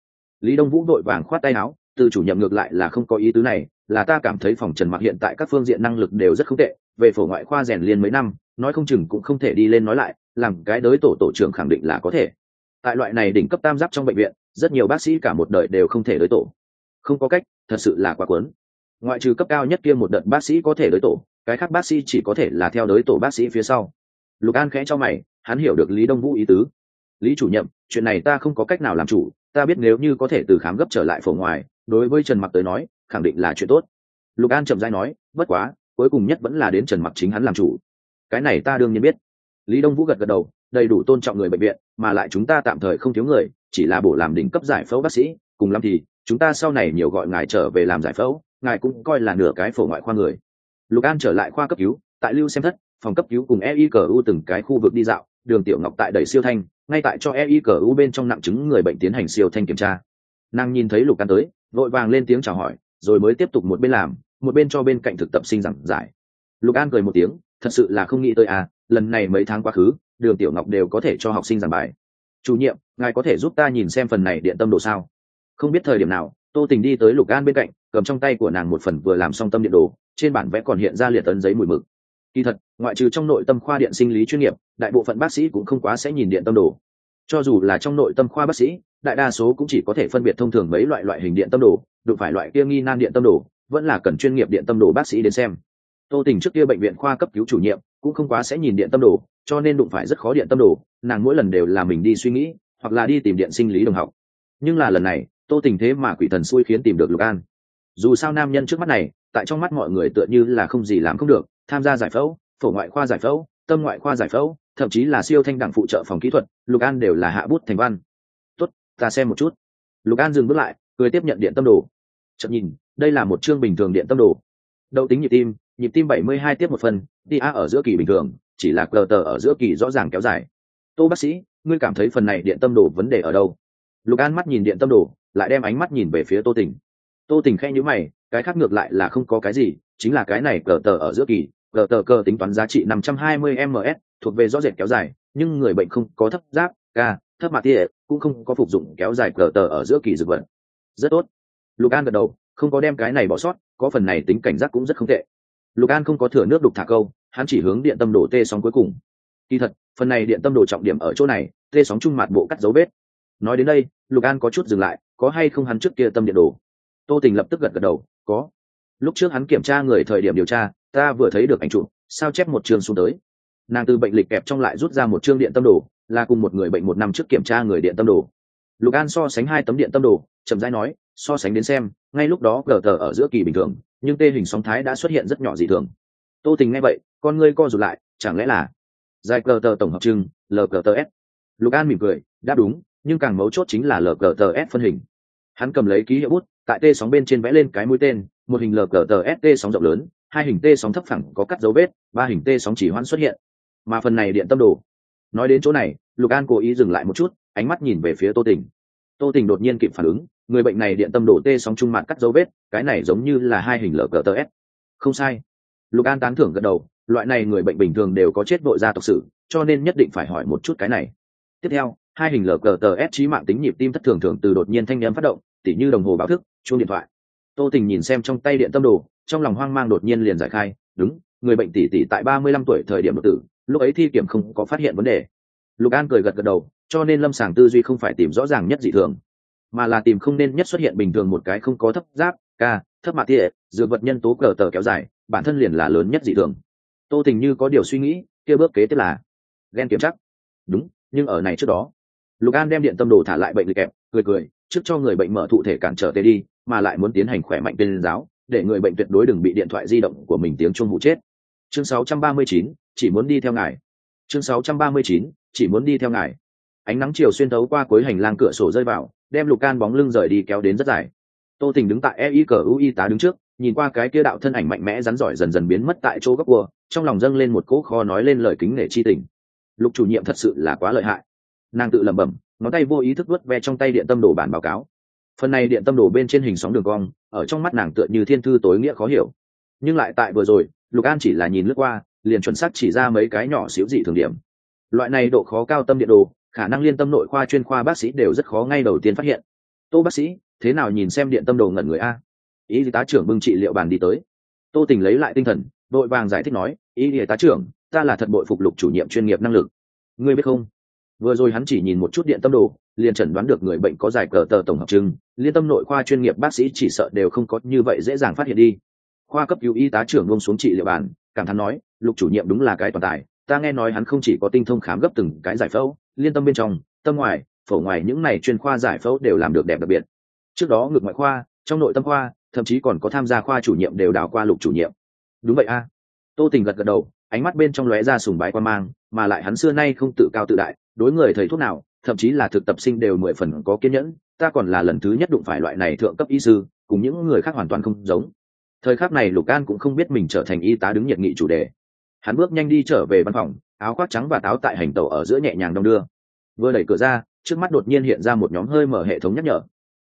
Lý đông vũ đội vàng khoát tay áo, từ chủ nhiệm ngược lại là không có ý tứ này, là ta cảm thấy phòng trần mặc hiện tại các phương diện năng lực đều rất không tệ, về phổ ngoại khoa rèn liên mấy năm, nói không chừng cũng không thể đi lên nói lại, làm cái đới tổ tổ trưởng khẳng định là có thể. Tại loại này đỉnh cấp tam giáp trong bệnh viện, rất nhiều bác sĩ cả một đời đều không thể đới tổ không có cách, thật sự là quá quấn ngoại trừ cấp cao nhất kia một đợt bác sĩ có thể đới tổ, cái khác bác sĩ chỉ có thể là theo đới tổ bác sĩ phía sau. Lục an khẽ cho mày, hắn hiểu được lý đông vũ ý tứ. Lý chủ nhiệm, chuyện này ta không có cách nào làm chủ, ta biết nếu như có thể từ khám gấp trở lại phổ ngoài, đối với trần mặc tới nói, khẳng định là chuyện tốt. Lục an chậm dai nói, bất quá, cuối cùng nhất vẫn là đến trần mặc chính hắn làm chủ. Cái này ta đương nhiên biết. Lý đông vũ gật gật đầu, đầy đủ tôn trọng người bệnh viện, mà lại chúng ta tạm thời không thiếu người, chỉ là bổ làm đỉnh cấp giải phẫu bác sĩ, cùng lắm thì chúng ta sau này nhiều gọi ngài trở về làm giải phẫu, ngài cũng coi là nửa cái phổ ngoại khoa người. Lục an trở lại khoa cấp cứu, tại lưu xem thất, phòng cấp cứu cùng eicu từng cái khu vực đi dạo, đường tiểu ngọc tại đẩy siêu thanh, ngay tại cho eicu bên trong nặng chứng người bệnh tiến hành siêu thanh kiểm tra. Nàng nhìn thấy lục an tới, vội vàng lên tiếng chào hỏi, rồi mới tiếp tục một bên làm, một bên cho bên cạnh thực tập sinh giảng giải. Lục an cười một tiếng, thật sự là không nghĩ tới à lần này mấy tháng quá khứ, đường tiểu ngọc đều có thể cho học sinh giảng bài. Chủ nhiệm, ngài có thể giúp ta nhìn xem phần này điện tâm đồ sao? Không biết thời điểm nào, tô tình đi tới lục an bên cạnh, cầm trong tay của nàng một phần vừa làm xong tâm điện đồ, trên bản vẽ còn hiện ra liệt ấn giấy mùi mực. Kỳ thật, ngoại trừ trong nội tâm khoa điện sinh lý chuyên nghiệp, đại bộ phận bác sĩ cũng không quá sẽ nhìn điện tâm đồ. Cho dù là trong nội tâm khoa bác sĩ, đại đa số cũng chỉ có thể phân biệt thông thường mấy loại loại hình điện tâm đồ, đụng phải loại kia nghi nan điện tâm đồ, vẫn là cần chuyên nghiệp điện tâm đồ bác sĩ đến xem. Tô tình trước kia bệnh viện khoa cấp cứu chủ nhiệm, cũng không quá sẽ nhìn điện tâm đồ, cho nên đụng phải rất khó điện tâm đồ, nàng mỗi lần đều là mình đi suy nghĩ, hoặc là đi tìm điện sinh lý đồng học. Nhưng là lần này tô tình thế mà quỷ thần xui khiến tìm được lục an. Dù sao nam nhân trước mắt này, tại trong mắt mọi người tựa như là không gì làm không được, tham gia giải phẫu, phổ ngoại khoa giải phẫu, tâm ngoại khoa giải phẫu, thậm chí là siêu thanh đẳng phụ trợ phòng kỹ thuật, lục an đều là hạ bút thành văn. Tốt, ta xem một chút. Lục an dừng bước lại, cười tiếp nhận điện tâm đồ. Chậm nhìn, đây là một chương bình thường điện tâm đồ. Đậu tính nhịp tim nhịp tim bảy mươi hai tiếp một phần, đi a ở giữa kỳ bình thường, chỉ là cờ tờ ở giữa kỳ rõ ràng kéo dài. Tô bác sĩ, ngươi cảm thấy phần này điện tâm đồ vấn đề ở đâu? Lục an mắt nhìn điện tâm đồ lại đem ánh mắt nhìn về phía tô tình. Tô tình khen nhữ mày, cái khác ngược lại là không có cái gì, chính là cái này cờ tờ ở giữa kỳ, cờ tờ cơ tính toán giá trị năm trăm hai mươi ms thuộc về rõ rệt kéo dài, nhưng người bệnh không có thấp giáp, ca, thấp mạ tia, cũng không có phục dụng kéo dài cờ tờ ở giữa kỳ dược vật. Rất tốt. Lục an gật đầu, không có đem cái này bỏ sót, có phần này tính cảnh giác cũng rất không tệ. Lục an không có thừa nước đục thả câu, hắn chỉ hướng điện tâm đồ tê sóng cuối cùng. Kỳ thật, phần này điện tâm đồ trọng điểm ở chỗ này, tê sóng trung mặt bộ cắt dấu vết. Nói đến đây, lục an có chút dừng lại có hay không hắn trước kia tâm điện đồ? Tô tình lập tức gật gật đầu, có. Lúc trước hắn kiểm tra người thời điểm điều tra, ta vừa thấy được ảnh chụp, sao chép một chương xuống tới? Nàng từ bệnh lịch kẹp trong lại rút ra một chương điện tâm đồ, là cùng một người bệnh một năm trước kiểm tra người điện tâm đồ. Lục an so sánh hai tấm điện tâm đồ, chậm rãi nói, so sánh đến xem, ngay lúc đó gờ tờ ở giữa kỳ bình thường, nhưng tê hình sóng thái đã xuất hiện rất nhỏ dị thường. Tô tình nghe vậy, con ngươi co rụt lại, chẳng lẽ là dài gờ tờ tổng hợp trưng lgts lục an mỉm cười, đáp đúng nhưng càng mấu chốt chính là lgts phân hình. Hắn cầm lấy ký hiệu bút tại t sóng bên trên vẽ lên cái mũi tên một hình lgts t sóng rộng lớn hai hình t sóng thấp phẳng có cắt dấu vết ba hình t sóng chỉ hoãn xuất hiện. Mà phần này điện tâm đồ. Nói đến chỗ này lục an cố ý dừng lại một chút ánh mắt nhìn về phía tô tình. Tô tình đột nhiên kịp phản ứng người bệnh này điện tâm đồ tê sóng trung mặt cắt dấu vết cái này giống như là hai hình lgts không sai. Lục an tán thưởng gật đầu loại này người bệnh bình thường đều có chết vội gia tộc sự, cho nên nhất định phải hỏi một chút cái này. Tiếp theo hai hình lgts trí mạng tính nhịp tim thất thường thường từ đột nhiên thanh n phát động, tỉ như đồng hồ báo thức, chuông điện thoại. Tô tình nhìn xem trong tay điện tâm đồ, trong lòng hoang mang đột nhiên liền giải khai, đúng, người bệnh tỷ tỷ tại ba mươi lăm tuổi thời điểm đột tử, lúc ấy thi kiểm không có phát hiện vấn đề. Lục an cười gật gật đầu, cho nên lâm sàng tư duy không phải tìm rõ ràng nhất dị thường, mà là tìm không nên nhất xuất hiện bình thường một cái không có thấp giáp, ca, thấp mạ tỉa dược vật nhân tố cờ tờ kéo dài, bản thân liền là lớn nhất dị thường. Tô tình như có điều suy nghĩ, kia bước kế tiếp là ghen kiểm chắc đúng, nhưng ở này trước đó lục an đem điện tâm đồ thả lại bệnh lịch kẹp cười cười trước cho người bệnh mở thụ thể cản trở tê đi mà lại muốn tiến hành khỏe mạnh tên giáo để người bệnh tuyệt đối đừng bị điện thoại di động của mình tiếng chuông vụ chết. Chương 639, chỉ muốn đi theo ngài. Chương 639, chỉ muốn đi theo ngài. Ánh nắng chiều xuyên thấu qua cuối hành lang cửa sổ rơi vào đem lục can bóng lưng rời đi kéo đến rất dài. Tô tình đứng tại e I cờ u y tá đứng trước nhìn qua cái kia đạo thân ảnh mạnh mẽ rắn giỏi dần dần biến mất tại chỗ góc cua trong lòng dâng lên một cỗ kho nói lên lời kính nể chi tình. Lục chủ nhiệm thật sự là quá lợi hại nàng tự lẩm bẩm, ngón tay vô ý thức vớt ve trong tay điện tâm đồ bản báo cáo. Phần này điện tâm đồ bên trên hình sóng đường cong, ở trong mắt nàng tựa như thiên thư tối nghĩa khó hiểu. Nhưng lại tại vừa rồi, lục an chỉ là nhìn lướt qua, liền chuẩn xác chỉ ra mấy cái nhỏ xíu dị thường điểm. Loại này độ khó cao tâm điện đồ, khả năng liên tâm nội khoa chuyên khoa bác sĩ đều rất khó ngay đầu tiên phát hiện. Tô bác sĩ, thế nào nhìn xem điện tâm đồ ngẩn người a? Y tá trưởng bưng trị liệu bàn đi tới. Tô tình lấy lại tinh thần, đội vàng giải thích nói y tá trưởng, ta là thật bội phục lục chủ nhiệm chuyên nghiệp năng lực. Ngươi biết không? Vừa rồi hắn chỉ nhìn một chút điện tâm đồ, liền chẩn đoán được người bệnh có giải cờ tờ tổng hợp chứng. Liên tâm nội khoa chuyên nghiệp bác sĩ chỉ sợ đều không có như vậy dễ dàng phát hiện đi. Khoa cấp cứu y tá trưởng buông xuống trị liệu bàn, cảm thán nói, lục chủ nhiệm đúng là cái toàn tài, ta nghe nói hắn không chỉ có tinh thông khám gấp từng cái giải phẫu, liên tâm bên trong, tâm ngoài, phổ ngoài những này chuyên khoa giải phẫu đều làm được đẹp đặc biệt. Trước đó ngược ngoại khoa, trong nội tâm khoa, thậm chí còn có tham gia khoa chủ nhiệm đều đào qua lục chủ nhiệm. Đúng vậy a. Tô tình gật gật đầu, ánh mắt bên trong lóe ra sùng bái quan mang mà lại hắn xưa nay không tự cao tự đại, đối người thầy thuốc nào, thậm chí là thực tập sinh đều mười phần có kiên nhẫn, ta còn là lần thứ nhất đụng phải loại này thượng cấp y sư, cùng những người khác hoàn toàn không giống. Thời khắc này lục an cũng không biết mình trở thành y tá đứng nhiệt nghị chủ đề. Hắn bước nhanh đi trở về văn phòng, áo khoác trắng và táo tại hành tàu ở giữa nhẹ nhàng đong đưa. Vừa đẩy cửa ra, trước mắt đột nhiên hiện ra một nhóm hơi mở hệ thống nhắc nhở.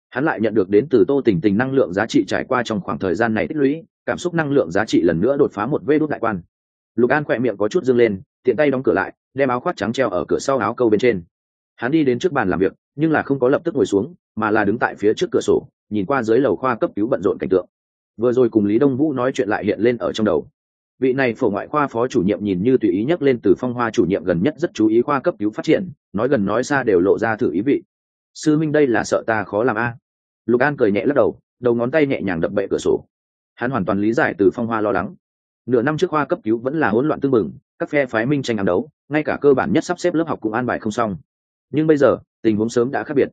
Hắn lại nhận được đến từ tô tình tình năng lượng giá trị trải qua trong khoảng thời gian này tích lũy, cảm xúc năng lượng giá trị lần nữa đột phá một vê đốt đại quan. Lục an khỏe miệng có chút dâng lên tiện tay đóng cửa lại, đem áo khoác trắng treo ở cửa sau áo câu bên trên. Hắn đi đến trước bàn làm việc, nhưng là không có lập tức ngồi xuống, mà là đứng tại phía trước cửa sổ, nhìn qua dưới lầu khoa cấp cứu bận rộn cảnh tượng. Vừa rồi cùng lý đông vũ nói chuyện lại hiện lên ở trong đầu. Vị này phổ ngoại khoa phó chủ nhiệm nhìn như tùy ý nhắc lên từ phong hoa chủ nhiệm gần nhất rất chú ý khoa cấp cứu phát triển, nói gần nói xa đều lộ ra thử ý vị. Sư minh đây là sợ ta khó làm a? Lục an cười nhẹ lắc đầu đầu ngón tay nhẹ nhàng đập bệ cửa sổ. Hắn hoàn toàn lý giải từ phong hoa lo lắng. Nửa năm trước khoa cấp cứu vẫn là hỗn loạn tương mừng các phe phái minh tranh ám đấu, ngay cả cơ bản nhất sắp xếp lớp học cũng an bài không xong. Nhưng bây giờ, tình huống sớm đã khác biệt.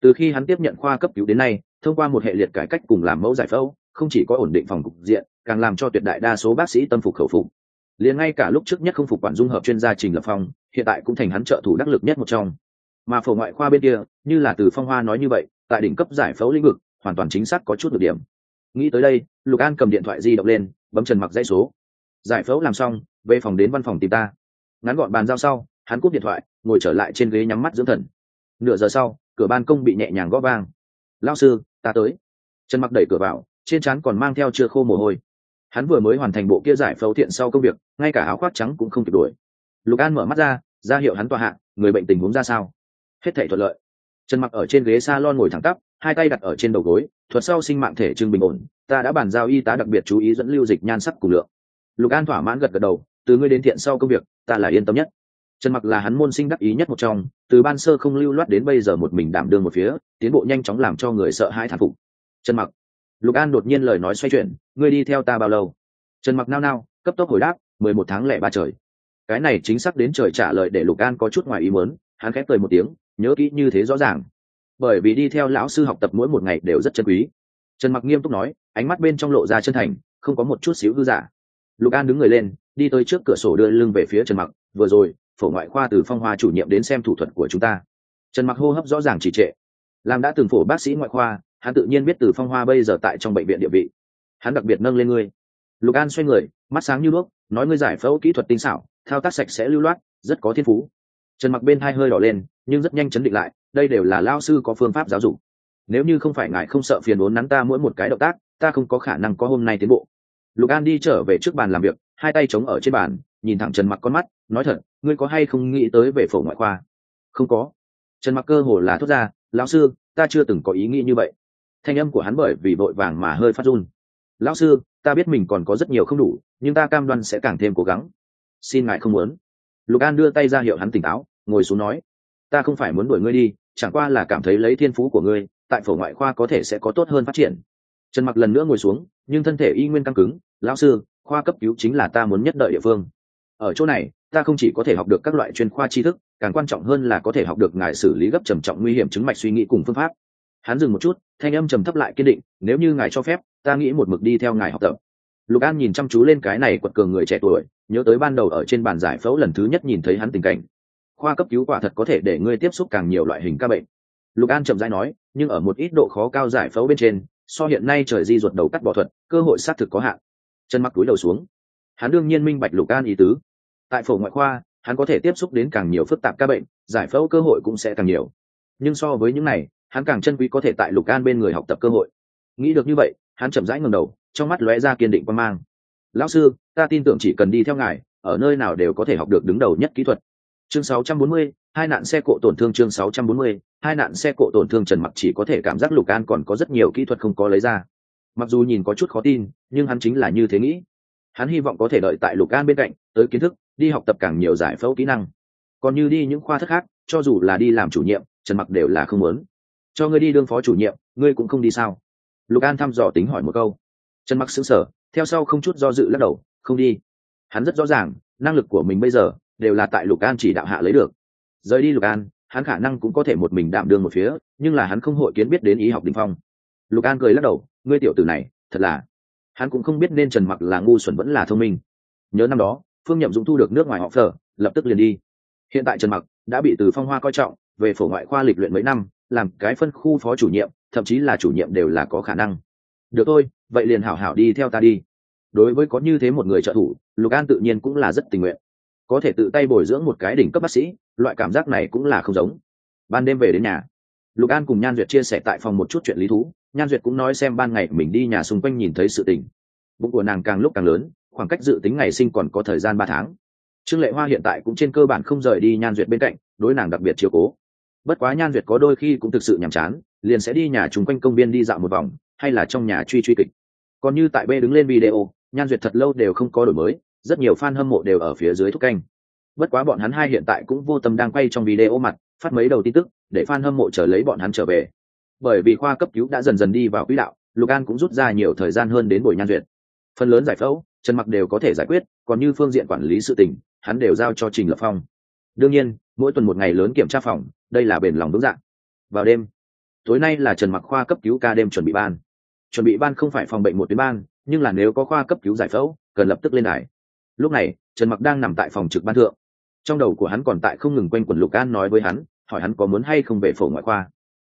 Từ khi hắn tiếp nhận khoa cấp cứu đến nay, thông qua một hệ liệt cải cách cùng làm mẫu giải phẫu, không chỉ có ổn định phòng cục diện, càng làm cho tuyệt đại đa số bác sĩ tâm phục khẩu phục. Liền ngay cả lúc trước nhất không phục quản dung hợp chuyên gia trình lập phong, hiện tại cũng thành hắn trợ thủ đắc lực nhất một trong. Mà phổ ngoại khoa bên kia, như là từ phong hoa nói như vậy, tại đỉnh cấp giải phẫu lĩnh vực, hoàn toàn chính xác có chút được điểm. Nghĩ tới đây, lục an cầm điện thoại di động lên, bấm trần mặc dãy số giải phẫu làm xong, về phòng đến văn phòng tìm ta. Ngắn gọn bàn giao sau, hắn cúp điện thoại, ngồi trở lại trên ghế nhắm mắt dưỡng thần. Nửa giờ sau, cửa ban công bị nhẹ nhàng gõ vang. Lao sư, ta tới. Trần mặc đẩy cửa vào, trên trán còn mang theo chưa khô mồ hôi. Hắn vừa mới hoàn thành bộ kia giải phẫu thiện sau công việc, ngay cả áo khoác trắng cũng không kịp đuổi lục an mở mắt ra ra hiệu hắn tòa hạ, người bệnh tình huống ra sao? Hết thể thuận lợi. Trần mặc ở trên ghế s a lon ngồi thẳng tắp, hai tay đặt ở trên đầu gối, thuật sau sinh mạng thể trưng bình ổn, ta đã bàn giao y tá đặc biệt chú ý dẫn lưu dịch nhan sắc cùng lượng lục an thỏa mãn gật gật đầu, từ ngươi đến thiện sau công việc, ta là yên tâm nhất. Trần mặc là hắn môn sinh đắc ý nhất một trong, từ ban sơ không lưu loát đến bây giờ một mình đảm đương một phía, tiến bộ nhanh chóng làm cho người sợ hãi thản phục. Trần mặc. Lục an đột nhiên lời nói xoay chuyển, ngươi đi theo ta bao lâu? Trần mặc nao nao, cấp tốc hồi đáp, mười một tháng lẻ ba trời. Cái này chính xác đến trời trả lời để lục an có chút ngoài ý muốn, hắn khép cười một tiếng, nhớ kỹ như thế rõ ràng. Bởi vì đi theo lão sư học tập mỗi một ngày đều rất chân quý. Trần mặc nghiêm túc nói, ánh mắt bên trong lộ ra chân thành, không có một chút xíu hư giả lục an đứng người lên, đi tới trước cửa sổ đưa lưng về phía trần mặc, vừa rồi, phổ ngoại khoa từ phong hoa chủ nhiệm đến xem thủ thuật của chúng ta. Trần mặc hô hấp rõ ràng trì trệ. Làm đã từng phổ bác sĩ ngoại khoa, hắn tự nhiên biết từ phong hoa bây giờ tại trong bệnh viện địa vị. Hắn đặc biệt nâng lên ngươi. Lục an xoay người, mắt sáng như đuốc nói ngươi giải phẫu kỹ thuật tinh xảo, thao tác sạch sẽ lưu loát, rất có thiên phú. Trần mặc bên hai hơi đỏ lên, nhưng rất nhanh chấn định lại, đây đều là lao sư có phương pháp giáo dục. Nếu như không phải ngài không sợ phiền bốn nắn ta mỗi một cái động tác, ta không có khả năng có hôm nay tiến bộ lục an đi trở về trước bàn làm việc, hai tay chống ở trên bàn, nhìn thẳng trần mặc con mắt, nói thật, ngươi có hay không nghĩ tới về phổ ngoại khoa? Không có. Trần mặc cơ hồ là thốt ra, lão sư, ta chưa từng có ý nghĩ như vậy. Thanh âm của hắn bởi vì vội vàng mà hơi phát run. Lão sư, ta biết mình còn có rất nhiều không đủ, nhưng ta cam đoan sẽ càng thêm cố gắng. Xin ngại không muốn. Lục an đưa tay ra hiệu hắn tỉnh táo, ngồi xuống nói, ta không phải muốn đuổi ngươi đi, chẳng qua là cảm thấy lấy thiên phú của ngươi, tại phổ ngoại khoa có thể sẽ có tốt hơn phát triển trần mặc lần nữa ngồi xuống, nhưng thân thể y nguyên căng cứng, lão sư, khoa cấp cứu chính là ta muốn nhất đợi địa phương. Ở chỗ này, ta không chỉ có thể học được các loại chuyên khoa tri thức, càng quan trọng hơn là có thể học được ngài xử lý gấp trầm trọng nguy hiểm chứng mạch suy nghĩ cùng phương pháp. Hắn dừng một chút, thanh âm trầm thấp lại kiên định, nếu như ngài cho phép, ta nghĩ một mực đi theo ngài học tập. Lục an nhìn chăm chú lên cái này quật cường người trẻ tuổi, nhớ tới ban đầu ở trên bàn giải phẫu lần thứ nhất nhìn thấy hắn tình cảnh. Khoa cấp cứu quả thật có thể để ngươi tiếp xúc càng nhiều loại hình ca bệnh. Lục an chậm rãi nói, nhưng ở một ít độ khó cao giải phẫu bên trên so hiện nay trời di ruột đầu cắt bỏ thuật cơ hội xác thực có hạn. Chân mắc túi đầu xuống. Hắn đương nhiên minh bạch lục an ý tứ. Tại phổ ngoại khoa hắn có thể tiếp xúc đến càng nhiều phức tạp ca bệnh giải phẫu cơ hội cũng sẽ càng nhiều. Nhưng so với những này hắn càng chân quý có thể tại lục an bên người học tập cơ hội. Nghĩ được như vậy hắn chậm rãi ngầm đầu trong mắt lóe ra kiên định quan mang. Lão sư ta tin tưởng chỉ cần đi theo ngài ở nơi nào đều có thể học được đứng đầu nhất kỹ thuật. Chương 640, hai nạn xe cộ tổn thương chương 640, hai nạn xe cộ tổn thương trần mặc chỉ có thể cảm giác lục an còn có rất nhiều kỹ thuật không có lấy ra. Mặc dù nhìn có chút khó tin, nhưng hắn chính là như thế nghĩ. Hắn hy vọng có thể đợi tại lục an bên cạnh, tới kiến thức, đi học tập càng nhiều giải phẫu kỹ năng. Còn như đi những khoa thất khác, cho dù là đi làm chủ nhiệm, trần mặc đều là không muốn. Cho ngươi đi đương phó chủ nhiệm, ngươi cũng không đi sao? Lục an thăm dò tính hỏi một câu. Trần mặc xứng sở theo sau không chút do dự lắc đầu, không đi. Hắn rất rõ ràng, năng lực của mình bây giờ, đều là tại lục an chỉ đạo hạ lấy được. Rời đi lục an hắn khả năng cũng có thể một mình đạm đương một phía, nhưng là hắn không hội kiến biết đến ý học đình phong. Lục an cười lắc đầu, ngươi tiểu tử này, thật là hắn cũng không biết nên trần mặc là ngu xuẩn vẫn là thông minh. Nhớ năm đó, phương nhậm dũng thu được nước ngoài họ phở lập tức liền đi. Hiện tại trần mặc đã bị từ phong hoa coi trọng, về phổ ngoại khoa lịch luyện mấy năm, làm cái phân khu phó chủ nhiệm, thậm chí là chủ nhiệm đều là có khả năng. Được thôi, vậy liền hảo hảo đi theo ta đi. Đối với có như thế một người trợ thủ, lục an tự nhiên cũng là rất tình nguyện. Có thể tự tay bồi dưỡng một cái đỉnh cấp bác sĩ loại cảm giác này cũng là không giống. Ban đêm về đến nhà, lục an cùng nhan duyệt chia sẻ tại phòng một chút chuyện lý thú. Nhan duyệt cũng nói xem ban ngày mình đi nhà xung quanh nhìn thấy sự tình. Bụng của nàng càng lúc càng lớn, khoảng cách dự tính ngày sinh còn có thời gian ba tháng. Trương lệ hoa hiện tại cũng trên cơ bản không rời đi nhan duyệt bên cạnh, đối nàng đặc biệt chiều cố. Bất quá nhan duyệt có đôi khi cũng thực sự nhàm chán, liền sẽ đi nhà chung quanh công viên đi dạo một vòng, hay là trong nhà truy truy kịch. Còn như tại b đứng lên video, nhan duyệt thật lâu đều không có đổi mới, rất nhiều fan hâm mộ đều ở phía dưới thúc canh bất quá bọn hắn hai hiện tại cũng vô tâm đang quay trong video mặt, phát mấy đầu tin tức, để fan hâm mộ chờ lấy bọn hắn trở về. Bởi vì khoa cấp cứu đã dần dần đi vào quỹ đạo, lục an cũng rút ra nhiều thời gian hơn đến buổi nhan duyệt. Phần lớn giải phẫu, trần mặc đều có thể giải quyết, còn như phương diện quản lý sự tình, hắn đều giao cho trình lập phong. Đương nhiên, mỗi tuần một ngày lớn kiểm tra phòng, đây là bền lòng vững dạng. Vào đêm, tối nay là trần mặc khoa cấp cứu ca đêm chuẩn bị ban. Chuẩn bị ban không phải phòng bệnh một tuyến ban, nhưng là nếu có khoa cấp cứu giải phẫu, cần lập tức lên đài. Lúc này, trần mặc đang nằm tại phòng trực ban thượng trong đầu của hắn còn tại không ngừng quanh quẩn lục an nói với hắn, hỏi hắn có muốn hay không về phổ ngoại khoa.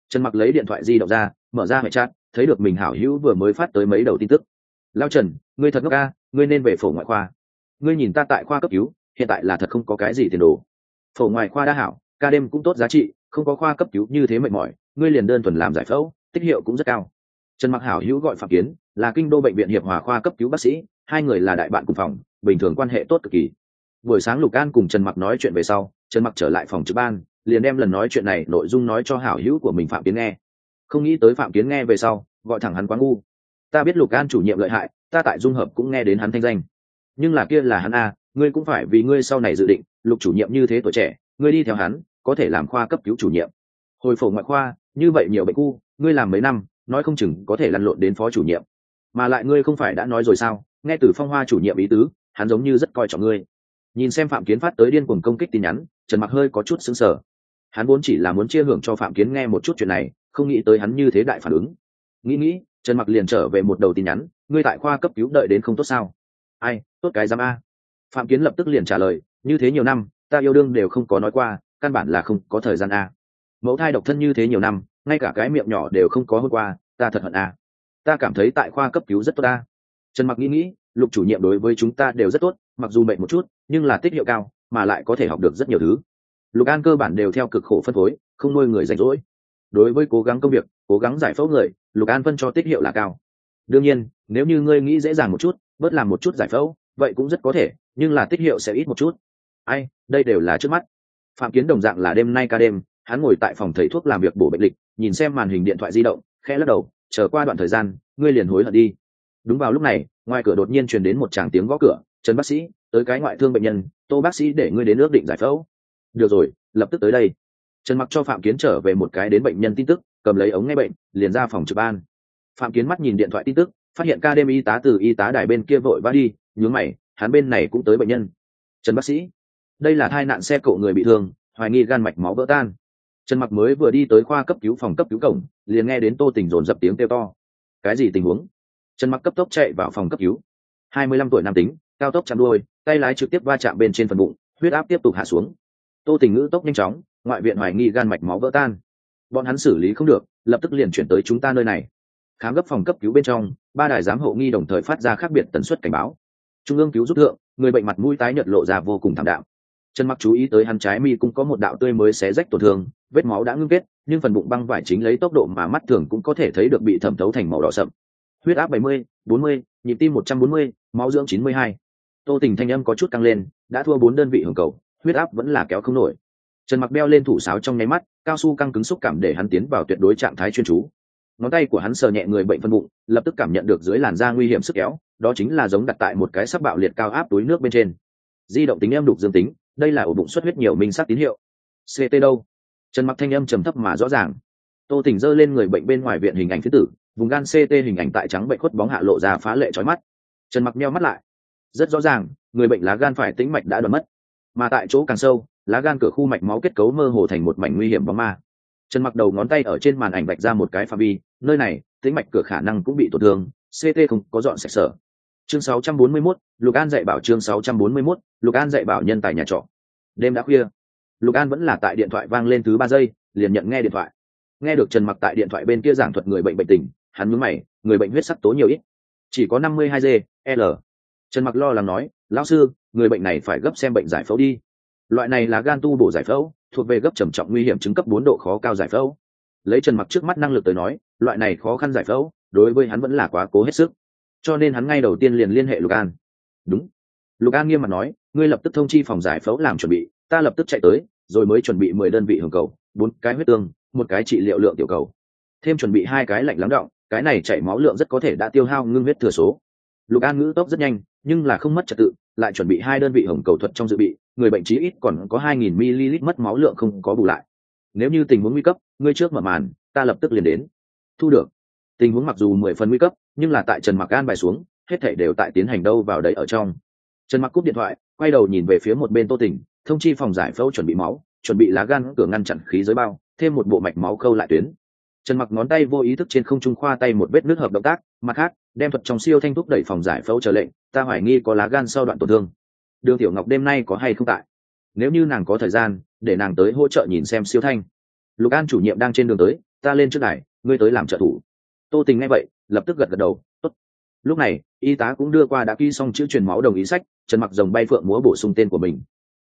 Trần mặc lấy điện thoại di động ra, mở ra hệ chat, thấy được mình hảo hữu vừa mới phát tới mấy đầu tin tức. Lao trần, ngươi thật ngốc ca ngươi nên về phổ ngoại khoa. Ngươi nhìn ta tại khoa cấp cứu, hiện tại là thật không có cái gì tiền đồ. Phổ ngoại khoa đa hảo, ca đêm cũng tốt, giá trị, không có khoa cấp cứu như thế mệt mỏi, ngươi liền đơn thuần làm giải phẫu, tích hiệu cũng rất cao. Trần mặc hảo hữu gọi phạm kiến, là kinh đô bệnh viện hiệp hòa khoa cấp cứu bác sĩ, hai người là đại bạn cùng phòng, bình thường quan hệ tốt cực kỳ buổi sáng lục an cùng trần mặc nói chuyện về sau, trần mặc trở lại phòng trực ban, liền đem lần nói chuyện này nội dung nói cho hảo hữu của mình phạm kiến nghe. Không nghĩ tới phạm kiến nghe về sau, gọi thẳng hắn quá ngu. Ta biết lục an chủ nhiệm lợi hại, ta tại dung hợp cũng nghe đến hắn thanh danh. Nhưng là kia là hắn a, ngươi cũng phải vì ngươi sau này dự định, lục chủ nhiệm như thế tuổi trẻ, ngươi đi theo hắn, có thể làm khoa cấp cứu chủ nhiệm. Hồi phổ ngoại khoa, như vậy nhiều bệnh khu ngươi làm mấy năm, nói không chừng có thể lăn lộn đến phó chủ nhiệm. Mà lại ngươi không phải đã nói rồi sao, nghe từ phong hoa chủ nhiệm ý tứ, hắn giống như rất coi trọng ngươi nhìn xem phạm kiến phát tới điên cuồng công kích tin nhắn, trần mặc hơi có chút xứng sở hắn vốn chỉ là muốn chia hưởng cho phạm kiến nghe một chút chuyện này, không nghĩ tới hắn như thế đại phản ứng. Nghĩ nghĩ, trần mặc liền trở về một đầu tin nhắn, ngươi tại khoa cấp cứu đợi đến không tốt sao? Ai, tốt cái giám a. Phạm kiến lập tức liền trả lời, như thế nhiều năm, ta yêu đương đều không có nói qua, căn bản là không có thời gian a. Mẫu thai độc thân như thế nhiều năm, ngay cả cái miệng nhỏ đều không có hôm qua, ta thật hận a. Ta cảm thấy tại khoa cấp cứu rất tốt ta trần mặc nghĩ nghĩ, lục chủ nhiệm đối với chúng ta đều rất tốt mặc dù mệt một chút, nhưng là tích hiệu cao, mà lại có thể học được rất nhiều thứ. Lục an cơ bản đều theo cực khổ phân phối, không nuôi người rảnh rỗi. Đối với cố gắng công việc, cố gắng giải phẫu người, lục an phân cho tích hiệu là cao. Đương nhiên, nếu như ngươi nghĩ dễ dàng một chút, bớt làm một chút giải phẫu, vậy cũng rất có thể, nhưng là tích hiệu sẽ ít một chút. Ai, đây đều là trước mắt. Phạm kiến đồng dạng là đêm nay ca đêm, hắn ngồi tại phòng thầy thuốc làm việc bổ bệnh lịch, nhìn xem màn hình điện thoại di động, khẽ lắc đầu, chờ qua đoạn thời gian, ngươi liền hối hận đi. Đúng vào lúc này, ngoài cửa đột nhiên truyền đến một tràng tiếng gõ cửa trần bác sĩ, tới cái ngoại thương bệnh nhân, tô bác sĩ để ngươi đến ước định giải phẫu. Được rồi, lập tức tới đây. Trần mặc cho phạm kiến trở về một cái đến bệnh nhân tin tức, cầm lấy ống nghe bệnh, liền ra phòng trực ban. Phạm kiến mắt nhìn điện thoại tin tức, phát hiện ca đêm y tá từ y tá đài bên kia vội vã đi, nhướng mày, hắn bên này cũng tới bệnh nhân. Trần bác sĩ, đây là tai nạn xe cộ người bị thương, hoài nghi gan mạch máu vỡ tan. Trần mặc mới vừa đi tới khoa cấp cứu phòng cấp cứu cổng, liền nghe đến tô tình dồn dập tiếng kêu to. Cái gì tình huống? Trần mặc cấp tốc chạy vào phòng cấp cứu. Hai mươi lăm tuổi nam tính cao tốc chạm đuôi tay lái trực tiếp va chạm bên trên phần bụng huyết áp tiếp tục hạ xuống. Tô tình ngữ tốc nhanh chóng ngoại viện hoài nghi gan mạch máu vỡ tan. Bọn hắn xử lý không được lập tức liền chuyển tới chúng ta nơi này. Khám gấp phòng cấp cứu bên trong ba đài giám hộ nghi đồng thời phát ra khác biệt tần suất cảnh báo. Trung ương cứu giúp thượng người bệnh mặt mũi tái nhợt lộ ra vô cùng thảm đạo trần mặc chú ý tới hắn trái mi cũng có một đạo tươi mới xé rách tổn thương vết máu đã ngưng kết nhưng phần bụng băng vải chính lấy tốc độ mà mắt thường cũng có thể thấy được bị thẩm thấu thành màu đỏ sậm. Huyết áp 70, 40, nhịp tim 140, máu dưỡng 92 tô tình thanh âm có chút căng lên, đã thua bốn đơn vị hưởng cầu, huyết áp vẫn là kéo không nổi. Trần mặc đeo lên thủ sáo trong nháy mắt, cao su căng cứng xúc cảm để hắn tiến vào tuyệt đối trạng thái chuyên chú. Ngón tay của hắn sờ nhẹ người bệnh phân bụng, lập tức cảm nhận được dưới làn da nguy hiểm sức kéo, đó chính là giống đặt tại một cái sắc bạo liệt cao áp túi nước bên trên. Di động tính em đục dương tính, đây là ổ bụng xuất huyết nhiều minh sắc tín hiệu. Ct đâu? Trần mặc thanh âm trầm thấp mà rõ ràng. Tô tỉnh dơ lên người bệnh bên ngoài viện hình ảnh thứ tử, vùng gan ct hình ảnh tại trắng bệnh khuất bóng hạ lộ ra phá lệ trói mắt. Trần mặc meo mắt lại rất rõ ràng người bệnh lá gan phải tĩnh mạch đã đoán mất. Mà tại chỗ càng sâu lá gan cửa khu mạch máu kết cấu mơ hồ thành một mảnh nguy hiểm bóng ma. Trần mặc đầu ngón tay ở trên màn ảnh vạch ra một cái pha vi nơi này tĩnh mạch cửa khả năng cũng bị tổn thương ct không có dọn sạch sở. Chương 641, lục an dạy bảo chương 641, lục an dạy bảo nhân tài nhà trọ. Đêm đã khuya. Lục an vẫn là tại điện thoại vang lên thứ ba giây liền nhận nghe điện thoại. Nghe được trần mặc tại điện thoại bên kia giảng thuật người bệnh bệnh tình hắn mướn mày người bệnh huyết sắc tố nhiều ít. Chỉ có năm mươi hai g l trần mặc lo lắng nói, lão sư, người bệnh này phải gấp xem bệnh giải phẫu đi. Loại này là gan tu bổ giải phẫu, thuộc về gấp trầm trọng nguy hiểm chứng cấp bốn độ khó cao giải phẫu. Lấy trần mặc trước mắt năng lực tới nói, loại này khó khăn giải phẫu, đối với hắn vẫn là quá cố hết sức. Cho nên hắn ngay đầu tiên liền liên hệ lục an. Đúng. Lục an nghiêm mặt nói, ngươi lập tức thông chi phòng giải phẫu làm chuẩn bị, ta lập tức chạy tới, rồi mới chuẩn bị mười đơn vị hưởng cầu, bốn cái huyết tương, một cái trị liệu lượng tiểu cầu. Thêm chuẩn bị hai cái lạnh lắng động cái này chảy máu lượng rất có thể đã tiêu hao ngưng huyết thừa số. Lục an ngữ tốc rất nhanh nhưng là không mất trật tự lại chuẩn bị hai đơn vị hồng cầu thuật trong dự bị người bệnh trí ít còn có hai nghìn ml mất máu lượng không có bù lại. Nếu như tình huống nguy cấp ngươi trước mở màn ta lập tức liền đến. Thu được. Tình huống mặc dù mười phần nguy cấp nhưng là tại trần mặc an bài xuống hết thể đều tại tiến hành đâu vào đấy ở trong. Trần mặc cúp điện thoại quay đầu nhìn về phía một bên tô tình, thông chi phòng giải phẫu chuẩn bị máu chuẩn bị lá gan cửa ngăn chặn khí giới bao thêm một bộ mạch máu khâu lại tuyến trần mặc ngón tay vô ý thức trên không trung khoa tay một vết nước hợp động tác mặt khác đem thuật trong siêu thanh thúc đẩy phòng giải phẫu trở lệnh ta hoài nghi có lá gan sau đoạn tổn thương. Đường tiểu ngọc đêm nay có hay không tại? Nếu như nàng có thời gian để nàng tới hỗ trợ nhìn xem siêu thanh. Lục an chủ nhiệm đang trên đường tới ta lên trước này, ngươi tới làm trợ thủ. Tô tình nghe vậy lập tức gật gật đầu Tốt. lúc này y tá cũng đưa qua đã ký xong chữ truyền máu đồng ý sách trần mặc dòng bay phượng múa bổ sung tên của mình.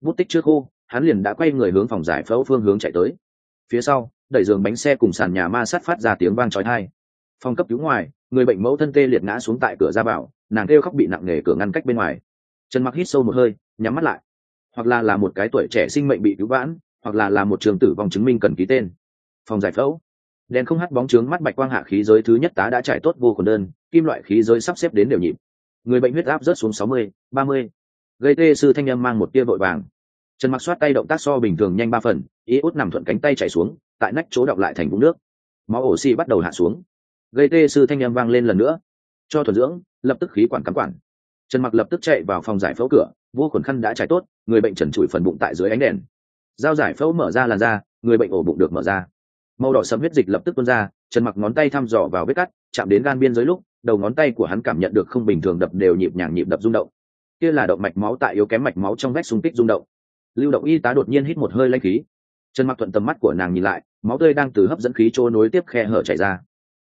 Bút tích trước khô hắn liền đã quay người hướng phòng giải phẫu phương hướng chạy tới. Phía sau đẩy giường bánh xe cùng sàn nhà ma sát phát ra tiếng vang trói thai phòng cấp cứu ngoài, người bệnh mẫu thân tê liệt ngã xuống tại cửa ra vào, nàng kêu khóc bị nặng nề cửa ngăn cách bên ngoài. Trần mặc hít sâu một hơi, nhắm mắt lại. Hoặc là là một cái tuổi trẻ sinh mệnh bị cứu vãn, hoặc là là một trường tử vong chứng minh cần ký tên. Phòng giải phẫu. Đèn không hắt bóng trướng mắt bạch quang hạ khí giới thứ nhất tá đã trải tốt vô khuẩn đơn, kim loại khí giới sắp xếp đến đều nhịp. Người bệnh huyết áp rớt xuống sáu mươi, ba mươi. Gây tê sư thanh âm mang một tia vội vàng. Trần mặc xoát tay động tác so bình thường nhanh ba phần ý út nằm thuận cánh tay chạy xuống tại nách chỗ đọng lại thành vũng nước. Máu ổ xi bắt đầu hạ xuống. Gây tê sư thanh âm vang lên lần nữa. Cho thuần dưỡng, lập tức khí quản cắm quản. Trần mặc lập tức chạy vào phòng giải phẫu cửa, vô khuẩn khăn đã trải tốt, người bệnh trần trụi phần bụng tại dưới ánh đèn. Dao giải phẫu mở ra làn da, người bệnh ổ bụng được mở ra. Màu đỏ sẫm huyết dịch lập tức tuôn ra, trần mặc ngón tay thăm dò vào vết cắt, chạm đến gan biên giới lúc, đầu ngón tay của hắn cảm nhận được không bình thường đập đều nhịp nhàng nhịp đập rung động. Kia là động mạch máu tại yếu kém mạch máu trong vách xung kích rung động. Lưu động y tá đột nhiên hít một hơi lanh khí. Trần mặc thuận tầm mắt của nàng nhìn lại máu tươi đang từ hấp dẫn khí trôi nối tiếp khe hở chảy ra.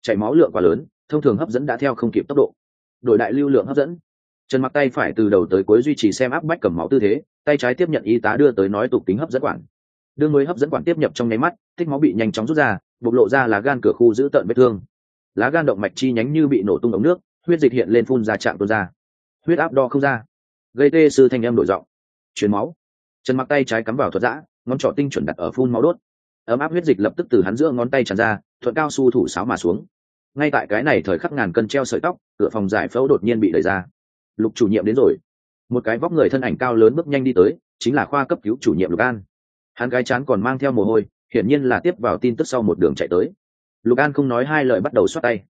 Chảy máu lượng quá lớn, thông thường hấp dẫn đã theo không kịp tốc độ. Đổi đại lưu lượng hấp dẫn. Trần mặc tay phải từ đầu tới cuối duy trì xem áp bách cầm máu tư thế, tay trái tiếp nhận y tá đưa tới nói tục tính hấp dẫn quản. Đưa mới hấp dẫn quản tiếp nhập trong nháy mắt, tích máu bị nhanh chóng rút ra, bộc lộ ra lá gan cửa khu giữ tận vết thương. Lá gan động mạch chi nhánh như bị nổ tung ống nước, huyết dịch hiện lên phun ra chạm tuôn ra. Huyết áp đo không ra. Gây tê sư thanh em đổi giọng. Chuyển máu. Trần mặc tay trái cắm vào thuật giã, ngón trỏ tinh chuẩn đặt ở phun máu đốt ấm áp huyết dịch lập tức từ hắn giữa ngón tay tràn ra, thuận cao su thủ sáo mà xuống. Ngay tại cái này thời khắc ngàn cân treo sợi tóc, cửa phòng giải phẫu đột nhiên bị đẩy ra. Lục chủ nhiệm đến rồi. Một cái vóc người thân ảnh cao lớn bước nhanh đi tới, chính là khoa cấp cứu chủ nhiệm lục an. Hắn cái chán còn mang theo mồ hôi, hiển nhiên là tiếp vào tin tức sau một đường chạy tới. Lục an không nói hai lời bắt đầu xoát tay.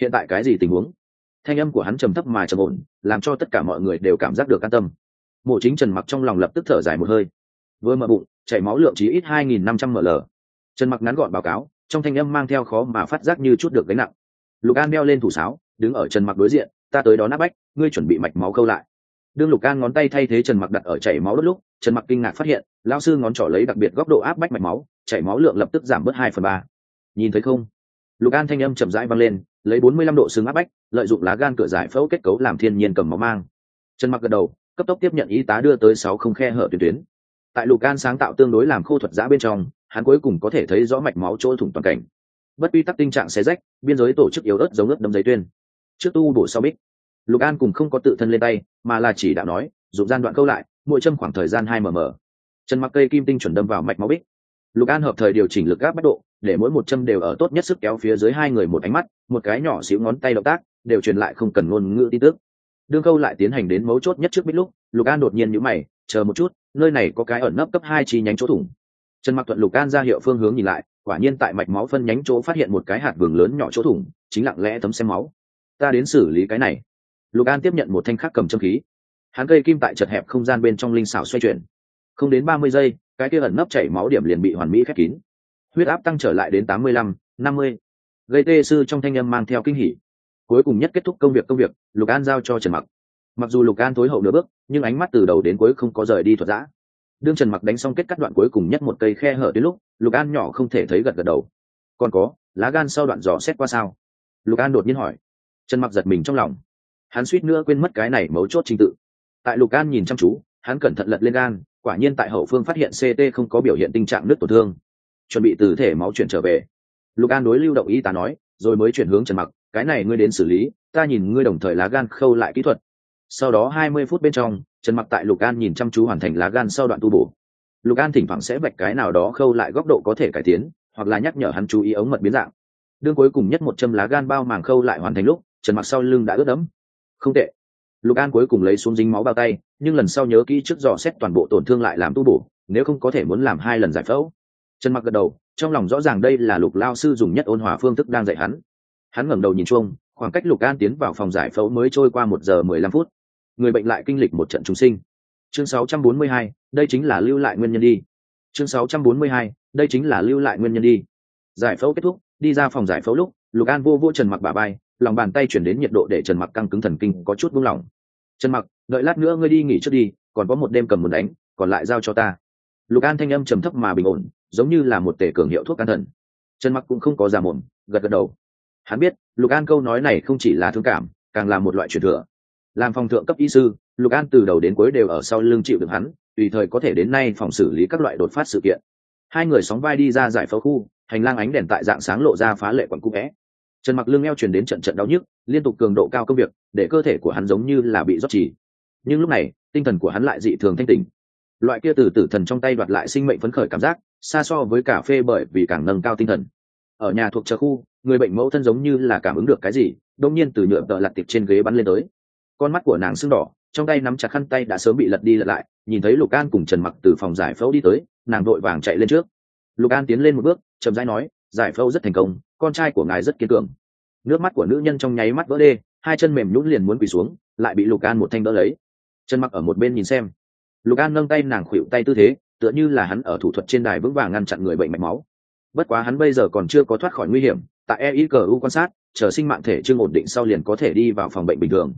Hiện tại cái gì tình huống? Thanh âm của hắn trầm thấp mà trầm ổn, làm cho tất cả mọi người đều cảm giác được an tâm. Mộ chính trần mặc trong lòng lập tức thở dài một hơi. Vừa mở bụng, chảy máu lượng chỉ ít 2.500 ml trần mặc ngắn gọn báo cáo, trong thanh âm mang theo khó mà phát giác như chút được gánh nặng. Lục an đeo lên thủ sáo, đứng ở trần mặc đối diện, ta tới đó nát bách, ngươi chuẩn bị mạch máu câu lại. Đương lục an ngón tay thay thế trần mặc đặt ở chảy máu đốt lúc, trần mặc kinh ngạc phát hiện lao sư ngón trỏ lấy đặc biệt góc độ áp bách mạch máu, chảy máu lượng lập tức giảm bớt hai phần ba. Nhìn thấy không? Lục an thanh âm chậm rãi vang lên, lấy bốn mươi lăm độ xương áp bách, lợi dụng lá gan cửa giải phẫu kết cấu làm thiên nhiên cầm máu mang. Trần mặc gật đầu, cấp tốc tiếp nhận y tá đưa tới sáu không khe hở tuyến tuyến. Tại lục an sáng tạo tương đối làm khô thuật giã bên trong hắn cuối cùng có thể thấy rõ mạch máu chỗ thủng toàn cảnh. Bất quy tắc tình trạng xé rách, biên giới tổ chức yếu ớt giống ớt đâm giấy tuyên. Trước tu bổ sau bích, lục an cùng không có tự thân lên tay, mà là chỉ đạo nói dụng gian đoạn câu lại, mỗi châm khoảng thời gian hai mm Chân mặc cây kim tinh chuẩn đâm vào mạch máu bích. Lục an hợp thời điều chỉnh lực gáp bắt độ, để mỗi một châm đều ở tốt nhất sức kéo phía dưới hai người một ánh mắt, một cái nhỏ xíu ngón tay động tác, đều truyền lại không cần ngôn ngữ tin tức. Đương câu lại tiến hành đến mấu chốt nhất trước bích lúc, lục an đột nhiên nhíu mày, chờ một chút, nơi này có cái ẩn nấp cấp hai chi nhánh chỗ thủng trần mặc thuận lục an ra hiệu phương hướng nhìn lại, quả nhiên tại mạch máu phân nhánh chỗ phát hiện một cái hạt vừng lớn nhỏ chỗ thủng, chính lặng lẽ thấm xem máu. Ta đến xử lý cái này. Lục an tiếp nhận một thanh khắc cầm châm khí. Hắn cây kim tại chật hẹp không gian bên trong linh xảo xoay chuyển. Không đến ba mươi giây, cái kia ẩn nấp chảy máu điểm liền bị hoàn mỹ khép kín. Huyết áp tăng trở lại đến tám mươi lăm, năm mươi. Gây tê sư trong thanh âm mang theo kinh hỉ. Cuối cùng nhất kết thúc công việc công việc, lục an giao cho trần mặc. Mặc dù lục an tối hậu nửa bước, nhưng ánh mắt từ đầu đến cuối không có rời đi thuật giã đương trần mặc đánh xong kết cắt đoạn cuối cùng nhất một cây khe hở đến lúc, lục an nhỏ không thể thấy gật gật đầu. Còn có, lá gan sau đoạn dò xét qua sao? Lục an đột nhiên hỏi. Trần mặc giật mình trong lòng. Hắn suýt nữa quên mất cái này mấu chốt trình tự. Tại lục an nhìn chăm chú, hắn cẩn thận lật lên gan, quả nhiên tại hậu phương phát hiện ct không có biểu hiện tình trạng nứt tổn thương. Chuẩn bị từ thể máu chuyển trở về. Lục an đối lưu động y tá nói, rồi mới chuyển hướng trần mặc, cái này ngươi đến xử lý, ta nhìn ngươi đồng thời lá gan khâu lại kỹ thuật. Sau đó hai mươi phút bên trong trần mặc tại lục an nhìn chăm chú hoàn thành lá gan sau đoạn tu bổ. Lục an thỉnh thoảng sẽ vạch cái nào đó khâu lại góc độ có thể cải tiến, hoặc là nhắc nhở hắn chú ý ống mật biến dạng. Đương cuối cùng nhất một châm lá gan bao màng khâu lại hoàn thành lúc, trần mặc sau lưng đã ướt đẫm. Không tệ. Lục an cuối cùng lấy xuống dính máu bao tay, nhưng lần sau nhớ kỹ trước dò xét toàn bộ tổn thương lại làm tu bổ, nếu không có thể muốn làm hai lần giải phẫu. Trần mặc gật đầu, trong lòng rõ ràng đây là lục lao sư dùng nhất ôn hòa phương thức đang dạy hắn. Hắn ngẩng đầu nhìn chuông, khoảng cách lục an tiến vào phòng giải phẫu mới trôi qua một giờ mười lăm phút người bệnh lại kinh lịch một trận trùng sinh. Chương 642, đây chính là lưu lại nguyên nhân đi. Chương 642, đây chính là lưu lại nguyên nhân đi. Giải phẫu kết thúc đi ra phòng giải phẫu lúc lục an vô vô trần mặc bà bay lòng bàn tay chuyển đến nhiệt độ để trần mặc căng cứng thần kinh có chút buông lỏng. Trần mặc đợi lát nữa ngươi đi nghỉ trước đi còn có một đêm cầm muốn đánh còn lại giao cho ta. Lục an thanh âm trầm thấp mà bình ổn giống như là một tể cường hiệu thuốc an thần. Trần mặc cũng không có giả mồm gật gật đầu. Hắn biết lục an câu nói này không chỉ là thương cảm càng là một loại truyền thừa làm phòng thượng cấp y sư, lục an từ đầu đến cuối đều ở sau lưng chịu được hắn, tùy thời có thể đến nay phòng xử lý các loại đột phát sự kiện. Hai người sóng vai đi ra giải phẫu khu, hành lang ánh đèn tại dạng sáng lộ ra phá lệ quận cũ vẽ trần mặc lưng eo truyền đến trận trận đau nhức, liên tục cường độ cao công việc, để cơ thể của hắn giống như là bị rót chỉ nhưng lúc này, tinh thần của hắn lại dị thường thanh tình loại kia từ tử thần trong tay đoạt lại sinh mệnh phấn khởi cảm giác, xa so với cà phê bởi vì càng nâng cao tinh thần. Ở nhà thuộc chợ khu, người bệnh mẫu thân giống như là cảm ứng được cái gì đông nhiên từ nhựa tợ lặt tiệp trên ghế bắn lên tới con mắt của nàng sưng đỏ, trong tay nắm chặt khăn tay đã sớm bị lật đi lật lại, nhìn thấy lục an cùng trần mặc từ phòng giải phẫu đi tới, nàng vội vàng chạy lên trước. Lục an tiến lên một bước, chậm rãi nói, giải phẫu rất thành công, con trai của ngài rất kiên cường. Nước mắt của nữ nhân trong nháy mắt vỡ đê, hai chân mềm nhũn liền muốn quỳ xuống, lại bị lục an một thanh đỡ lấy. Trần mặc ở một bên nhìn xem. Lục an nâng tay nàng khuỵu tay tư thế, tựa như là hắn ở thủ thuật trên đài vững vàng ngăn chặn người bệnh mạch máu. Bất quá hắn bây giờ còn chưa có thoát khỏi nguy hiểm, tại eicu quan sát, chờ sinh mạng thể chưa ổn định sau liền có thể đi vào phòng bệnh bình thường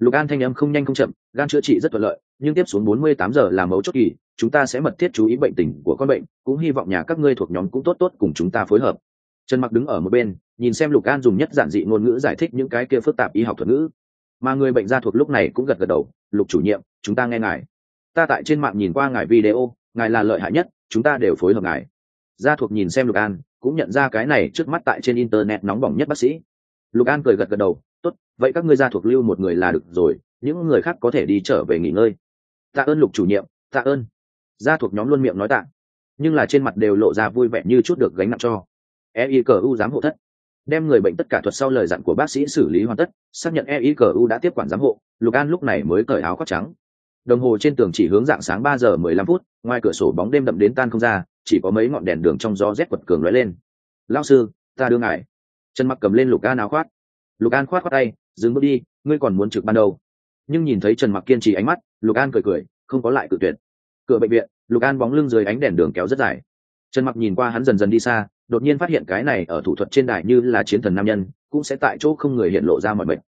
lục an thanh âm không nhanh không chậm, gan chữa trị rất thuận lợi, nhưng tiếp xuống 48 giờ là mấu chốt kỳ, chúng ta sẽ mật thiết chú ý bệnh tình của con bệnh, cũng hy vọng nhà các ngươi thuộc nhóm cũng tốt tốt cùng chúng ta phối hợp. Trần mặc đứng ở một bên, nhìn xem lục an dùng nhất giản dị ngôn ngữ giải thích những cái kia phức tạp y học thuật ngữ. Mà người bệnh gia thuộc lúc này cũng gật gật đầu, lục chủ nhiệm, chúng ta nghe ngài. Ta tại trên mạng nhìn qua ngài video, ngài là lợi hại nhất, chúng ta đều phối hợp ngài. Gia thuộc nhìn xem lục an, cũng nhận ra cái này trước mắt tại trên internet nóng bỏng nhất bác sĩ. Lục an cười gật gật đầu tốt, vậy các ngươi gia thuộc lưu một người là được rồi, những người khác có thể đi trở về nghỉ ngơi. Tạ ơn lục chủ nhiệm, tạ ơn. Gia thuộc nhóm luôn miệng nói tạ, nhưng là trên mặt đều lộ ra vui vẻ như chút được gánh nặng cho. Eicu giám hộ thất. Đem người bệnh tất cả thuật sau lời dặn của bác sĩ xử lý hoàn tất, xác nhận eicu đã tiếp quản giám hộ, lục an lúc này mới cởi áo khoác trắng. Đồng hồ trên tường chỉ hướng dạng sáng ba giờ mười lăm phút, ngoài cửa sổ bóng đêm đậm đến tan không ra, chỉ có mấy ngọn đèn đường trong gió rét quật cường lóe lên. Lao sư, ta đưa ngài. Chân mặc cầm lên lục an áo khoác lục an khoát khoát tay, dừng bước đi, ngươi còn muốn trực ban đầu nhưng nhìn thấy trần mặc kiên trì ánh mắt, lục an cười cười, không có lại cự tuyệt. Cửa bệnh viện, lục an bóng lưng dưới ánh đèn đường kéo rất dài. Trần mặc nhìn qua hắn dần dần đi xa, đột nhiên phát hiện cái này ở thủ thuật trên đài như là chiến thần nam nhân, cũng sẽ tại chỗ không người hiện lộ ra mọi bệnh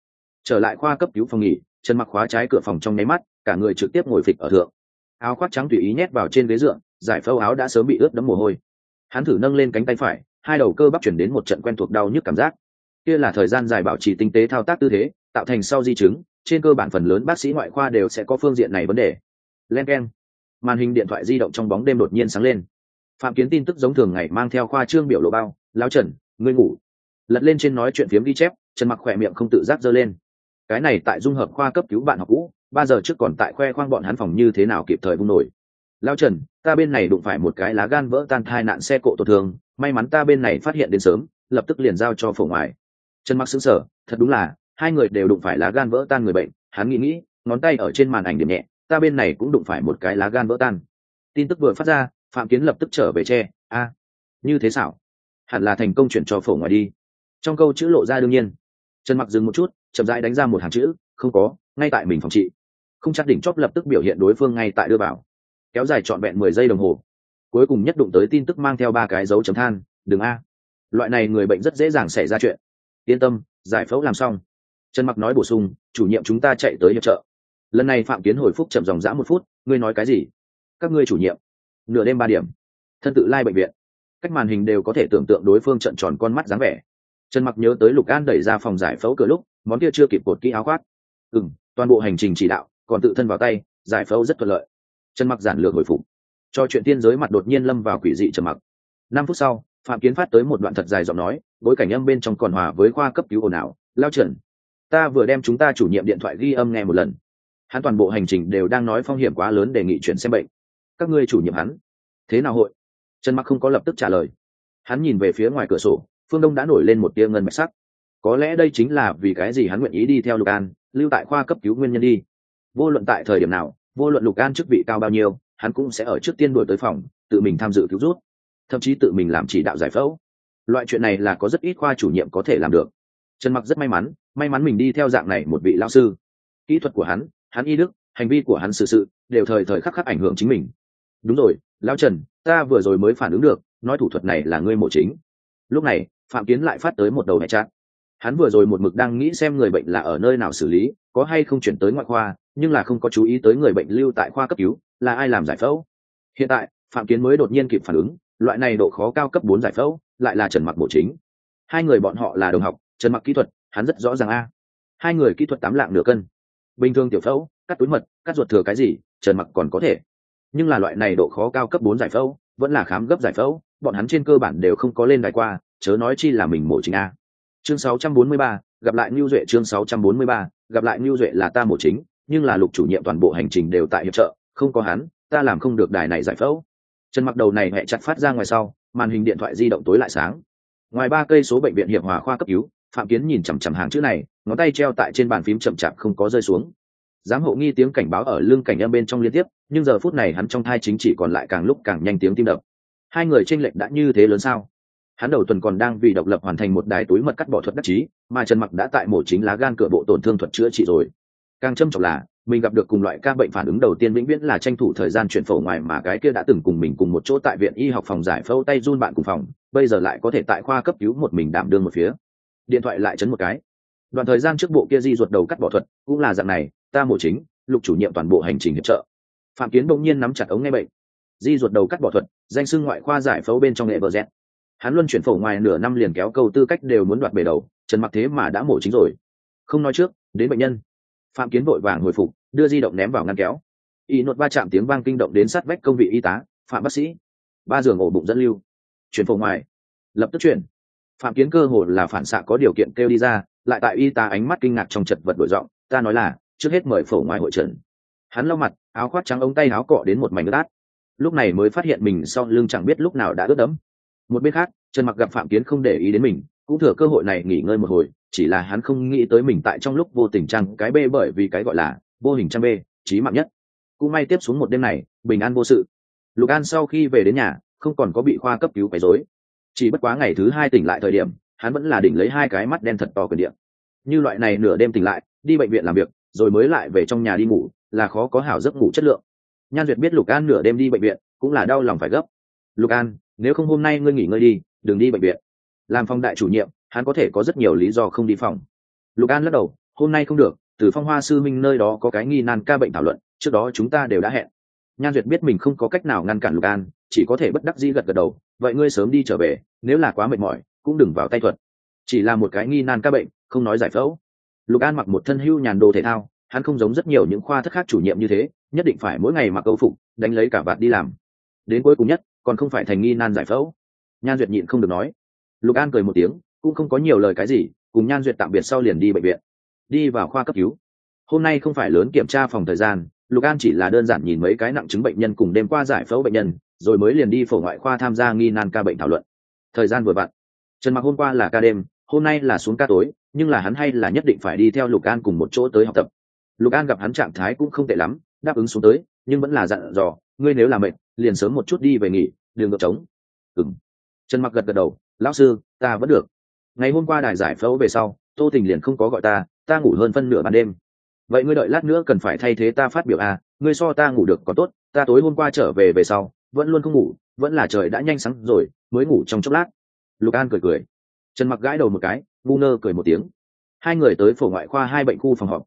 trở lại khoa cấp cứu phòng nghỉ, trần mặc khóa trái cửa phòng trong nháy mắt, cả người trực tiếp ngồi phịch ở thượng. Áo khoác trắng tùy ý nhét vào trên ghế dựa, giải phâu áo đã sớm bị ướt đẫm mồ hôi. Hắn thử nâng lên cánh tay phải, hai đầu cơ bắp chuyển đến một trận quen thuộc đau nhức cảm giác kia là thời gian dài bảo trì tinh tế thao tác tư thế, tạo thành sau di chứng, trên cơ bản phần lớn bác sĩ ngoại khoa đều sẽ có phương diện này vấn đề. Len k e n màn hình điện thoại di động trong bóng đêm đột nhiên sáng lên. Phạm kiến tin tức giống thường ngày mang theo khoa trương biểu lộ bao lao trần, ngươi ngủ. Lật lên trên nói chuyện phiếm ghi chép, trần mặc khỏe miệng không tự giác dơ lên. Cái này tại dung hợp khoa cấp cứu bạn học cũ, ba giờ trước còn tại khoe khoang bọn hắn phòng như thế nào kịp thời vung nổi. Lao trần, ta bên này đụng phải một cái lá gan vỡ tan thai nạn xe cộ tổn thương, may mắn ta bên này phát hiện đến sớm, lập tức liền giao cho phổ ngoài trần mặc xứng sở thật đúng là, hai người đều đụng phải lá gan vỡ tan người bệnh, hắn nghĩ nghĩ, ngón tay ở trên màn ảnh điểm nhẹ, ta bên này cũng đụng phải một cái lá gan vỡ tan. Tin tức vừa phát ra, phạm kiến lập tức trở về tre a, như thế xảo. Hẳn là thành công chuyển cho phổ ngoài đi. Trong câu chữ lộ ra đương nhiên. Trần mặc dừng một chút, chậm rãi đánh ra một hàng chữ, không có, ngay tại mình phòng trị. Không chắc đỉnh chóp lập tức biểu hiện đối phương ngay tại đưa vào. Kéo dài trọn vẹn mười giây đồng hồ. Cuối cùng nhất đụng tới tin tức mang theo ba cái dấu chấm than, đừng a. Loại này người bệnh rất dễ dàng xảy ra chuyện yên tâm, giải phẫu làm xong. Trần mặc nói bổ sung, chủ nhiệm chúng ta chạy tới hiệp trợ. Lần này phạm kiến hồi phúc chậm dòng dã một phút, ngươi nói cái gì? Các ngươi chủ nhiệm. Nửa đêm ba điểm. Thân tự lai bệnh viện. Cách màn hình đều có thể tưởng tượng đối phương trận tròn con mắt dáng vẻ. Trần mặc nhớ tới lục an đẩy ra phòng giải phẫu cửa lúc, món kia chưa kịp cột kỹ áo khoác. Ừ toàn bộ hành trình chỉ đạo, còn tự thân vào tay, giải phẫu rất thuận lợi. Trần mặc giản lược hồi phục. Cho chuyện tiên giới mặt đột nhiên lâm vào quỷ dị trầm mặc. Năm phút sau phạm kiến phát tới một đoạn thật dài giọng nói, bối cảnh âm bên trong còn hòa với khoa cấp cứu ồn ào, lao trần, ta vừa đem chúng ta chủ nhiệm điện thoại ghi âm nghe một lần. Hắn toàn bộ hành trình đều đang nói phong hiểm quá lớn đề nghị chuyển xem bệnh. Các ngươi chủ nhiệm hắn, thế nào hội? Trần mặc không có lập tức trả lời. Hắn nhìn về phía ngoài cửa sổ, phương đông đã nổi lên một tia ngân mạch sắc. Có lẽ đây chính là vì cái gì hắn nguyện ý đi theo lục an, lưu tại khoa cấp cứu nguyên nhân đi. Vô luận tại thời điểm nào, vô luận lục an chức vị cao bao nhiêu, hắn cũng sẽ ở trước tiên đổi tới phòng, tự mình tham dự cứu rút thậm chí tự mình làm chỉ đạo giải phẫu. Loại chuyện này là có rất ít khoa chủ nhiệm có thể làm được. Trần mặc rất may mắn may mắn mình đi theo dạng này một vị lao sư. Kỹ thuật của hắn hắn y đức hành vi của hắn sự, sự đều thời thời khắc khắc ảnh hưởng chính mình. Đúng rồi lao trần ta vừa rồi mới phản ứng được nói thủ thuật này là ngươi mổ chính. Lúc này phạm kiến lại phát tới một đầu mẹ trạng. Hắn vừa rồi một mực đang nghĩ xem người bệnh là ở nơi nào xử lý có hay không chuyển tới ngoại khoa nhưng là không có chú ý tới người bệnh lưu tại khoa cấp cứu là ai làm giải phẫu. Hiện tại phạm kiến mới đột nhiên kịp phản ứng loại này độ khó cao cấp bốn giải phẫu lại là trần mặc bộ chính. Hai người bọn họ là đồng học trần mặc kỹ thuật hắn rất rõ ràng a. Hai người kỹ thuật tám lạng nửa cân. Bình thường tiểu phẫu cắt túi mật cắt ruột thừa cái gì trần mặc còn có thể. Nhưng là loại này độ khó cao cấp bốn giải phẫu vẫn là khám gấp giải phẫu bọn hắn trên cơ bản đều không có lên đài qua chớ nói chi là mình mổ chính a. Chương 643, gặp lại Nưu Duệ chương 643, gặp lại Nưu Duệ là ta mổ chính, nhưng là lục chủ nhiệm toàn bộ hành trình đều tại hiệp trợ, không có hắn, ta làm không được đài này giải phẫu. Chân mặc đầu này hẹ chặt phát ra ngoài sau, màn hình điện thoại di động tối lại sáng. Ngoài ba cây số bệnh viện hiệp hòa khoa cấp cứu, Phạm Kiến nhìn chằm chằm hàng chữ này, ngón tay treo tại trên bàn phím chậm chạp không có rơi xuống. Giám hộ nghi tiếng cảnh báo ở lưng cảnh âm bên trong liên tiếp, nhưng giờ phút này hắn trong thai chính chỉ còn lại càng lúc càng nhanh tiếng tim đập. Hai người tranh lệch đã như thế lớn sao? hắn đầu tuần còn đang vì độc lập hoàn thành một đài túi mật cắt bỏ thuật đắc chí mà trần mặc đã tại mổ chính lá gan cửa bộ tổn thương thuật chữa trị rồi càng châm trọng là mình gặp được cùng loại ca bệnh phản ứng đầu tiên vĩnh viễn là tranh thủ thời gian chuyển phẫu ngoài mà cái kia đã từng cùng mình cùng một chỗ tại viện y học phòng giải phẫu tay run bạn cùng phòng, bây giờ lại có thể tại khoa cấp cứu một mình đảm đương một phía. Điện thoại lại chấn một cái. Đoạn thời gian trước bộ kia di ruột đầu cắt bỏ thuật, cũng là dạng này, ta mổ chính, lục chủ nhiệm toàn bộ hành trình hiệp trợ. Phạm kiến bỗng nhiên nắm chặt ống nghe bệnh. Di ruột đầu cắt bỏ thuật, danh sư ngoại khoa giải phẫu bên trong nghệ vợ dẹt. Hắn luân chuyển phổ ngoài nửa năm liền kéo câu tư cách đều muốn đoạt bể đầu, trần mặc thế mà đã mổ chính rồi. Không nói trước, đến bệnh nhân phạm kiến vội vàng hồi phục, đưa di động ném vào ngăn kéo. Y nốt ba chạm tiếng vang kinh động đến sát vách công vị y tá, phạm bác sĩ. Ba giường ổ bụng dẫn lưu. Chuyển phổ ngoài. Lập tức chuyển. Phạm kiến cơ hồ là phản xạ có điều kiện kêu đi ra, lại tại y tá ánh mắt kinh ngạc trong chật vật đổi giọng, ta nói là, trước hết mời phổ ngoài hội trần hắn lau mặt, áo khoác trắng ống tay áo cọ đến một mảnh ướt át. Lúc này mới phát hiện mình sau lưng chẳng biết lúc nào đã ướt đẫm. Một bên khác, trần mặc gặp phạm kiến không để ý đến mình, cũng thừa cơ hội này nghỉ ngơi một hồi chỉ là hắn không nghĩ tới mình tại trong lúc vô tình trăng cái bê bởi vì cái gọi là vô hình trăng bê trí mạng nhất. Cũng may tiếp xuống một đêm này, bình an vô sự. Lục an sau khi về đến nhà, không còn có bị khoa cấp cứu quấy rối. Chỉ bất quá ngày thứ hai tỉnh lại thời điểm, hắn vẫn là đỉnh lấy hai cái mắt đen thật to quyền điện như loại này nửa đêm tỉnh lại, đi bệnh viện làm việc, rồi mới lại về trong nhà đi ngủ, là khó có hảo giấc ngủ chất lượng. Nhan duyệt biết lục an nửa đêm đi bệnh viện, cũng là đau lòng phải gấp. Lục an, nếu không hôm nay ngươi nghỉ ngơi đi, đừng đi bệnh viện. Làm phòng đại chủ nhiệm hắn có thể có rất nhiều lý do không đi phòng. Lục an lắc đầu, hôm nay không được, từ phong hoa sư minh nơi đó có cái nghi nan ca bệnh thảo luận, trước đó chúng ta đều đã hẹn. Nhan duyệt biết mình không có cách nào ngăn cản lục an, chỉ có thể bất đắc dĩ gật gật đầu, vậy ngươi sớm đi trở về, nếu là quá mệt mỏi, cũng đừng vào tay thuật. Chỉ là một cái nghi nan ca bệnh, không nói giải phẫu. Lục an mặc một thân hưu nhàn đồ thể thao, hắn không giống rất nhiều những khoa thất khác chủ nhiệm như thế, nhất định phải mỗi ngày mặc câu phục, đánh lấy cả vạt đi làm. Đến cuối cùng nhất, còn không phải thành nghi nan giải phẫu. Nhan duyệt nhịn không được nói. Lục an cười một tiếng cũng không có nhiều lời cái gì, cùng nhan duyệt tạm biệt sau liền đi bệnh viện, đi vào khoa cấp cứu. Hôm nay không phải lớn kiểm tra phòng thời gian, lục an chỉ là đơn giản nhìn mấy cái nặng chứng bệnh nhân cùng đêm qua giải phẫu bệnh nhân, rồi mới liền đi phổ ngoại khoa tham gia nghi nan ca bệnh thảo luận. Thời gian vừa vặn. Trần mặc hôm qua là ca đêm, hôm nay là xuống ca tối, nhưng là hắn hay là nhất định phải đi theo lục an cùng một chỗ tới học tập. Lục an gặp hắn trạng thái cũng không tệ lắm, đáp ứng xuống tới, nhưng vẫn là dặn dò, ngươi nếu là mệt, liền sớm một chút đi về nghỉ đường ngược trống. Ừng trần mặc gật gật đầu, lão sư, ta vẫn được ngày hôm qua đài giải phẫu về sau, tô tình liền không có gọi ta ta ngủ hơn phân nửa ban đêm. Vậy ngươi đợi lát nữa cần phải thay thế ta phát biểu à ngươi so ta ngủ được có tốt, ta tối hôm qua trở về về sau, vẫn luôn không ngủ, vẫn là trời đã nhanh sáng rồi, mới ngủ trong chốc lát. Lục an cười cười. Trần mặc gãi đầu một cái, ngu nơ cười một tiếng. Hai người tới phổ ngoại khoa hai bệnh khu phòng họp.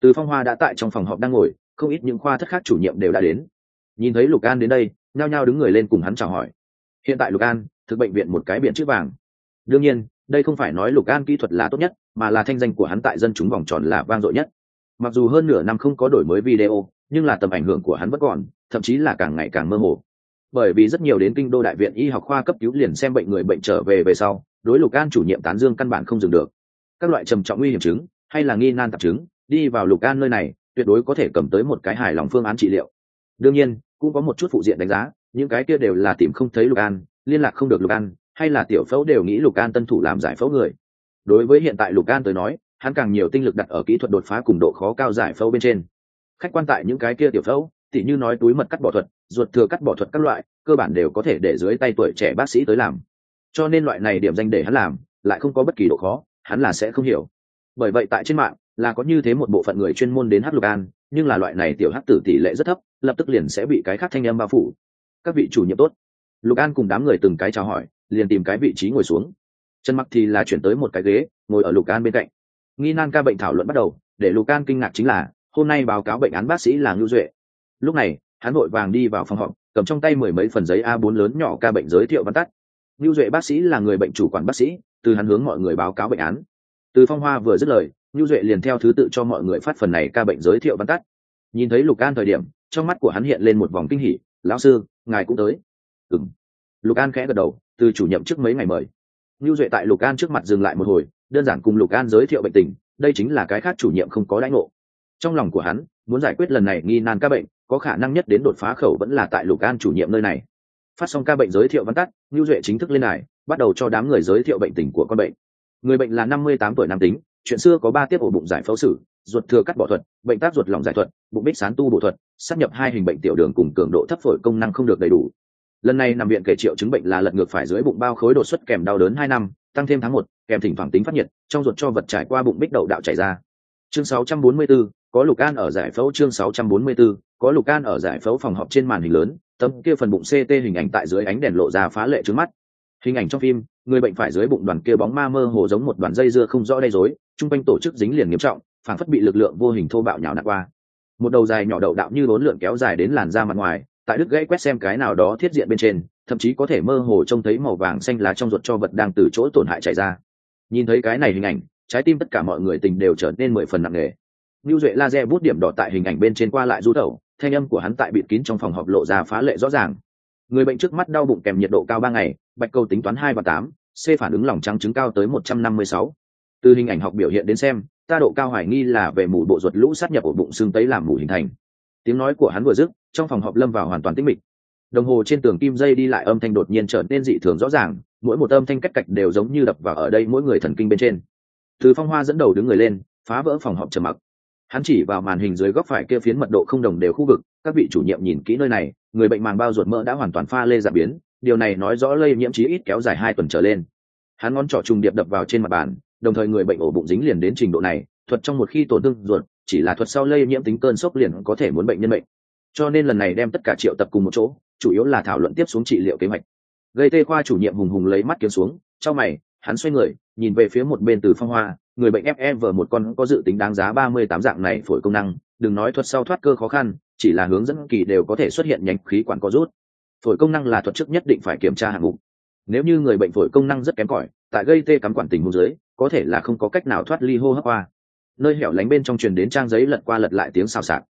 Từ phong hoa đã tại trong phòng họp đang ngồi, không ít những khoa thất khác chủ nhiệm đều đã đến. Nhìn thấy lục an đến đây, nhao nhao đứng người lên cùng hắn chào hỏi. Hiện tại lục an, thực bệnh viện một cái biện chữ vàng. Đương nhiên đây không phải nói lục an kỹ thuật là tốt nhất, mà là thanh danh của hắn tại dân chúng vòng tròn là vang dội nhất. Mặc dù hơn nửa năm không có đổi mới video, nhưng là tầm ảnh hưởng của hắn vẫn còn, thậm chí là càng ngày càng mơ hồ. Bởi vì rất nhiều đến kinh đô đại viện y học khoa cấp cứu liền xem bệnh người bệnh trở về về sau, đối lục an chủ nhiệm tán dương căn bản không dừng được. Các loại trầm trọng nguy hiểm chứng, hay là nghi nan tạp chứng, đi vào lục an nơi này, tuyệt đối có thể cầm tới một cái hài lòng phương án trị liệu. Đương nhiên, cũng có một chút phụ diện đánh giá, những cái kia đều là tìm không thấy lục an, liên lạc không được lục an hay là tiểu phẫu đều nghĩ lục an tân thủ làm giải phẫu người? Đối với hiện tại lục an tới nói, hắn càng nhiều tinh lực đặt ở kỹ thuật đột phá cùng độ khó cao giải phẫu bên trên. Khách quan tại những cái kia tiểu phẫu, tỉ như nói túi mật cắt bỏ thuật, ruột thừa cắt bỏ thuật các loại, cơ bản đều có thể để dưới tay tuổi trẻ bác sĩ tới làm. Cho nên loại này điểm danh để hắn làm, lại không có bất kỳ độ khó, hắn là sẽ không hiểu. Bởi vậy tại trên mạng, là có như thế một bộ phận người chuyên môn đến hát lục an, nhưng là loại này tiểu hát tử tỷ lệ rất thấp, lập tức liền sẽ bị cái khác thanh âm bao phủ. Các vị chủ nhiệm tốt. Lục an cùng đám người từng cái chào hỏi liền tìm cái vị trí ngồi xuống. Trần mặc thì là chuyển tới một cái ghế, ngồi ở lục an bên cạnh. Nghi nan ca bệnh thảo luận bắt đầu, để lục an kinh ngạc chính là, hôm nay báo cáo bệnh án bác sĩ là ngưu duệ. Lúc này, hắn vội vàng đi vào phòng họp, cầm trong tay mười mấy phần giấy a 4 lớn nhỏ ca bệnh giới thiệu văn tắt. Ngưu duệ bác sĩ là người bệnh chủ quản bác sĩ, từ hắn hướng mọi người báo cáo bệnh án. Từ phong hoa vừa dứt lời, ngưu duệ liền theo thứ tự cho mọi người phát phần này ca bệnh giới thiệu văn tắt. Nhìn thấy lục an thời điểm, trong mắt của hắn hiện lên một vòng kinh hỉ, lão sư, ngài cũng tới. Ừng lục an khẽ gật đầu, từ chủ nhậm trước mấy ngày mời. Lưu duệ tại lục an trước mặt dừng lại một hồi, đơn giản cùng lục an giới thiệu bệnh tình, đây chính là cái khác chủ nhiệm không có lãnh ngộ. Trong lòng của hắn, muốn giải quyết lần này nghi nan ca bệnh, có khả năng nhất đến đột phá khẩu vẫn là tại lục an chủ nhiệm nơi này. Phát xong ca bệnh giới thiệu văn tắt Lưu duệ chính thức lên này bắt đầu cho đám người giới thiệu bệnh tình của con bệnh. Người bệnh là năm mươi tám tuổi nam tính, chuyện xưa có ba tiếp ổ bụng giải phẫu sử ruột thừa cắt bỏ thuật, bệnh tác ruột lòng giải thuật, bụng bích sán tu bổ thuật, sắp nhập hai hình bệnh tiểu đường cùng cường độ thấp phổi công năng không được đầy đủ lần này nằm viện kể triệu chứng bệnh là lật ngược phải dưới bụng bao khối đột xuất kèm đau đớn hai năm tăng thêm tháng một kèm thỉnh thoảng tính phát nhiệt trong ruột cho vật trải qua bụng bích đậu đạo chảy ra. Chương 644, có lục an ở giải phẫu chương 644, có lục an ở giải phẫu phòng họp trên màn hình lớn tấm kia phần bụng ct hình ảnh tại dưới ánh đèn lộ ra phá lệ trước mắt. Hình ảnh trong phim người bệnh phải dưới bụng đoàn kia bóng ma mơ hồ giống một đoàn dây dưa không rõ đây rối chung quanh tổ chức dính liền nghiêm trọng phản phất bị lực lượng vô hình thô bạo nhào nặn qua. Một đầu dài nhỏ đậu đạo như bốn lượn kéo dài đến làn da mặt ngoài tại đứt gãy quét xem cái nào đó thiết diện bên trên thậm chí có thể mơ hồ trông thấy màu vàng xanh lá trong ruột cho vật đang từ chỗ tổn hại chảy ra nhìn thấy cái này hình ảnh trái tim tất cả mọi người tình đều trở nên mười phần nặng nề Lưu Duệ laser bút điểm đỏ tại hình ảnh bên trên qua lại du tẩu, thanh âm của hắn tại bịt kín trong phòng họp lộ ra phá lệ rõ ràng. Người bệnh trước mắt đau bụng kèm nhiệt độ cao ba ngày, bạch cầu tính toán hai và tám, C phản ứng lòng trắng trứng cao tới một trăm năm mươi sáu. Từ hình ảnh học biểu hiện đến xem, ta độ cao hoài nghi là về mủ bộ ruột lũ sát nhập ổ bụng xương tấy làm mủ hình thành. Tiếng nói của hắn vừa dứt, trong phòng họp lâm vào hoàn toàn tĩnh mịch. Đồng hồ trên tường kim dây đi lại âm thanh đột nhiên trở nên dị thường rõ ràng, mỗi một âm thanh cách cạch đều giống như đập vào ở đây mỗi người thần kinh bên trên. Từ Phong Hoa dẫn đầu đứng người lên, phá vỡ phòng họp trầm mặc hắn chỉ vào màn hình dưới góc phải kia phiến mật độ không đồng đều khu vực các vị chủ nhiệm nhìn kỹ nơi này người bệnh màng bao ruột mỡ đã hoàn toàn pha lê giảm biến điều này nói rõ lây nhiễm chí ít kéo dài hai tuần trở lên hắn ngón trỏ trùng điệp đập vào trên mặt bàn đồng thời người bệnh ổ bụng dính liền đến trình độ này thuật trong một khi tổn thương ruột chỉ là thuật sau lây nhiễm tính cơn sốc liền có thể muốn bệnh nhân bệnh cho nên lần này đem tất cả triệu tập cùng một chỗ, chủ yếu là thảo luận tiếp xuống trị liệu kế hoạch. Gây tê khoa chủ nhiệm hùng hùng lấy mắt kiếm xuống trong mày, hắn xoay người, nhìn về phía một bên từ phong hoa, người bệnh fe một con có dự tính đáng giá ba mươi tám dạng này phổi công năng, đừng nói thuật sau thoát cơ khó khăn, chỉ là hướng dẫn kỳ đều có thể xuất hiện nhánh khí quản có rút. Phổi công năng là thuật chức nhất định phải kiểm tra hạng mục. Nếu như người bệnh phổi công năng rất kém cỏi, tại gây tê cắm quản tình hô dưới, có thể là không có cách nào thoát ly hô hấp qua nơi hẻo lánh bên trong truyền đến trang giấy lật qua lật lại tiếng xào xạc.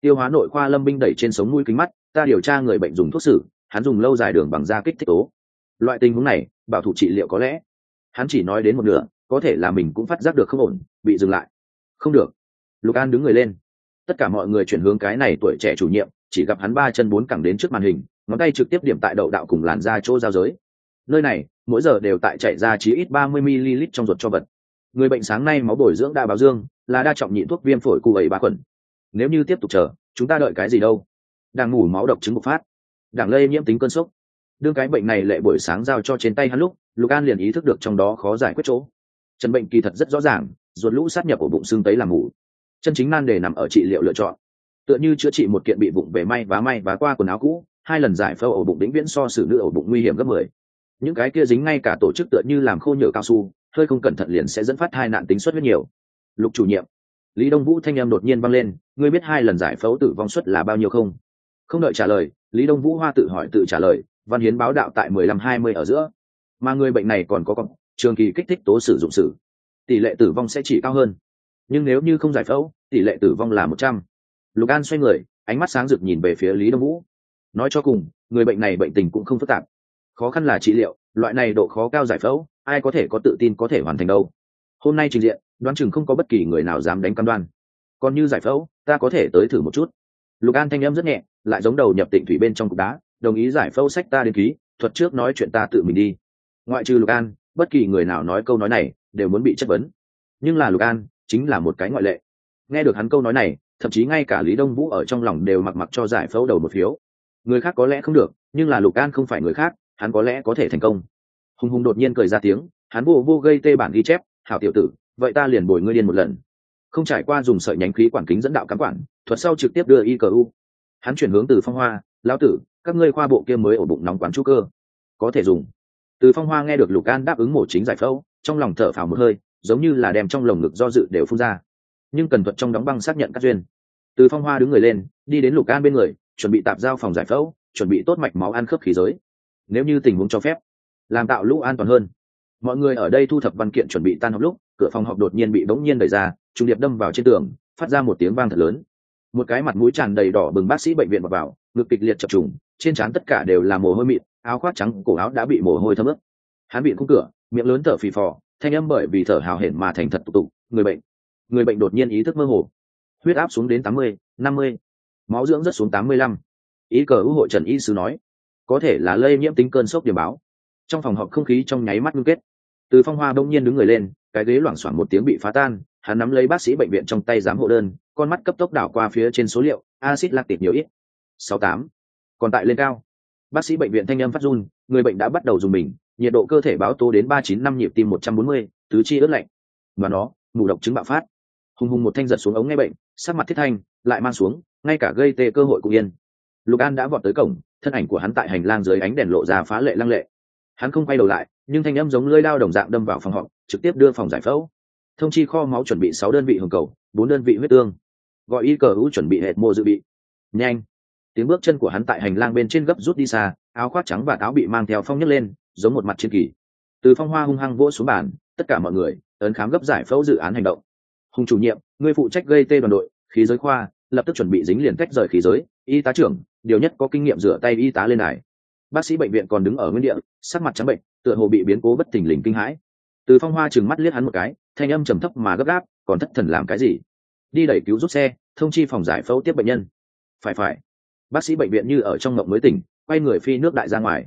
Tiêu hóa nội khoa lâm binh đẩy trên sống mũi kính mắt, ta điều tra người bệnh dùng thuốc sử hắn dùng lâu dài đường bằng da kích thích tố. Loại tình huống này, bảo thủ trị liệu có lẽ. Hắn chỉ nói đến một nửa, có thể là mình cũng phát giác được không ổn, bị dừng lại. Không được. Lục an đứng người lên. Tất cả mọi người chuyển hướng cái này tuổi trẻ chủ nhiệm, chỉ gặp hắn ba chân bốn cẳng đến trước màn hình, ngón tay trực tiếp điểm tại đậu đạo cùng làn da chỗ giao giới. Nơi này, mỗi giờ đều tại chạy ra chí ít ba mươi ml trong ruột cho vật. Người bệnh sáng nay máu bồi dưỡng đa báo dương là đa trọng nhịn thuốc viêm phổi cụ ấy ba khuẩn. Nếu như tiếp tục chờ, chúng ta đợi cái gì đâu? Đang ngủ máu độc chứng bộc phát. Đảng lây nhiễm tính cơn sốc. Đương cái bệnh này lệ buổi sáng giao cho trên tay hắn lúc, lục an liền ý thức được trong đó khó giải quyết chỗ. Trần bệnh kỳ thật rất rõ ràng, ruột lũ sát nhập ở bụng xương tấy làm ngủ. Chân chính nan đề nằm ở trị liệu lựa chọn. Tựa như chữa trị một kiện bị bụng về may vá may vá qua quần áo cũ, hai lần giải phẫu ổ bụng vĩnh viễn so xử nữ ổ bụng nguy hiểm gấp mười. Những cái kia dính ngay cả tổ chức tựa như làm khô nhựa cao su, hơi không cẩn thận liền sẽ dẫn phát hai nạn tính suất rất nhiều lục chủ nhiệm. Lý đông vũ thanh em đột nhiên vang lên, ngươi biết hai lần giải phẫu tử vong suất là bao nhiêu không? Không đợi trả lời, lý đông vũ hoa tự hỏi tự trả lời, văn hiến báo đạo tại mười lăm hai mươi ở giữa. Mà người bệnh này còn có cọc trường kỳ kích thích tố sử dụng sử. Tỷ lệ tử vong sẽ chỉ cao hơn. Nhưng nếu như không giải phẫu, tỷ lệ tử vong là một trăm. Lục an xoay người, ánh mắt sáng rực nhìn về phía lý đông vũ. Nói cho cùng, người bệnh này bệnh tình cũng không phức tạp. Khó khăn là trị liệu, loại này độ khó cao giải phẫu, ai có thể có tự tin có thể hoàn thành đâu. Hôm nay trình diện đoán chừng không có bất kỳ người nào dám đánh cam đoan. Còn như giải phẫu, ta có thể tới thử một chút. Lục an thanh âm rất nhẹ, lại giống đầu nhập tịnh thủy bên trong cục đá, đồng ý giải phẫu sách ta đến ký, thuật trước nói chuyện ta tự mình đi. Ngoại trừ lục an, bất kỳ người nào nói câu nói này đều muốn bị chất vấn. Nhưng là lục an chính là một cái ngoại lệ. Nghe được hắn câu nói này, thậm chí ngay cả lý đông vũ ở trong lòng đều mặc mặc cho giải phẫu đầu một phiếu. Người khác có lẽ không được, nhưng là lục an không phải người khác, hắn có lẽ có thể thành công. Hùng hùng đột nhiên cười ra tiếng, hắn vô vô gây tê bản ghi chép, hảo tiểu tử vậy ta liền bồi ngươi điên một lần. Không trải qua dùng sợi nhánh khí quản kính dẫn đạo cắm quản, thuật sau trực tiếp đưa y cờ u. Hắn chuyển hướng từ phong hoa, lão tử, các ngươi khoa bộ kia mới ổ bụng nóng quán chu cơ. Có thể dùng. Từ phong hoa nghe được lục an đáp ứng mổ chính giải phẫu, trong lòng thở phào một hơi, giống như là đem trong lồng ngực do dự đều phun ra. Nhưng cần thuật trong đóng băng xác nhận các duyên. Từ phong hoa đứng người lên, đi đến lục an bên người, chuẩn bị tạp giao phòng giải phẫu, chuẩn bị tốt mạch máu ăn khớp khí giới. Nếu như tình huống cho phép, làm tạo lũ an toàn hơn. Mọi người ở đây thu thập văn kiện chuẩn bị tan học lúc cửa phòng họp đột nhiên bị bỗng nhiên đẩy ra trung điệp đâm vào trên tường phát ra một tiếng vang thật lớn. Một cái mặt mũi tràn đầy đỏ bừng bác sĩ bệnh viện vào, vào ngực kịch liệt chập trùng trên trán tất cả đều là mồ hôi mịn áo khoác trắng cổ áo đã bị mồ hôi thấm ướt. Hắn bị khung cửa miệng lớn thở phì phò thanh âm bởi vì thở hào hển mà thành thật tục tục người bệnh. Người bệnh đột nhiên ý thức mơ hồ. Huyết áp xuống đến tám mươi năm mươi máu dưỡng rất xuống tám mươi lăm. Ý cờ ưu hội trần y sư nói có thể là lây nhiễm tính cơn sốc điểm báo. Trong phòng họp không khí trong nháy mắt ngưng kết. Từ phong hoa đông nhiên đứng người lên cái ghế loảng xoảng một tiếng bị phá tan, hắn nắm lấy bác sĩ bệnh viện trong tay giám hộ đơn, con mắt cấp tốc đảo qua phía trên số liệu acid lactic nhiều ít. Sáu tám. Còn tại lên cao. Bác sĩ bệnh viện thanh âm phát run, người bệnh đã bắt đầu dùng mình, nhiệt độ cơ thể báo tố đến ba chín năm nhịp tim một trăm bốn mươi, tứ chi ướt lạnh. Và nó, mù độc chứng bạo phát. Hùng hùng một thanh giật xuống ống ngay bệnh, sắc mặt thiết thanh, lại mang xuống, ngay cả gây tê cơ hội cụ yên. Lục an đã vọt tới cổng, thân ảnh của hắn tại hành lang dưới ánh đèn lộ ra phá lệ lăng lệ hắn không quay đầu lại, nhưng thanh âm giống lưỡi lao đồng dạng đâm vào phòng họp, trực tiếp đưa phòng giải phẫu. Thông chi kho máu chuẩn bị sáu đơn vị hồng cầu, bốn đơn vị huyết tương. Gọi y cờ hữu chuẩn bị hệt mô dự bị. Nhanh. Tiếng bước chân của hắn tại hành lang bên trên gấp rút đi xa, áo khoác trắng và áo bị mang theo phong nhấc lên, giống một mặt chiến kỳ. Từ phong hoa hung hăng vỗ xuống bàn, tất cả mọi người, ấn khám gấp giải phẫu dự án hành động. Hùng chủ nhiệm, người phụ trách gây tê đoàn đội, khí giới khoa, lập tức chuẩn bị dính liền cách rời khí giới. Y tá trưởng, điều nhất có kinh nghiệm rửa tay y tá lên này bác sĩ bệnh viện còn đứng ở nguyên địa, sắc mặt trắng bệnh, tựa hồ bị biến cố bất thình lình kinh hãi. Từ phong hoa chừng mắt liếc hắn một cái, thanh âm trầm thấp mà gấp gáp, còn thất thần làm cái gì? Đi đẩy cứu giúp xe, thông chi phòng giải phẫu tiếp bệnh nhân. Phải phải. Bác sĩ bệnh viện như ở trong ngộng mới tỉnh, quay người phi nước đại ra ngoài.